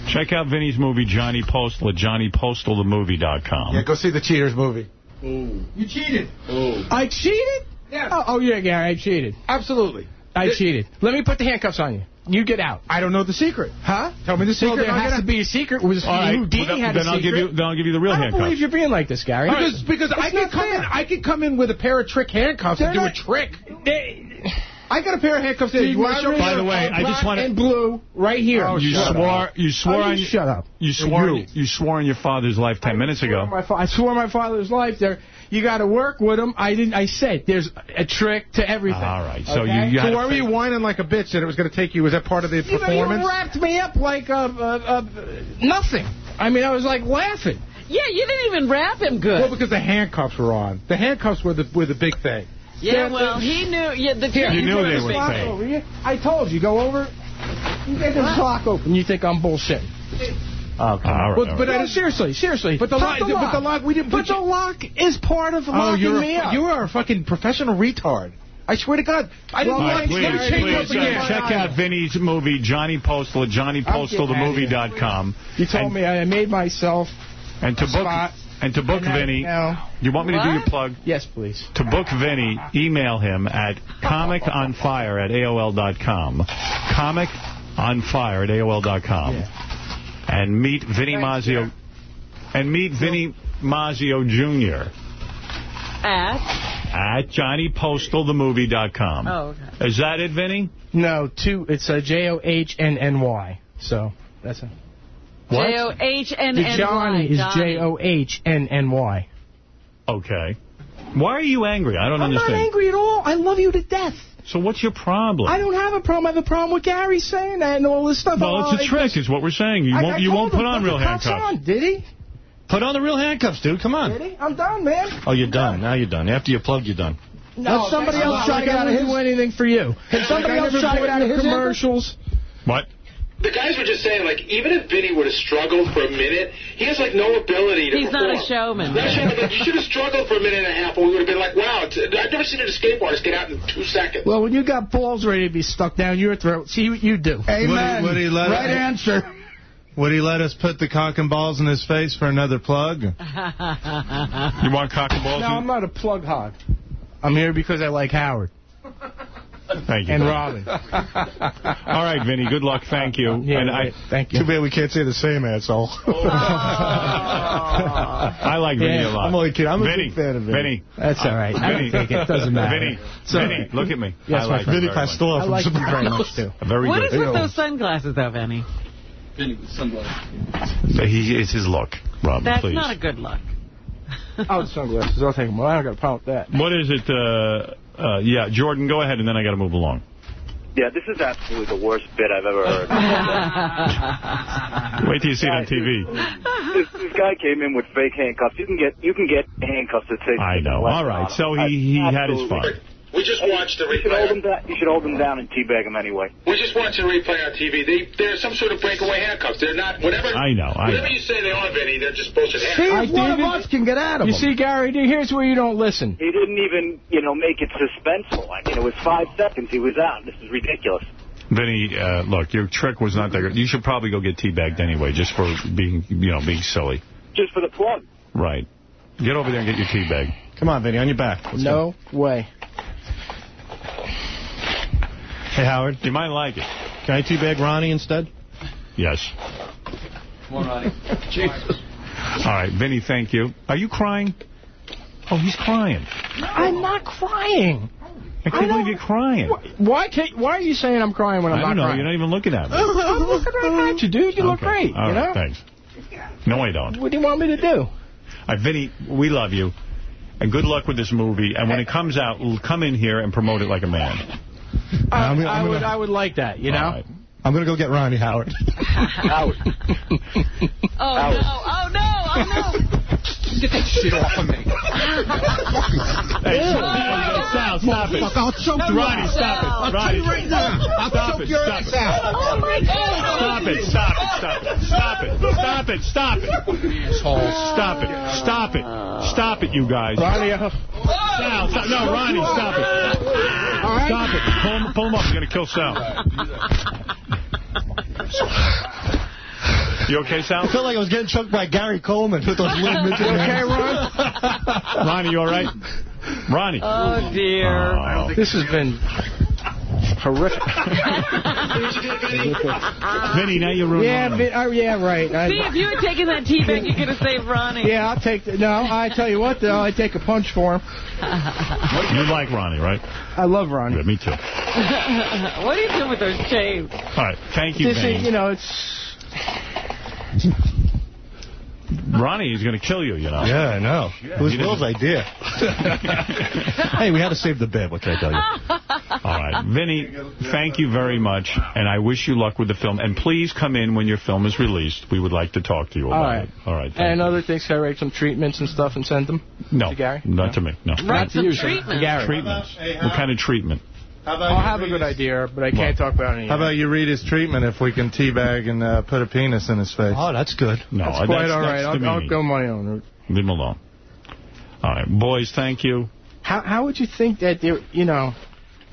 Check out Vinny's movie, Johnny Postal, at johnnypostalthemovie.com. Yeah, go see the Cheaters movie. Ooh. You cheated. Ooh. I cheated? Yeah. Oh, oh, yeah, Gary, I cheated. Absolutely. I cheated. Let me put the handcuffs on you. You get out. I don't know the secret. Huh? Tell me the secret. Well, there I'll has to be a secret. Was All right, Houdini well, then, had then a I'll give secret? you then I'll give you the real handcuffs. I don't handcuffs. believe you're being like this, Gary. Because because I It's can not come in. I can come in with a pair of trick handcuffs They're and do not- a trick. They- I got a pair of handcuffs there. You want to show? By the way, I just wanna- and blue right here. Oh, you swore you swore Oh, on you shut up. you swore You. you swore on your father's life 10 minutes ago. My fa- I swore my father's life there. You got to work with him. I didn't. I said there's a trick to everything. All right. So Okay? you, you had So to why were you whining like a bitch that it was going to take you? Was that part of the You, know, you performance? wrapped me up like uh, uh, uh, nothing. I mean, I was like laughing. Yeah, you didn't even wrap him good. Well, because the handcuffs were on. The handcuffs were the were the big thing. Yeah, well, he knew. Yeah, the Here, You knew put they this were lock fake. over here. I told you, go over. You get this lock open. You think I'm bullshitting? All right. But, all but right. No, seriously, seriously. But the Pop lock- but the lock- we didn't But put the lock is part of oh, locking you're me a, up. you are a fucking professional retard. I swear to God, I didn't Well, All like. right, please, let please, again. uh, check out Vinny's movie, Johnny Postal, at johnnypostalthemovie.com. You told and, me I made myself and to a book spot. And to book And I- Vinny. You want me to do your plug? Yes, please. To book Vinny, email him at comiconfire at AOL.com. Comiconfire at AOL.com. And meet Vinny Mazio. And meet Vinny Mazio Jr. At. at JohnnyPostalTheMovie.com. Oh, okay. Is that it, Vinny? No, two. It's a J O H N N Y. So that's a. What? J O H N The N Y. Johnny is Johnny. J O H N N Y. Okay. Why are you angry? I don't understand. I'm not angry at all. I love you to death. So what's your problem? I don't have a problem. I have a problem with Gary saying that and all this stuff. well, Oh, it's a trick, It's what we're saying. You I- won't I you won't him, put on real the cuffs handcuffs. On, did he? Put on the real handcuffs, dude. Come on. Did he? I'm done, man. Oh, you're done. Now you're done. After you plugged, you're done. No, Let somebody else try like to get out of don't his- do anything for you. Can somebody else try to put get out in of his commercials. What? The guys were just saying, like, even if Vinny would have struggled for a minute, he has, like, no ability to He's not a perform. showman. Not a showman, but you should have struggled for a minute and a half, and we would have been like, wow, it's, I've never seen an escape artist get out in two seconds. Well, when you got balls ready to be stuck down your throat, see what you do. Amen. Would he- would he right it- answer. Would he let us put the cock and balls in his face for another plug? You want cock and balls? No, I'm not a plug hog. I'm here because I like Howard Thank you. and Vinny. Robin. All right, Vinny. Good luck. Thank you. Yeah, and right. I, Thank you. Too bad we can't say the same asshole. I like Vinny Yeah, a lot. I'm only kidding. I'm a big fan of Vinny. Vinny. That's all right. I Vinny. don't take it. It doesn't matter. Vinny. It's all Vinny, look at me. Yes, I like friend. you Vinny. Pastor I from like you very much, too. Very What good. is with those sunglasses, though, Vinny? He, it's his look, Robin, That's please. not a good look. Oh, the sunglasses. I'll take them. I don't got a problem with that. What is it? Uh, uh, yeah, Jordan, go ahead, and then I got to move along. Yeah, this is absolutely the worst bit I've ever heard. Wait till you see it on TV. this, this guy came in with fake handcuffs. You can get you can get handcuffs that say. I know. All right. So he, he had his fun. We just watched the You should hold replay. him down. You should hold him down and teabag them anyway. We just watched the replay on TV. They, they're some sort of breakaway handcuffs. They're not, whatever. I know, I whatever know. you say they are, Vinny, they're just bullshit See handcuffs. if one of us can get out of You them. see, Gary, here's where you don't listen. He didn't even, you know, make it suspenseful. I mean, it was five seconds. He was out. This is ridiculous. Vinny, uh, look, your trick was not that good. You should probably go get teabagged anyway, just for being, you know, being silly. Just for the plug. Right. Get over there and get your teabag. Come on, Vinny, on your back. Let's no way. Hey, Howard, You might like it. can I teabag Ronnie instead? Yes. Come on, Ronnie. Jesus. All right, Vinny, thank you. Are you crying? Oh, he's crying. I'm not crying. I can't believe you're crying. Why can't? Why are you saying I'm crying when I'm I not don't know. crying? You're not even looking at me. I'm looking right at you, dude. You look Okay. great. All you right, know? thanks. No, I don't. What do you want me to do? All right, Vinny, we love you. And good luck with this movie. And when it comes out, l- come in here and promote it like a man. I, I'm gonna- I I'm would. gonna- I would like that. You know. All right. I'm going to go get Ronnie Howard. Howard. Oh, no. Oh, no. Oh, no. Get that shit off of me. Hey, oh, Sal, stop it. Fuck, I'll choke you Ronnie, out. stop it. I'll Ronnie. tell you right now. I'll Stop choke it, your stop ass out. Oh, my God. Stop it, stop it, stop it, stop it, stop it, stop it. Stop it, stop it, stop it, you guys. Ronnie, uh, Sal, stop. No, Ronnie, stop it. Stop it. Pull him, pull him up. You're going to kill Sal. You okay, Sal? I felt like I was getting choked by Gary Coleman with those little midget You okay, hands. Ron? Ronnie, you all right? Ronnie. Oh, dear. Oh. This has been horrific. Vinny, now you're ruining yeah, Ronnie. but, oh, yeah, right. I- See, if you had taken that tea bag, you could have saved Ronnie. yeah, I'll take. The, no, I tell you what, though, I take a punch for him. You like Ronnie, right? I love Ronnie. Yeah, me too. what are you doing with those chains? All right, thank you, This is, Vinny. you know, it's. Ronnie is going to kill you, you know. Yeah, I know. It was You didn't- Will's idea. hey, we had to save the bit. What can I tell you? All right. Vinny, thank you very much, and I wish you luck with the film. And please come in when your film is released. We would like to talk to you about All right. it. All right. thank And you. other things, can I write some treatments and stuff and send them? no, to Gary? not to me. No. Right, Not to you, sir. treatment. To Gary. Treatments. What kind of treatment? I'll have a good idea, but I can't talk about it yet. How about you read his treatment if we can teabag and uh, put a penis in his face? Oh, that's good. No, That's that's, quite all right. I'll, I'll go my own route. Leave him alone. All right. Boys, thank you. How how would you think that there, you know,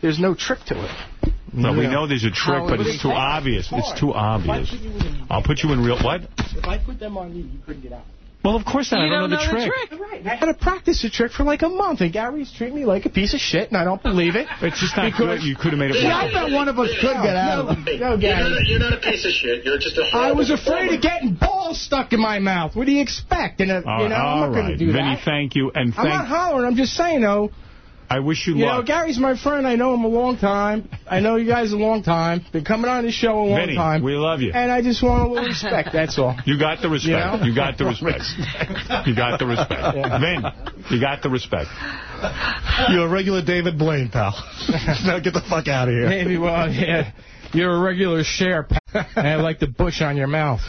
there's no trick to it? No, we know there's a trick, How but would it's too obvious. It's too obvious. put you in- I'll put you in real... What? If I put them on you, you couldn't get out. Well, of course not. You I don't, know, the trick. Right. I had to practice the trick for like a month, and Gary's treating me like a piece of shit, and I don't believe it. It's just not Because- good. You could have made it See, I work. bet one of us could get out of it. No, You're not, Gary. a, you're not a piece of shit. You're just a I was afraid performer. of getting balls stuck in my mouth. What do you expect? And, uh, All you know, right, I'm all not going right. to do Vinny, that. thank you. And I'm not thank... hollering. I'm just saying, though. I wish you You know, luck. Gary's my friend. I know him a long time. I know you guys a long time. Been coming on this show a long Vinny, time. we love you. And I just want a little respect. That's all. You got the respect. You know? You got the respect. You got the respect. Vin, you got the respect. You're a regular David Blaine, pal. now get the fuck out of here. Maybe, well, yeah. You're a regular share, pal. and I like the bush on your mouth.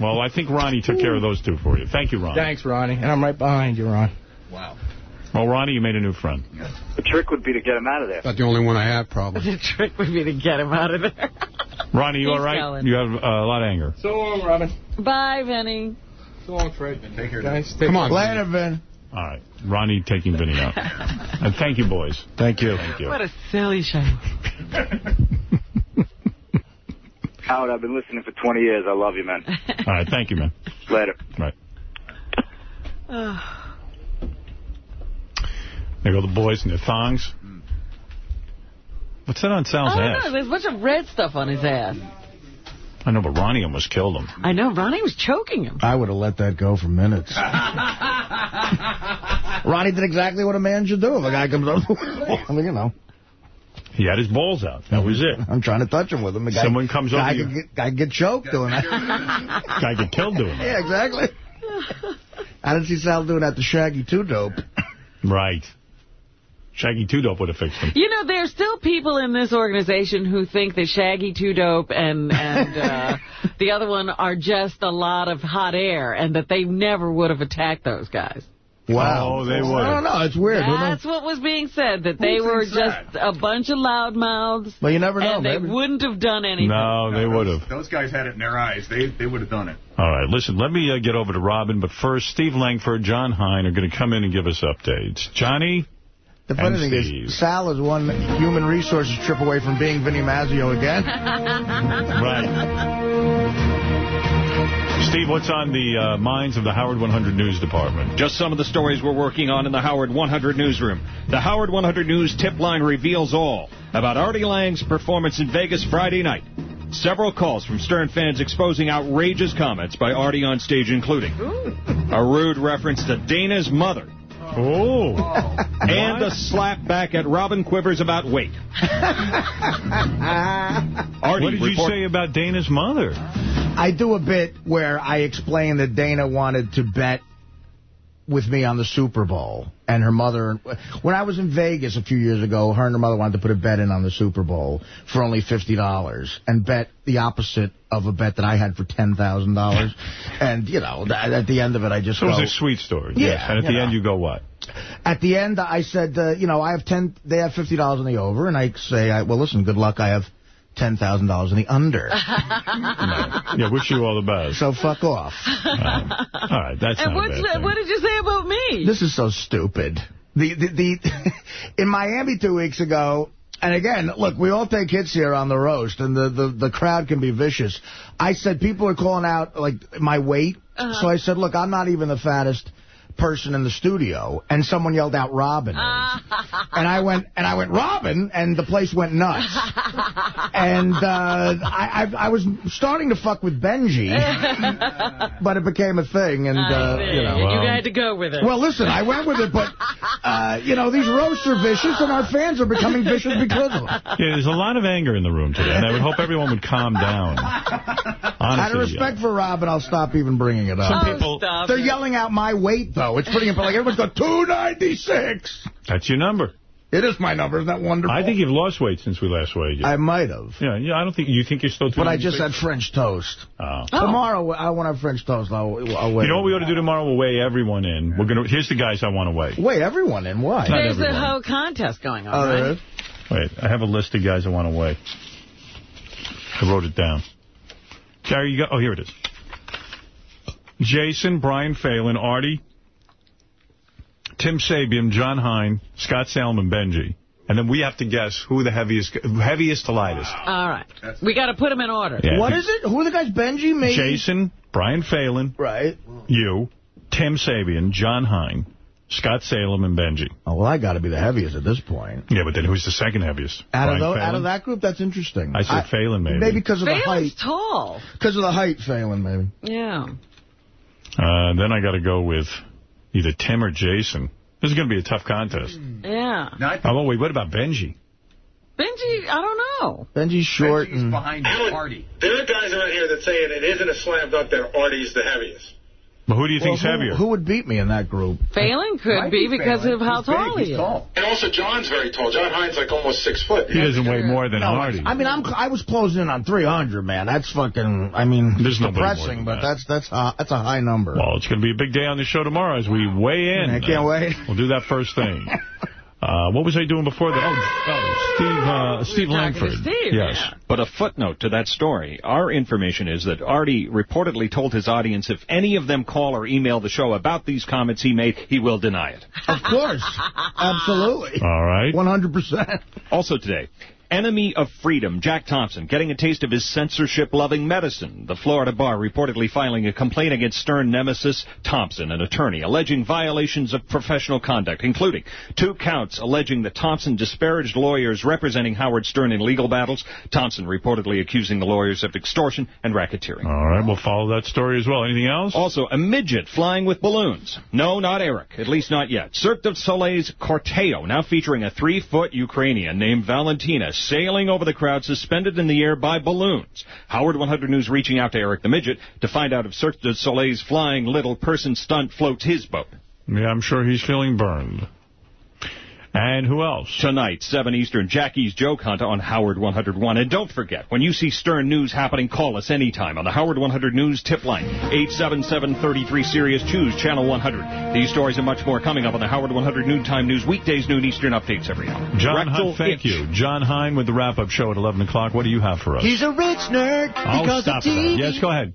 Well, I think Ronnie took care of those two for you. Thank you, Ronnie. Thanks, Ronnie. And I'm right behind you, Ron. Well, Ronnie, you made a new friend. The trick would be to get him out of there. Not the only one I have, probably. The trick would be to get him out of there. Ronnie, you He's all right? going. You have uh, a lot of anger. So long, Robin. Bye, Vinny. So long, Fred. Take care, guys. Come on. Later, Vin. All right. Ronnie taking Vinny out. and thank you, boys. Thank you. Thank you. What a silly show. Howard, I've been listening for 20 years. I love you, man. All right. Thank you, man. Later. Right. There go the boys in their thongs. What's that on Sal's oh, I don't ass? know. There's a bunch of red stuff on his ass. I know, but Ronnie almost killed him. I know. Ronnie was choking him. I would have let that go for minutes. Ronnie did exactly what a man should do if a guy comes up. I mean, you know. He had his balls out. That was it. I'm trying to touch him with him. The guy, Someone comes over guy you. Could get, guy could get choked doing that. Guy get killed doing that. yeah, exactly. I didn't see Sal doing that to Shaggy too dope. Right. Shaggy Two Dope would have fixed him. You know, there are still people in this organization who think that Shaggy Two Dope and and uh, the other one are just a lot of hot air, and that they never would have attacked those guys. Wow. Oh, they I would. don't know. It's weird. That's what was being said, that they were thinks just a bunch of loudmouths, But you never know. and they maybe. wouldn't have done anything. No, they would have. Those guys had it in their eyes. They they would have done it. All right, listen, let me uh, get over to Robin, but first, Steve Langford, and Jon Hein are going to come in and give us updates. Johnny? The funny and thing Steve. is, Sal is one human resources trip away from being Vinny Mazzio again. Right. Steve, what's on the uh, minds of the Howard 100 News Department? Just some of the stories we're working on in the Howard 100 newsroom. The Howard 100 News tip line reveals all about Artie Lange's performance in Vegas Friday night. Several calls from Stern fans exposing outrageous comments by Artie on stage, including a rude reference to Dana's mother. Oh. And a slap back at Robin Quivers about weight. Artie what did you say about Dana's mother? I do a bit where I explain that Dana wanted to bet with me on the Super Bowl. And her mother, when I was in Vegas a few years ago, her and her mother wanted to put a bet in on the Super Bowl for only $50 and bet the opposite of a bet that I had for $10,000. and, you know, at the end of it, I just So it was a sweet story. Yeah, yes. And at the know. end, you go what? At the end, I said, uh, you know, I have 10, they have $50 in the over, and I say, I, well, listen, good luck, I have $10,000 in the under. Yeah, wish you all the best. So fuck off. All right, that's and not a what's bad what did you say about me? This is so stupid. The, the, the in Miami two weeks ago, and again, look, we all take hits here on the roast, and the, the, the crowd can be vicious. I said people are calling out, like, my weight. Uh-huh. So I said, look, I'm not even the fattest person in the studio. And someone yelled out, Robin. and I went, and I went, Robin, and the place went nuts. and uh, I, I, I was starting to fuck with Benjy, but it became a thing, and, uh, you know. you had to go with it. Well, listen, I went with it, but, uh, you know, these roasts are vicious, and our fans are becoming vicious because of it. Yeah, there's a lot of anger in the room today, and I would hope everyone would calm down. Out of Honestly, respect for Robin, I'll stop even bringing it up. Some Oh, people- stop They're it. yelling out my weight, though. It's pretty important. Like, everyone's going, 296. that's your number. It is my number. Isn't that wonderful? I think you've lost weight since we last weighed you. I might have. Yeah, yeah. I don't think you think you're still. But I just had French toast. Oh. oh. Tomorrow, I want to have French toast. I'll, I'll weigh. You know what we ought to do tomorrow? We'll weigh everyone in. We're gonna. Here's the guys I want to weigh. Weigh everyone in. Why? Not There's a whole contest going on, Oh, there right? Wait, I have a list of guys I want to weigh. I wrote it down. Gary, you got? Oh, here it is. Jason, Brian Phelan, Artie, Tim Sabean, Jon Hein, Scott Salem, Benjy. And then we have to guess who the heaviest, heaviest to lightest. All right. We got to put them in order. Yeah, What I is it? Who are the guys? Benjy, me? Jason, Brian Phelan, Right. you, Tim Sabean, Jon Hein, Scott Salem, and Benjy. Oh, well, I got to be the heaviest at this point. Yeah, but then who's the second heaviest? Out Brian of, tho- Phelan? out of that group, that's interesting. I said Phelan, maybe. Maybe because of the Phelan's height. tall. Because of the height, Phelan, maybe. Yeah. Uh, then I got to go with either Tim or Jason. This is going to be a tough contest. Yeah. Oh, wait, what about Benjy? Benjy, I don't know. Benjy's short. and... behind Artie. There are guys around here that saying it isn't a slam dunk that Artie's the heaviest. But who do you Well, think's who, heavier? who would beat me in that group? Phelan could be be because Phelan. of how He's tall He's he is. tall. And also, John's very tall. Jon Hein's like almost six foot. He doesn't weigh more than No, Artie. I mean, I'm I was closing in on 300, man. That's fucking. I mean, There's nobody more depressing, but that. that's that's uh, that's a high number. Well, it's going to be a big day on the show tomorrow as we weigh in. I can't wait. We'll do that first thing. Uh, what was I doing before that? Oh, oh Steve, uh, Steve You're talking to Langford. Steve, yes. yeah. But a footnote to that story. Our information is that Artie reportedly told his audience if any of them call or email the show about these comments he made, he will deny it. Of course, absolutely, All right. 100. percent Also today, enemy of freedom, Jack Thompson, getting a taste of his censorship-loving medicine. The Florida bar reportedly filing a complaint against Stern nemesis Thompson, an attorney, alleging violations of professional conduct, including two counts alleging that Thompson disparaged lawyers representing Howard Stern in legal battles. Thompson reportedly accusing the lawyers of extortion and racketeering. All right, we'll follow that story as well. Anything else? Also, a midget flying with balloons. No, not Eric. At least not yet. Cirque du Soleil's Corteo, now featuring a three-foot Ukrainian named Valentina, sailing over the crowd suspended in the air by balloons. Howard 100 News reaching out to Eric the Midget to find out if Cirque du Soleil's flying little person stunt floats his boat. Yeah, I'm sure he's feeling burned. And who else? Tonight, 7 Eastern, Jackie's Joke Hunt on Howard 101. And don't forget, when you see Stern News happening, call us anytime on the Howard 100 News tip line. 877-33-SIRIUS. Choose Channel 100. These stories and much more coming up on the Howard 100 Noontime News. Weekdays, noon Eastern updates every hour. Jon Rectal Hein, thank itch. you. Jon Hein with the wrap-up show at 11 o'clock. What do you have for us? He's a rich nerd oh, because stop of it. TV. Yes, go ahead.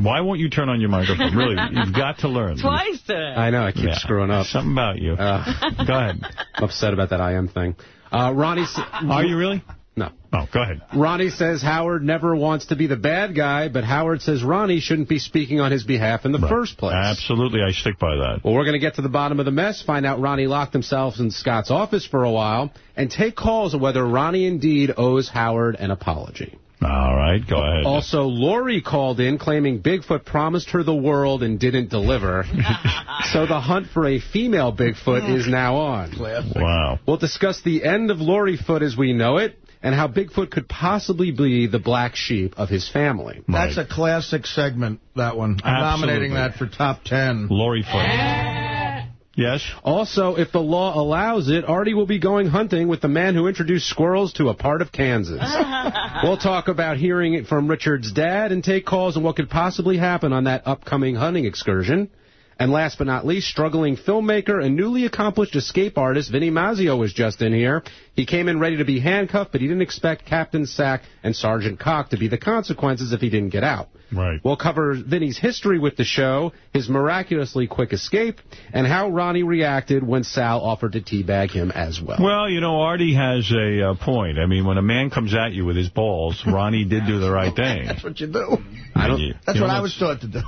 Why won't you turn on your microphone? Really, you've got to learn. Twice today. I know, I keep Yeah. screwing up. Something about you. Uh, go ahead. I'm upset about that I am thing. Uh, Ronnie... Are you really? No. Oh, go ahead. Ronnie says Howard never wants to be the bad guy, but Howard says Ronnie shouldn't be speaking on his behalf in the Right. first place. Absolutely, I stick by that. Well, we're going to get to the bottom of the mess, find out Ronnie locked himself in Scott's office for a while, and take calls on whether Ronnie indeed owes Howard an apology. All right, go ahead. Also, Lori called in claiming Bigfoot promised her the world and didn't deliver. so the hunt for a female Bigfoot is now on. Wow. We'll discuss the end of Lori Foot as we know it and how Bigfoot could possibly be the black sheep of his family. That's a classic segment, that one. I'm nominating that for top 10. Lori Foot. Yes? Also, if the law allows it, Artie will be going hunting with the man who introduced squirrels to a part of Kansas. we'll talk about hearing it from Richard's dad and take calls on what could possibly happen on that upcoming hunting excursion. And last but not least, struggling filmmaker and newly accomplished escape artist Vinny Mazzio was just in here. He came in ready to be handcuffed, but he didn't expect Captain Sack and Sergeant Cock to be the consequences if he didn't get out. Right. We'll cover Vinny's history with the show, his miraculously quick escape, and how Ronnie reacted when Sal offered to teabag him as well. Well, you know, Artie has a uh, point. I mean, when a man comes at you with his balls, Ronnie did do the right thing. That's what you do. I don't, That's what I was taught to do.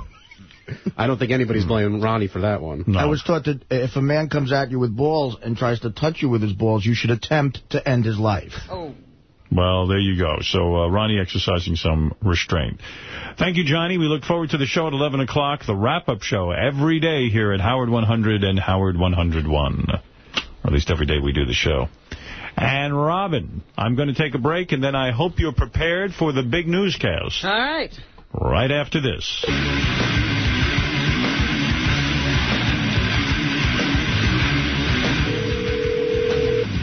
I don't think anybody's blaming Ronnie for that one. I was taught that if a man comes at you with balls and tries to touch you with his balls, you should attempt to end his life. Oh. Well, there you go. So uh, Ronnie exercising some restraint. Thank you, Johnny. We look forward to the show at 11 o'clock, the wrap-up show, every day here at Howard 100 and Howard 101. Or at least every day we do the show. And Robin, I'm going to take a break, and then I hope you're prepared for the big newscast. All right. Right after this.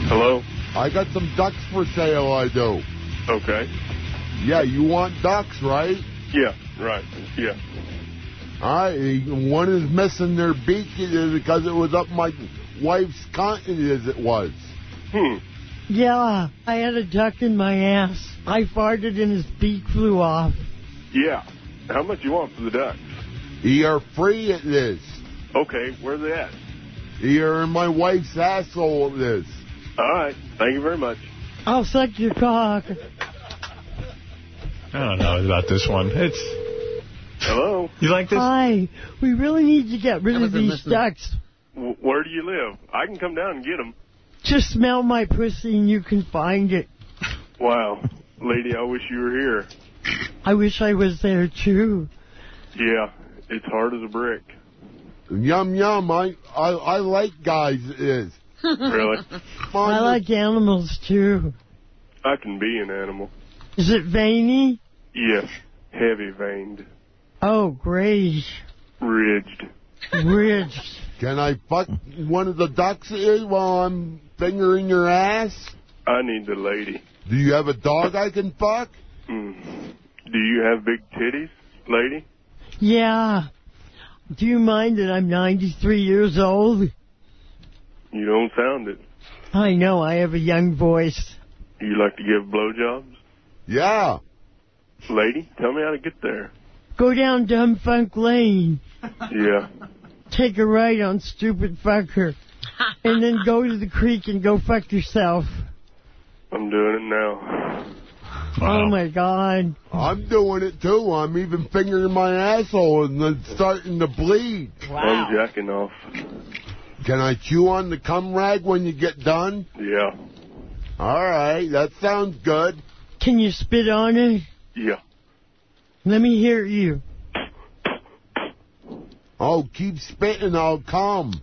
Hello? I got some ducks for sale, I do. Okay. Yeah, you want ducks, right? Yeah, right. Yeah. All right, one is missing their beak because it was up my wife's continent as it was. Hmm. Yeah, I had a duck in my ass. I farted and his beak flew off. Yeah. How much you want for the ducks? You're free at this. Okay, where's it at? You're in my wife's asshole it is. All right. Thank you very much. I'll suck your cock. I don't know about this one. It's Hello? You like this? Hi. We really need to get rid of these ducks. Where do you live? I can come down and get them. Just smell my pussy and you can find it. Wow. Lady, I wish you were here. I wish I was there, too. Yeah, it's hard as a brick. Yum yum. I I, I like guys. It is. Really? I like animals, too. I can be an animal. Is it veiny? Yes. Heavy veined. Oh, great. Ridged. Ridged. Can I fuck one of the ducks while I'm fingering your ass? I need the lady. Do you have a dog I can fuck? Mm. Do you have big titties, lady? Yeah. Do you mind that I'm 93 years old? You don't sound it. I know, I have a young voice. You like to give blowjobs? Yeah. Lady, tell me how to get there. Go down Dumb Funk Lane. Yeah. Take a right on Stupid Fucker. and then go to the creek and go fuck yourself. I'm doing it now. Oh, my God. I'm doing it, too. I'm even fingering my asshole and it's starting to bleed. Wow. I'm jacking off. Can I chew on the cum rag when you get done? Yeah. All right, that sounds good. Can you spit on it? Yeah. Let me hear you. Oh, keep spitting, I'll come.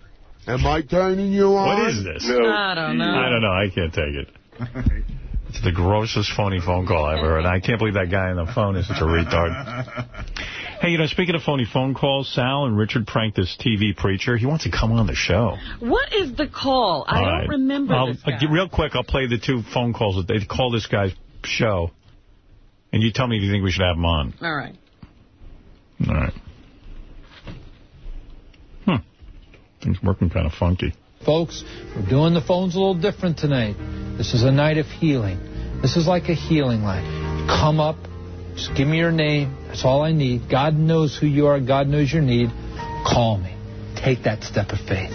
Am I turning you on? What is this? No. I don't know. I don't know. I can't take it. It's the grossest phony phone call I've ever heard. I can't believe that guy on the phone is such a retard. Hey, you know, speaking of phony phone calls, Sal and Richard pranked this TV preacher. He wants to come on the show. What is the call? I All don't right. remember I'll, this guy. uh, real quick, I'll play the two phone calls that they call this guy's show. And you tell me if you think we should have him on. All right. All right. Hmm. Things working kind of funky. Folks, we're doing the phones a little different tonight. This is a night of healing. This is like a healing line. Come up, just give me your name. That's all I need. God knows who you are. God knows your need. Call me. Take that step of faith.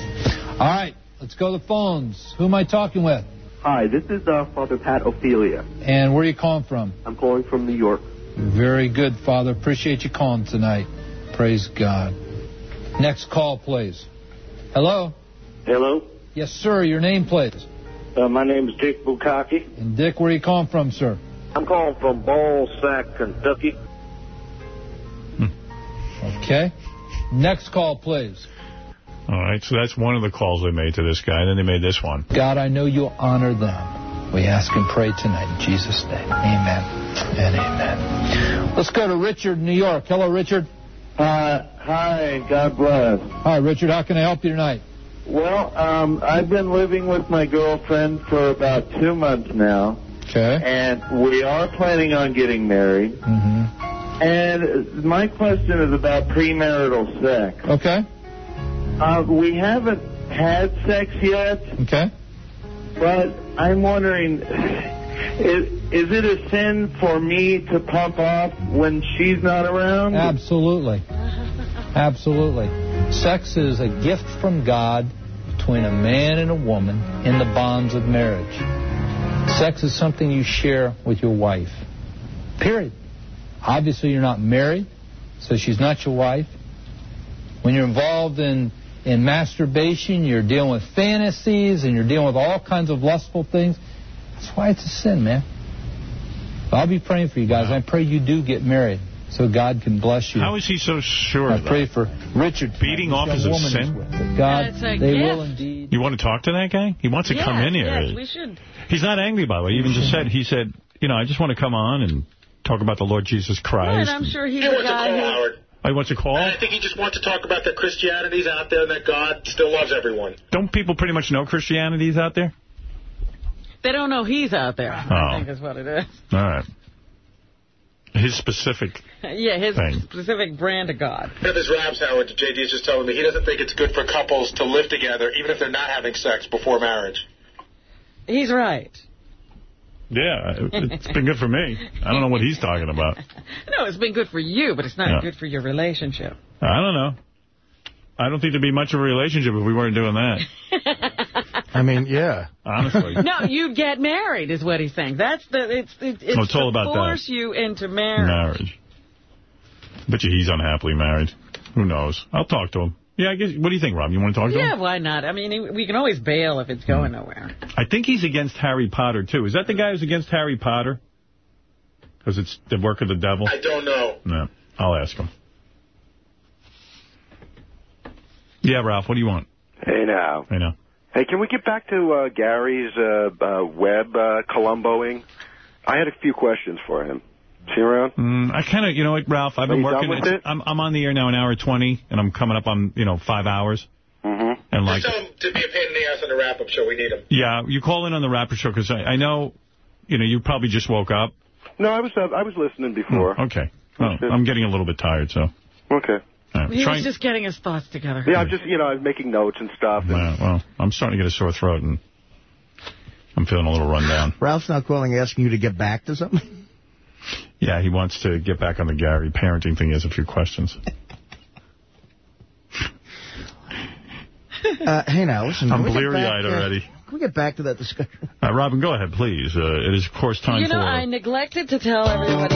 All right, let's go to the phones. Who am I talking with? Hi, this is uh, Father Pat Ophelia. And where are you calling from? I'm calling from New York. Very good, Father. Appreciate you calling tonight. Praise God. Next call, please. Hello? Hello, Yes, sir. Your name, please. uh, my name is Dick Bukaki. And Dick, where are you calling from, sir? I'm calling from Ballsack, Kentucky. Okay. Next call, please. All right, so that's one of the calls they made to this guy. and Then they made this one. God, I know you'll honor them. We ask and pray tonight in Jesus' name. Amen and amen. Let's go to Richard, New York. Hello, Richard. Uh, hi, God bless. Hi, Richard. How can I help you tonight? Well, um, I've been living with my girlfriend for about two months now. Okay. And we are planning on getting married. Mm-hmm. And my question is about premarital sex. Okay. Uh, we haven't had sex yet, Okay. but I'm wondering, is, is it a sin for me to pump off when she's not around? Absolutely. Absolutely. Sex is a gift from God between a man and a woman in the bonds of marriage. Sex is something you share with your wife. Period. Obviously, you're not married, so she's not your wife. When you're involved in, in masturbation, you're dealing with fantasies and you're dealing with all kinds of lustful things. That's why it's a sin, man. I'll be praying for you guys. I pray you do get married so God can bless you. How is he so sure? I of pray for Richard. Beating off He's is a sin? with. God, It's a they gift. will indeed. You want to talk to that guy? He wants to yes, come in here. Yes, we should. He's not angry, by the way. He even just said, he said, you know, I just want to come on and talk about the Lord Jesus Christ. Right, I'm sure he's He a wants to guy call who... Howard. Oh, he wants to call? I think he just wants to talk about that Christianity's out there and that God still loves everyone. Don't people pretty much know Christianity's out there? They don't know he's out there, Oh. I think is what it is. All right. His specific... Yeah, his Thing. specific brand of God. One of his raps, Howard, JD is just telling me he doesn't think it's good for couples to live together, even if they're not having sex before marriage. He's right. Yeah, it- it's been good for me. I don't know what he's talking about. No, it's been good for you, but it's not Yeah. good for your relationship. I don't know. I don't think there'd be much of a relationship if we weren't doing that. I mean, yeah. Honestly. no, you'd get married, is what he's saying. That's the it's it, it's it's all to about that. force you into marriage. Marriage. Bet you he's unhappily married. Who knows? I'll talk to him. Yeah, I guess. What do you think, Rob? You want to talk to Yeah, him? Yeah, why not? I mean, we can always bail if it's going nowhere. I think he's against Harry Potter, too. Is that the guy who's against Harry Potter? Because it's the work of the devil? I don't know. No. I'll ask him. Yeah, Ralph, what do you want? Hey now. I know. Hey, can we get back to uh, Gary's uh, uh, web uh, Columboing? I had a few questions for him. Is he around? Mm, I kind of, you know what, Ralph, I've Are been working. with it? I'm, I'm on the air now an hour 20, and I'm coming up on, you know, five hours. Mm-hmm. And like, Just tell him to be a pain in the ass on the wrap-up show. We need him. yeah, you call in on the wrap-up Show because I, I know, you know, you probably just woke up. No, I was uh, I was listening before. Oh, okay. Well, I'm getting a little bit tired, so. Okay. All right, He was just getting his thoughts together. Yeah, I'm just you know I'm making notes and stuff. And Yeah, well, I'm starting to get a sore throat, and I'm feeling a little run down. Ralph's not calling asking you to get back to something? Yeah, he wants to get back on the Gary parenting thing. He has a few questions. Uh, hey, now, listen. I'm can we get bleary-eyed uh, already. Can we get back to that discussion? Uh, Robin, go ahead, please. Uh, it is, of course, time You know, for... I neglected to tell everybody.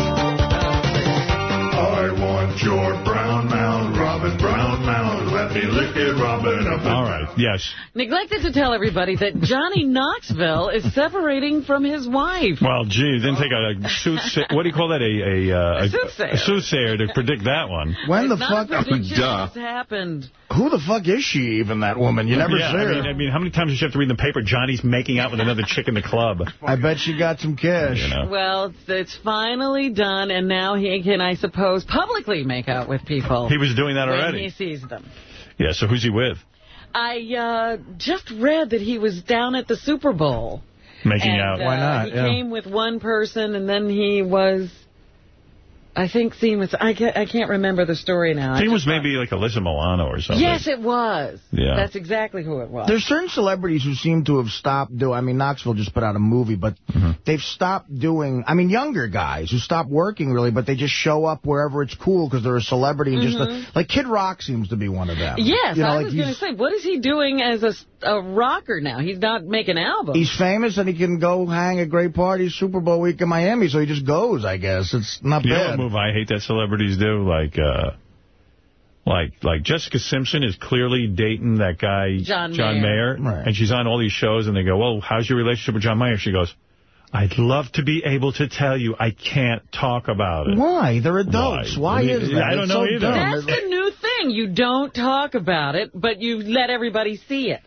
I want your brown mouth, Robin Brown mouth. Let me lick it, Robin. Up All right, yes. Neglected to tell everybody that Johnny Knoxville is separating from his wife. Well, gee, didn't take a soothsayer. What do you call that? A, a, uh, A soothsayer. a soothsayer to predict that one. When the Not fuck? a prediction, it's happened. Who the fuck is she even, that woman? You never yeah, see I mean, I mean, how many times does she have to read in the paper, Johnny's making out with another chick in the club? I bet she got some cash. You know. Well, it's, it's finally done, and now he can, I suppose, publicly make out with people. He was doing that when already. he sees them. Yeah, so who's he with? I uh, just read that he was down at the Super Bowl. Making and, out. uh, He came with one person, and then he was, I think, seen was, I can't, I can't remember the story now. I it was maybe like Alyssa Milano or something. Yes, it was. Yeah. That's exactly who it was. There's certain celebrities who seem to have stopped doing. I mean, Knoxville just put out a movie, but Mm-hmm. they've stopped doing. I mean, younger guys who stop working really, but they just show up wherever it's cool because they're a celebrity and just Mhm. a, like Kid Rock seems to be one of them. Yes, You know, I like was going to say, what is he doing as a, a rocker now? He's not making albums. He's famous and he can go hang at great parties Super Bowl week in Miami, so he just goes, I guess. It's not You know bad. What move I hate that celebrities do? Like, uh, like, like Jessica Simpson is clearly dating that guy, John Mayer. Mayer, and she's on all these shows, and they go, well, how's your relationship with John Mayer? She goes, I'd love to be able to tell you I can't talk about it. Why? They're adults. Why, I mean, is that? I don't It's know so either. dumb. That's the new thing. You don't talk about it, but you let everybody see it.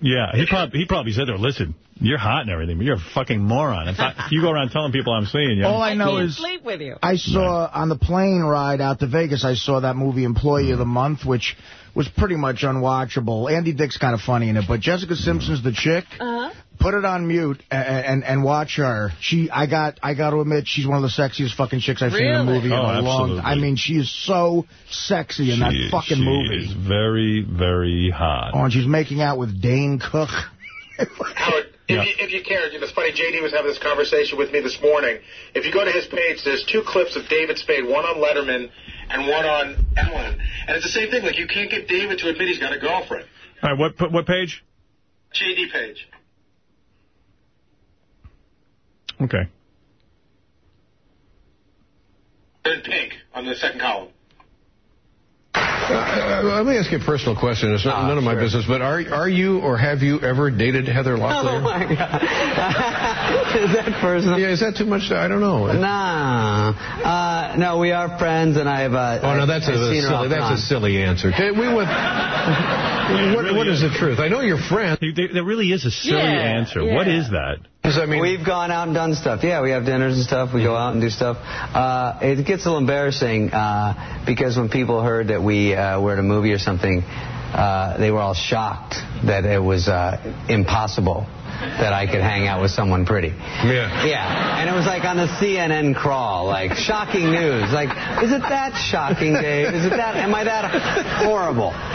Yeah, he probably he probably said to her, listen, you're hot and everything, but you're a fucking moron. If I, you go around telling people I'm seeing you. All I know can't is sleep with you. I saw on the plane ride out to Vegas, I saw that movie Employee of the Month, which was pretty much unwatchable. Andy Dick's kind of funny in it, but Jessica Simpson's the chick. Uh-huh. Put it on mute and, and and watch her. She, I got, I got to admit, she's one of the sexiest fucking chicks I've seen in a Really? movie in Oh, a long. absolutely. I mean, she is so sexy in that She- fucking she movie. is very, very hot. Oh, and she's making out with Dane Cook. Howard, if, you, if you care, you know, it's funny, JD was having this conversation with me this morning. If you go to his page, there's two clips of David Spade, one on Letterman and one on Ellen. And it's the same thing. Like, you can't get David to admit he's got a girlfriend. All right, what what page? JD page. Okay. In pink on the second column. Uh, let me ask you a personal question. It's not, none of my business, but are are you or have you ever dated Heather Locklear? Oh, my God. is that personal? Yeah, is that too much? I don't know. Nah. Uh, no, we are friends, and I've. Uh, Oh no, that's a, I've seen her off silly, that's on. a silly answer. Okay, we went. what, what is the truth? I know you're friends. There really is a silly Yeah, answer. yeah. What is that? We've gone out and done stuff. Yeah, we have dinners and stuff. We go out and do stuff. Uh, it gets a little embarrassing uh, because when people heard that we uh, were at a movie or something, uh, they were all shocked that it was uh, impossible that I could hang out with someone pretty. Yeah. Yeah, and it was like on the CNN crawl, like shocking news. Like, is it that shocking, Dave? Is it that? Am I that horrible?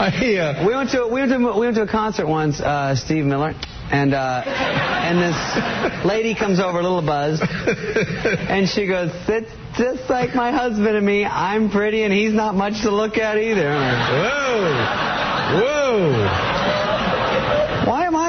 We went to we went to we went to a concert once, uh, Steve Miller, and uh, and this lady comes over, a little buzzed, and she goes, "It's just like my husband and me. I'm pretty, and he's not much to look at either." Whoa, whoa.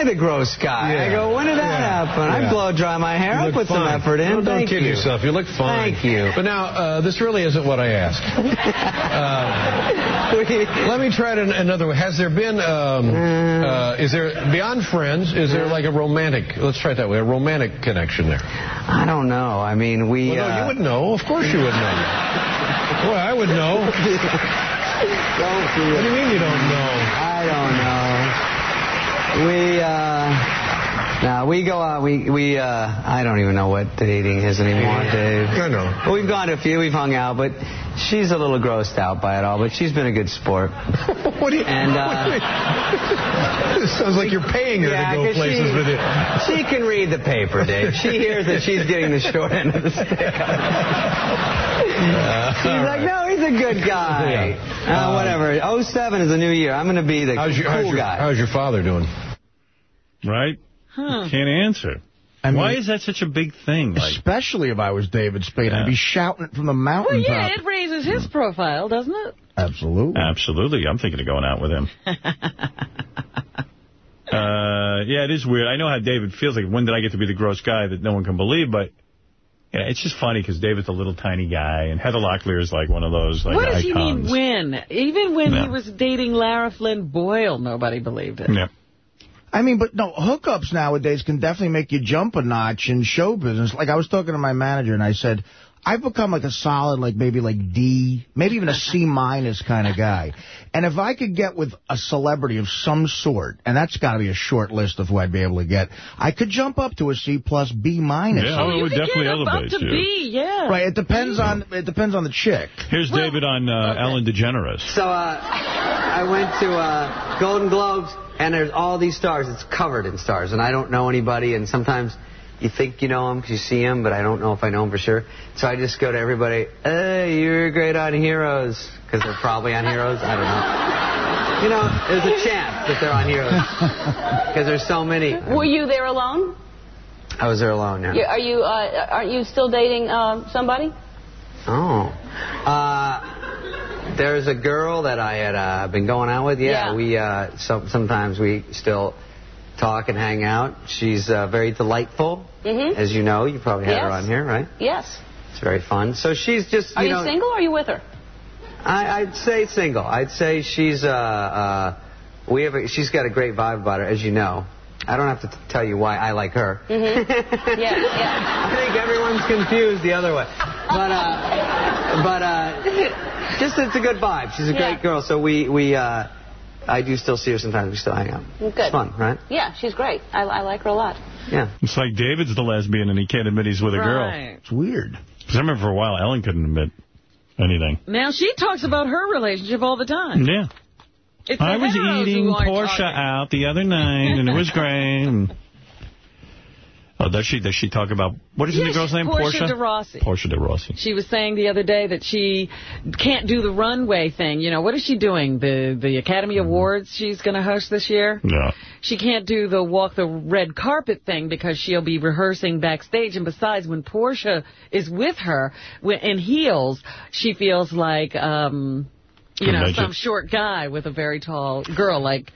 Why am I the gross guy? I go, when did that happen? I blow dry my hair. I put look some effort in. Don't, don't Thank kid you. yourself. You look fine. Thank you. But now, uh, this really isn't what I asked. Uh, let me try it an- another way. Has there been, um, uh, is there, beyond friends, is there like a romantic, let's try it that way, a romantic connection there? I don't know. I mean, we. Well, no, uh, you wouldn't know. Of course you wouldn't know. Well, I would know. What do you mean you don't know? I don't know. We uh no, we go out. We we uh I don't even know what dating is anymore, Dave. I know. Well, we've gone to a few. We've hung out, but she's a little grossed out by it all. But she's been a good sport. what do you? And uh, This sounds like you're paying her yeah, to go places she, with you. She can read the paper, Dave. She hears that she's getting the short end of the stick. She's like, no, he's a good guy. Uh, whatever. 07 is a new year. I'm going to be the How's your, cool how's your, guy. how's your father doing? Right? Huh. Can't answer. Why is that such a big thing? Like, Especially if I was David Spade. I'd be shouting it from the mountain. Well, yeah, it raises his profile, doesn't it? Absolutely. Absolutely. I'm thinking of going out with him. uh, yeah, it is weird. I know how David feels like. When did I get to be the gross guy that no one can believe? But yeah, it's just funny because David's a little tiny guy, and Heather Locklear is like one of those like what does he mean when? Even when No. he was dating Lara Flynn Boyle, nobody believed it. Yeah. I mean, but no, hookups nowadays can definitely make you jump a notch in show business. Like, I was talking to my manager, and I said, I've become like a solid, like maybe like D, maybe even a C minus kind of guy. And if I could get with a celebrity of some sort, and that's got to be a short list of who I'd be able to get, I could jump up to a C plus B minus. Yeah, oh, it would definitely elevate Up to you. B, yeah. Right, it depends on it depends on the chick. Here's David on uh, Ellen DeGeneres. So uh, I went to uh, Golden Globes, and there's all these stars. It's covered in stars, and I don't know anybody. And sometimes you think you know them because you see them, but I don't know if I know them for sure. So I just go to everybody. Hey, you're great on Heroes, because they're probably on Heroes. I don't know. You know, there's a chance that they're on Heroes because there's so many. Were you there alone? I was there alone. Yeah. Yeah, Are you uh, aren't you still dating uh, somebody? Oh. Uh, there's a girl that I had uh, been going out with. Yeah, Yeah. we uh, so, sometimes we still talk and hang out. She's uh, very delightful, Mm-hmm. as you know. You probably had her on here, right? Yes. It's very fun. So she's just Are you you know. single or are you with her? I, I'd say single. I'd say she's uh, uh, we have a, she's got a great vibe about her, as you know. I don't have to t- tell you why I like her. Mm-hmm. yeah, yeah. I think everyone's confused the other way. But uh, but uh, just it's a good vibe. She's a Yeah. great girl. So we we uh, I do still see her sometimes. We still hang out. Good. It's fun, right? Yeah, she's great. I, I like her a lot. Yeah. It's like David's the lesbian and he can't admit he's with a girl. Right. It's weird. Because I remember for a while Ellen couldn't admit anything. Now she talks about her relationship all the time. Yeah. It's I was eating who Portia talking. out the other night, and it was great. Oh, does she? Does she talk about what is the girl's name? Portia de Rossi. Portia de Rossi. She was saying the other day that she can't do the runway thing. You know, what is she doing? The the Academy Awards she's going to host this year? Yeah. She can't do the walk the red carpet thing because she'll be rehearsing backstage. And besides, when Portia is with her in heels, she feels like, um, you know, some short guy with a very tall girl, like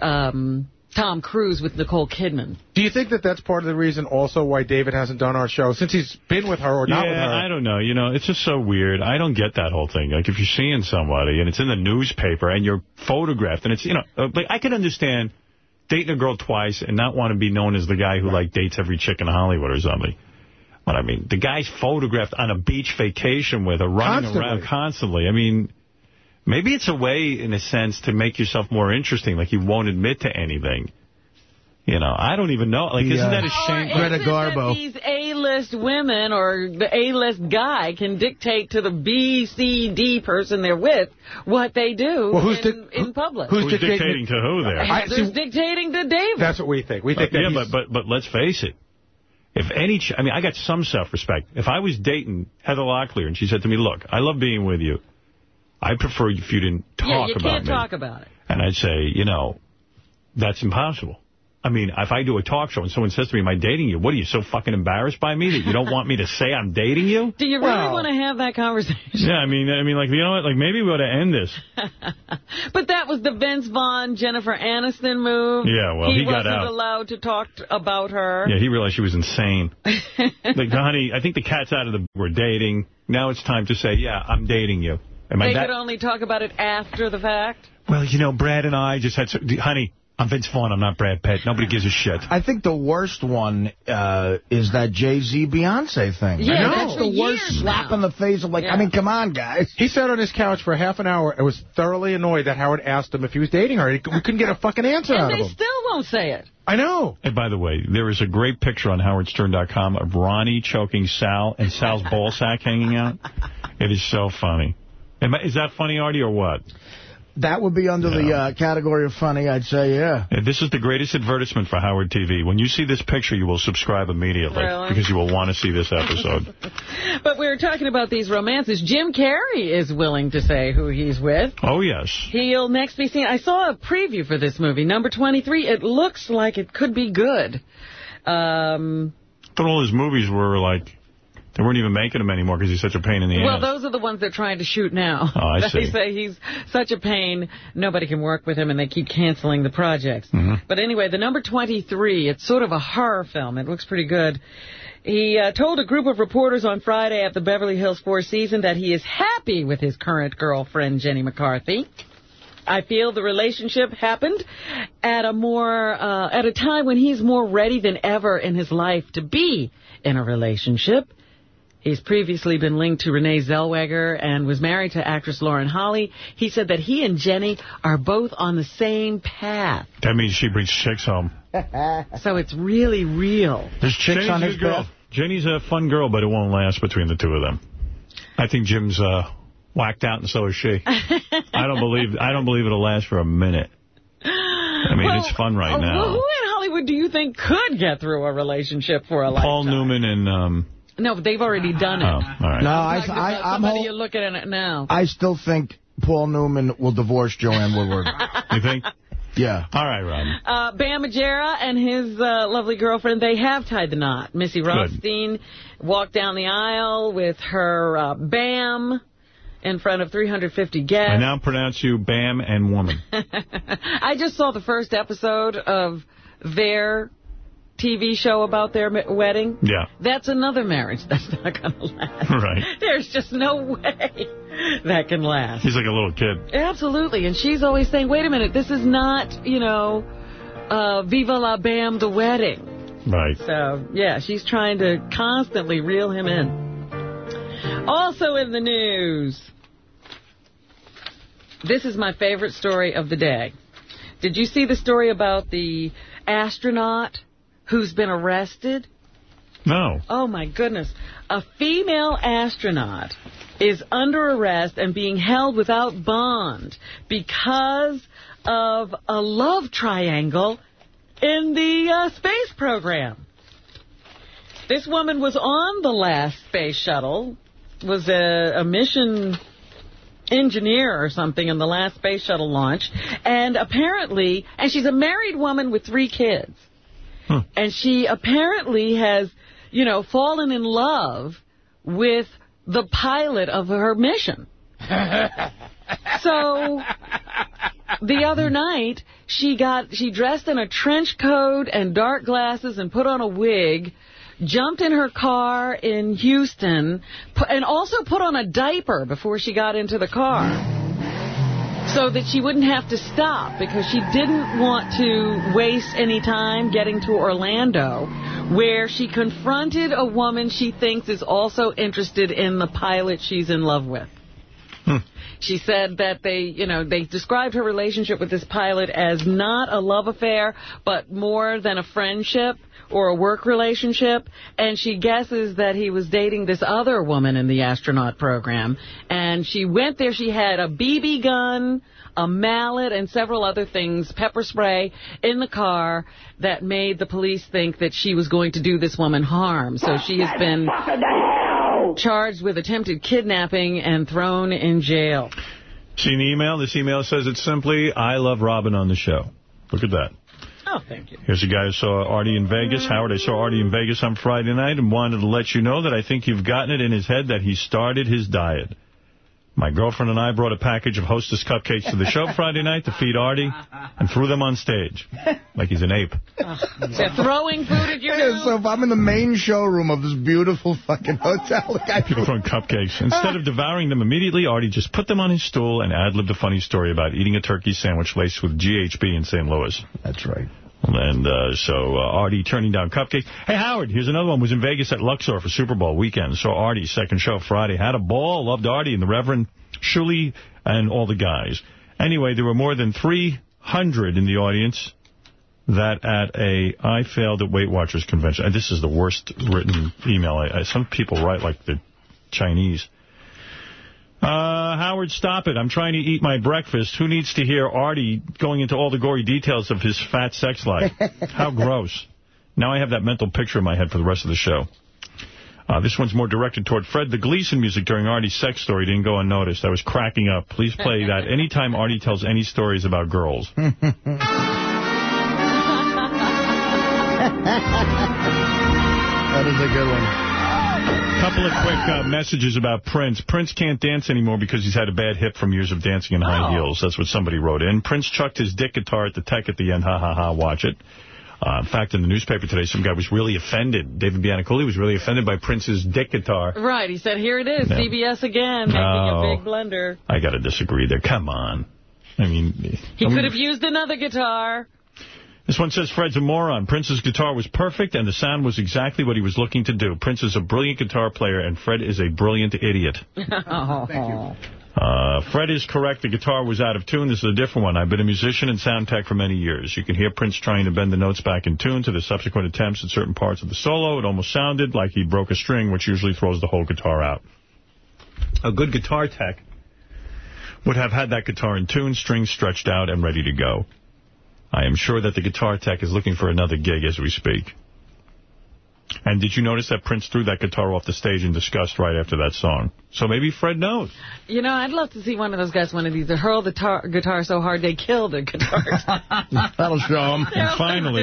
um, Tom Cruise with Nicole Kidman. Do you think that that's part of the reason also why David hasn't done our show? Since he's been with her or not yeah, with her. I don't know. You know, it's just so weird. I don't get that whole thing. Like, if you're seeing somebody and it's in the newspaper and you're photographed and it's, you know, uh, like, I can understand dating a girl twice and not want to be known as the guy who, like, dates every chick in Hollywood or something. But, I mean, the guy's photographed on a beach vacation with her, running Constantly. around constantly. I mean, maybe it's a way, in a sense, to make yourself more interesting. Like, you won't admit to anything. You know, I don't even know. Like, The, isn't uh, that a shame? Or is it that these A-list women or the A-list guy can dictate to the B, C, D person they're with what they do Well, who's in, in public? Who's dictating to who there? Heather's dictating to David. That's what we think. We think But, that yeah, but, but but let's face it. If any, ch I mean, I got some self-respect. If I was dating Heather Locklear and she said to me, "Look, I love being with you. I prefer if you didn't talk yeah, you about can't me," talk about it. and I'd say, you know, that's impossible. I mean, if I do a talk show and someone says to me, "Am I dating you?" What are you so fucking embarrassed by me that you don't want me to say I'm dating you? Do you really want to have that conversation? Yeah, I mean, I mean, like you know what? Like maybe we ought to end this. But that was the Vince Vaughn, Jennifer Aniston move. Yeah, well, he got wasn't allowed to talk about her. Yeah, he realized she was insane. like, honey, I think the cat's out of the. We're dating. Now it's time to say, yeah, I'm dating you. Am I they that? could only talk about it after the fact. Well, you know, Brad and I just had. So, honey, I'm Vince Vaughn. I'm not Brad Pitt. Nobody gives a shit. I think the worst one uh, is that Jay-Z Beyonce thing. Yeah, I know. that's That's the worst slap now. in the face of like, I mean, come on, guys. He sat on his couch for half an hour and was thoroughly annoyed that Howard asked him if he was dating her. We couldn't get a fucking answer And out of they still won't say it. I know. And by the way, there is a great picture on howardstern.com of Ronnie choking Sal and Sal's ball sack hanging out. It is so funny. Am I- Is that funny, Artie, or what? That would be under the uh, category of funny, I'd say, yeah. Yeah, This is the greatest advertisement for Howard TV. When you see this picture, you will subscribe immediately Really? because you will want to see this episode. But we were talking about these romances. Jim Carrey is willing to say who he's with. Oh, yes. He'll next be seen. I saw a preview for this movie, number 23. It looks like it could be good. Um, But all his movies were like, they weren't even making them anymore because he's such a pain in the well, ass. Well, those are the ones they're trying to shoot now. Oh, I see. they say he's such a pain, nobody can work with him, and they keep canceling the projects. Mhm. But anyway, the number 23, it's sort of a horror film. It looks pretty good. He uh, told a group of reporters on Friday at the Beverly Hills Four Seasons that he is happy with his current girlfriend, Jenny McCarthy. I feel the relationship happened at a more uh, at a time when he's more ready than ever in his life to be in a relationship. He's previously been linked to Renee Zellweger and was married to actress Lauren Holly. He said that he and Jenny are both on the same path. That means she brings chicks home. So it's really real. There's chicks on Jenny's a his girl. path. Jenny's a fun girl, but it won't last between the two of them. I think Jim's uh, whacked out, and so is she. I don't believe I don't believe it'll last for a minute. I mean, it's fun right Oh, now. Well, who in Hollywood do you think could get through a relationship for a Paul lifetime? Paul Newman and um. No, but they've already done it. Oh, all right. No, I, Talking I, about I'm somebody hol- you're looking at it now. I still think Paul Newman will divorce Joanne Woodward. You think? Yeah. All right, Rob. Uh, Bam Margera and his uh, lovely girlfriend, they have tied the knot. Missy Rothstein walked down the aisle with her uh, Bam in front of 350 guests. I now pronounce you Bam and Woman. I just saw the first episode of their TV show about their wedding. Yeah. That's another marriage that's not going to last. Right. There's just no way that can last. He's like a little kid. Absolutely. And she's always saying, wait a minute, this is not, you know, uh, Viva La Bam, the wedding. Right. So, yeah, she's trying to constantly reel him in. Also in the news, this is my favorite story of the day. Did you see the story about the astronaut who's been arrested? No. Oh, my goodness. A female astronaut is under arrest and being held without bond because of a love triangle in the uh, space program. This woman was on the last space shuttle, was a, a mission engineer or something in the last space shuttle launch, and apparently, and she's a married woman with three kids, Hmm. and she apparently has, you know, fallen in love with the pilot of her mission. so the other night she got she dressed in a trench coat and dark glasses and put on a wig jumped in her car in Houston and also put on a diaper before she got into the car so that she wouldn't have to stop because she didn't want to waste any time getting to Orlando where she confronted a woman she thinks is also interested in the pilot she's in love with. Hmm. She said that they, you know, they described her relationship with this pilot as not a love affair, but more than a friendship or a work relationship. And she guesses that he was dating this other woman in the astronaut program. And she went there. She had a BB gun, a mallet, and several other things, pepper spray, in the car that made the police think that she was going to do this woman harm. So she has been charged with attempted kidnapping and thrown in jail. Seen an email? This email says it's simply, I love Robin on the show. Look at that. Oh, thank you. Here's a guy who saw Artie in Vegas. Mm-hmm. Howard, I saw Artie in Vegas on Friday night and wanted to let you know that I think you've gotten it in his head that he started his diet. My girlfriend and I brought a package of Hostess cupcakes to the show Friday night to feed Artie and threw them on stage like he's an ape. They're throwing food at you Yeah, so if I'm in the main showroom of this beautiful fucking hotel, the guy People throwing cupcakes. Instead of devouring them immediately, Artie just put them on his stool and ad-libbed a funny story about eating a turkey sandwich laced with GHB in St. Louis. That's right. And uh, so uh, Artie turning down cupcakes. Hey, Howard, here's another one. Was in Vegas at Luxor for Super Bowl weekend. Saw Artie's second show Friday. Had a ball. Loved Artie and the Reverend Shuley and all the guys. Anyway, there were more than 300 in the audience that at a I failed at Weight Watchers convention. And this is the worst written email. I, I, some people write like the Chinese. Uh, Howard, stop it. I'm trying to eat my breakfast. Who needs to hear Artie going into all the gory details of his fat sex life? How gross. Now I have that mental picture in my head for the rest of the show. Uh, this one's more directed toward Fred. The Gleason music during Artie's sex story didn't go unnoticed. I was cracking up. Please play that anytime Artie tells any stories about girls. That is a good one. Couple of quick uh, messages about Prince. Prince can't dance anymore because he's had a bad hip from years of dancing in high heels. That's what somebody wrote in. Prince chucked his dick guitar at the tech at the end. Ha, ha, ha. Watch it. Uh, in fact, in the newspaper today, some guy was really offended. David Bianculli was really offended by Prince's dick guitar. Right, he said, here it is, Yeah. CBS again, making No. a big blunder. I got to disagree there. Come on. I mean... He I mean, could have used another guitar. This one says Fred's a moron. Prince's guitar was perfect, and the sound was exactly what he was looking to do. Prince is a brilliant guitar player, and Fred is a brilliant idiot. oh. Uh, Fred is correct. The guitar was out of tune. This is a different one. I've been a musician and sound tech for many years. You can hear Prince trying to bend the notes back in tune to the subsequent attempts at certain parts of the solo. It almost sounded like he broke a string, which usually throws the whole guitar out. A good guitar tech would have had that guitar in tune, strings stretched out, and ready to go. I am sure that the guitar tech is looking for another gig as we speak. And did you notice that Prince threw that guitar off the stage in disgust right after that song? So maybe Fred knows. You know, I'd love to see one of those guys one of these that hurl the tar guitar so hard they kill the guitar. That'll show him. And finally,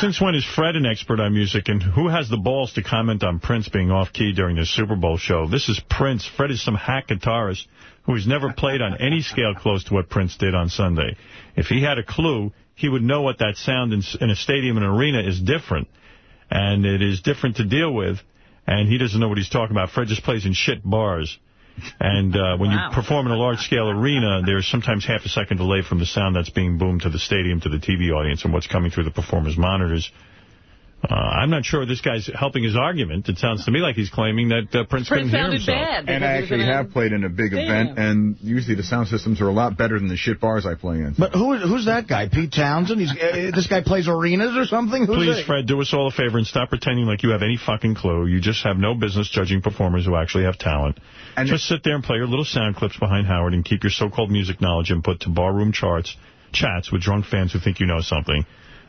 since when is Fred an expert on music, and who has the balls to comment on Prince being off-key during the Super Bowl show? This is Prince. Fred is some hack guitarist who has never played on any scale close to what Prince did on Sunday. If he had a clue, he would know what that sound in, in a stadium and arena is different, and it is different to deal with, and he doesn't know what he's talking about. Fred just plays in shit bars. And uh, when you perform in a large-scale arena, there's sometimes half a second delay from the sound that's being boomed to the stadium, to the TV audience, and what's coming through the performer's monitors. Uh, I'm not sure this guy's helping his argument. It sounds to me like he's claiming that uh, Prince, couldn't hear himself. And I actually have played in a big event, and usually the sound systems are a lot better than the shit bars I play in. But who, who's that guy? Pete Townshend? He's, uh, this guy plays arenas or something? Who's Please, that? Fred, do us all a favor and stop pretending like you have any fucking clue. You just have no business judging performers who actually have talent. And just sit there and play your little sound clips behind Howard and keep your so-called music knowledge input to barroom charts, chats with drunk fans who think you know something.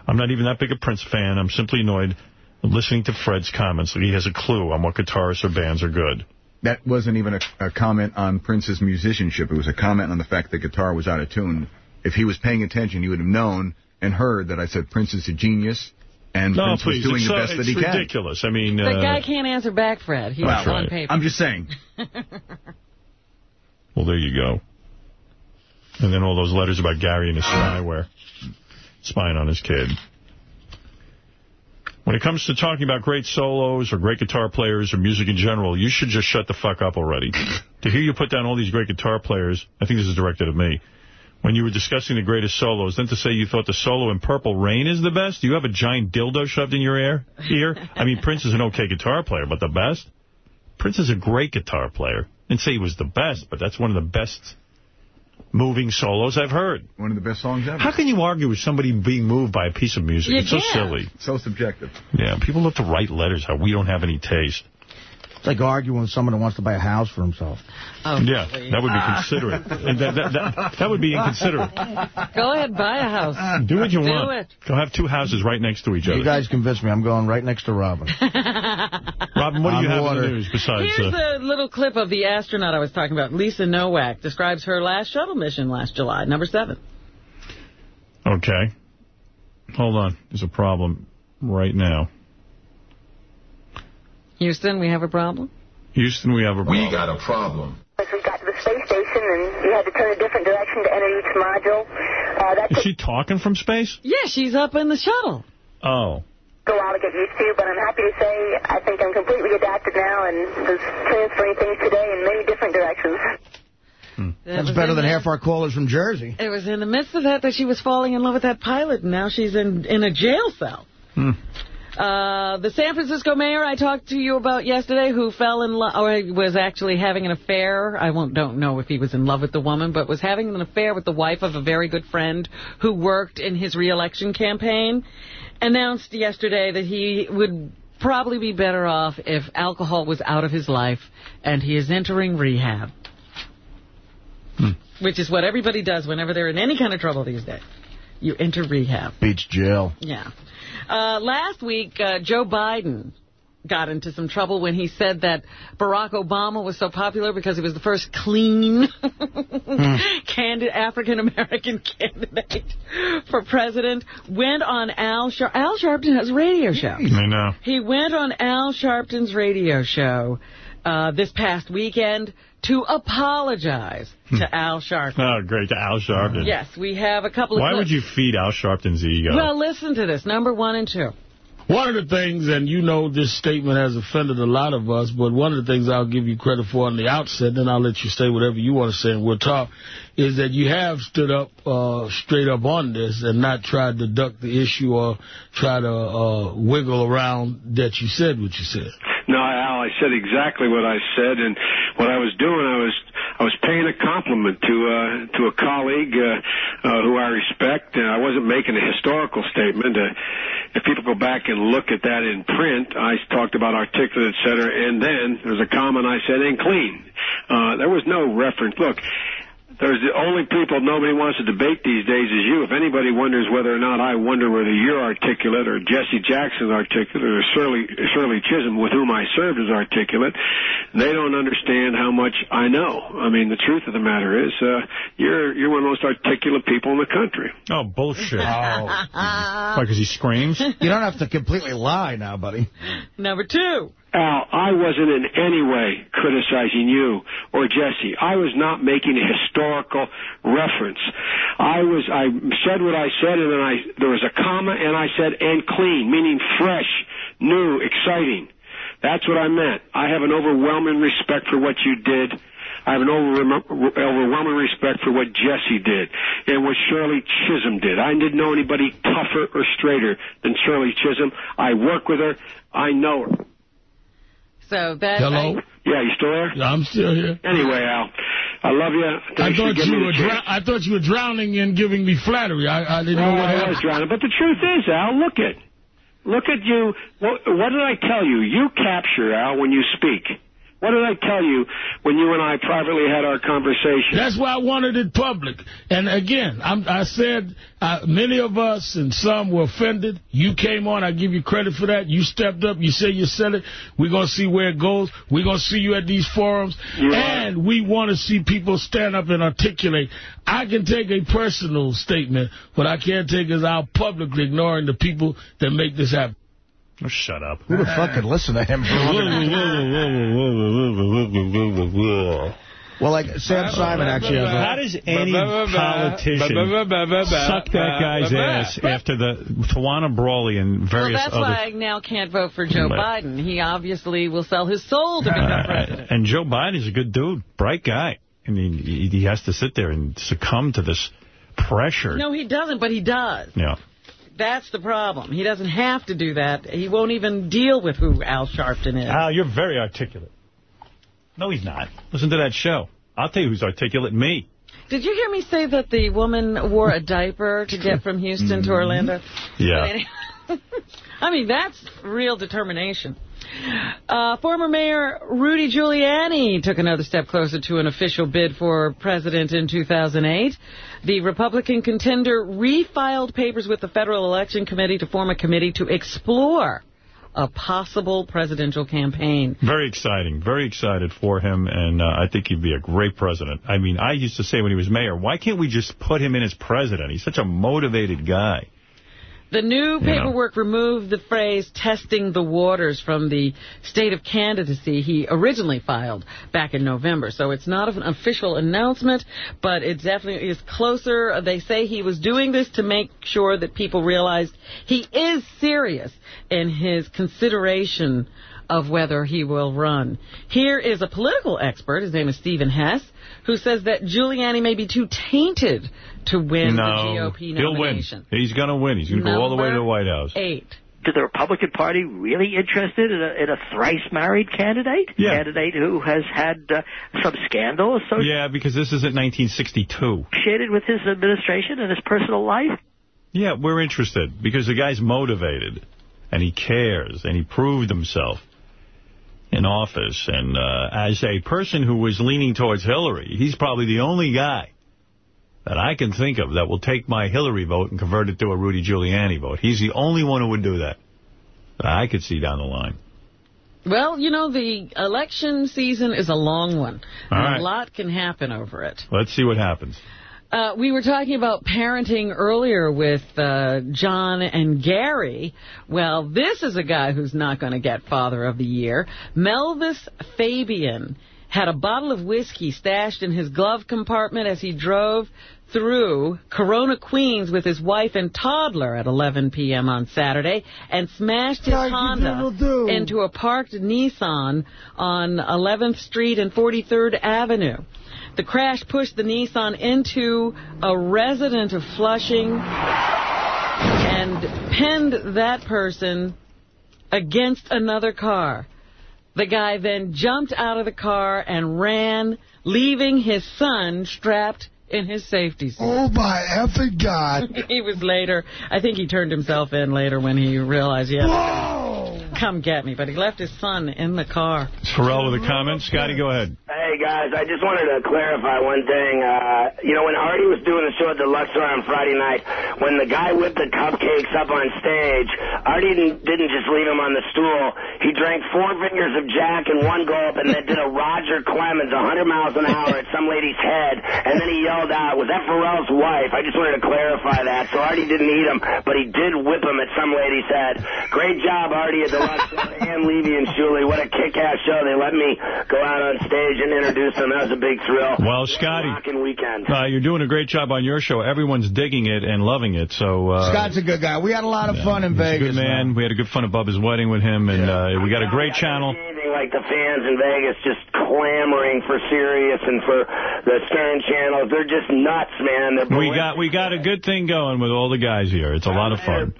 I'm not even that big a Prince fan. I'm simply annoyed listening to Fred's comments that he has a clue on what guitarists or bands are good. That wasn't even a, a comment on Prince's musicianship. It was a comment on the fact that guitar was out of tune. If he was paying attention, he would have known and heard that I said Prince is a genius, and No, Prince please, was doing it's, the so- best that it's he can. It's ridiculous. I mean, The uh, guy can't answer back, Fred. He's That's on right. paper. I'm just saying. well, there you go. And then all those letters about Gary and his spyware, spying on his kid. When it comes to talking about great solos or great guitar players or music in general, you should just shut the fuck up already. to hear you put down all these great guitar players, I think this is directed at me, when you were discussing the greatest solos, then to say you thought the solo in Purple Rain is the best? Do you have a giant dildo shoved in your ear? ear? I mean, Prince is an okay guitar player, but the best? Prince is a great guitar player. Didn't say he was the best, but that's one of the best moving solos I've heard. One of the best songs ever. How can you argue with somebody being moved by a piece of music? You it's so can't. silly. So subjective. Yeah, people love to write letters how we don't have any taste. It's like arguing with someone who wants to buy a house for himself. Oh, yeah, that would be considerate. And that, that, that, that would be inconsiderate. Go ahead, buy a house. Do what you Do want. it. Go have two houses right next to each other. You guys convinced me. I'm going right next to Robin. Robin, what do you On have water. in the news besides... Here's Uh, a little clip of the astronaut I was talking about. Lisa Nowak describes her last shuttle mission last July, number seven. okay. Hold on. There's a problem right now. Houston, we have a problem? Houston, we have a problem. We got a problem. As we got to the space station and you had to turn a different direction to enter each module, uh, that Is took she talking from space? Yeah, she's up in the shuttle. Oh. a while to get used to, but I'm happy to say I think I'm completely adapted now and was transferring things today in many different directions. That's better than half our callers from Jersey. It was in the midst of that that she was falling in love with that pilot, and now she's in, in a jail cell. Hmm. Uh, the San Francisco mayor I talked to you about yesterday, who fell in love, or was actually having an affair. I won't don't know if he was in love with the woman, but was having an affair with the wife of a very good friend who worked in his reelection campaign. Announced yesterday that he would probably be better off if alcohol was out of his life, and he is entering rehab. Which is what everybody does whenever they're in any kind of trouble these days. You enter rehab. Beats jail. Yeah. Uh, last week, uh, Joe Biden got into some trouble when he said that Barack Obama was so popular because he was the first clean candidate, African-American candidate for president. Went on Al Sharpton. Al Sharpton has a radio show. I know. He went on Al Sharpton's radio show uh, this past weekend to apologize hmm. to Al Sharpton. Oh, great. To Al Sharpton. Yes, we have a couple of Why clips. would you feed Al Sharpton's ego? Well, listen to this. Number one and two. One of the things, and you know this statement has offended a lot of us, but one of the things I'll give you credit for on the outset, then I'll let you say whatever you want to say and we'll talk, is that you have stood up uh, straight up on this and not tried to duck the issue or try to uh, wiggle around that you said what you said. No, Al, I said exactly what I said, and what I was doing, I was I was paying a compliment to uh, to a colleague uh, uh, who I respect. Uh, I wasn't making a historical statement. Uh, if people go back and look at that in print, I talked about articulate, et cetera, and then there was a comment I said, and clean. Uh, there was no reference. Look, there's the only people nobody wants to debate these days is you. If anybody wonders whether or not I wonder whether you're articulate or Jesse Jackson's articulate or Shirley, Shirley Chisholm, with whom I served, is articulate, they don't understand how much I know. I mean, the truth of the matter is, uh, you're you're one of the most articulate people in the country. Oh, bullshit. Uh, Why, because he screams? You don't have to completely lie now, buddy. Number two. Al, I wasn't in any way criticizing you or Jesse. I was not making a historical reference. I was, I said what I said and then I, there was a comma and I said, and clean, meaning fresh, new, exciting. That's what I meant. I have an overwhelming respect for what you did. I have an overwhelming respect for what Jesse did and what Shirley Chisholm did. I didn't know anybody tougher or straighter than Shirley Chisholm. I work with her. I know her. So that Hello? Yeah, you still there? I'm still here. Anyway, Al, I love you. I Thanks for thought you were the I thought you were drowning in giving me flattery. I, I didn't know what I was drowning. But the truth is, Al, look at, look at you. What, what did I tell you? You capture, Al, when you speak. What did I tell you when you and I privately had our conversation? That's why I wanted it public. And again, I'm, I said uh, many of us and some were offended. You came on. I give you credit for that. You stepped up. You say you said it. We're going to see where it goes. We're going to see you at these forums. and we want to see people stand up and articulate. I can take a personal statement. What I can't take is our publicly ignoring the people that make this happen. Oh, shut up. Who the fuck could listen to him? Well, like Sam Simon actually has a... How does any politician suck that guy's ass after the Tawana Brawley and various Well, that's other... why I now can't vote for Joe But- Biden. He obviously will sell his soul to become president. And Joe Biden's a good dude, bright guy. I mean, he, he has to sit there and succumb to this pressure. No, he doesn't, but he does. Yeah. That's the problem. He doesn't have to do that. He won't even deal with who Al Sharpton is. Al, you're very articulate. No, he's not. Listen to that show. I'll tell you who's articulate, me. Did you hear me say that the woman wore a diaper to get from Houston to mm-hmm. Orlando? Yeah. I mean, that's real determination. Uh, former Mayor Rudy Giuliani took another step closer to an official bid for president in 2008. The Republican contender refiled papers with the Federal Election Committee to form a committee to explore a possible presidential campaign. Very exciting. Very excited for him, and uh, I think he'd be a great president. I mean, I used to say when he was mayor, why can't we just put him in as president? He's such a motivated guy. The new paperwork removed the phrase testing the waters from the state of candidacy he originally filed back in November. So it's not an official announcement, but it definitely is closer. They say he was doing this to make sure that people realized he is serious in his consideration of whether he will run. Here is a political expert, his name is Stephen Hess, who says that Giuliani may be too tainted to win no, the GOP nomination. he'll win. He's going to win. He's going to go all the way to the White House. Eight. Is the Republican Party really interested in a, in a thrice-married candidate? Yeah. Candidate who has had uh, some scandal associated Yeah, because this isn't 1962. with his administration and his personal life? Yeah, we're interested because the guy's motivated and he cares and he proved himself in office. And uh, as a person who was leaning towards Hillary, he's probably the only guy that I can think of that will take my Hillary vote and convert it to a Rudy Giuliani vote. He's the only one who would do that that I could see down the line. Well, you know, the election season is a long one. Right. A lot can happen over it. Let's see what happens. Uh, we were talking about parenting earlier with uh, John and Gary. Well, this is a guy who's not going to get Father of the Year. Melvis Fabian had a bottle of whiskey stashed in his glove compartment as he drove through Corona, Queens with his wife and toddler at 11 p.m. on Saturday and smashed his Honda into a parked Nissan on 11th Street and 43rd Avenue. The crash pushed the Nissan into a resident of Flushing and pinned that person against another car. The guy then jumped out of the car and ran, leaving his son strapped in his safety seat. Oh, my effing God. he was later, I think he turned himself in later when he realized, yeah, come get me. But he left his son in the car. Ferrall with a comment. Scotty, go ahead. Hey guys, I just wanted to clarify one thing. Uh, you know, when Artie was doing the show at the Luxor on Friday night, when the guy whipped the cupcakes up on stage, Artie didn't, didn't just leave him on the stool. He drank four fingers of Jack in one gulp and then did a Roger Clemens 100 miles an hour at some lady's head, and then he yelled out, was that Ferrall's wife? I just wanted to clarify that. So Artie didn't eat him, but he did whip him at some lady's head. Great job, Artie, at the Luxor. and Levy and Shuley. What a kick-ass show. They let me go out on stage and introduce them. That was a big thrill. Well, Scotty, weekend. uh, you're doing a great job on your show. Everyone's digging it and loving it. So uh, Scott's a good guy. We had a lot of fun in he's a Vegas. good man. We had a good fun at Bubba's wedding with him, and uh, we got a great channel. Like the fans in Vegas just clamoring for Sirius and for the Stern channels. They're just nuts, man. They're We got we got a good thing going with all the guys here. It's a lot of fun.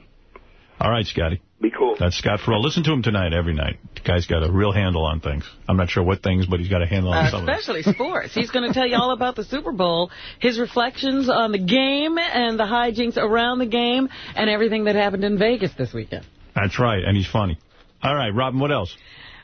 All right, Scotty. Be cool. That's Scott Ferrall. Listen to him tonight every night. The guy's got a real handle on things. I'm not sure what things, but he's got a handle on some of them. Especially sports. He's going to tell you all about the Super Bowl, his reflections on the game and the hijinks around the game, and everything that happened in Vegas this weekend. That's right, and he's funny. All right, Robin, what else?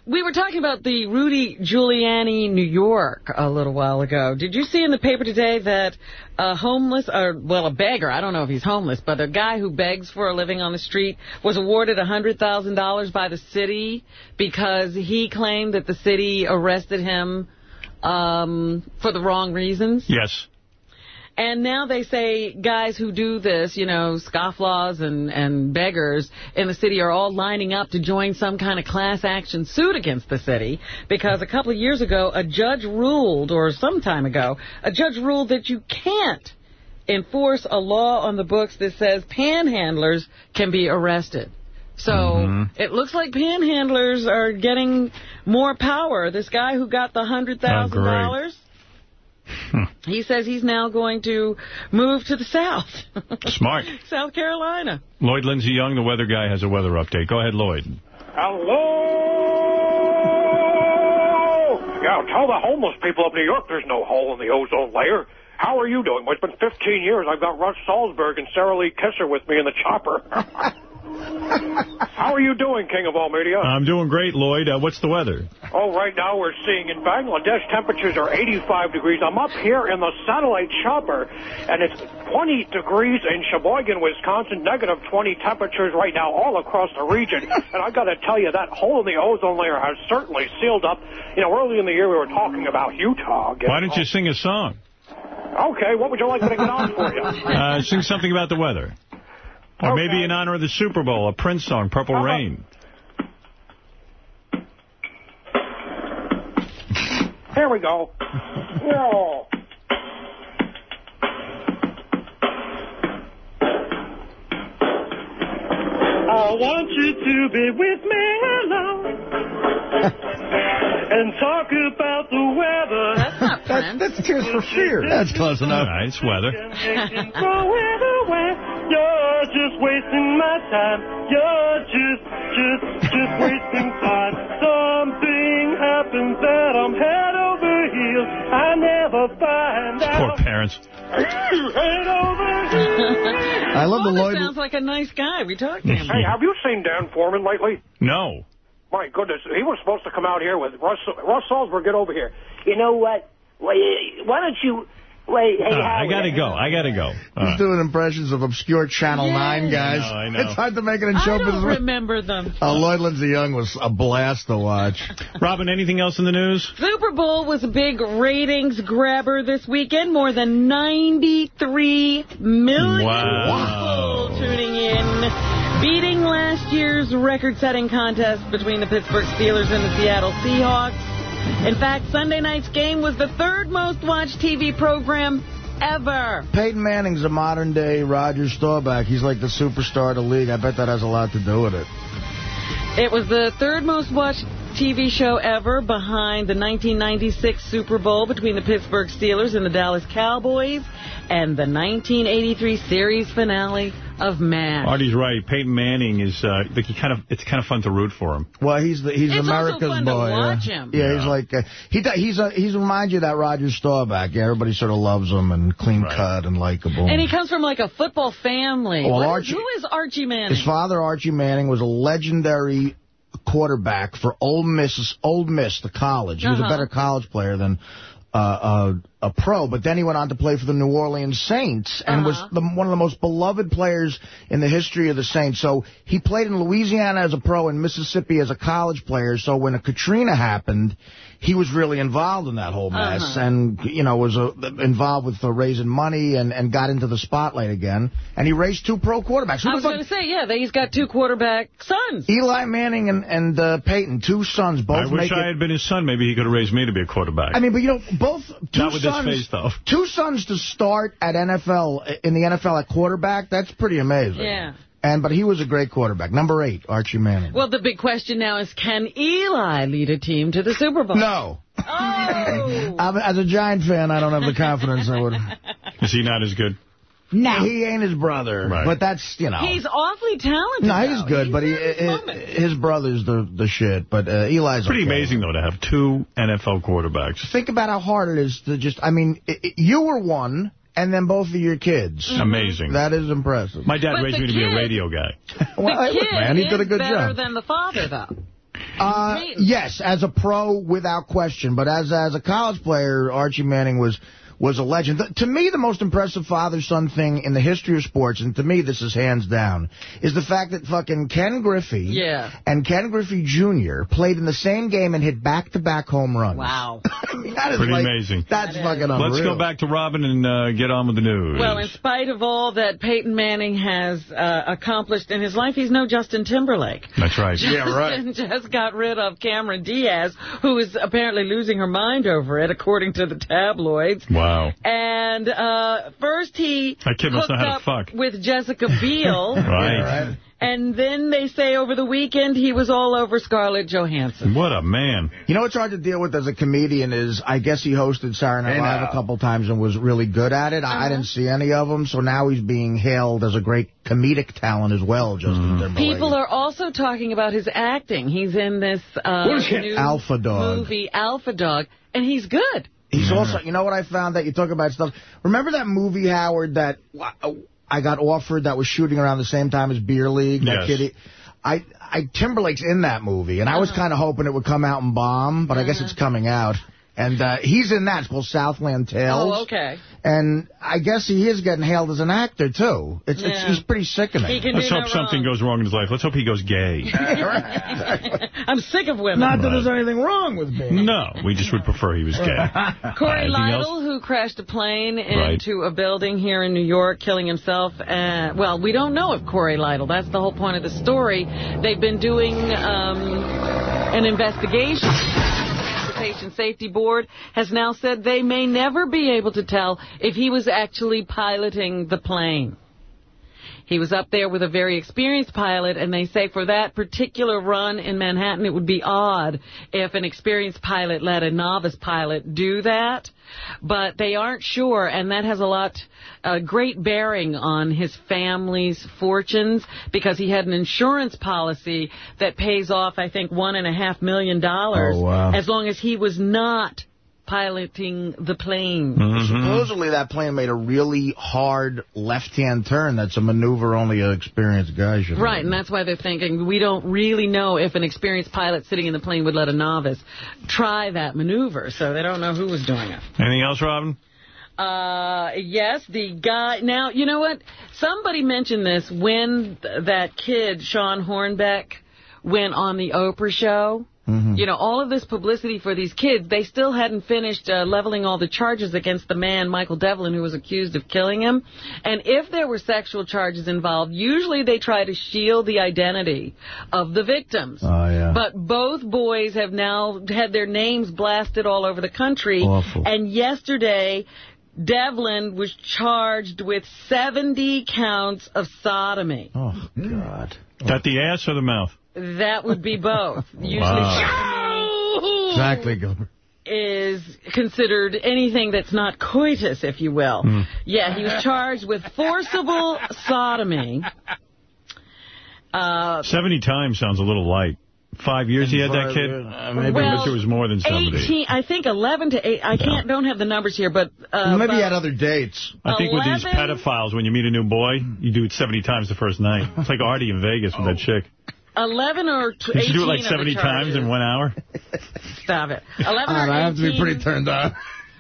We were talking about the Rudy Giuliani New York a little while ago. Did you see in the paper today that a homeless, or well, a beggar, I don't know if he's homeless, but a guy who begs for a living on the street was awarded $100,000 by the city because he claimed that the city arrested him um, for the wrong reasons? Yes. And now they say guys who do this, you know, scofflaws and, and beggars in the city are all lining up to join some kind of class action suit against the city because a couple of years ago, a judge ruled, or some time ago, a judge ruled that you can't enforce a law on the books that says panhandlers can be arrested. So mm-hmm. it looks like panhandlers are getting more power. This guy who got the $100,000, Hmm. he says he's now going to move to the South. Smart. South Carolina. Lloyd Lindsay Young, the weather guy, has a weather update. Go ahead, Lloyd. Hello? Yeah, tell the homeless people of New York there's no hole in the ozone layer. How are you doing? Well, it's been 15 years. I've got Russ Salzberg and Sara Lee Kessler with me in the chopper. How are you doing, King of all media? I'm doing great, Lloyd. Uh, what's the weather? Oh, right now we're seeing in Bangladesh temperatures are 85 degrees. I'm up here in the satellite chopper, and it's 20 degrees in Sheboygan, Wisconsin, negative 20 temperatures right now all across the region. and I've got to tell you, that hole in the ozone layer has certainly sealed up. You know, early in the year we were talking about Utah. Why don't you sing a song? Okay, what would you like me to get on for you? Uh, sing something about the weather. Or maybe in honor of the Super Bowl, a Prince song, Purple Uh-huh. Rain. Here we go. Whoa. I want you to be with me alone and talk about the weather. That's not Prince. That's Tears for Fears. That's close All right, it's weather. Throw. You're just wasting my time. You're just, just, just wasting time. Something happens that I'm head over heels. I never find Poor out. parents. head over heels. I love the Wanda Lloyd. sounds like a nice guy. We talked to him. Hey, have you seen Dan Foreman lately? No. My goodness, he was supposed to come out here with Russ, Russ Salzberg. Get over here. You know what? Why why don't you... Wait, hey, Uh, I gotta go. I gotta go. All He's right. doing impressions of obscure Channel 9 guys. I know, I know. It's hard to make it in I show don't remember them. Uh, Lloyd Lindsay Young was a blast to watch. Robin, anything else in the news? Super Bowl was a big ratings grabber this weekend. More than 93 million Wow. People tuning in, beating last year's record-setting contest between the Pittsburgh Steelers and the Seattle Seahawks. In fact, Sunday night's game was the third most watched TV program ever. Peyton Manning's a modern-day Roger Staubach. He's like the superstar of the league. I bet that has a lot to do with it. It was the third most watched TV show ever behind the 1996 Super Bowl between the Pittsburgh Steelers and the Dallas Cowboys and the 1983 series finale of man. Artie's right. Peyton Manning is uh, like he kind of. It's kind of fun to root for him. Well, he's the, he's It's also America's fun to boy. yeah. watch him. Yeah, he's like uh, he he's a, he's reminds you of that Roger Staubach. Yeah, everybody sort of loves him and clean cut and likable. And he comes from like a football family. Well, What is- Archie- who is Archie Manning? His father, Archie Manning, was a legendary quarterback for Ole Miss, Ole Miss, the college. He was a Uh-huh. better college player than uh, uh, a pro, but then he went on to play for the New Orleans Saints and was Uh-huh. the, one of the most beloved players in the history of the Saints. So he played in Louisiana as a pro and Mississippi as a college player. So when a Katrina happened, he was really involved in that whole mess Uh-huh. and, you know, was uh, involved with uh, raising money and, and got into the spotlight again. And he raised two pro quarterbacks. Who I was going to say, yeah, they, he's got two quarterback sons. Eli Manning and, and uh, Peyton, two sons, both I wish I had been his son. Maybe he could have raised me to be a quarterback. I mean, but you know, both two Not with this sons, face, though. two sons to start at NFL in the NFL at quarterback. That's pretty amazing. Yeah. And But he was a great quarterback. Number eight, Archie Manning. Well, the big question now is, can Eli lead a team to the Super Bowl? No. Oh! As a Giant fan, I don't have the confidence I would. Is he not as good? No. He ain't his brother. Right. But that's, you know. He's awfully talented. no, he's though. good, but he, i- his brother's the the shit. But uh, Eli's Pretty okay. amazing, though, to have two NFL quarterbacks. Think about how hard it is to just, I mean, i i you were one, and then both of your kids. Amazing. That is impressive. My dad But raised the me to be a radio guy. Well, the hey, kid man, he did a good better job. than the father, though. Uh, yes, as a pro, without question. But as as a college player, Archie Manning was was a legend. Th- to me, the most impressive father-son thing in the history of sports, and to me this is hands down, is the fact that fucking Ken Griffey Yeah. and Ken Griffey Jr. played in the same game and hit back-to-back home runs. Wow. that is Pretty like- amazing. That's fucking unreal. Let's go back to Robin and uh, get on with the news. Well, in spite of all that Peyton Manning has uh, accomplished in his life, he's no Justin Timberlake. That's right. Justin yeah, right. just got rid of Cameron Diaz, who is apparently losing her mind over it, according to the tabloids. Wow. And uh, first he That kid must know hooked how to up fuck. with Jessica Biel. Right. And then they say over the weekend he was all over Scarlett Johansson. What a man. You know what's hard to deal with as a comedian is I guess he hosted Saturday Night Hey, Live now. a couple times and was really good at it. I, I didn't see any of them, so now he's being hailed as a great comedic talent as well, Justin Timberlake. People are also talking about his acting. He's in this uh, new Alpha Dog. movie, Alpha Dog, and he's good. He's also, you know what I found that you talk about stuff. Remember that movie, Howard, that I got offered that was shooting around the same time as Beer League? That Yes. kid, I, I, Timberlake's in that movie, and I was uh-huh. kind of hoping it would come out and bomb, but I guess uh-huh. it's coming out. And uh, he's in that. It's called Southland Tales. Oh, okay. And I guess he is getting hailed as an actor, too. It's, it's Yeah. He's pretty sickening. He can Let's do hope no something goes wrong in his life. Let's hope he goes gay. I'm sick of women. Not that there's anything wrong with me. no, we just would prefer he was gay. Cory Anything else? Lidle, who crashed a plane Right. into a building here in New York, killing himself. Uh, well, we don't know if Cory Lidle. That's the whole point of the story. They've been doing um, an investigation. Transportation Safety Board has now said they may never be able to tell if he was actually piloting the plane. He was up there with a very experienced pilot, and they say for that particular run in Manhattan, it would be odd if an experienced pilot let a novice pilot do that. But they aren't sure, and that has a lot, uh, great bearing on his family's fortunes because he had an insurance policy that pays off, I think, one and a half million dollars Oh, wow. as long as he was not piloting the plane. Mm-hmm. Supposedly that plane made a really hard left-hand turn. That's a maneuver only an experienced guy should Right, and that's why they're thinking we don't really know if an experienced pilot sitting in the plane would let a novice try that maneuver, so they don't know who was doing it. Anything else, Robin? Uh, yes, the guy. Now, you know what? Somebody mentioned this when th- that kid, Shawn Hornbeck, went on the Oprah show. You know, all of this publicity for these kids, they still hadn't finished uh, leveling all the charges against the man, Michael Devlin, who was accused of killing him. And if there were sexual charges involved, usually they try to shield the identity of the victims. Oh, yeah. But both boys have now had their names blasted all over the country. Awful. And yesterday, Devlin was charged with 70 counts of sodomy. Oh, God. That the ass or the mouth? That would be both. Usually Wow. Exactly, Gilbert. is considered anything that's not coitus, if you will. Hmm. Yeah, he was charged with forcible sodomy. Uh, 70 times sounds a little light. Five years he had that kid? uh, maybe. Well, I it was more than 70. 18, I think 11 to 8. I can't, don't have the numbers here, but. Uh, Maybe he had other dates. I think with these pedophiles, when you meet a new boy, you do it 70 times the first night. It's like Artie in Vegas with that chick. 11 or t- 18 You should do it like 70 times in one hour. Stop it. 11 or 18 I have to be pretty turned on.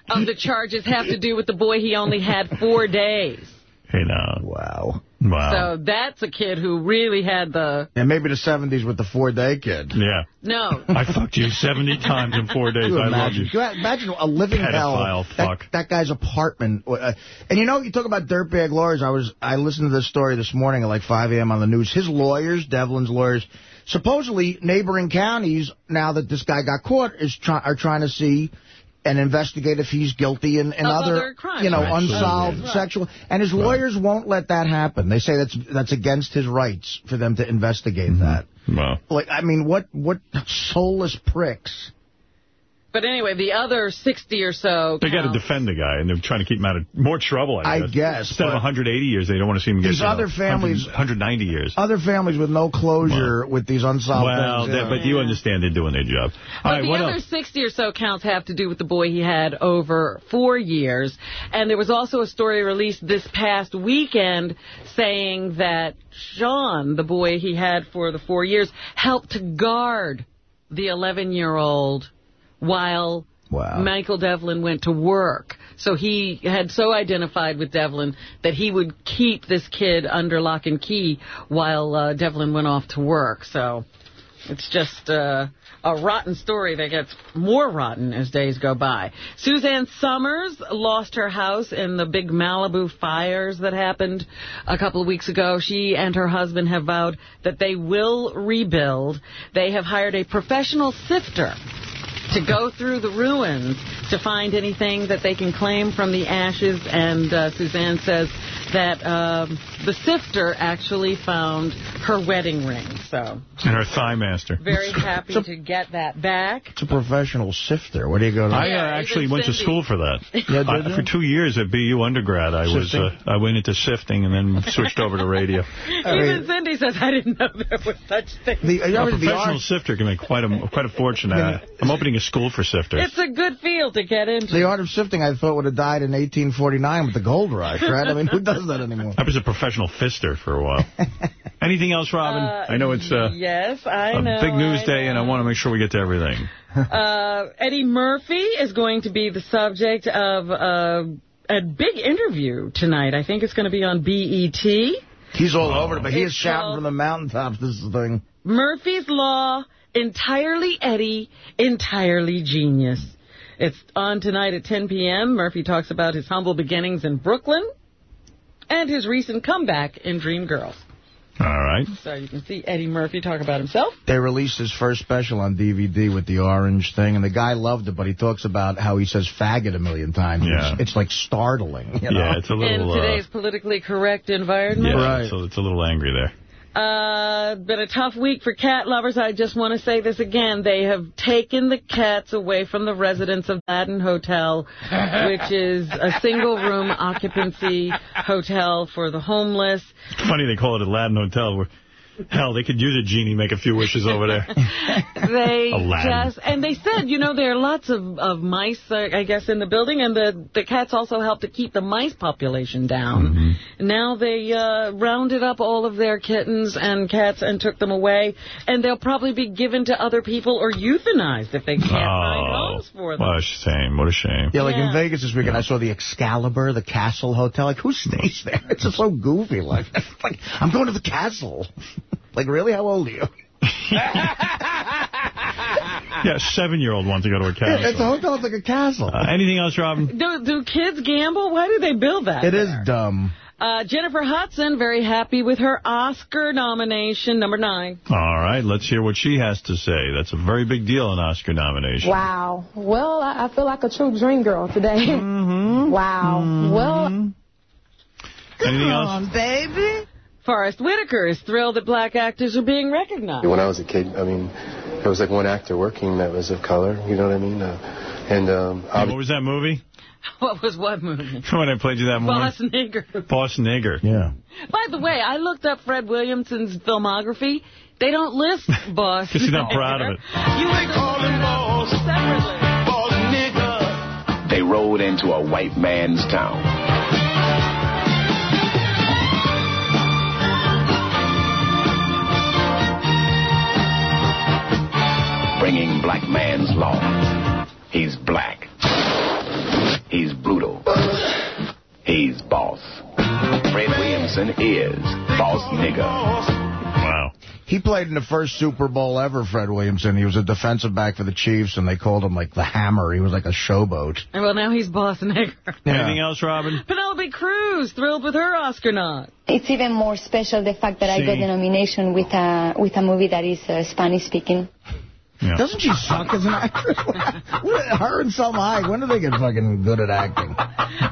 of the charges have to do with the boy he only had four days. Hey, now. Wow. Wow. So that's a kid who really had the... And maybe the 70s with the four-day kid. yeah. No. I fucked you 70 times in four days. I love imagine, you. You imagine a living Pedophile hell. That, fuck. that guy's apartment. Uh, and you know, you talk about dirtbag lawyers. I was I listened to this story this morning at like 5 a.m. on the news. His lawyers, Devlin's lawyers, supposedly neighboring counties, now that this guy got caught, is try, are trying to see and investigate if he's guilty and, in Of other, other crimes. you know, Right. unsolved Right. sexual. And his lawyers won't let that happen. They say that's that's against his rights for them to investigate mm-hmm. that. Wow. Like, I mean, what what soulless pricks? But anyway, the other 60 or so They got to defend the guy, and they're trying to keep him out of more trouble, I I guess. guess, Instead of 180 years, they don't want to see him get These you know, other families- 100 190 years. Other families with no closure with these unsolved Well, things. they- but you understand they're doing their job. All But right, the what other else? 60 or so counts have to do with the boy he had over four years. And there was also a story released this past weekend saying that Shawn, the boy he had for the four years, helped to guard the 11-year-old while Michael Devlin went to work. So he had so identified with Devlin that he would keep this kid under lock and key while uh, Devlin went off to work. So it's just uh, a rotten story that gets more rotten as days go by. Suzanne Somers lost her house in the big Malibu fires that happened a couple of weeks ago. She and her husband have vowed that they will rebuild. They have hired a professional sifter to go through the ruins to find anything that they can claim from the ashes. And uh, Suzanne says that um, the sifter actually found her wedding ring. So And her thigh master. very happy to get that back. It's a professional sifter. Where do you go to? I uh, actually went to school for that. Yeah, I- for two years at BU undergrad, I was uh, I went into sifting and then switched over to radio. Even Cindy says, I didn't know there was such thing. a professional sifter can make quite a quite a fortune. Uh, I'm opening a school for sifters. It's a good field to get into. The art of sifting, I thought, would have died in 1849 with the gold rush, right? I mean, who does that anymore? I was a professional fister for a while. Anything else, Robin? Uh, I know it's uh, yes, I a know. big news I day, and I want to make sure we get to everything. Uh, Eddie Murphy is going to be the subject of uh, a big interview tonight. I think it's going to be on BET. He's all over it, but he is shouting from the mountaintops. This is the thing. Murphy's Law, entirely Eddie, entirely genius. It's on tonight at 10 p.m. Murphy talks about his humble beginnings in Brooklyn and his recent comeback in Dreamgirls. All right. So you can see Eddie Murphy talk about himself. They released his first special on DVD with the orange thing, and the guy loved it, but he talks about how he says faggot a million times. Yeah. It's, it's like startling. You know? Yeah, it's a in little. Uh, today's politically correct environment. yeah, right. so it's a little angry there. Uh, been a tough week for cat lovers. I just want to say this again. They have taken the cats away from the residents of Aladdin Hotel, which is a single-room occupancy hotel for the homeless. Funny they call it a Aladdin Hotel. Where, hell, they could use a genie, make a few wishes over there. They Aladdin. just, and they said, you know, there are lots of, of mice, uh, I guess, in the building, and the, the cats also help to keep the mice population down. Now they uh, rounded up all of their kittens and cats and took them away, and they'll probably be given to other people or euthanized if they can't find Oh, homes for them. what a shame. What a shame. Yeah, like Yeah. in Vegas this weekend, I saw the Excalibur, the Castle Hotel. Like, who stays there? It's just so goofy. Like, like I'm going to the castle. Like, really? How old are you? Yeah, a seven-year-old wants to go to a castle. It's a hotel. It's like a castle. Uh, anything else, Robin? Do, do kids gamble? Why do they build that? it is dumb. Uh, Jennifer Hudson, very happy with her Oscar nomination, number nine. All right, let's hear what she has to say. That's a very big deal, an Oscar nomination. Wow. Well, I, I feel like a true dream girl today. Wow. Well, Anything else? baby. Forest Whitaker is thrilled that black actors are being recognized. When I was a kid, I mean, there was like one actor working that was of color, you know what I mean? Uh, and um, Hey, what was that movie? What was what movie? When I played you that morning? Boss Nigger. Boss Nigger. Yeah. By the way, I looked up Fred Williamson's filmography. They don't list Boss Because he's not proud of it. You would call him Boss separately. They rode into a white man's town. Bringing black man's law. He's black. He's brutal. He's boss. Fred Williamson is boss nigger. Wow. He played in the first Super Bowl ever, Fred Williamson. He was a defensive back for the Chiefs, and they called him, like, the Hammer. He was like a showboat. Well, now he's Boss Nigger. Anything else, Robin? Penelope Cruz, thrilled with her Oscar nod. It's even more special the fact that I got the nomination with a with a movie that is uh, Spanish speaking. Yeah. Doesn't she suck as an actress? Her and Salma Hayek, when do they get fucking good at acting?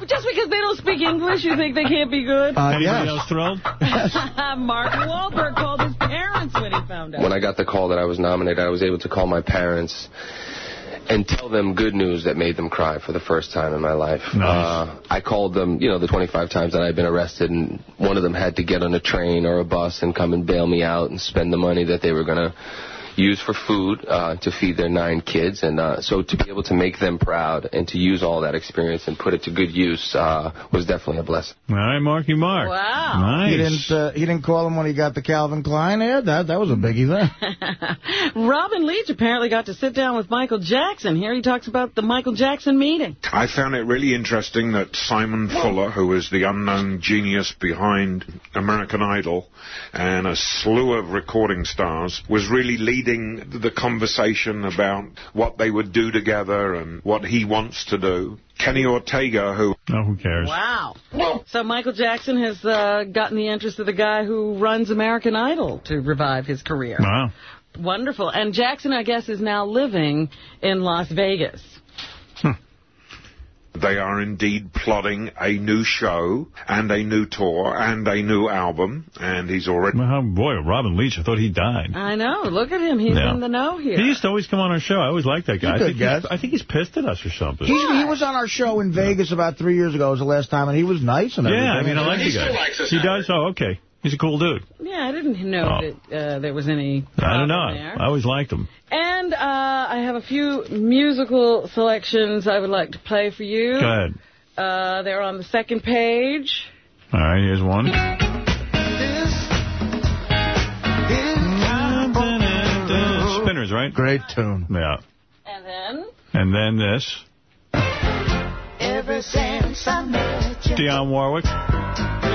Just because they don't speak English, you think they can't be good? Uh, Anybody yes. else thrilled? Mark Wahlberg called his parents when he found out. When I got the call that I was nominated, I was able to call my parents and tell them good news that made them cry for the first time in my life. Uh, I called them, you know, the 25 times that I'd been arrested, and one of them had to get on a train or a bus and come and bail me out and spend the money that they were going to use for food uh, to feed their nine kids. And uh, so to be able to make them proud and to use all that experience and put it to good use uh, was definitely a blessing. All right, Marky Mark. Wow. Nice. He didn't. Uh, he didn't call him when he got the Calvin Klein ad. That that was a biggie there. Robin Leach apparently got to sit down with Michael Jackson. Here he talks about the Michael Jackson meeting. I found it really interesting that Simon Fuller, who is the unknown genius behind American Idol and a slew of recording stars, was really leading the conversation about what they would do together and what he wants to do. Kenny Ortega, who... Oh, who cares? Wow. So Michael Jackson has uh, gotten the interest of the guy who runs American Idol to revive his career. Wow. Wonderful. And Jackson, I guess, is now living in Las Vegas. They are indeed plotting a new show and a new tour and a new album, and he's already... Well, oh, boy, Robin Leach, I thought he died. I know. Look at him. He's Yeah. in the know here. He used to always come on our show. I always liked that guy. I think, good he's, I think he's pissed at us or something. He's, he was on our show in Vegas about three years ago. It Was the last time, and he was nice and everything. yeah, I mean, I like the guy. He does? Oh, okay. He's a cool dude. Yeah, I didn't know Oh. that uh, there was any I don't know. there. I always liked him. And uh, I have a few musical selections I would like to play for you. Go ahead. Uh, they're on the second page. All right, here's one. Spinners, right? Great tune. Yeah. And then? And then this. Ever since I met you. Dionne Warwick.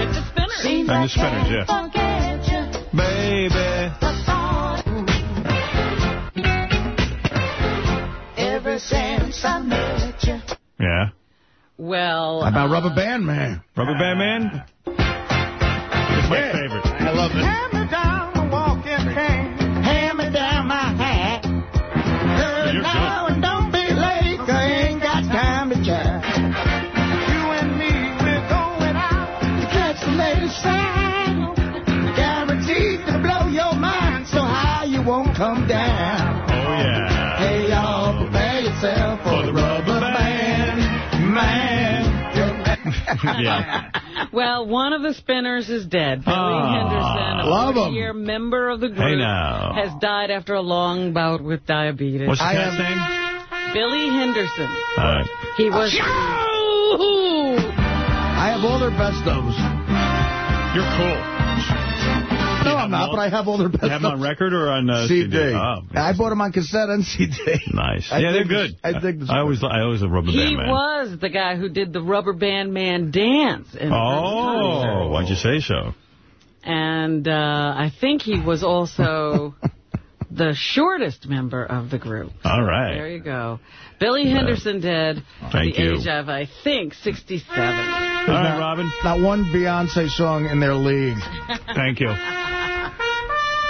And the Spinners. And the Spinners, yeah. Baby. Ever since I met you. Yeah. Well, How about uh, Rubber Band Man? Rubber Band Man? It's my favorite. I love it. Won't come down. Oh, yeah. Hey, y'all, prepare yourself for the rubber band man. yeah. Well, one of the Spinners is dead. Billy Ah, Henderson, a love him. 40-year member of the group, Hey, has died after a long bout with diabetes. What's cat's am- name? Billy Henderson. All right. He was... I have all their best ofs. You're cool. No, You I'm have not, them but I have all their best You have them on record or on uh, CD. Oh, I bought them on cassette and CD. nice. I yeah, they're good. the- I think. the I always, I always a rubber He band man. was the guy who did the Rubber Band Man dance. In Oh, why'd you say so? And uh, I think he was also the shortest member of the group. All right. There you go. Billy Henderson dead at Thank the you. age of, I think, 67. All right, Robin. Not one Beyonce song in their league. Thank you.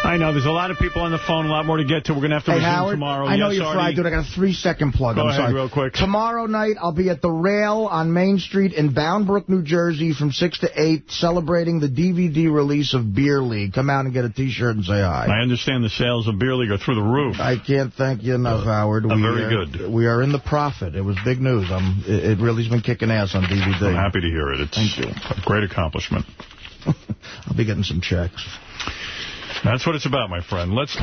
I know, there's a lot of people on the phone, a lot more to get to. We're going to have to Hey, resume Howard, tomorrow. I know yes, you're Artie? fried, dude. I got a three-second plug. Go I'm ahead, sorry. real quick. Tomorrow night, I'll be at the Rail on Main Street in Bound Brook, New Jersey from 6 to 8, celebrating the DVD release of Beer League. Come out and get a T-shirt and say hi. I understand the sales of Beer League are through the roof. I can't thank you enough, Howard. uh, we very are, good. We are in the profit. It was big news. Um, it, it really's been kicking ass on DVD. I'm happy to hear it. It's Thank you. a great accomplishment. I'll be getting some checks. That's what it's about, my friend. Let's...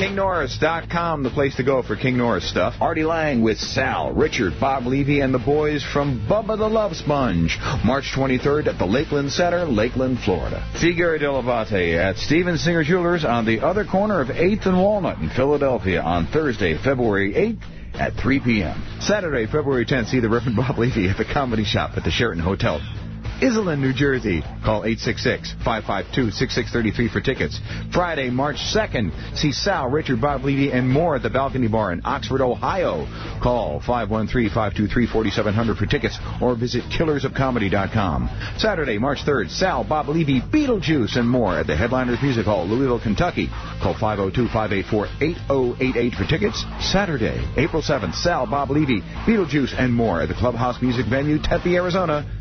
KingNorris.com, the place to go for King Norris stuff. Artie Lange with Sal, Richard, Bob Levy, and the boys from Bubba the Love Sponge. March 23rd at the Lakeland Center, Lakeland, Florida. See Gary Dell'Abate at Steven Singer Jewelers on the other corner of 8th and Walnut in Philadelphia on Thursday, February 8th at 3 p.m. Saturday, February 10th, see the Reverend Bob Levy at the Comedy Shop at the Sheraton Hotel. Iselin, New Jersey. Call 866-552-6633 for tickets. Friday, March 2nd, see Sal, Richard, Bob Levy, and more at the Balcony Bar in Oxford, Ohio. Call 513-523-4700 for tickets or visit killersofcomedy.com. Saturday, March 3rd, Sal, Bob Levy, Beetlejuice, and more at the Headliners Music Hall, Louisville, Kentucky. Call 502-584-8088 for tickets. Saturday, April 7th, Sal, Bob Levy, Beetlejuice, and more at the Clubhouse Music Venue, Tempe, Arizona.